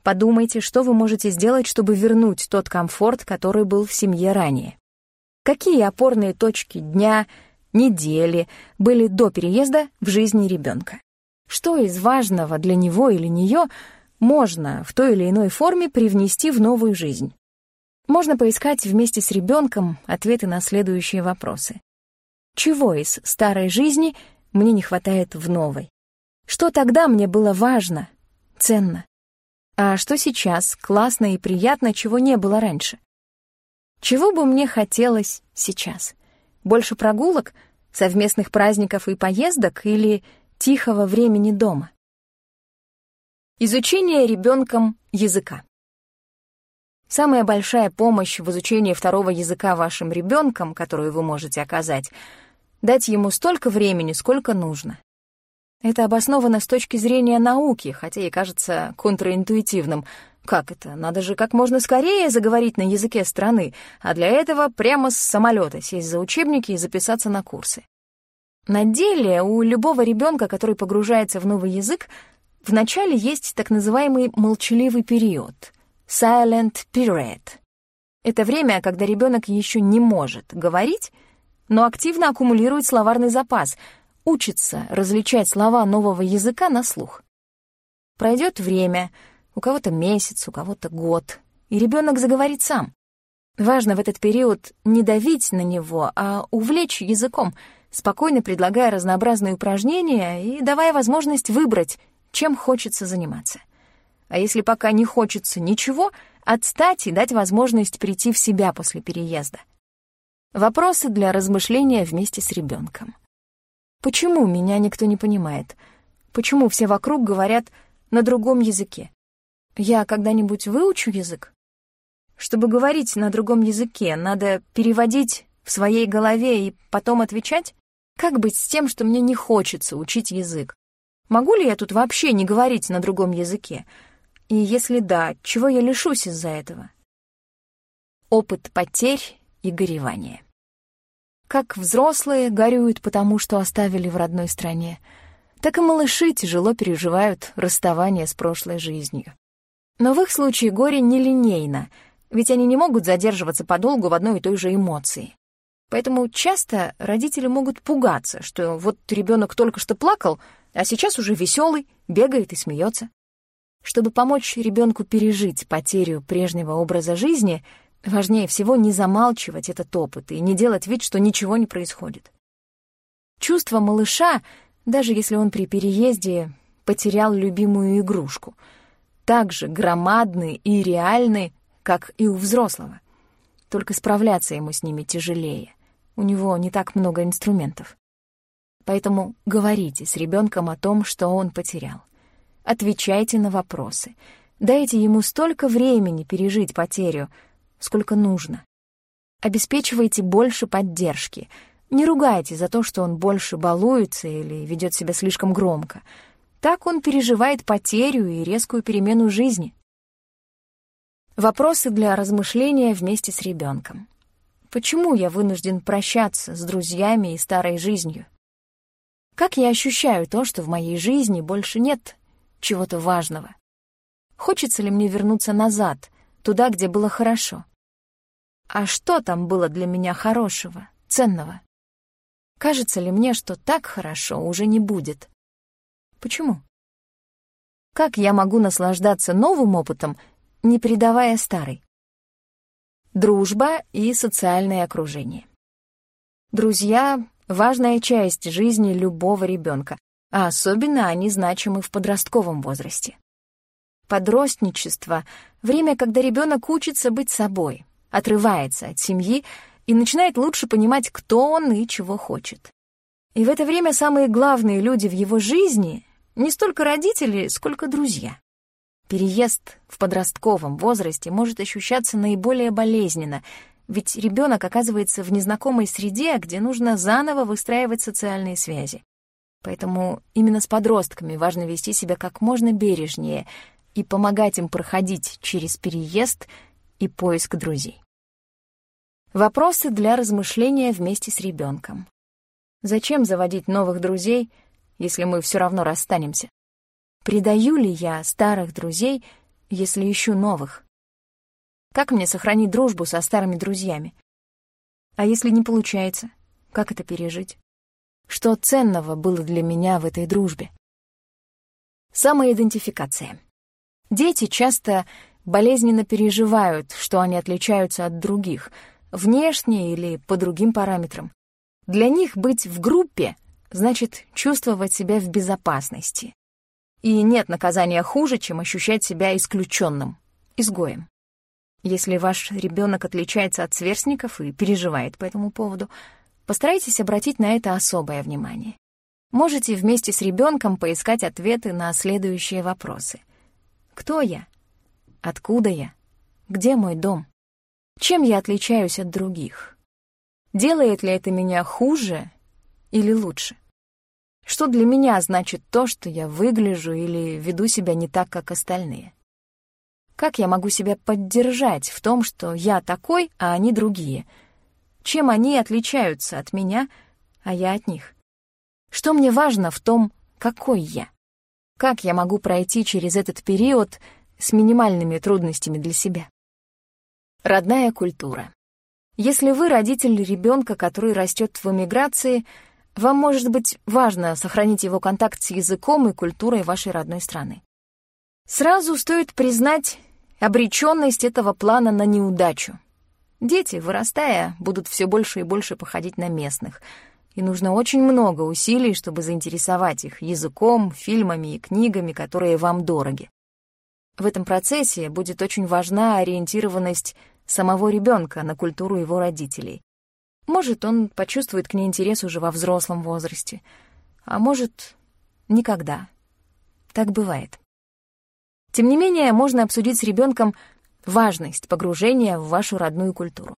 подумайте, что вы можете сделать, чтобы вернуть тот комфорт, который был в семье ранее. Какие опорные точки дня, недели были до переезда в жизни ребенка? Что из важного для него или нее можно в той или иной форме привнести в новую жизнь. Можно поискать вместе с ребенком ответы на следующие вопросы. Чего из старой жизни мне не хватает в новой? Что тогда мне было важно, ценно? А что сейчас классно и приятно, чего не было раньше? Чего бы мне хотелось сейчас? Больше прогулок, совместных праздников и поездок или тихого времени дома. Изучение ребенком языка. Самая большая помощь в изучении второго языка вашим ребенком, которую вы можете оказать, дать ему столько времени, сколько нужно. Это обосновано с точки зрения науки, хотя и кажется контринтуитивным. Как это? Надо же как можно скорее заговорить на языке страны, а для этого прямо с самолета сесть за учебники и записаться на курсы. На деле у любого ребенка, который погружается в новый язык, Вначале есть так называемый молчаливый период — silent period. Это время, когда ребенок еще не может говорить, но активно аккумулирует словарный запас, учится различать слова нового языка на слух. Пройдет время, у кого-то месяц, у кого-то год, и ребенок заговорит сам. Важно в этот период не давить на него, а увлечь языком, спокойно предлагая разнообразные упражнения и давая возможность выбрать, чем хочется заниматься. А если пока не хочется ничего, отстать и дать возможность прийти в себя после переезда. Вопросы для размышления вместе с ребенком. Почему меня никто не понимает? Почему все вокруг говорят на другом языке? Я когда-нибудь выучу язык? Чтобы говорить на другом языке, надо переводить в своей голове и потом отвечать? Как быть с тем, что мне не хочется учить язык? Могу ли я тут вообще не говорить на другом языке? И если да, чего я лишусь из-за этого? Опыт потерь и горевания. Как взрослые горюют потому, что оставили в родной стране, так и малыши тяжело переживают расставание с прошлой жизнью. Но в их случае горе нелинейно, ведь они не могут задерживаться подолгу в одной и той же эмоции. Поэтому часто родители могут пугаться, что вот ребенок только что плакал — а сейчас уже веселый, бегает и смеется. Чтобы помочь ребенку пережить потерю прежнего образа жизни, важнее всего не замалчивать этот опыт и не делать вид, что ничего не происходит. Чувства малыша, даже если он при переезде потерял любимую игрушку, так же громадны и реальны, как и у взрослого. Только справляться ему с ними тяжелее. У него не так много инструментов. Поэтому говорите с ребенком о том, что он потерял. Отвечайте на вопросы. Дайте ему столько времени пережить потерю, сколько нужно. Обеспечивайте больше поддержки. Не ругайте за то, что он больше балуется или ведет себя слишком громко. Так он переживает потерю и резкую перемену жизни. Вопросы для размышления вместе с ребенком. Почему я вынужден прощаться с друзьями и старой жизнью? Как я ощущаю то, что в моей жизни больше нет чего-то важного? Хочется ли мне вернуться назад, туда, где было хорошо? А что там было для меня хорошего, ценного? Кажется ли мне, что так хорошо уже не будет? Почему? Как я могу наслаждаться новым опытом, не предавая старый? Дружба и социальное окружение. Друзья важная часть жизни любого ребенка, а особенно они значимы в подростковом возрасте. Подростничество — время, когда ребенок учится быть собой, отрывается от семьи и начинает лучше понимать, кто он и чего хочет. И в это время самые главные люди в его жизни — не столько родители, сколько друзья. Переезд в подростковом возрасте может ощущаться наиболее болезненно — ведь ребенок оказывается в незнакомой среде, где нужно заново выстраивать социальные связи. Поэтому именно с подростками важно вести себя как можно бережнее и помогать им проходить через переезд и поиск друзей. Вопросы для размышления вместе с ребенком. Зачем заводить новых друзей, если мы все равно расстанемся? Предаю ли я старых друзей, если ищу новых? Как мне сохранить дружбу со старыми друзьями? А если не получается, как это пережить? Что ценного было для меня в этой дружбе? Самоидентификация. Дети часто болезненно переживают, что они отличаются от других, внешне или по другим параметрам. Для них быть в группе значит чувствовать себя в безопасности. И нет наказания хуже, чем ощущать себя исключенным, изгоем. Если ваш ребенок отличается от сверстников и переживает по этому поводу, постарайтесь обратить на это особое внимание. Можете вместе с ребенком поискать ответы на следующие вопросы. Кто я? Откуда я? Где мой дом? Чем я отличаюсь от других? Делает ли это меня хуже или лучше? Что для меня значит то, что я выгляжу или веду себя не так, как остальные? Как я могу себя поддержать в том, что я такой, а они другие? Чем они отличаются от меня, а я от них? Что мне важно в том, какой я? Как я могу пройти через этот период с минимальными трудностями для себя? Родная культура. Если вы родитель ребенка, который растет в эмиграции, вам может быть важно сохранить его контакт с языком и культурой вашей родной страны. Сразу стоит признать обреченность этого плана на неудачу. Дети, вырастая, будут все больше и больше походить на местных, и нужно очень много усилий, чтобы заинтересовать их языком, фильмами и книгами, которые вам дороги. В этом процессе будет очень важна ориентированность самого ребенка на культуру его родителей. Может, он почувствует к ней интерес уже во взрослом возрасте, а может, никогда. Так бывает. Тем не менее, можно обсудить с ребенком важность погружения в вашу родную культуру.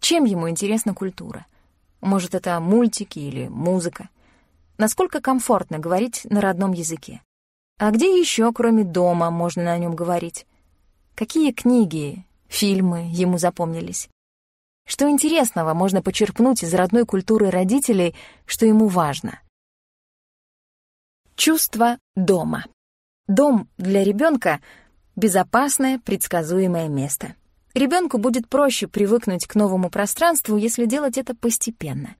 Чем ему интересна культура? Может, это мультики или музыка? Насколько комфортно говорить на родном языке? А где еще, кроме дома, можно на нем говорить? Какие книги, фильмы ему запомнились? Что интересного можно почерпнуть из родной культуры родителей, что ему важно? Чувство дома. Дом для ребенка — безопасное, предсказуемое место. Ребенку будет проще привыкнуть к новому пространству, если делать это постепенно.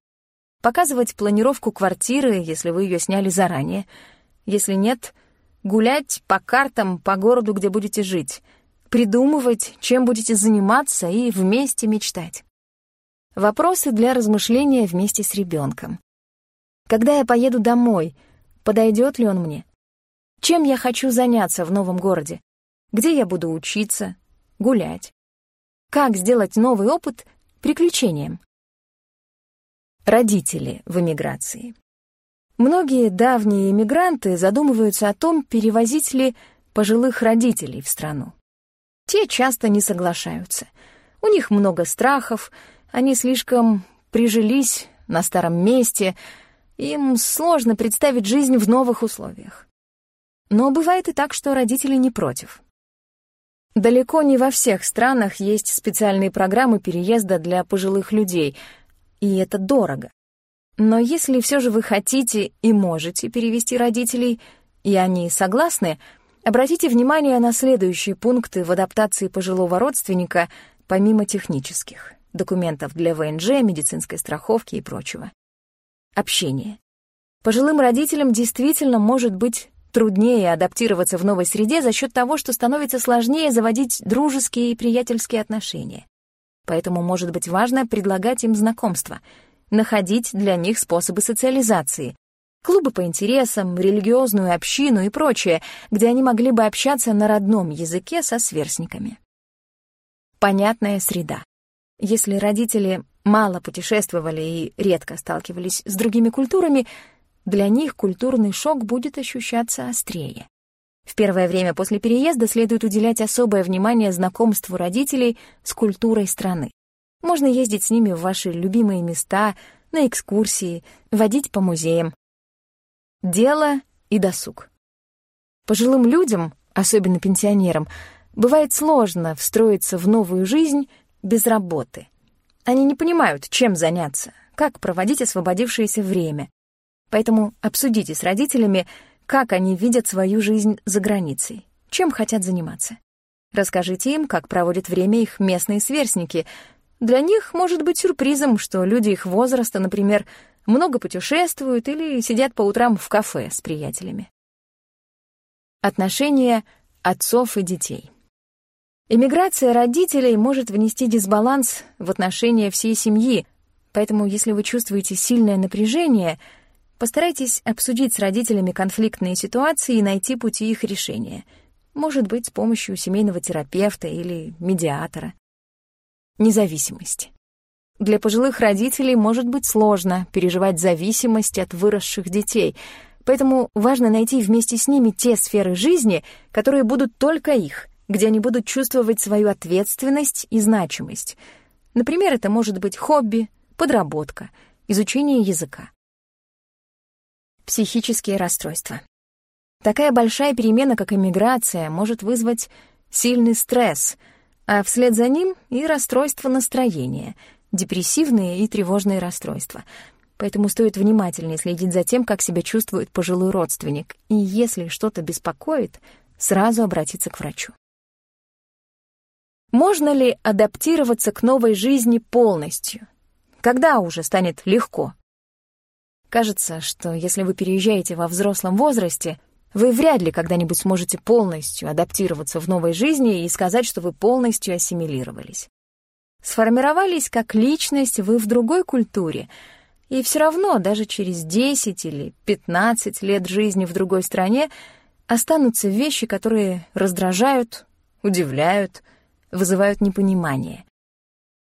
Показывать планировку квартиры, если вы ее сняли заранее. Если нет, гулять по картам по городу, где будете жить, придумывать, чем будете заниматься и вместе мечтать. Вопросы для размышления вместе с ребенком. Когда я поеду домой, подойдет ли он мне? Чем я хочу заняться в новом городе? Где я буду учиться, гулять? Как сделать новый опыт приключением? Родители в эмиграции. Многие давние эмигранты задумываются о том, перевозить ли пожилых родителей в страну. Те часто не соглашаются. У них много страхов — они слишком прижились на старом месте, им сложно представить жизнь в новых условиях. Но бывает и так, что родители не против. Далеко не во всех странах есть специальные программы переезда для пожилых людей, и это дорого. Но если все же вы хотите и можете перевести родителей, и они согласны, обратите внимание на следующие пункты в адаптации пожилого родственника, помимо технических документов для ВНЖ, медицинской страховки и прочего. Общение. Пожилым родителям действительно может быть труднее адаптироваться в новой среде за счет того, что становится сложнее заводить дружеские и приятельские отношения. Поэтому может быть важно предлагать им знакомства, находить для них способы социализации, клубы по интересам, религиозную общину и прочее, где они могли бы общаться на родном языке со сверстниками. Понятная среда. Если родители мало путешествовали и редко сталкивались с другими культурами, для них культурный шок будет ощущаться острее. В первое время после переезда следует уделять особое внимание знакомству родителей с культурой страны. Можно ездить с ними в ваши любимые места, на экскурсии, водить по музеям. Дело и досуг. Пожилым людям, особенно пенсионерам, бывает сложно встроиться в новую жизнь без работы. Они не понимают, чем заняться, как проводить освободившееся время. Поэтому обсудите с родителями, как они видят свою жизнь за границей, чем хотят заниматься. Расскажите им, как проводят время их местные сверстники. Для них может быть сюрпризом, что люди их возраста, например, много путешествуют или сидят по утрам в кафе с приятелями. Отношения отцов и детей. Эмиграция родителей может внести дисбаланс в отношения всей семьи, поэтому если вы чувствуете сильное напряжение, постарайтесь обсудить с родителями конфликтные ситуации и найти пути их решения. Может быть, с помощью семейного терапевта или медиатора. Независимость. Для пожилых родителей может быть сложно переживать зависимость от выросших детей, Поэтому важно найти вместе с ними те сферы жизни, которые будут только их, где они будут чувствовать свою ответственность и значимость. Например, это может быть хобби, подработка, изучение языка. Психические расстройства. Такая большая перемена, как эмиграция, может вызвать сильный стресс, а вслед за ним и расстройство настроения, депрессивные и тревожные расстройства. Поэтому стоит внимательнее следить за тем, как себя чувствует пожилой родственник, и если что-то беспокоит, сразу обратиться к врачу. Можно ли адаптироваться к новой жизни полностью? Когда уже станет легко? Кажется, что если вы переезжаете во взрослом возрасте, вы вряд ли когда-нибудь сможете полностью адаптироваться в новой жизни и сказать, что вы полностью ассимилировались. Сформировались как личность вы в другой культуре, и все равно даже через 10 или 15 лет жизни в другой стране останутся вещи, которые раздражают, удивляют, вызывают непонимание.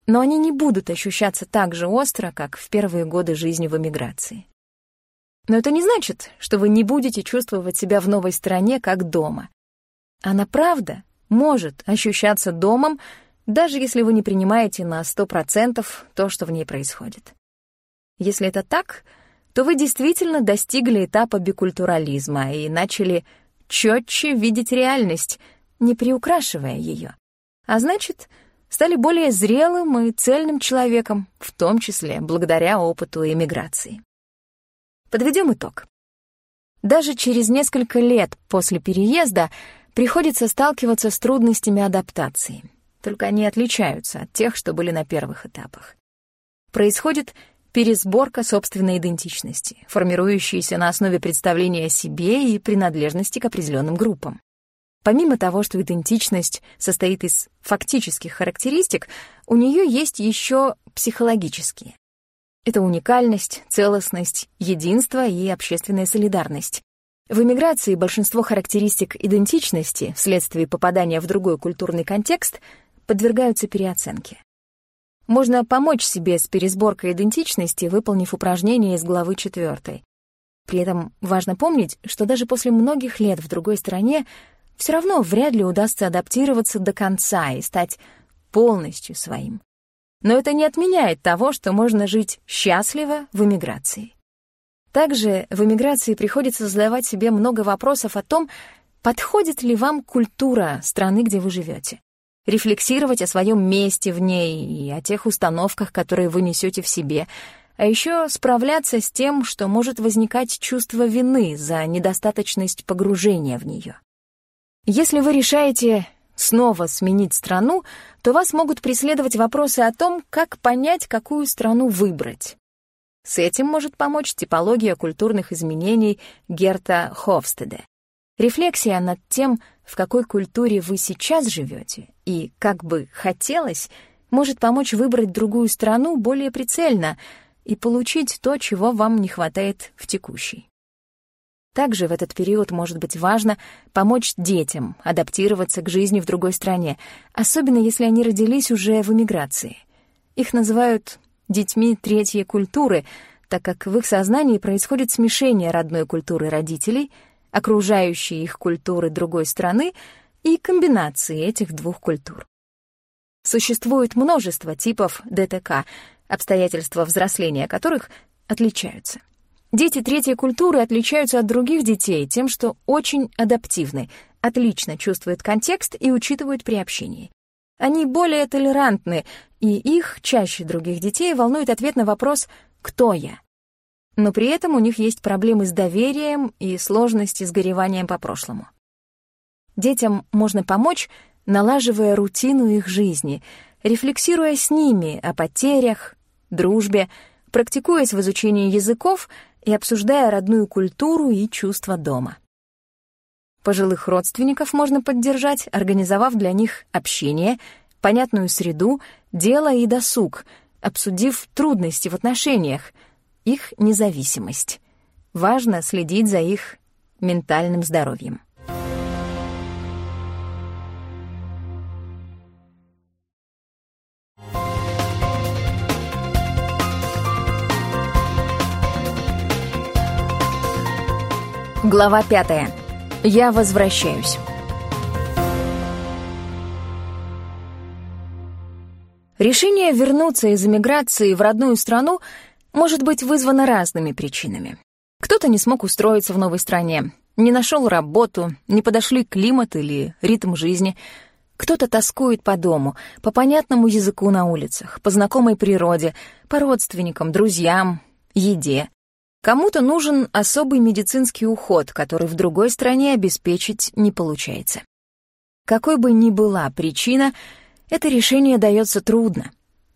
Но они не будут ощущаться так же остро, как в первые годы жизни в эмиграции. Но это не значит, что вы не будете чувствовать себя в новой стране как дома. Она правда может ощущаться домом, даже если вы не принимаете на 100% то, что в ней происходит. Если это так, то вы действительно достигли этапа бикультурализма и начали четче видеть реальность, не приукрашивая ее а значит, стали более зрелым и цельным человеком, в том числе благодаря опыту эмиграции. Подведем итог. Даже через несколько лет после переезда приходится сталкиваться с трудностями адаптации, только они отличаются от тех, что были на первых этапах. Происходит пересборка собственной идентичности, формирующаяся на основе представления о себе и принадлежности к определенным группам. Помимо того, что идентичность состоит из фактических характеристик, у нее есть еще психологические. Это уникальность, целостность, единство и общественная солидарность. В эмиграции большинство характеристик идентичности вследствие попадания в другой культурный контекст подвергаются переоценке. Можно помочь себе с пересборкой идентичности, выполнив упражнение из главы 4. При этом важно помнить, что даже после многих лет в другой стране все равно вряд ли удастся адаптироваться до конца и стать полностью своим. Но это не отменяет того, что можно жить счастливо в эмиграции. Также в эмиграции приходится задавать себе много вопросов о том, подходит ли вам культура страны, где вы живете. Рефлексировать о своем месте в ней и о тех установках, которые вы несете в себе, а еще справляться с тем, что может возникать чувство вины за недостаточность погружения в нее. Если вы решаете снова сменить страну, то вас могут преследовать вопросы о том, как понять, какую страну выбрать. С этим может помочь типология культурных изменений Герта Хофстеде. Рефлексия над тем, в какой культуре вы сейчас живете и как бы хотелось, может помочь выбрать другую страну более прицельно и получить то, чего вам не хватает в текущей. Также в этот период может быть важно помочь детям адаптироваться к жизни в другой стране, особенно если они родились уже в эмиграции. Их называют детьми третьей культуры, так как в их сознании происходит смешение родной культуры родителей, окружающей их культуры другой страны и комбинации этих двух культур. Существует множество типов ДТК, обстоятельства взросления которых отличаются. Дети третьей культуры отличаются от других детей тем, что очень адаптивны, отлично чувствуют контекст и учитывают при общении. Они более толерантны, и их, чаще других детей, волнует ответ на вопрос «Кто я?». Но при этом у них есть проблемы с доверием и сложности с гореванием по прошлому. Детям можно помочь, налаживая рутину их жизни, рефлексируя с ними о потерях, дружбе, практикуясь в изучении языков и обсуждая родную культуру и чувства дома. Пожилых родственников можно поддержать, организовав для них общение, понятную среду, дело и досуг, обсудив трудности в отношениях, их независимость. Важно следить за их ментальным здоровьем. Глава пятая. Я возвращаюсь. Решение вернуться из эмиграции в родную страну может быть вызвано разными причинами. Кто-то не смог устроиться в новой стране, не нашел работу, не подошли климат или ритм жизни. Кто-то тоскует по дому, по понятному языку на улицах, по знакомой природе, по родственникам, друзьям, еде. Кому-то нужен особый медицинский уход, который в другой стране обеспечить не получается. Какой бы ни была причина, это решение дается трудно.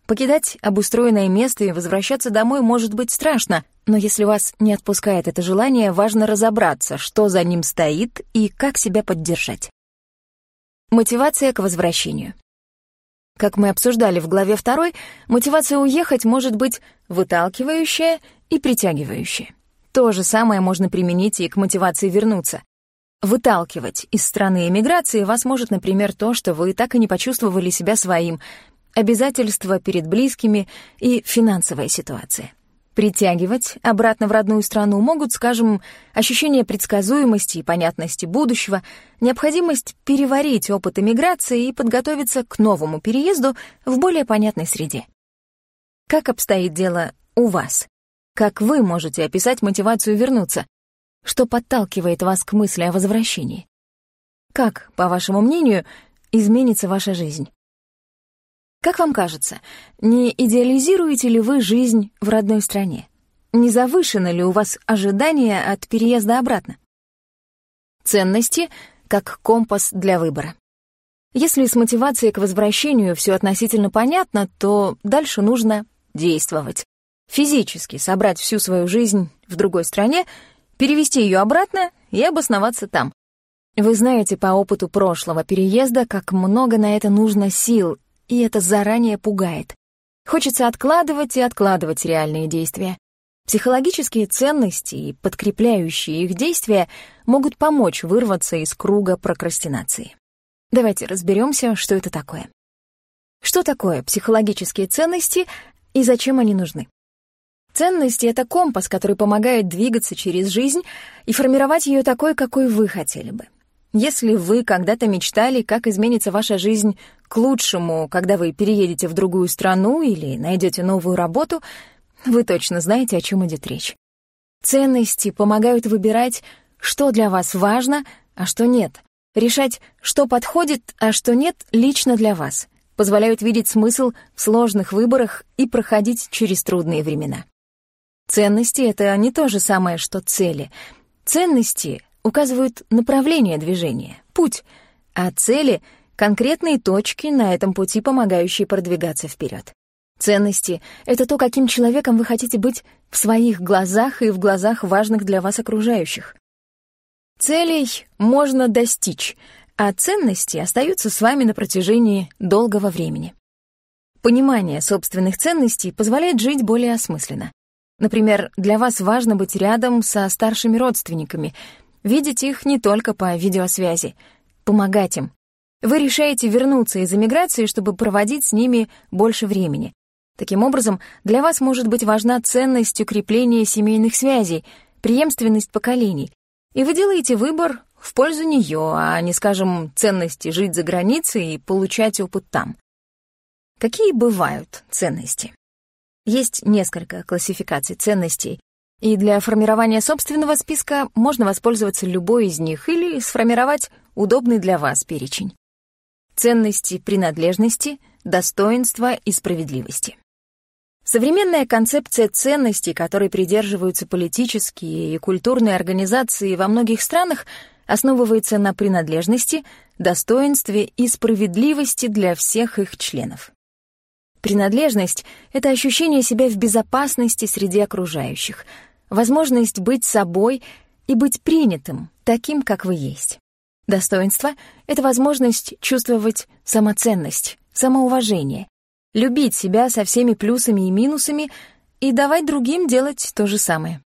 Покидать обустроенное место и возвращаться домой может быть страшно, но если вас не отпускает это желание, важно разобраться, что за ним стоит и как себя поддержать. Мотивация к возвращению. Как мы обсуждали в главе 2, мотивация уехать может быть выталкивающая и притягивающая. То же самое можно применить и к мотивации вернуться. Выталкивать из страны эмиграции вас может, например, то, что вы так и не почувствовали себя своим, обязательства перед близкими и финансовая ситуация. Притягивать обратно в родную страну могут, скажем, ощущение предсказуемости и понятности будущего, необходимость переварить опыт эмиграции и подготовиться к новому переезду в более понятной среде. Как обстоит дело у вас? Как вы можете описать мотивацию вернуться? Что подталкивает вас к мысли о возвращении? Как, по вашему мнению, изменится ваша жизнь? Как вам кажется, не идеализируете ли вы жизнь в родной стране? Не завышено ли у вас ожидания от переезда обратно? Ценности как компас для выбора. Если с мотивацией к возвращению все относительно понятно, то дальше нужно действовать. Физически собрать всю свою жизнь в другой стране, перевести ее обратно и обосноваться там. Вы знаете по опыту прошлого переезда, как много на это нужно сил и это заранее пугает. Хочется откладывать и откладывать реальные действия. Психологические ценности и подкрепляющие их действия могут помочь вырваться из круга прокрастинации. Давайте разберемся, что это такое. Что такое психологические ценности и зачем они нужны? Ценности — это компас, который помогает двигаться через жизнь и формировать ее такой, какой вы хотели бы. Если вы когда-то мечтали, как изменится ваша жизнь к лучшему, когда вы переедете в другую страну или найдете новую работу, вы точно знаете, о чем идет речь. Ценности помогают выбирать, что для вас важно, а что нет, решать, что подходит, а что нет лично для вас, позволяют видеть смысл в сложных выборах и проходить через трудные времена. Ценности — это не то же самое, что цели. Ценности указывают направление движения, путь, а цели — конкретные точки на этом пути, помогающие продвигаться вперед. Ценности — это то, каким человеком вы хотите быть в своих глазах и в глазах важных для вас окружающих. Целей можно достичь, а ценности остаются с вами на протяжении долгого времени. Понимание собственных ценностей позволяет жить более осмысленно. Например, для вас важно быть рядом со старшими родственниками, видеть их не только по видеосвязи, помогать им. Вы решаете вернуться из эмиграции, чтобы проводить с ними больше времени. Таким образом, для вас может быть важна ценность укрепления семейных связей, преемственность поколений, и вы делаете выбор в пользу нее, а не, скажем, ценности жить за границей и получать опыт там. Какие бывают ценности? Есть несколько классификаций ценностей, и для формирования собственного списка можно воспользоваться любой из них или сформировать удобный для вас перечень. Ценности принадлежности, достоинства и справедливости. Современная концепция ценностей, которой придерживаются политические и культурные организации во многих странах, основывается на принадлежности, достоинстве и справедливости для всех их членов. Принадлежность — это ощущение себя в безопасности среди окружающих — возможность быть собой и быть принятым, таким, как вы есть. Достоинство — это возможность чувствовать самоценность, самоуважение, любить себя со всеми плюсами и минусами и давать другим делать то же самое.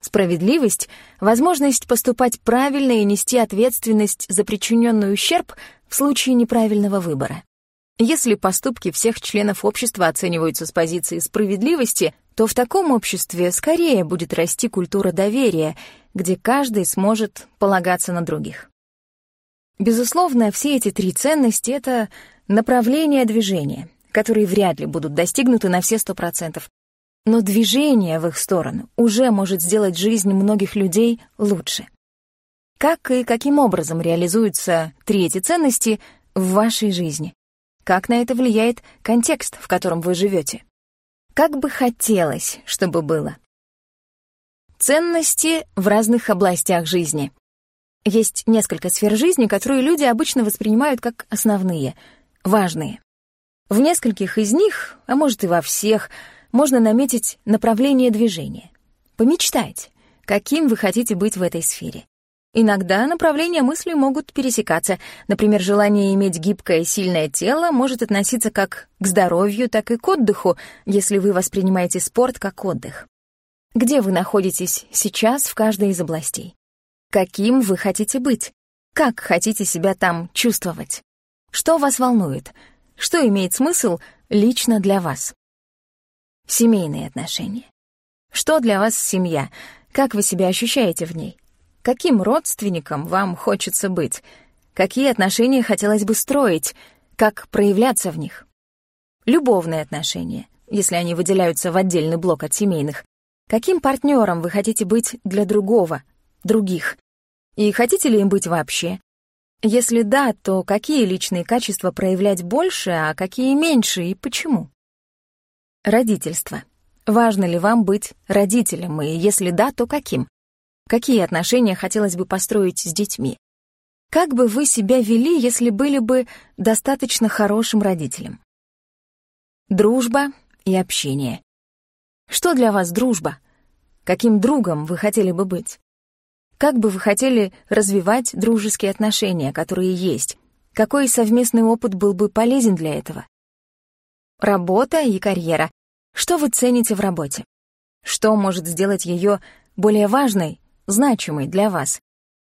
Справедливость — возможность поступать правильно и нести ответственность за причиненный ущерб в случае неправильного выбора. Если поступки всех членов общества оцениваются с позиции справедливости, то в таком обществе скорее будет расти культура доверия, где каждый сможет полагаться на других. Безусловно, все эти три ценности — это направления движения, которые вряд ли будут достигнуты на все сто процентов. Но движение в их сторону уже может сделать жизнь многих людей лучше. Как и каким образом реализуются три эти ценности в вашей жизни? Как на это влияет контекст, в котором вы живете? Как бы хотелось, чтобы было? Ценности в разных областях жизни. Есть несколько сфер жизни, которые люди обычно воспринимают как основные, важные. В нескольких из них, а может и во всех, можно наметить направление движения. Помечтайте, каким вы хотите быть в этой сфере. Иногда направления мысли могут пересекаться. Например, желание иметь гибкое и сильное тело может относиться как к здоровью, так и к отдыху, если вы воспринимаете спорт как отдых. Где вы находитесь сейчас в каждой из областей? Каким вы хотите быть? Как хотите себя там чувствовать? Что вас волнует? Что имеет смысл лично для вас? Семейные отношения. Что для вас семья? Как вы себя ощущаете в ней? Каким родственником вам хочется быть? Какие отношения хотелось бы строить? Как проявляться в них? Любовные отношения, если они выделяются в отдельный блок от семейных. Каким партнером вы хотите быть для другого, других? И хотите ли им быть вообще? Если да, то какие личные качества проявлять больше, а какие меньше и почему? Родительство. Важно ли вам быть родителем, и если да, то каким? Какие отношения хотелось бы построить с детьми? Как бы вы себя вели, если были бы достаточно хорошим родителем? Дружба и общение. Что для вас дружба? Каким другом вы хотели бы быть? Как бы вы хотели развивать дружеские отношения, которые есть? Какой совместный опыт был бы полезен для этого? Работа и карьера. Что вы цените в работе? Что может сделать ее более важной, значимой для вас?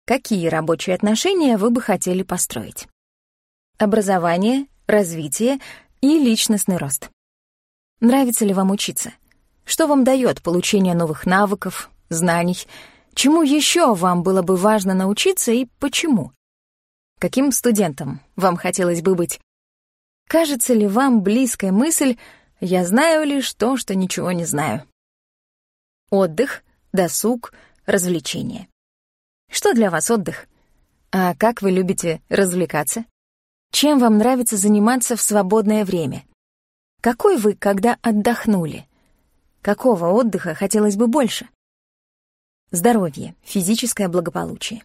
Какие рабочие отношения вы бы хотели построить? Образование, развитие и личностный рост. Нравится ли вам учиться? Что вам дает получение новых навыков, знаний? Чему еще вам было бы важно научиться и почему? Каким студентом вам хотелось бы быть? Кажется ли вам близкая мысль «я знаю лишь то, что ничего не знаю»? Отдых, досуг, развлечения. Что для вас отдых? А как вы любите развлекаться? Чем вам нравится заниматься в свободное время? Какой вы, когда отдохнули? Какого отдыха хотелось бы больше? Здоровье, физическое благополучие.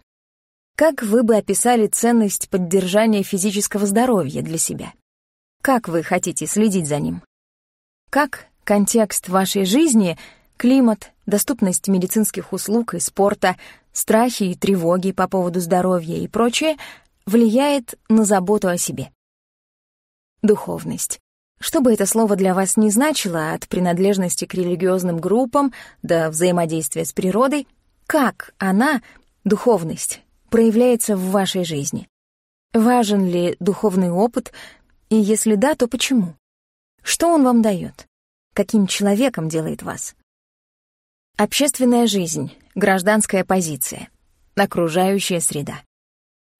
Как вы бы описали ценность поддержания физического здоровья для себя? Как вы хотите следить за ним? Как контекст вашей жизни, климат, доступность медицинских услуг и спорта, страхи и тревоги по поводу здоровья и прочее влияет на заботу о себе? Духовность. Что бы это слово для вас не значило, от принадлежности к религиозным группам до взаимодействия с природой, как она, духовность, проявляется в вашей жизни? Важен ли духовный опыт, и если да, то почему? Что он вам дает? Каким человеком делает вас? Общественная жизнь, гражданская позиция, окружающая среда.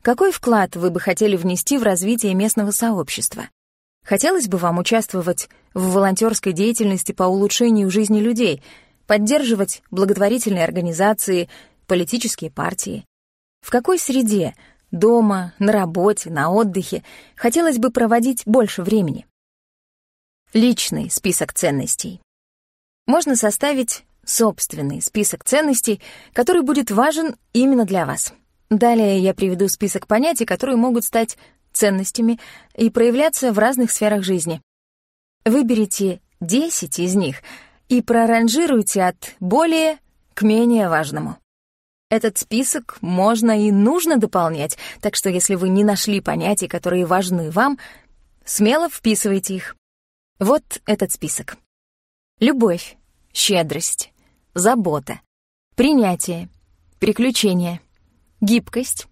Какой вклад вы бы хотели внести в развитие местного сообщества? Хотелось бы вам участвовать в волонтерской деятельности по улучшению жизни людей, поддерживать благотворительные организации, политические партии. В какой среде, дома, на работе, на отдыхе, хотелось бы проводить больше времени? Личный список ценностей. Можно составить собственный список ценностей, который будет важен именно для вас. Далее я приведу список понятий, которые могут стать ценностями и проявляться в разных сферах жизни. Выберите 10 из них и проранжируйте от более к менее важному. Этот список можно и нужно дополнять, так что если вы не нашли понятий, которые важны вам, смело вписывайте их. Вот этот список. Любовь, щедрость, забота, принятие, приключения, гибкость,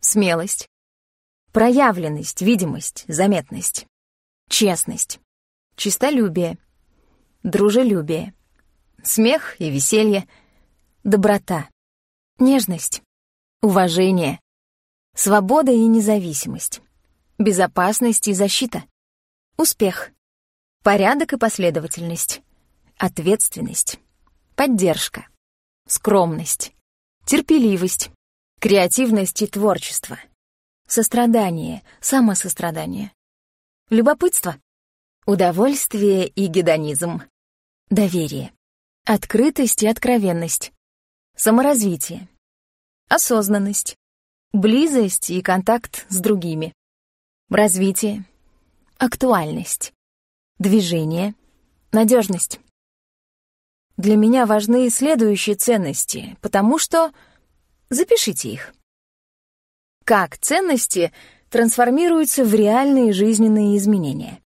смелость, проявленность, видимость, заметность, честность, чистолюбие, дружелюбие, смех и веселье, доброта, Нежность, уважение, свобода и независимость, безопасность и защита, успех, порядок и последовательность, ответственность, поддержка, скромность, терпеливость, креативность и творчество, сострадание, самосострадание, любопытство, удовольствие и гедонизм, доверие, открытость и откровенность, саморазвитие, осознанность, близость и контакт с другими, развитие, актуальность, движение, надежность. Для меня важны следующие ценности, потому что... Запишите их. Как ценности трансформируются в реальные жизненные изменения?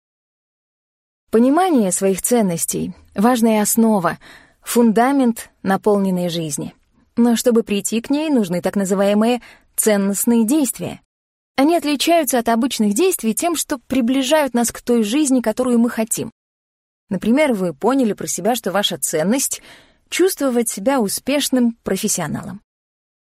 Понимание своих ценностей — важная основа, фундамент наполненной жизни. Но чтобы прийти к ней, нужны так называемые ценностные действия. Они отличаются от обычных действий тем, что приближают нас к той жизни, которую мы хотим. Например, вы поняли про себя, что ваша ценность — чувствовать себя успешным профессионалом.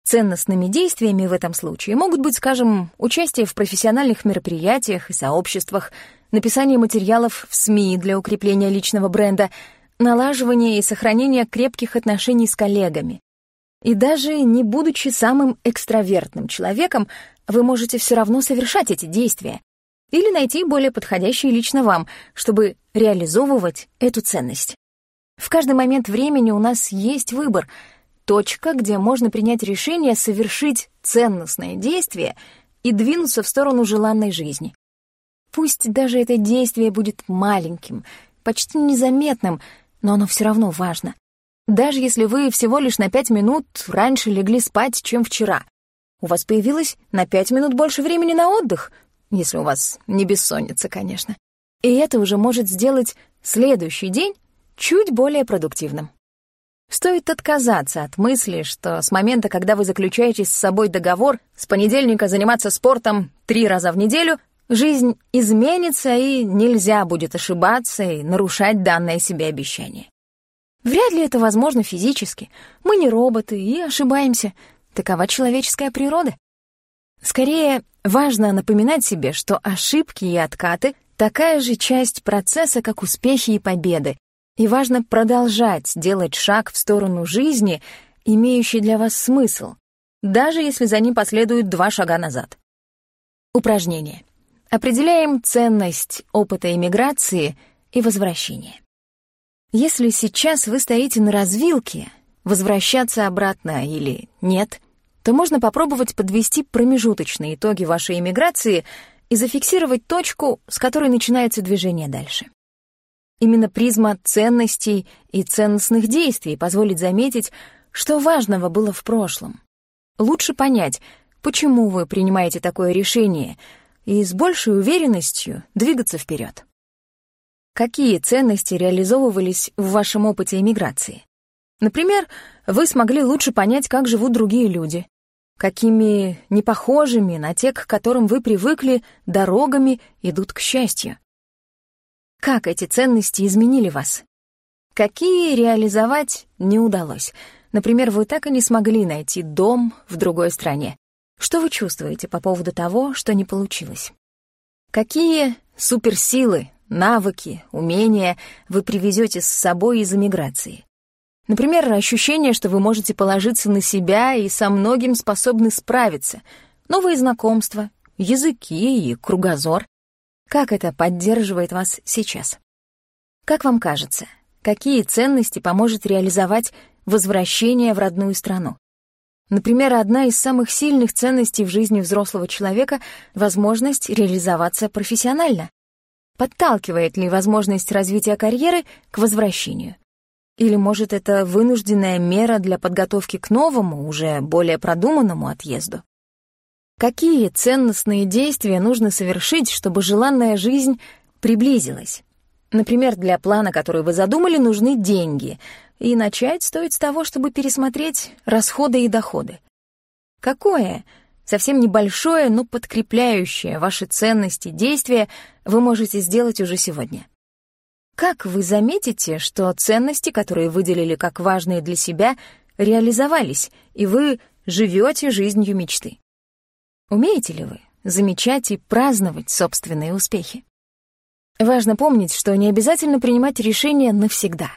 Ценностными действиями в этом случае могут быть, скажем, участие в профессиональных мероприятиях и сообществах, написание материалов в СМИ для укрепления личного бренда, налаживание и сохранение крепких отношений с коллегами. И даже не будучи самым экстравертным человеком, вы можете все равно совершать эти действия или найти более подходящие лично вам, чтобы реализовывать эту ценность. В каждый момент времени у нас есть выбор — точка, где можно принять решение совершить ценностное действие и двинуться в сторону желанной жизни. Пусть даже это действие будет маленьким, почти незаметным, но оно все равно важно. Даже если вы всего лишь на пять минут раньше легли спать, чем вчера, у вас появилось на пять минут больше времени на отдых, если у вас не бессонница, конечно. И это уже может сделать следующий день чуть более продуктивным. Стоит отказаться от мысли, что с момента, когда вы заключаете с собой договор, с понедельника заниматься спортом три раза в неделю, жизнь изменится и нельзя будет ошибаться и нарушать данное себе обещание. Вряд ли это возможно физически. Мы не роботы и ошибаемся. Такова человеческая природа. Скорее, важно напоминать себе, что ошибки и откаты — такая же часть процесса, как успехи и победы, и важно продолжать делать шаг в сторону жизни, имеющей для вас смысл, даже если за ним последуют два шага назад. Упражнение. Определяем ценность опыта иммиграции и возвращения. Если сейчас вы стоите на развилке, возвращаться обратно или нет, то можно попробовать подвести промежуточные итоги вашей иммиграции и зафиксировать точку, с которой начинается движение дальше. Именно призма ценностей и ценностных действий позволит заметить, что важного было в прошлом. Лучше понять, почему вы принимаете такое решение, и с большей уверенностью двигаться вперед. Какие ценности реализовывались в вашем опыте эмиграции? Например, вы смогли лучше понять, как живут другие люди, какими непохожими на те, к которым вы привыкли, дорогами идут к счастью. Как эти ценности изменили вас? Какие реализовать не удалось? Например, вы так и не смогли найти дом в другой стране. Что вы чувствуете по поводу того, что не получилось? Какие суперсилы, навыки, умения вы привезете с собой из эмиграции? Например, ощущение, что вы можете положиться на себя и со многим способны справиться. Новые знакомства, языки и кругозор. Как это поддерживает вас сейчас? Как вам кажется, какие ценности поможет реализовать возвращение в родную страну? Например, одна из самых сильных ценностей в жизни взрослого человека — возможность реализоваться профессионально. Подталкивает ли возможность развития карьеры к возвращению? Или, может, это вынужденная мера для подготовки к новому, уже более продуманному отъезду? Какие ценностные действия нужно совершить, чтобы желанная жизнь приблизилась? Например, для плана, который вы задумали, нужны деньги, и начать стоит с того, чтобы пересмотреть расходы и доходы. Какое, совсем небольшое, но подкрепляющее ваши ценности действие вы можете сделать уже сегодня? Как вы заметите, что ценности, которые выделили как важные для себя, реализовались, и вы живете жизнью мечты. Умеете ли вы замечать и праздновать собственные успехи? Важно помнить, что не обязательно принимать решения навсегда.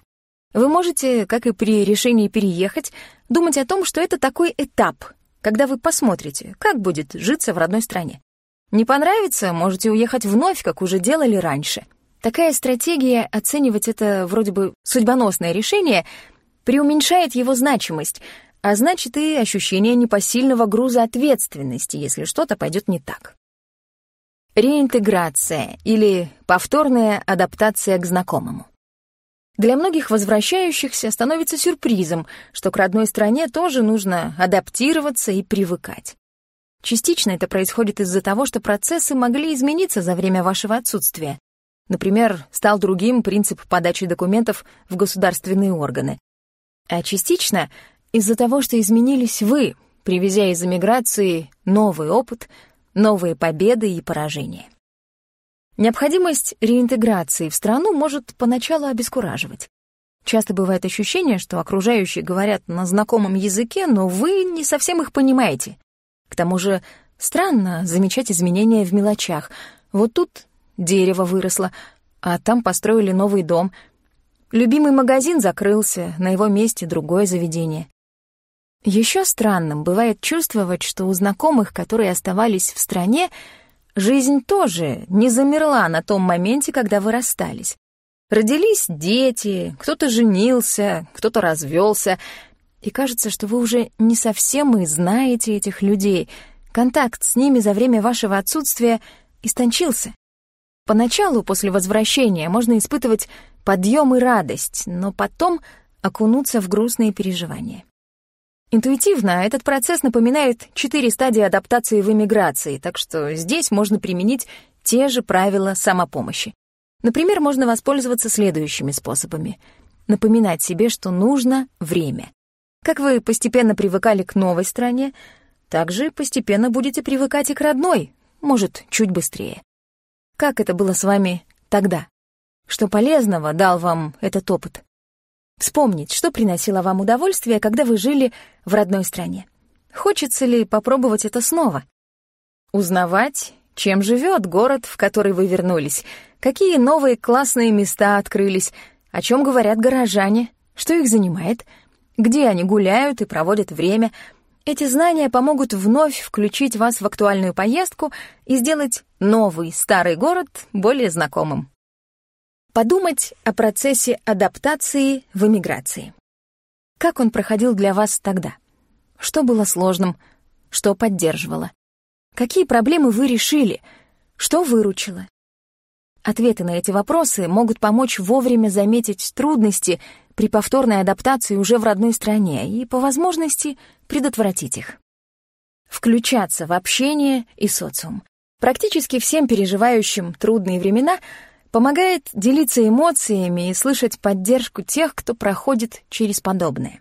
Вы можете, как и при решении переехать, думать о том, что это такой этап, когда вы посмотрите, как будет житься в родной стране. Не понравится, можете уехать вновь, как уже делали раньше. Такая стратегия оценивать это вроде бы судьбоносное решение преуменьшает его значимость, а значит и ощущение непосильного груза ответственности, если что-то пойдет не так. Реинтеграция или повторная адаптация к знакомому. Для многих возвращающихся становится сюрпризом, что к родной стране тоже нужно адаптироваться и привыкать. Частично это происходит из-за того, что процессы могли измениться за время вашего отсутствия. Например, стал другим принцип подачи документов в государственные органы. А частично из-за того, что изменились вы, привезя из эмиграции новый опыт, новые победы и поражения. Необходимость реинтеграции в страну может поначалу обескураживать. Часто бывает ощущение, что окружающие говорят на знакомом языке, но вы не совсем их понимаете. К тому же странно замечать изменения в мелочах. Вот тут дерево выросло, а там построили новый дом. Любимый магазин закрылся, на его месте другое заведение. Еще странным бывает чувствовать, что у знакомых, которые оставались в стране, жизнь тоже не замерла на том моменте, когда вы расстались. Родились дети, кто-то женился, кто-то развелся, и кажется, что вы уже не совсем и знаете этих людей. Контакт с ними за время вашего отсутствия истончился. Поначалу, после возвращения, можно испытывать подъем и радость, но потом окунуться в грустные переживания. Интуитивно этот процесс напоминает четыре стадии адаптации в эмиграции, так что здесь можно применить те же правила самопомощи. Например, можно воспользоваться следующими способами. Напоминать себе, что нужно время. Как вы постепенно привыкали к новой стране, так же постепенно будете привыкать и к родной, может, чуть быстрее. Как это было с вами тогда? Что полезного дал вам этот опыт? Вспомнить, что приносило вам удовольствие, когда вы жили в родной стране. Хочется ли попробовать это снова? Узнавать, чем живет город, в который вы вернулись, какие новые классные места открылись, о чем говорят горожане, что их занимает, где они гуляют и проводят время. Эти знания помогут вновь включить вас в актуальную поездку и сделать новый старый город более знакомым. Подумать о процессе адаптации в эмиграции. Как он проходил для вас тогда? Что было сложным? Что поддерживало? Какие проблемы вы решили? Что выручило? Ответы на эти вопросы могут помочь вовремя заметить трудности при повторной адаптации уже в родной стране и, по возможности, предотвратить их. Включаться в общение и социум. Практически всем переживающим трудные времена — Помогает делиться эмоциями и слышать поддержку тех, кто проходит через подобное.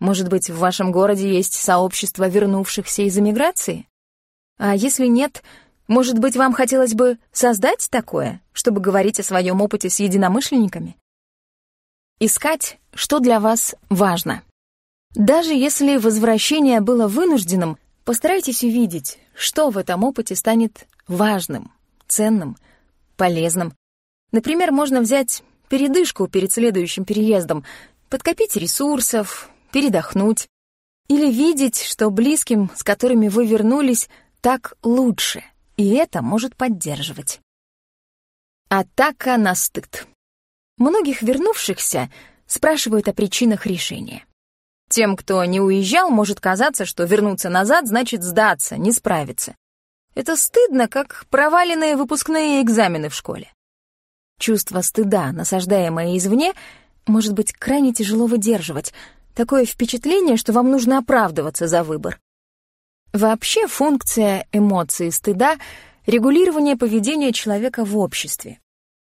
Может быть, в вашем городе есть сообщество вернувшихся из эмиграции? А если нет, может быть, вам хотелось бы создать такое, чтобы говорить о своем опыте с единомышленниками? Искать, что для вас важно. Даже если возвращение было вынужденным, постарайтесь увидеть, что в этом опыте станет важным, ценным, полезным, Например, можно взять передышку перед следующим переездом, подкопить ресурсов, передохнуть. Или видеть, что близким, с которыми вы вернулись, так лучше, и это может поддерживать. Атака на стыд. Многих вернувшихся спрашивают о причинах решения. Тем, кто не уезжал, может казаться, что вернуться назад значит сдаться, не справиться. Это стыдно, как проваленные выпускные экзамены в школе. Чувство стыда, насаждаемое извне, может быть крайне тяжело выдерживать. Такое впечатление, что вам нужно оправдываться за выбор. Вообще функция эмоции стыда — регулирование поведения человека в обществе.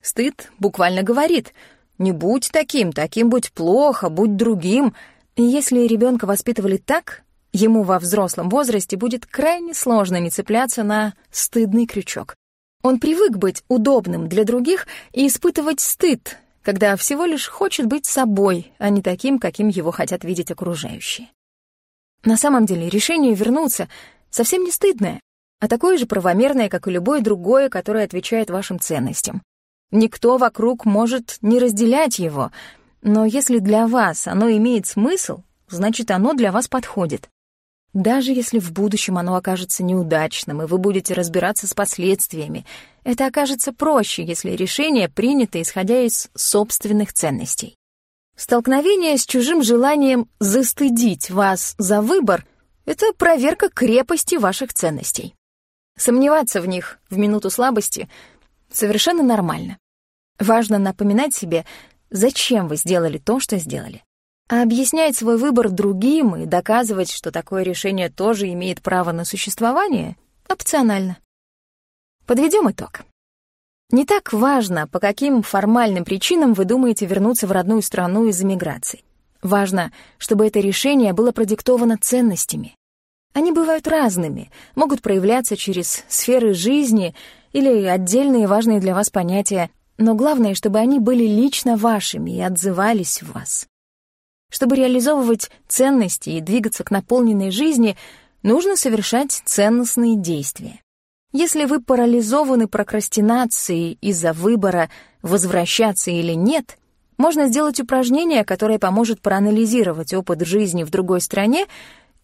Стыд буквально говорит «не будь таким, таким будь плохо, будь другим». Если ребенка воспитывали так, ему во взрослом возрасте будет крайне сложно не цепляться на стыдный крючок. Он привык быть удобным для других и испытывать стыд, когда всего лишь хочет быть собой, а не таким, каким его хотят видеть окружающие. На самом деле решение вернуться совсем не стыдное, а такое же правомерное, как и любое другое, которое отвечает вашим ценностям. Никто вокруг может не разделять его, но если для вас оно имеет смысл, значит, оно для вас подходит. Даже если в будущем оно окажется неудачным, и вы будете разбираться с последствиями, это окажется проще, если решение принято, исходя из собственных ценностей. Столкновение с чужим желанием застыдить вас за выбор — это проверка крепости ваших ценностей. Сомневаться в них в минуту слабости совершенно нормально. Важно напоминать себе, зачем вы сделали то, что сделали. А объяснять свой выбор другим и доказывать, что такое решение тоже имеет право на существование, опционально. Подведем итог. Не так важно, по каким формальным причинам вы думаете вернуться в родную страну из эмиграции. Важно, чтобы это решение было продиктовано ценностями. Они бывают разными, могут проявляться через сферы жизни или отдельные важные для вас понятия, но главное, чтобы они были лично вашими и отзывались в вас. Чтобы реализовывать ценности и двигаться к наполненной жизни, нужно совершать ценностные действия. Если вы парализованы прокрастинацией из-за выбора, возвращаться или нет, можно сделать упражнение, которое поможет проанализировать опыт жизни в другой стране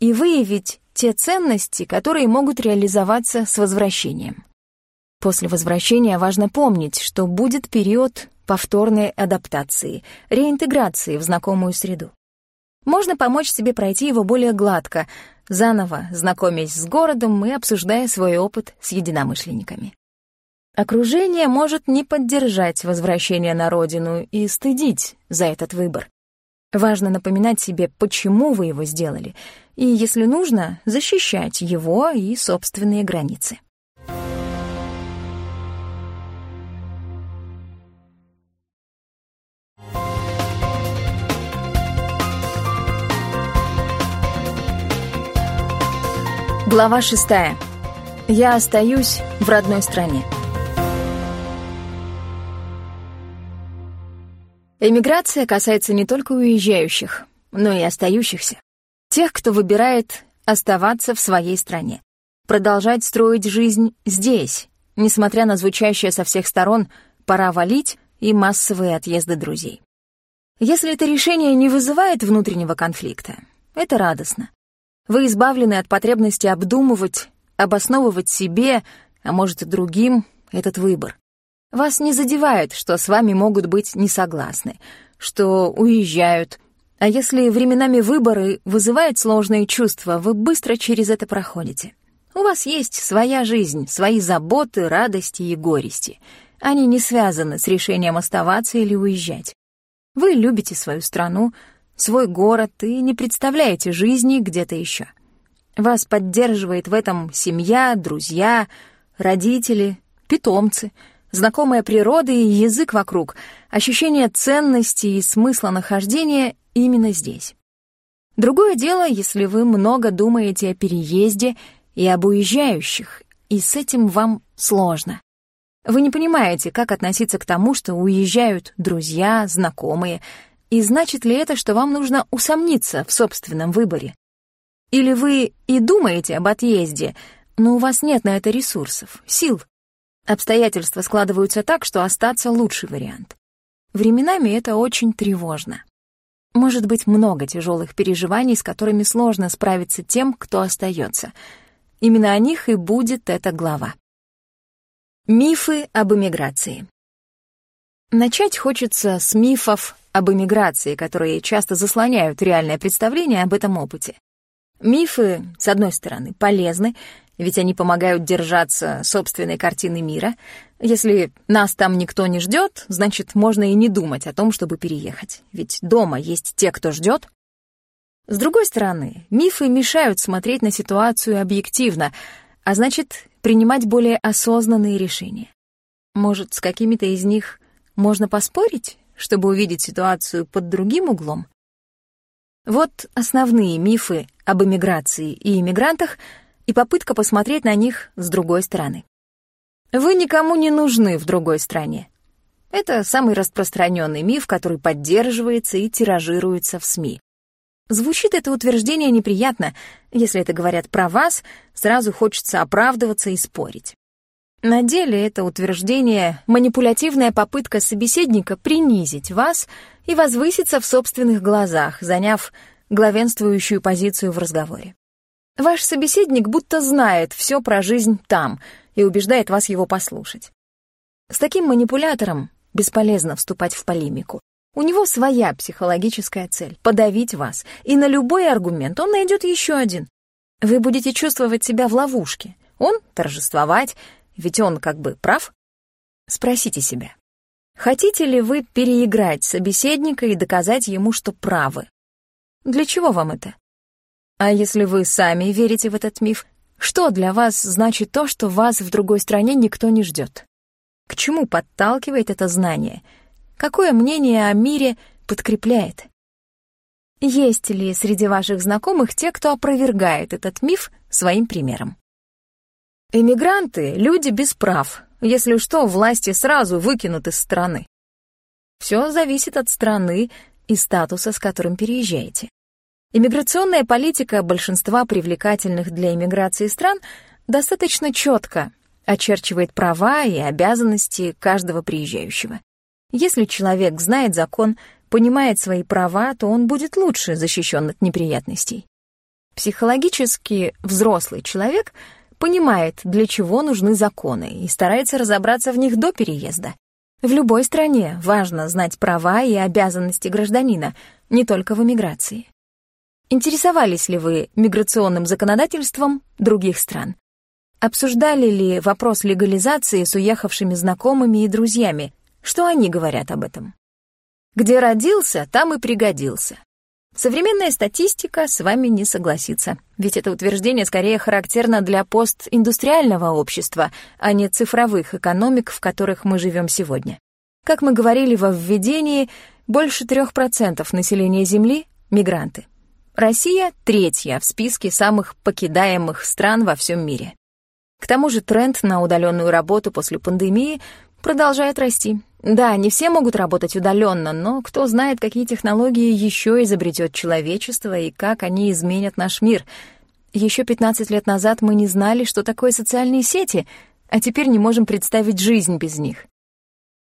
и выявить те ценности, которые могут реализоваться с возвращением. После возвращения важно помнить, что будет период повторной адаптации, реинтеграции в знакомую среду. Можно помочь себе пройти его более гладко, заново знакомясь с городом и обсуждая свой опыт с единомышленниками. Окружение может не поддержать возвращение на родину и стыдить за этот выбор. Важно напоминать себе, почему вы его сделали, и, если нужно, защищать его и собственные границы. Глава шестая. Я остаюсь в родной стране. Эмиграция касается не только уезжающих, но и остающихся. Тех, кто выбирает оставаться в своей стране. Продолжать строить жизнь здесь, несмотря на звучащее со всех сторон «пора валить» и массовые отъезды друзей. Если это решение не вызывает внутреннего конфликта, это радостно. Вы избавлены от потребности обдумывать, обосновывать себе, а может и другим, этот выбор. Вас не задевает, что с вами могут быть не согласны, что уезжают. А если временами выборы вызывают сложные чувства, вы быстро через это проходите. У вас есть своя жизнь, свои заботы, радости и горести. Они не связаны с решением оставаться или уезжать. Вы любите свою страну, свой город и не представляете жизни где-то еще. Вас поддерживает в этом семья, друзья, родители, питомцы, знакомая природа и язык вокруг, ощущение ценности и смысла нахождения именно здесь. Другое дело, если вы много думаете о переезде и об уезжающих, и с этим вам сложно. Вы не понимаете, как относиться к тому, что уезжают друзья, знакомые, и значит ли это, что вам нужно усомниться в собственном выборе? Или вы и думаете об отъезде, но у вас нет на это ресурсов, сил? Обстоятельства складываются так, что остаться — лучший вариант. Временами это очень тревожно. Может быть много тяжелых переживаний, с которыми сложно справиться тем, кто остается. Именно о них и будет эта глава. Мифы об эмиграции. Начать хочется с мифов об эмиграции, которые часто заслоняют реальное представление об этом опыте. Мифы, с одной стороны, полезны, ведь они помогают держаться собственной картины мира. Если нас там никто не ждет, значит, можно и не думать о том, чтобы переехать, ведь дома есть те, кто ждет. С другой стороны, мифы мешают смотреть на ситуацию объективно, а значит, принимать более осознанные решения. Может, с какими-то из них можно поспорить? Чтобы увидеть ситуацию под другим углом? Вот основные мифы об эмиграции и иммигрантах и попытка посмотреть на них с другой стороны. Вы никому не нужны в другой стране. Это самый распространенный миф, который поддерживается и тиражируется в СМИ. Звучит это утверждение неприятно. Если это говорят про вас, сразу хочется оправдываться и спорить. На деле это утверждение — манипулятивная попытка собеседника принизить вас и возвыситься в собственных глазах, заняв главенствующую позицию в разговоре. Ваш собеседник будто знает все про жизнь там и убеждает вас его послушать. С таким манипулятором бесполезно вступать в полемику. У него своя психологическая цель — подавить вас, и на любой аргумент он найдет еще один. Вы будете чувствовать себя в ловушке. Он — торжествовать, ведь он как бы прав. Спросите себя, хотите ли вы переиграть собеседника и доказать ему, что правы? Для чего вам это? А если вы сами верите в этот миф, что для вас значит то, что вас в другой стране никто не ждет? К чему подталкивает это знание — Какое мнение о мире подкрепляет? Есть ли среди ваших знакомых те, кто опровергает этот миф своим примером? Эмигранты — люди без прав. Если что, власти сразу выкинут из страны. Все зависит от страны и статуса, с которым переезжаете. Иммиграционная политика большинства привлекательных для иммиграции стран достаточно четко очерчивает права и обязанности каждого приезжающего. Если человек знает закон, понимает свои права, то он будет лучше защищен от неприятностей. Психологически взрослый человек понимает, для чего нужны законы, и старается разобраться в них до переезда. В любой стране важно знать права и обязанности гражданина, не только в эмиграции. Интересовались ли вы миграционным законодательством других стран? Обсуждали ли вопрос легализации с уехавшими знакомыми и друзьями, что они говорят об этом? Где родился, там и пригодился. Современная статистика с вами не согласится, ведь это утверждение скорее характерно для постиндустриального общества, а не цифровых экономик, в которых мы живем сегодня. Как мы говорили во введении, больше 3% населения Земли — мигранты. Россия — третья в списке самых покидаемых стран во всем мире. К тому же тренд на удаленную работу после пандемии продолжает расти. Да, не все могут работать удаленно, но кто знает, какие технологии еще изобретет человечество и как они изменят наш мир. Еще 15 лет назад мы не знали, что такое социальные сети, а теперь не можем представить жизнь без них.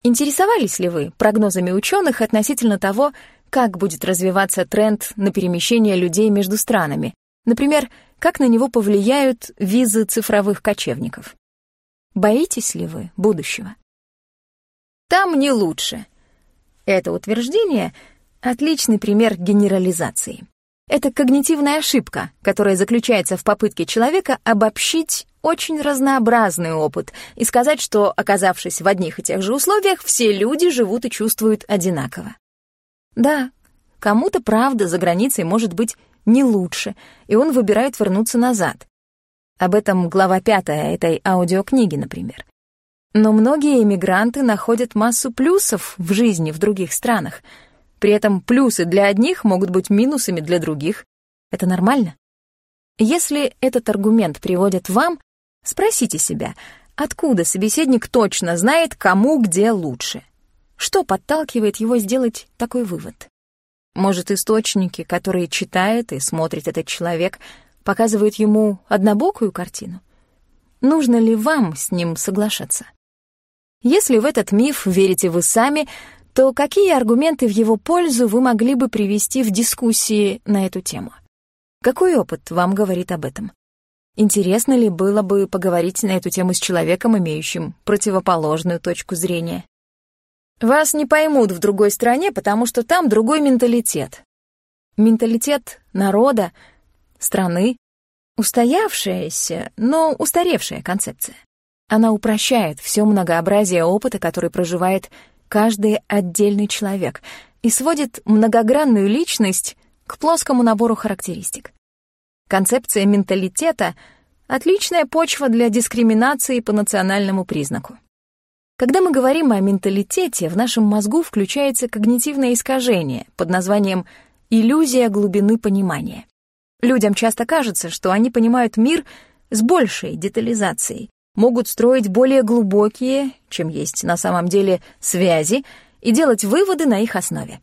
Интересовались ли вы прогнозами ученых относительно того, как будет развиваться тренд на перемещение людей между странами? Например, как на него повлияют визы цифровых кочевников? Боитесь ли вы будущего? Там не лучше. Это утверждение — отличный пример генерализации. Это когнитивная ошибка, которая заключается в попытке человека обобщить очень разнообразный опыт и сказать, что, оказавшись в одних и тех же условиях, все люди живут и чувствуют одинаково. Да, кому-то правда за границей может быть не лучше, и он выбирает вернуться назад. Об этом глава пятая этой аудиокниги, например. Но многие эмигранты находят массу плюсов в жизни в других странах. При этом плюсы для одних могут быть минусами для других. Это нормально? Если этот аргумент приводит вам, спросите себя, откуда собеседник точно знает, кому где лучше. Что подталкивает его сделать такой вывод? Может, источники, которые читает и смотрит этот человек, показывают ему однобокую картину? Нужно ли вам с ним соглашаться? Если в этот миф верите вы сами, то какие аргументы в его пользу вы могли бы привести в дискуссии на эту тему? Какой опыт вам говорит об этом? Интересно ли было бы поговорить на эту тему с человеком, имеющим противоположную точку зрения? Вас не поймут в другой стране, потому что там другой менталитет. Менталитет народа, страны — устоявшаяся, но устаревшая концепция. Она упрощает все многообразие опыта, который проживает каждый отдельный человек, и сводит многогранную личность к плоскому набору характеристик. Концепция менталитета — отличная почва для дискриминации по национальному признаку. Когда мы говорим о менталитете, в нашем мозгу включается когнитивное искажение под названием «иллюзия глубины понимания». Людям часто кажется, что они понимают мир с большей детализацией, могут строить более глубокие, чем есть на самом деле, связи и делать выводы на их основе.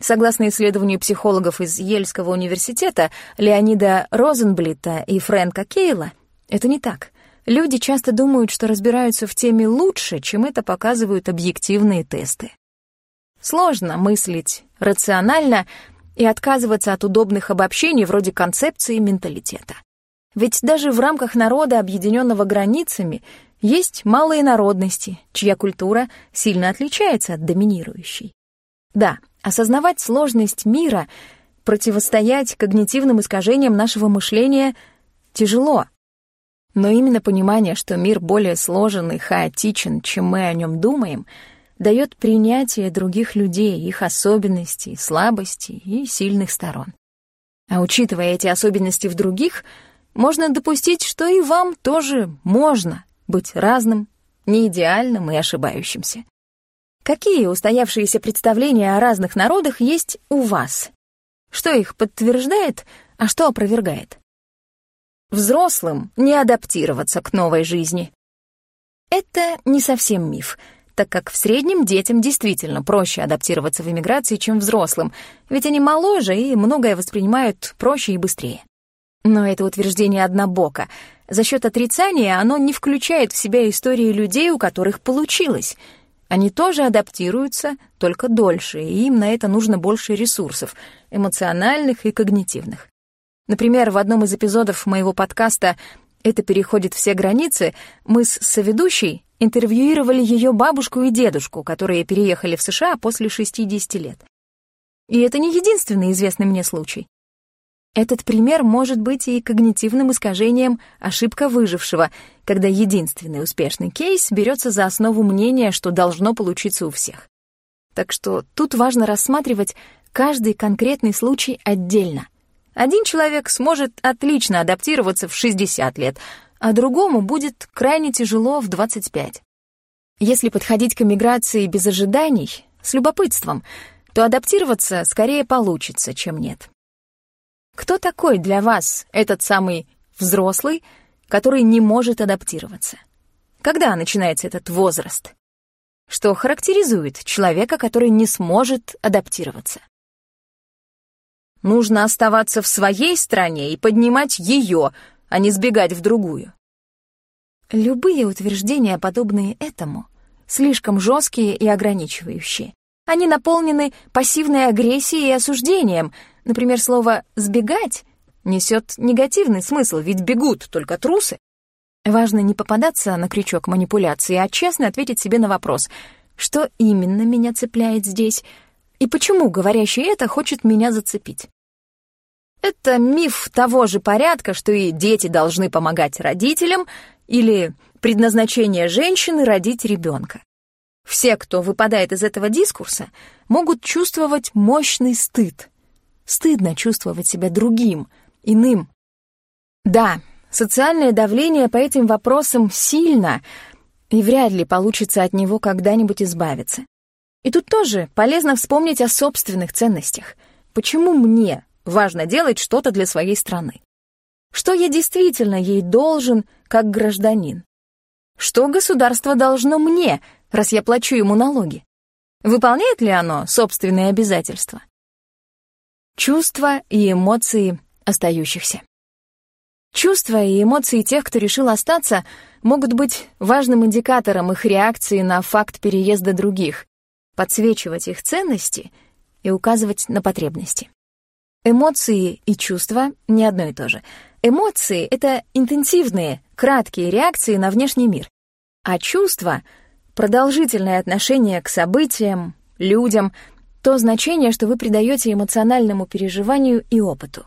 Согласно исследованию психологов из Ельского университета Леонида Розенблита и Фрэнка Кейла, это не так. Люди часто думают, что разбираются в теме лучше, чем это показывают объективные тесты. Сложно мыслить рационально и отказываться от удобных обобщений вроде концепции менталитета. Ведь даже в рамках народа, объединенного границами, есть малые народности, чья культура сильно отличается от доминирующей. Да, осознавать сложность мира, противостоять когнитивным искажениям нашего мышления тяжело. Но именно понимание, что мир более сложен и хаотичен, чем мы о нем думаем, дает принятие других людей, их особенностей, слабостей и сильных сторон. А учитывая эти особенности в других, можно допустить, что и вам тоже можно быть разным, неидеальным и ошибающимся. Какие устоявшиеся представления о разных народах есть у вас? Что их подтверждает, а что опровергает? Взрослым не адаптироваться к новой жизни. Это не совсем миф, так как в среднем детям действительно проще адаптироваться в эмиграции, чем взрослым, ведь они моложе и многое воспринимают проще и быстрее. Но это утверждение однобоко. За счет отрицания оно не включает в себя истории людей, у которых получилось — они тоже адаптируются, только дольше, и им на это нужно больше ресурсов, эмоциональных и когнитивных. Например, в одном из эпизодов моего подкаста «Это переходит все границы» мы с соведущей интервьюировали ее бабушку и дедушку, которые переехали в США после 60 лет. И это не единственный известный мне случай. Этот пример может быть и когнитивным искажением ошибка выжившего, когда единственный успешный кейс берется за основу мнения, что должно получиться у всех. Так что тут важно рассматривать каждый конкретный случай отдельно. Один человек сможет отлично адаптироваться в 60 лет, а другому будет крайне тяжело в 25. Если подходить к эмиграции без ожиданий, с любопытством, то адаптироваться скорее получится, чем нет. Кто такой для вас этот самый взрослый, который не может адаптироваться? Когда начинается этот возраст? Что характеризует человека, который не сможет адаптироваться? Нужно оставаться в своей стране и поднимать ее, а не сбегать в другую. Любые утверждения, подобные этому, слишком жесткие и ограничивающие. Они наполнены пассивной агрессией и осуждением, Например, слово «сбегать» несет негативный смысл, ведь бегут только трусы. Важно не попадаться на крючок манипуляции, а честно ответить себе на вопрос, что именно меня цепляет здесь и почему говорящий это хочет меня зацепить. Это миф того же порядка, что и дети должны помогать родителям или предназначение женщины родить ребенка. Все, кто выпадает из этого дискурса, могут чувствовать мощный стыд, Стыдно чувствовать себя другим, иным. Да, социальное давление по этим вопросам сильно, и вряд ли получится от него когда-нибудь избавиться. И тут тоже полезно вспомнить о собственных ценностях. Почему мне важно делать что-то для своей страны? Что я действительно ей должен, как гражданин? Что государство должно мне, раз я плачу ему налоги? Выполняет ли оно собственные обязательства? Чувства и эмоции остающихся. Чувства и эмоции тех, кто решил остаться, могут быть важным индикатором их реакции на факт переезда других, подсвечивать их ценности и указывать на потребности. Эмоции и чувства — не одно и то же. Эмоции — это интенсивные, краткие реакции на внешний мир, а чувства — продолжительное отношение к событиям, людям, то значение, что вы придаете эмоциональному переживанию и опыту.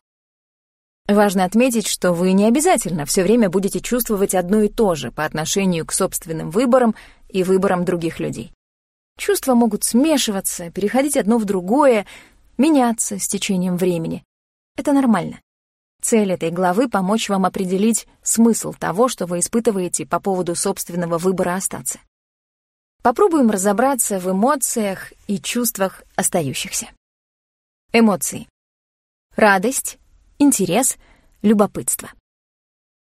Важно отметить, что вы не обязательно все время будете чувствовать одно и то же по отношению к собственным выборам и выборам других людей. Чувства могут смешиваться, переходить одно в другое, меняться с течением времени. Это нормально. Цель этой главы — помочь вам определить смысл того, что вы испытываете по поводу собственного выбора остаться. Попробуем разобраться в эмоциях и чувствах остающихся. Эмоции. Радость, интерес, любопытство.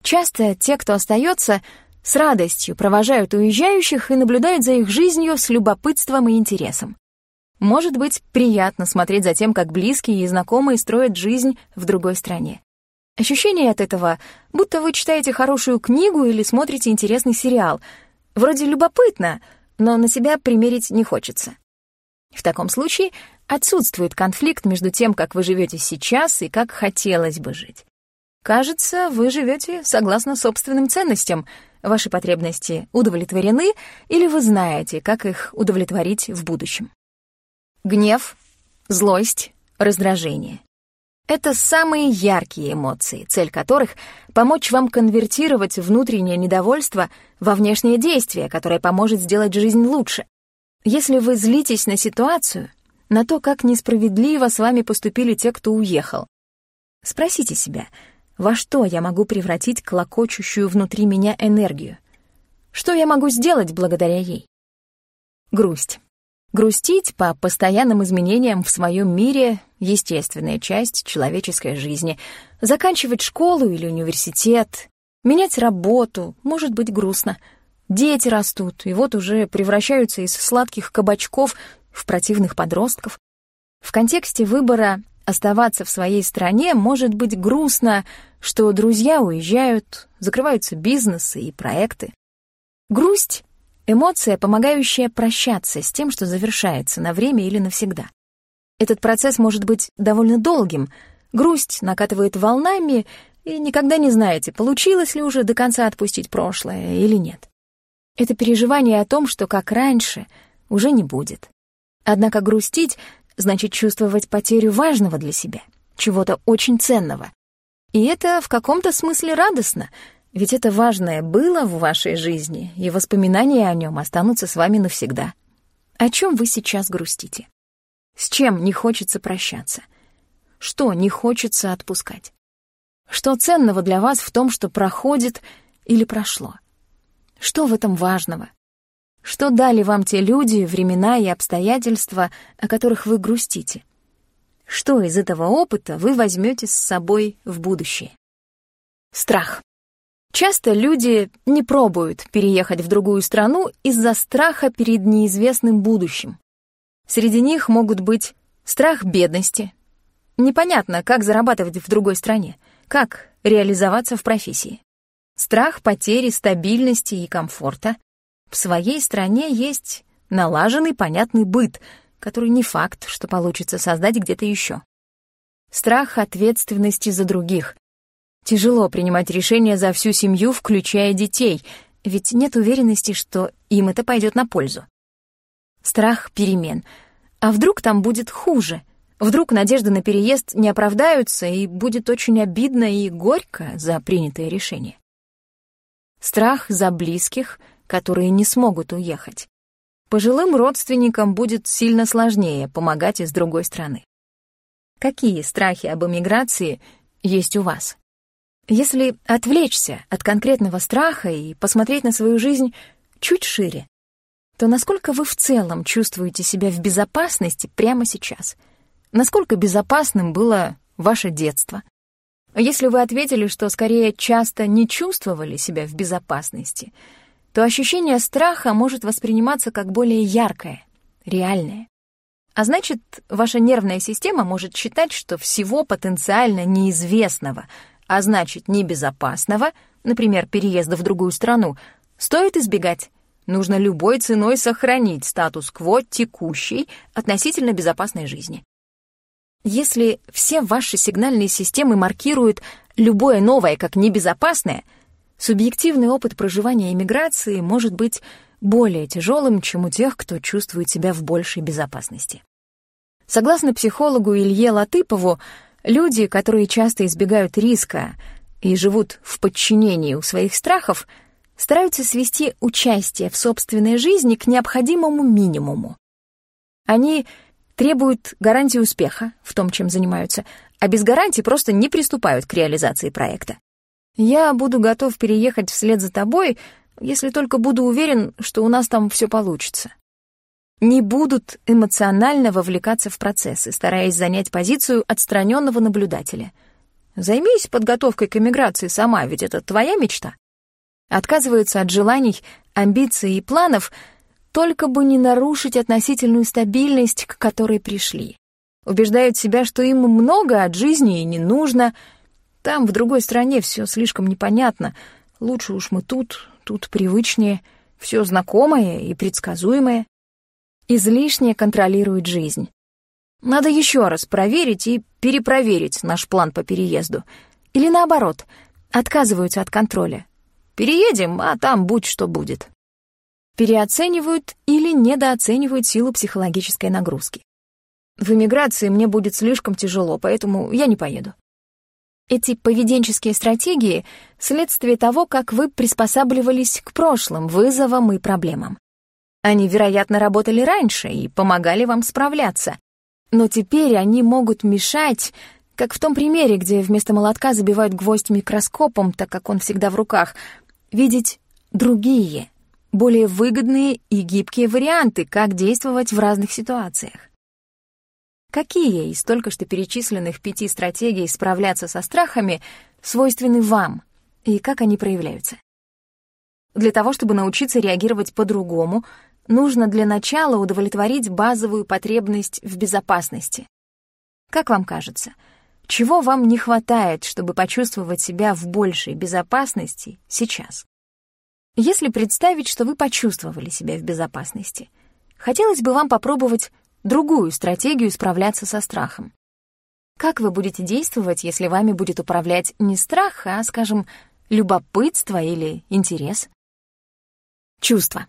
Часто те, кто остается, с радостью провожают уезжающих и наблюдают за их жизнью с любопытством и интересом. Может быть, приятно смотреть за тем, как близкие и знакомые строят жизнь в другой стране. Ощущение от этого, будто вы читаете хорошую книгу или смотрите интересный сериал. Вроде любопытно, но на себя примерить не хочется. В таком случае отсутствует конфликт между тем, как вы живете сейчас и как хотелось бы жить. Кажется, вы живете согласно собственным ценностям. Ваши потребности удовлетворены, или вы знаете, как их удовлетворить в будущем. Гнев, злость, раздражение. Это самые яркие эмоции, цель которых — помочь вам конвертировать внутреннее недовольство во внешнее действие, которое поможет сделать жизнь лучше. Если вы злитесь на ситуацию, на то, как несправедливо с вами поступили те, кто уехал, спросите себя, во что я могу превратить клокочущую внутри меня энергию? Что я могу сделать благодаря ей? Грусть. Грустить по постоянным изменениям в своем мире — естественная часть человеческой жизни. Заканчивать школу или университет, менять работу — может быть грустно. Дети растут, и вот уже превращаются из сладких кабачков в противных подростков. В контексте выбора оставаться в своей стране может быть грустно, что друзья уезжают, закрываются бизнесы и проекты. Грусть Эмоция, помогающая прощаться с тем, что завершается на время или навсегда. Этот процесс может быть довольно долгим. Грусть накатывает волнами, и никогда не знаете, получилось ли уже до конца отпустить прошлое или нет. Это переживание о том, что как раньше, уже не будет. Однако грустить значит чувствовать потерю важного для себя, чего-то очень ценного. И это в каком-то смысле радостно — ведь это важное было в вашей жизни, и воспоминания о нем останутся с вами навсегда. О чем вы сейчас грустите? С чем не хочется прощаться? Что не хочется отпускать? Что ценного для вас в том, что проходит или прошло? Что в этом важного? Что дали вам те люди, времена и обстоятельства, о которых вы грустите? Что из этого опыта вы возьмете с собой в будущее? Страх. Часто люди не пробуют переехать в другую страну из-за страха перед неизвестным будущим. Среди них могут быть страх бедности. Непонятно, как зарабатывать в другой стране, как реализоваться в профессии. Страх потери стабильности и комфорта. В своей стране есть налаженный понятный быт, который не факт, что получится создать где-то еще. Страх ответственности за других, Тяжело принимать решения за всю семью, включая детей, ведь нет уверенности, что им это пойдет на пользу. Страх перемен. А вдруг там будет хуже? Вдруг надежды на переезд не оправдаются, и будет очень обидно и горько за принятое решение. Страх за близких, которые не смогут уехать. Пожилым родственникам будет сильно сложнее помогать из другой страны. Какие страхи об эмиграции есть у вас? Если отвлечься от конкретного страха и посмотреть на свою жизнь чуть шире, то насколько вы в целом чувствуете себя в безопасности прямо сейчас? Насколько безопасным было ваше детство? Если вы ответили, что скорее часто не чувствовали себя в безопасности, то ощущение страха может восприниматься как более яркое, реальное. А значит, ваша нервная система может считать, что всего потенциально неизвестного — а значит небезопасного, например, переезда в другую страну, стоит избегать. Нужно любой ценой сохранить статус-кво текущей относительно безопасной жизни. Если все ваши сигнальные системы маркируют любое новое как небезопасное, субъективный опыт проживания иммиграции может быть более тяжелым, чем у тех, кто чувствует себя в большей безопасности. Согласно психологу Илье Латыпову, Люди, которые часто избегают риска и живут в подчинении у своих страхов, стараются свести участие в собственной жизни к необходимому минимуму. Они требуют гарантии успеха в том, чем занимаются, а без гарантий просто не приступают к реализации проекта. Я буду готов переехать вслед за тобой, если только буду уверен, что у нас там все получится не будут эмоционально вовлекаться в процессы, стараясь занять позицию отстраненного наблюдателя. Займись подготовкой к эмиграции сама, ведь это твоя мечта. Отказываются от желаний, амбиций и планов, только бы не нарушить относительную стабильность, к которой пришли. Убеждают себя, что им много от жизни и не нужно. Там, в другой стране, все слишком непонятно. Лучше уж мы тут, тут привычнее, все знакомое и предсказуемое. Излишне контролирует жизнь. Надо еще раз проверить и перепроверить наш план по переезду. Или наоборот, отказываются от контроля. Переедем, а там будь что будет. Переоценивают или недооценивают силу психологической нагрузки. В эмиграции мне будет слишком тяжело, поэтому я не поеду. Эти поведенческие стратегии — следствие того, как вы приспосабливались к прошлым вызовам и проблемам. Они, вероятно, работали раньше и помогали вам справляться. Но теперь они могут мешать, как в том примере, где вместо молотка забивают гвоздь микроскопом, так как он всегда в руках, видеть другие, более выгодные и гибкие варианты, как действовать в разных ситуациях. Какие из только что перечисленных пяти стратегий справляться со страхами свойственны вам и как они проявляются? Для того, чтобы научиться реагировать по-другому, нужно для начала удовлетворить базовую потребность в безопасности. Как вам кажется, чего вам не хватает, чтобы почувствовать себя в большей безопасности сейчас? Если представить, что вы почувствовали себя в безопасности, хотелось бы вам попробовать другую стратегию справляться со страхом. Как вы будете действовать, если вами будет управлять не страх, а, скажем, любопытство или интерес? Чувство.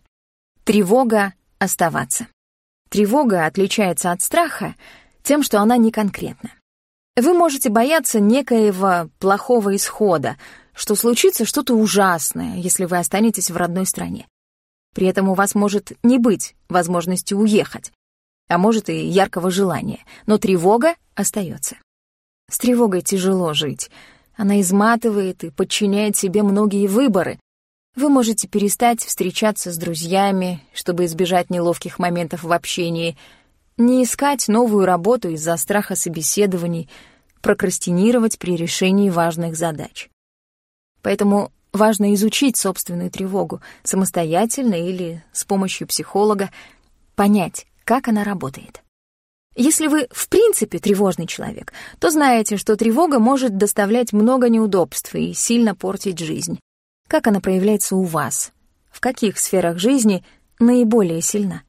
Тревога — оставаться. Тревога отличается от страха тем, что она не конкретна. Вы можете бояться некоего плохого исхода, что случится что-то ужасное, если вы останетесь в родной стране. При этом у вас может не быть возможности уехать, а может и яркого желания, но тревога остается. С тревогой тяжело жить. Она изматывает и подчиняет себе многие выборы. Вы можете перестать встречаться с друзьями, чтобы избежать неловких моментов в общении, не искать новую работу из-за страха собеседований, прокрастинировать при решении важных задач. Поэтому важно изучить собственную тревогу самостоятельно или с помощью психолога, понять, как она работает. Если вы в принципе тревожный человек, то знаете, что тревога может доставлять много неудобств и сильно портить жизнь. Как она проявляется у вас? В каких сферах жизни наиболее сильна?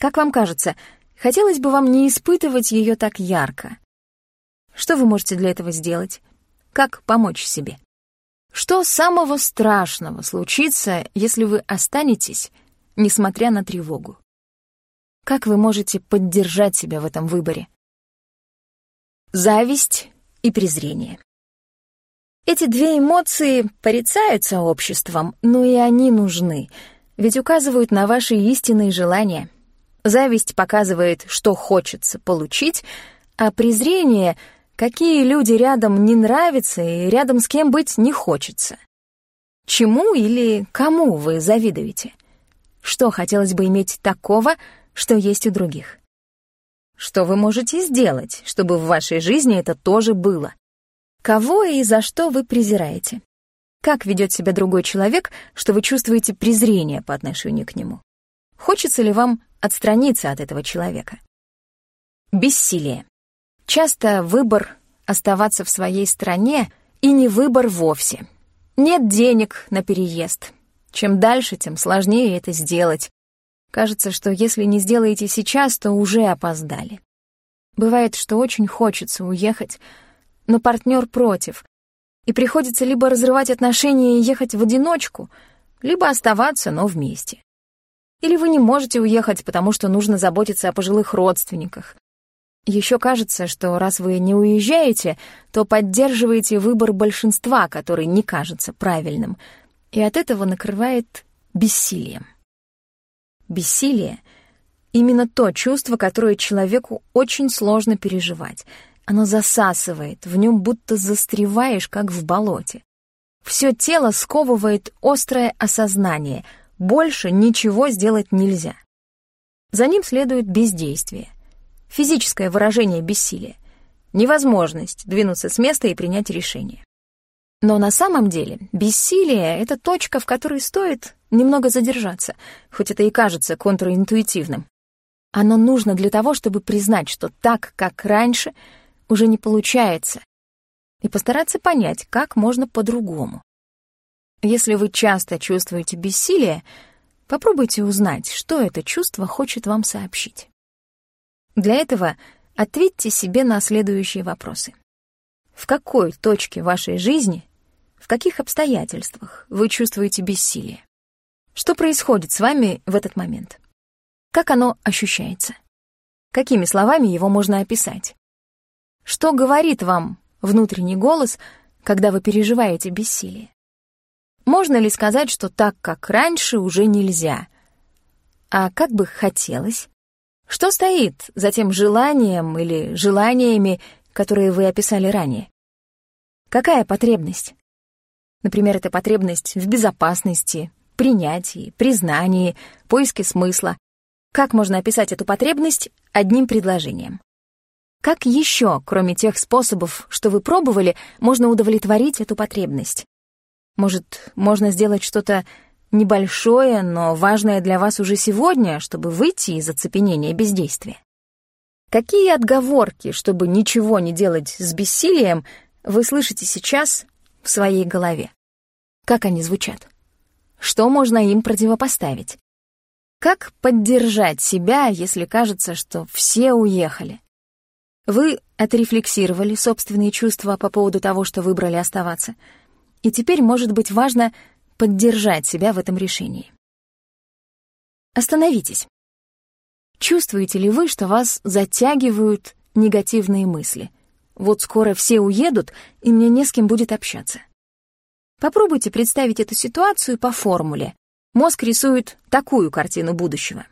Как вам кажется, хотелось бы вам не испытывать ее так ярко? Что вы можете для этого сделать? Как помочь себе? Что самого страшного случится, если вы останетесь, несмотря на тревогу? Как вы можете поддержать себя в этом выборе? Зависть и презрение. Эти две эмоции порицаются обществом, но и они нужны, ведь указывают на ваши истинные желания. Зависть показывает, что хочется получить, а презрение — какие люди рядом не нравятся и рядом с кем быть не хочется. Чему или кому вы завидуете? Что хотелось бы иметь такого, что есть у других. Что вы можете сделать, чтобы в вашей жизни это тоже было? Кого и за что вы презираете? Как ведет себя другой человек, что вы чувствуете презрение по отношению к нему? Хочется ли вам отстраниться от этого человека? Бессилие. Часто выбор оставаться в своей стране и не выбор вовсе. Нет денег на переезд. Чем дальше, тем сложнее это сделать. Кажется, что если не сделаете сейчас, то уже опоздали. Бывает, что очень хочется уехать, но партнер против, и приходится либо разрывать отношения и ехать в одиночку, либо оставаться, но вместе. Или вы не можете уехать, потому что нужно заботиться о пожилых родственниках. Еще кажется, что раз вы не уезжаете, то поддерживаете выбор большинства, который не кажется правильным, и от этого накрывает бессилием. Бессилие — именно то чувство, которое человеку очень сложно переживать. Оно засасывает, в нем будто застреваешь, как в болоте. Все тело сковывает острое осознание, больше ничего сделать нельзя. За ним следует бездействие, физическое выражение бессилия, невозможность двинуться с места и принять решение. Но на самом деле бессилие — это точка, в которой стоит немного задержаться, хоть это и кажется контринтуитивным. Оно нужно для того, чтобы признать, что так, как раньше, уже не получается, и постараться понять, как можно по-другому. Если вы часто чувствуете бессилие, попробуйте узнать, что это чувство хочет вам сообщить. Для этого ответьте себе на следующие вопросы. В какой точке вашей жизни, в каких обстоятельствах вы чувствуете бессилие? Что происходит с вами в этот момент? Как оно ощущается? Какими словами его можно описать? Что говорит вам внутренний голос, когда вы переживаете бессилие? Можно ли сказать, что так, как раньше, уже нельзя? А как бы хотелось? Что стоит за тем желанием или желаниями, которые вы описали ранее? Какая потребность? Например, это потребность в безопасности, принятии, признании, поиске смысла. Как можно описать эту потребность одним предложением? Как еще, кроме тех способов, что вы пробовали, можно удовлетворить эту потребность? Может, можно сделать что-то небольшое, но важное для вас уже сегодня, чтобы выйти из оцепенения бездействия? Какие отговорки, чтобы ничего не делать с бессилием, вы слышите сейчас в своей голове? Как они звучат? Что можно им противопоставить? Как поддержать себя, если кажется, что все уехали? Вы отрефлексировали собственные чувства по поводу того, что выбрали оставаться. И теперь, может быть, важно поддержать себя в этом решении. Остановитесь. Чувствуете ли вы, что вас затягивают негативные мысли? Вот скоро все уедут, и мне не с кем будет общаться. Попробуйте представить эту ситуацию по формуле. Мозг рисует такую картину будущего.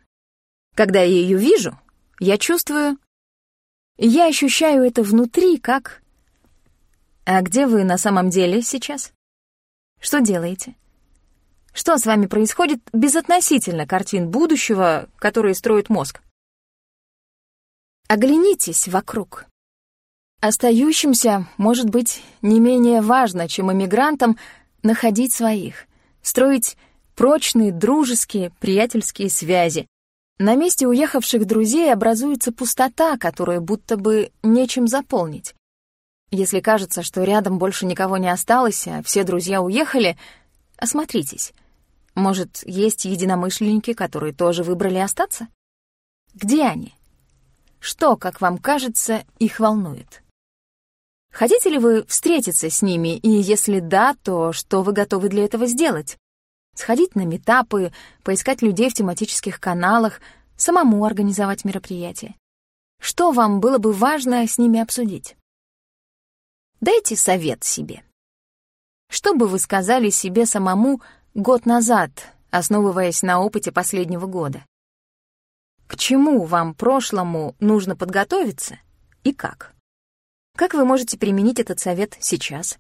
Когда я ее вижу, я чувствую я ощущаю это внутри как... А где вы на самом деле сейчас? Что делаете? Что с вами происходит безотносительно картин будущего, которые строит мозг? Оглянитесь вокруг. Остающимся, может быть, не менее важно, чем эмигрантам, находить своих, строить прочные дружеские, приятельские связи, на месте уехавших друзей образуется пустота, которую будто бы нечем заполнить. Если кажется, что рядом больше никого не осталось, а все друзья уехали, осмотритесь. Может, есть единомышленники, которые тоже выбрали остаться? Где они? Что, как вам кажется, их волнует? Хотите ли вы встретиться с ними, и если да, то что вы готовы для этого сделать? Сходить на метапы, поискать людей в тематических каналах, самому организовать мероприятие. Что вам было бы важно с ними обсудить? Дайте совет себе. Что бы вы сказали себе самому год назад, основываясь на опыте последнего года? К чему вам прошлому нужно подготовиться и как? Как вы можете применить этот совет сейчас?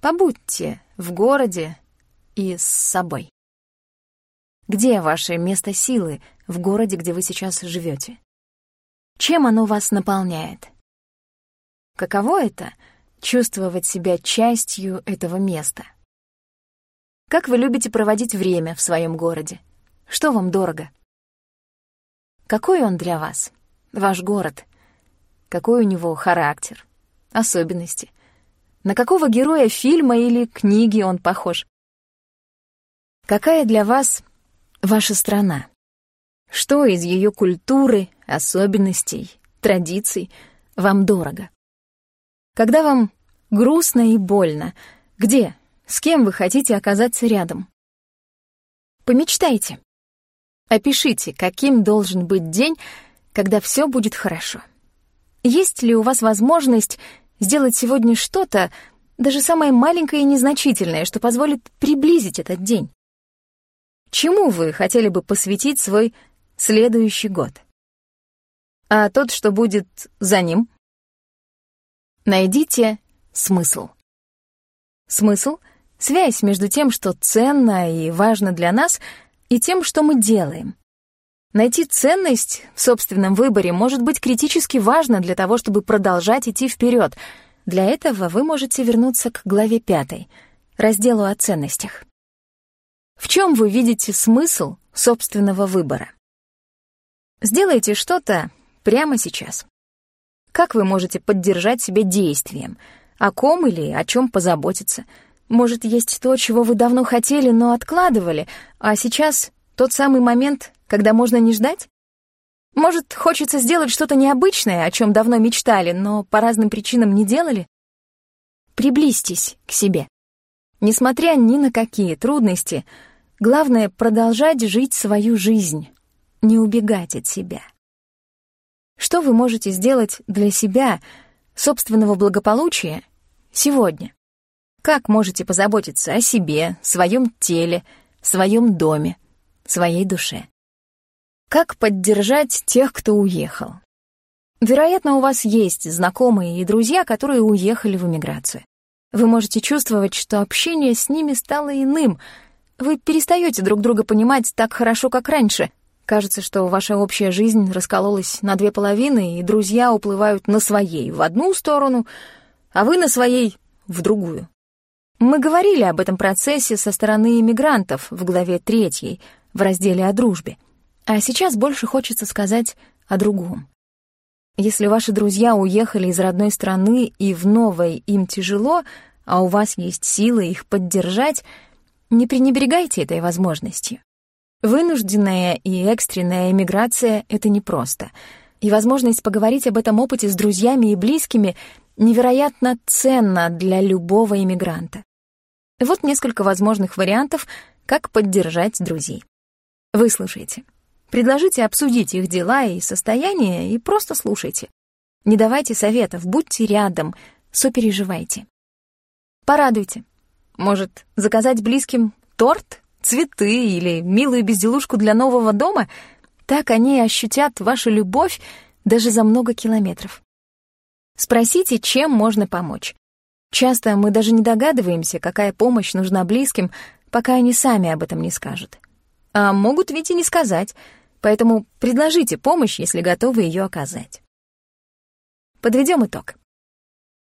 Побудьте в городе, и с собой. Где ваше место силы в городе, где вы сейчас живете? Чем оно вас наполняет? Каково это — чувствовать себя частью этого места? Как вы любите проводить время в своем городе? Что вам дорого? Какой он для вас, ваш город? Какой у него характер, особенности? На какого героя фильма или книги он похож? Какая для вас ваша страна? Что из ее культуры, особенностей, традиций вам дорого? Когда вам грустно и больно, где, с кем вы хотите оказаться рядом? Помечтайте. Опишите, каким должен быть день, когда все будет хорошо. Есть ли у вас возможность сделать сегодня что-то, даже самое маленькое и незначительное, что позволит приблизить этот день? Чему вы хотели бы посвятить свой следующий год? А тот, что будет за ним? Найдите смысл. Смысл — связь между тем, что ценно и важно для нас, и тем, что мы делаем. Найти ценность в собственном выборе может быть критически важно для того, чтобы продолжать идти вперед. Для этого вы можете вернуться к главе пятой, разделу о ценностях. В чем вы видите смысл собственного выбора? Сделайте что-то прямо сейчас. Как вы можете поддержать себя действием? О ком или о чем позаботиться? Может, есть то, чего вы давно хотели, но откладывали, а сейчас тот самый момент, когда можно не ждать? Может, хочется сделать что-то необычное, о чем давно мечтали, но по разным причинам не делали? Приблизьтесь к себе. Несмотря ни на какие трудности, главное — продолжать жить свою жизнь, не убегать от себя. Что вы можете сделать для себя, собственного благополучия, сегодня? Как можете позаботиться о себе, своем теле, своем доме, своей душе? Как поддержать тех, кто уехал? Вероятно, у вас есть знакомые и друзья, которые уехали в эмиграцию. Вы можете чувствовать, что общение с ними стало иным. Вы перестаете друг друга понимать так хорошо, как раньше. Кажется, что ваша общая жизнь раскололась на две половины, и друзья уплывают на своей в одну сторону, а вы на своей в другую. Мы говорили об этом процессе со стороны иммигрантов в главе третьей в разделе о дружбе. А сейчас больше хочется сказать о другом. Если ваши друзья уехали из родной страны и в новой им тяжело, а у вас есть силы их поддержать, не пренебрегайте этой возможностью. Вынужденная и экстренная эмиграция — это непросто. И возможность поговорить об этом опыте с друзьями и близкими невероятно ценна для любого иммигранта. Вот несколько возможных вариантов, как поддержать друзей. Выслушайте. Предложите обсудить их дела и состояние и просто слушайте. Не давайте советов, будьте рядом, сопереживайте. Порадуйте. Может, заказать близким торт, цветы или милую безделушку для нового дома? Так они ощутят вашу любовь даже за много километров. Спросите, чем можно помочь. Часто мы даже не догадываемся, какая помощь нужна близким, пока они сами об этом не скажут. А могут ведь и не сказать — Поэтому предложите помощь, если готовы ее оказать. Подведем итог.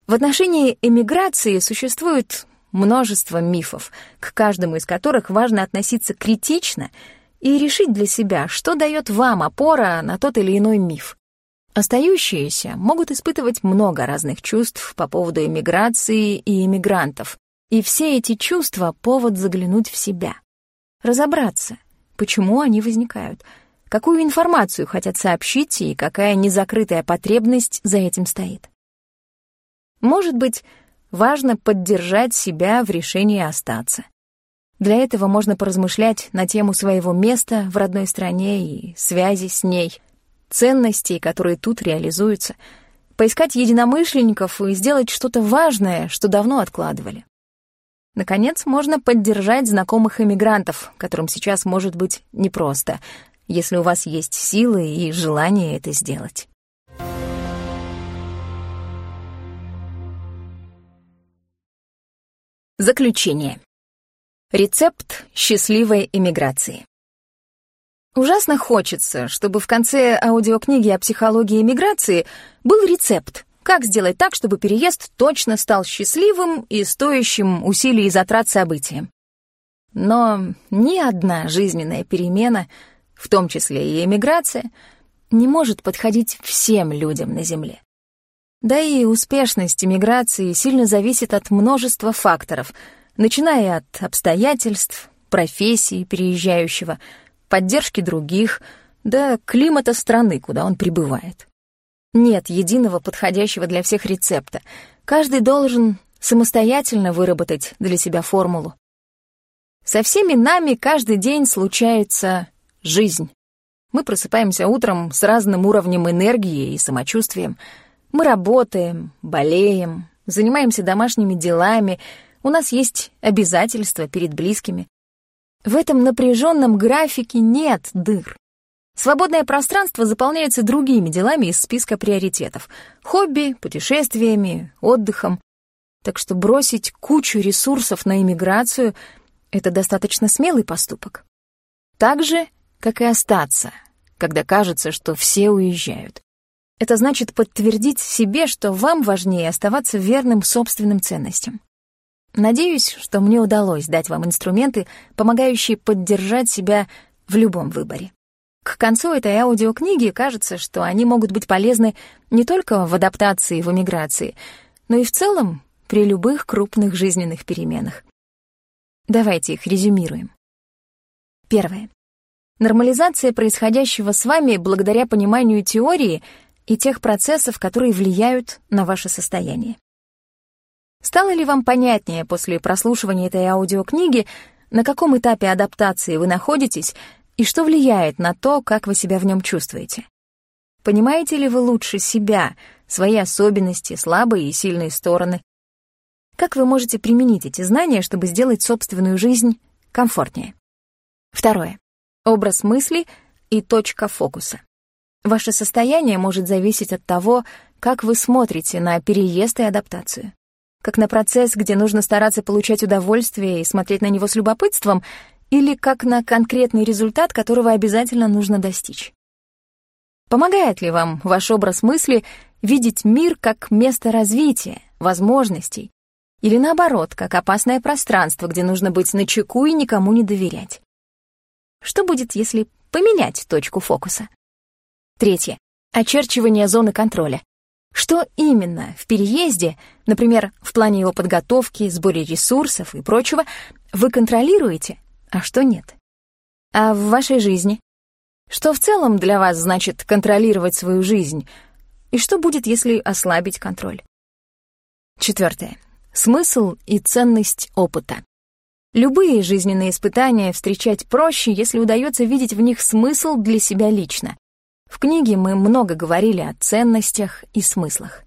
В отношении эмиграции существует множество мифов, к каждому из которых важно относиться критично и решить для себя, что дает вам опора на тот или иной миф. Остающиеся могут испытывать много разных чувств по поводу эмиграции и иммигрантов, и все эти чувства — повод заглянуть в себя, разобраться, почему они возникают — какую информацию хотят сообщить и какая незакрытая потребность за этим стоит. Может быть, важно поддержать себя в решении остаться. Для этого можно поразмышлять на тему своего места в родной стране и связи с ней, ценностей, которые тут реализуются, поискать единомышленников и сделать что-то важное, что давно откладывали. Наконец, можно поддержать знакомых иммигрантов, которым сейчас может быть непросто, если у вас есть силы и желание это сделать. Заключение. Рецепт счастливой эмиграции. Ужасно хочется, чтобы в конце аудиокниги о психологии эмиграции был рецепт, как сделать так, чтобы переезд точно стал счастливым и стоящим усилий и затрат событием. Но ни одна жизненная перемена — в том числе и эмиграция, не может подходить всем людям на Земле. Да и успешность эмиграции сильно зависит от множества факторов, начиная от обстоятельств, профессии переезжающего, поддержки других, до климата страны, куда он прибывает. Нет единого подходящего для всех рецепта. Каждый должен самостоятельно выработать для себя формулу. Со всеми нами каждый день случается жизнь. Мы просыпаемся утром с разным уровнем энергии и самочувствием. Мы работаем, болеем, занимаемся домашними делами, у нас есть обязательства перед близкими. В этом напряженном графике нет дыр. Свободное пространство заполняется другими делами из списка приоритетов — хобби, путешествиями, отдыхом. Так что бросить кучу ресурсов на иммиграцию — это достаточно смелый поступок. Также как и остаться, когда кажется, что все уезжают. Это значит подтвердить себе, что вам важнее оставаться верным собственным ценностям. Надеюсь, что мне удалось дать вам инструменты, помогающие поддержать себя в любом выборе. К концу этой аудиокниги кажется, что они могут быть полезны не только в адаптации в эмиграции, но и в целом при любых крупных жизненных переменах. Давайте их резюмируем. Первое. Нормализация происходящего с вами благодаря пониманию теории и тех процессов, которые влияют на ваше состояние. Стало ли вам понятнее после прослушивания этой аудиокниги, на каком этапе адаптации вы находитесь и что влияет на то, как вы себя в нем чувствуете? Понимаете ли вы лучше себя, свои особенности, слабые и сильные стороны? Как вы можете применить эти знания, чтобы сделать собственную жизнь комфортнее? Второе. Образ мысли и точка фокуса. Ваше состояние может зависеть от того, как вы смотрите на переезд и адаптацию как на процесс, где нужно стараться получать удовольствие и смотреть на него с любопытством, или как на конкретный результат, которого обязательно нужно достичь. Помогает ли вам ваш образ мысли видеть мир как место развития, возможностей, или наоборот, как опасное пространство, где нужно быть начеку и никому не доверять? Что будет, если поменять точку фокуса? Третье. Очерчивание зоны контроля. Что именно в переезде, например, в плане его подготовки, сборе ресурсов и прочего, вы контролируете, а что нет? А в вашей жизни? Что в целом для вас значит контролировать свою жизнь? И что будет, если ослабить контроль? Четвертое. Смысл и ценность опыта. Любые жизненные испытания встречать проще, если удается видеть в них смысл для себя лично. В книге мы много говорили о ценностях и смыслах.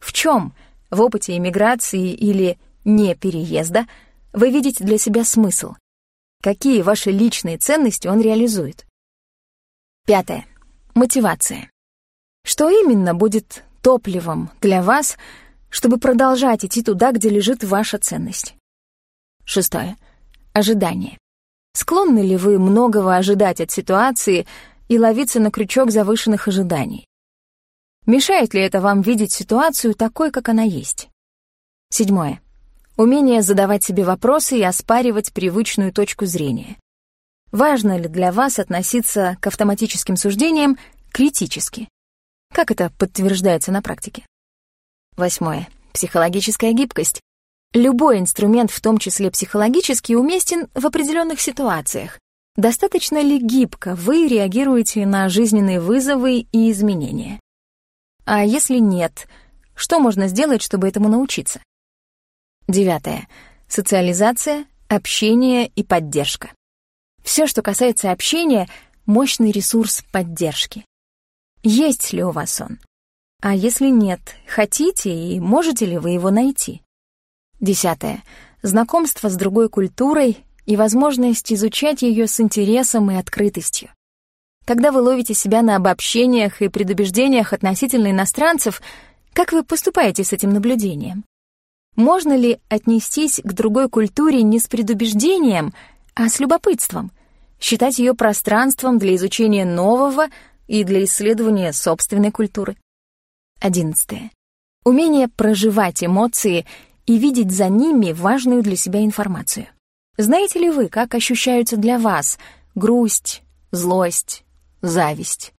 В чем в опыте иммиграции или не переезда вы видите для себя смысл? Какие ваши личные ценности он реализует? Пятое. Мотивация. Что именно будет топливом для вас, чтобы продолжать идти туда, где лежит ваша ценность? Шестое. Ожидание. Склонны ли вы многого ожидать от ситуации, и ловиться на крючок завышенных ожиданий. Мешает ли это вам видеть ситуацию такой, как она есть? Седьмое. Умение задавать себе вопросы и оспаривать привычную точку зрения. Важно ли для вас относиться к автоматическим суждениям критически? Как это подтверждается на практике? Восьмое. Психологическая гибкость. Любой инструмент, в том числе психологический, уместен в определенных ситуациях, Достаточно ли гибко вы реагируете на жизненные вызовы и изменения? А если нет, что можно сделать, чтобы этому научиться? Девятое. Социализация, общение и поддержка. Все, что касается общения, мощный ресурс поддержки. Есть ли у вас он? А если нет, хотите и можете ли вы его найти? Десятое. Знакомство с другой культурой и возможность изучать ее с интересом и открытостью. Когда вы ловите себя на обобщениях и предубеждениях относительно иностранцев, как вы поступаете с этим наблюдением? Можно ли отнестись к другой культуре не с предубеждением, а с любопытством, считать ее пространством для изучения нового и для исследования собственной культуры? Одиннадцатое. Умение проживать эмоции и видеть за ними важную для себя информацию. Знаете ли вы, как ощущаются для вас грусть, злость, зависть?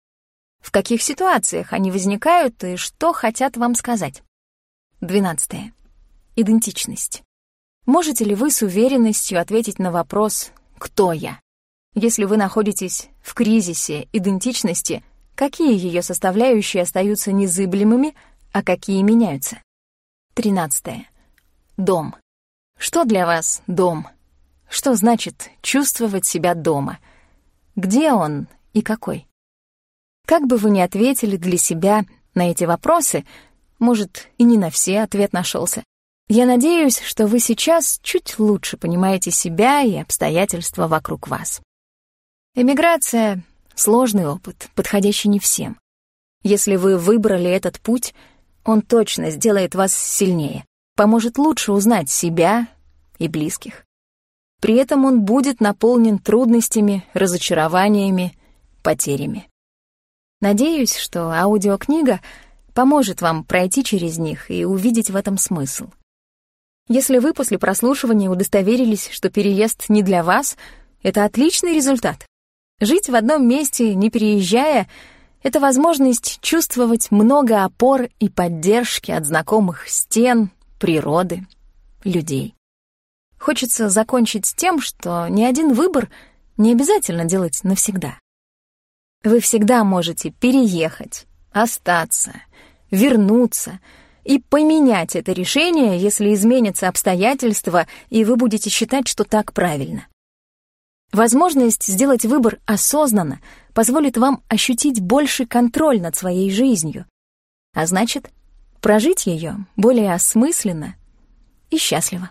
В каких ситуациях они возникают и что хотят вам сказать? 12. Идентичность. Можете ли вы с уверенностью ответить на вопрос «Кто я?», если вы находитесь в кризисе идентичности, какие ее составляющие остаются незыблемыми, а какие меняются? 13. Дом. Что для вас дом? Что значит чувствовать себя дома? Где он и какой? Как бы вы ни ответили для себя на эти вопросы, может, и не на все ответ нашелся. Я надеюсь, что вы сейчас чуть лучше понимаете себя и обстоятельства вокруг вас. Эмиграция — сложный опыт, подходящий не всем. Если вы выбрали этот путь, он точно сделает вас сильнее, поможет лучше узнать себя и близких. При этом он будет наполнен трудностями, разочарованиями, потерями. Надеюсь, что аудиокнига поможет вам пройти через них и увидеть в этом смысл. Если вы после прослушивания удостоверились, что переезд не для вас, это отличный результат. Жить в одном месте, не переезжая, это возможность чувствовать много опор и поддержки от знакомых стен, природы, людей. Хочется закончить тем, что ни один выбор не обязательно делать навсегда. Вы всегда можете переехать, остаться, вернуться и поменять это решение, если изменятся обстоятельства, и вы будете считать, что так правильно. Возможность сделать выбор осознанно позволит вам ощутить больше контроль над своей жизнью, а значит, прожить ее более осмысленно и счастливо.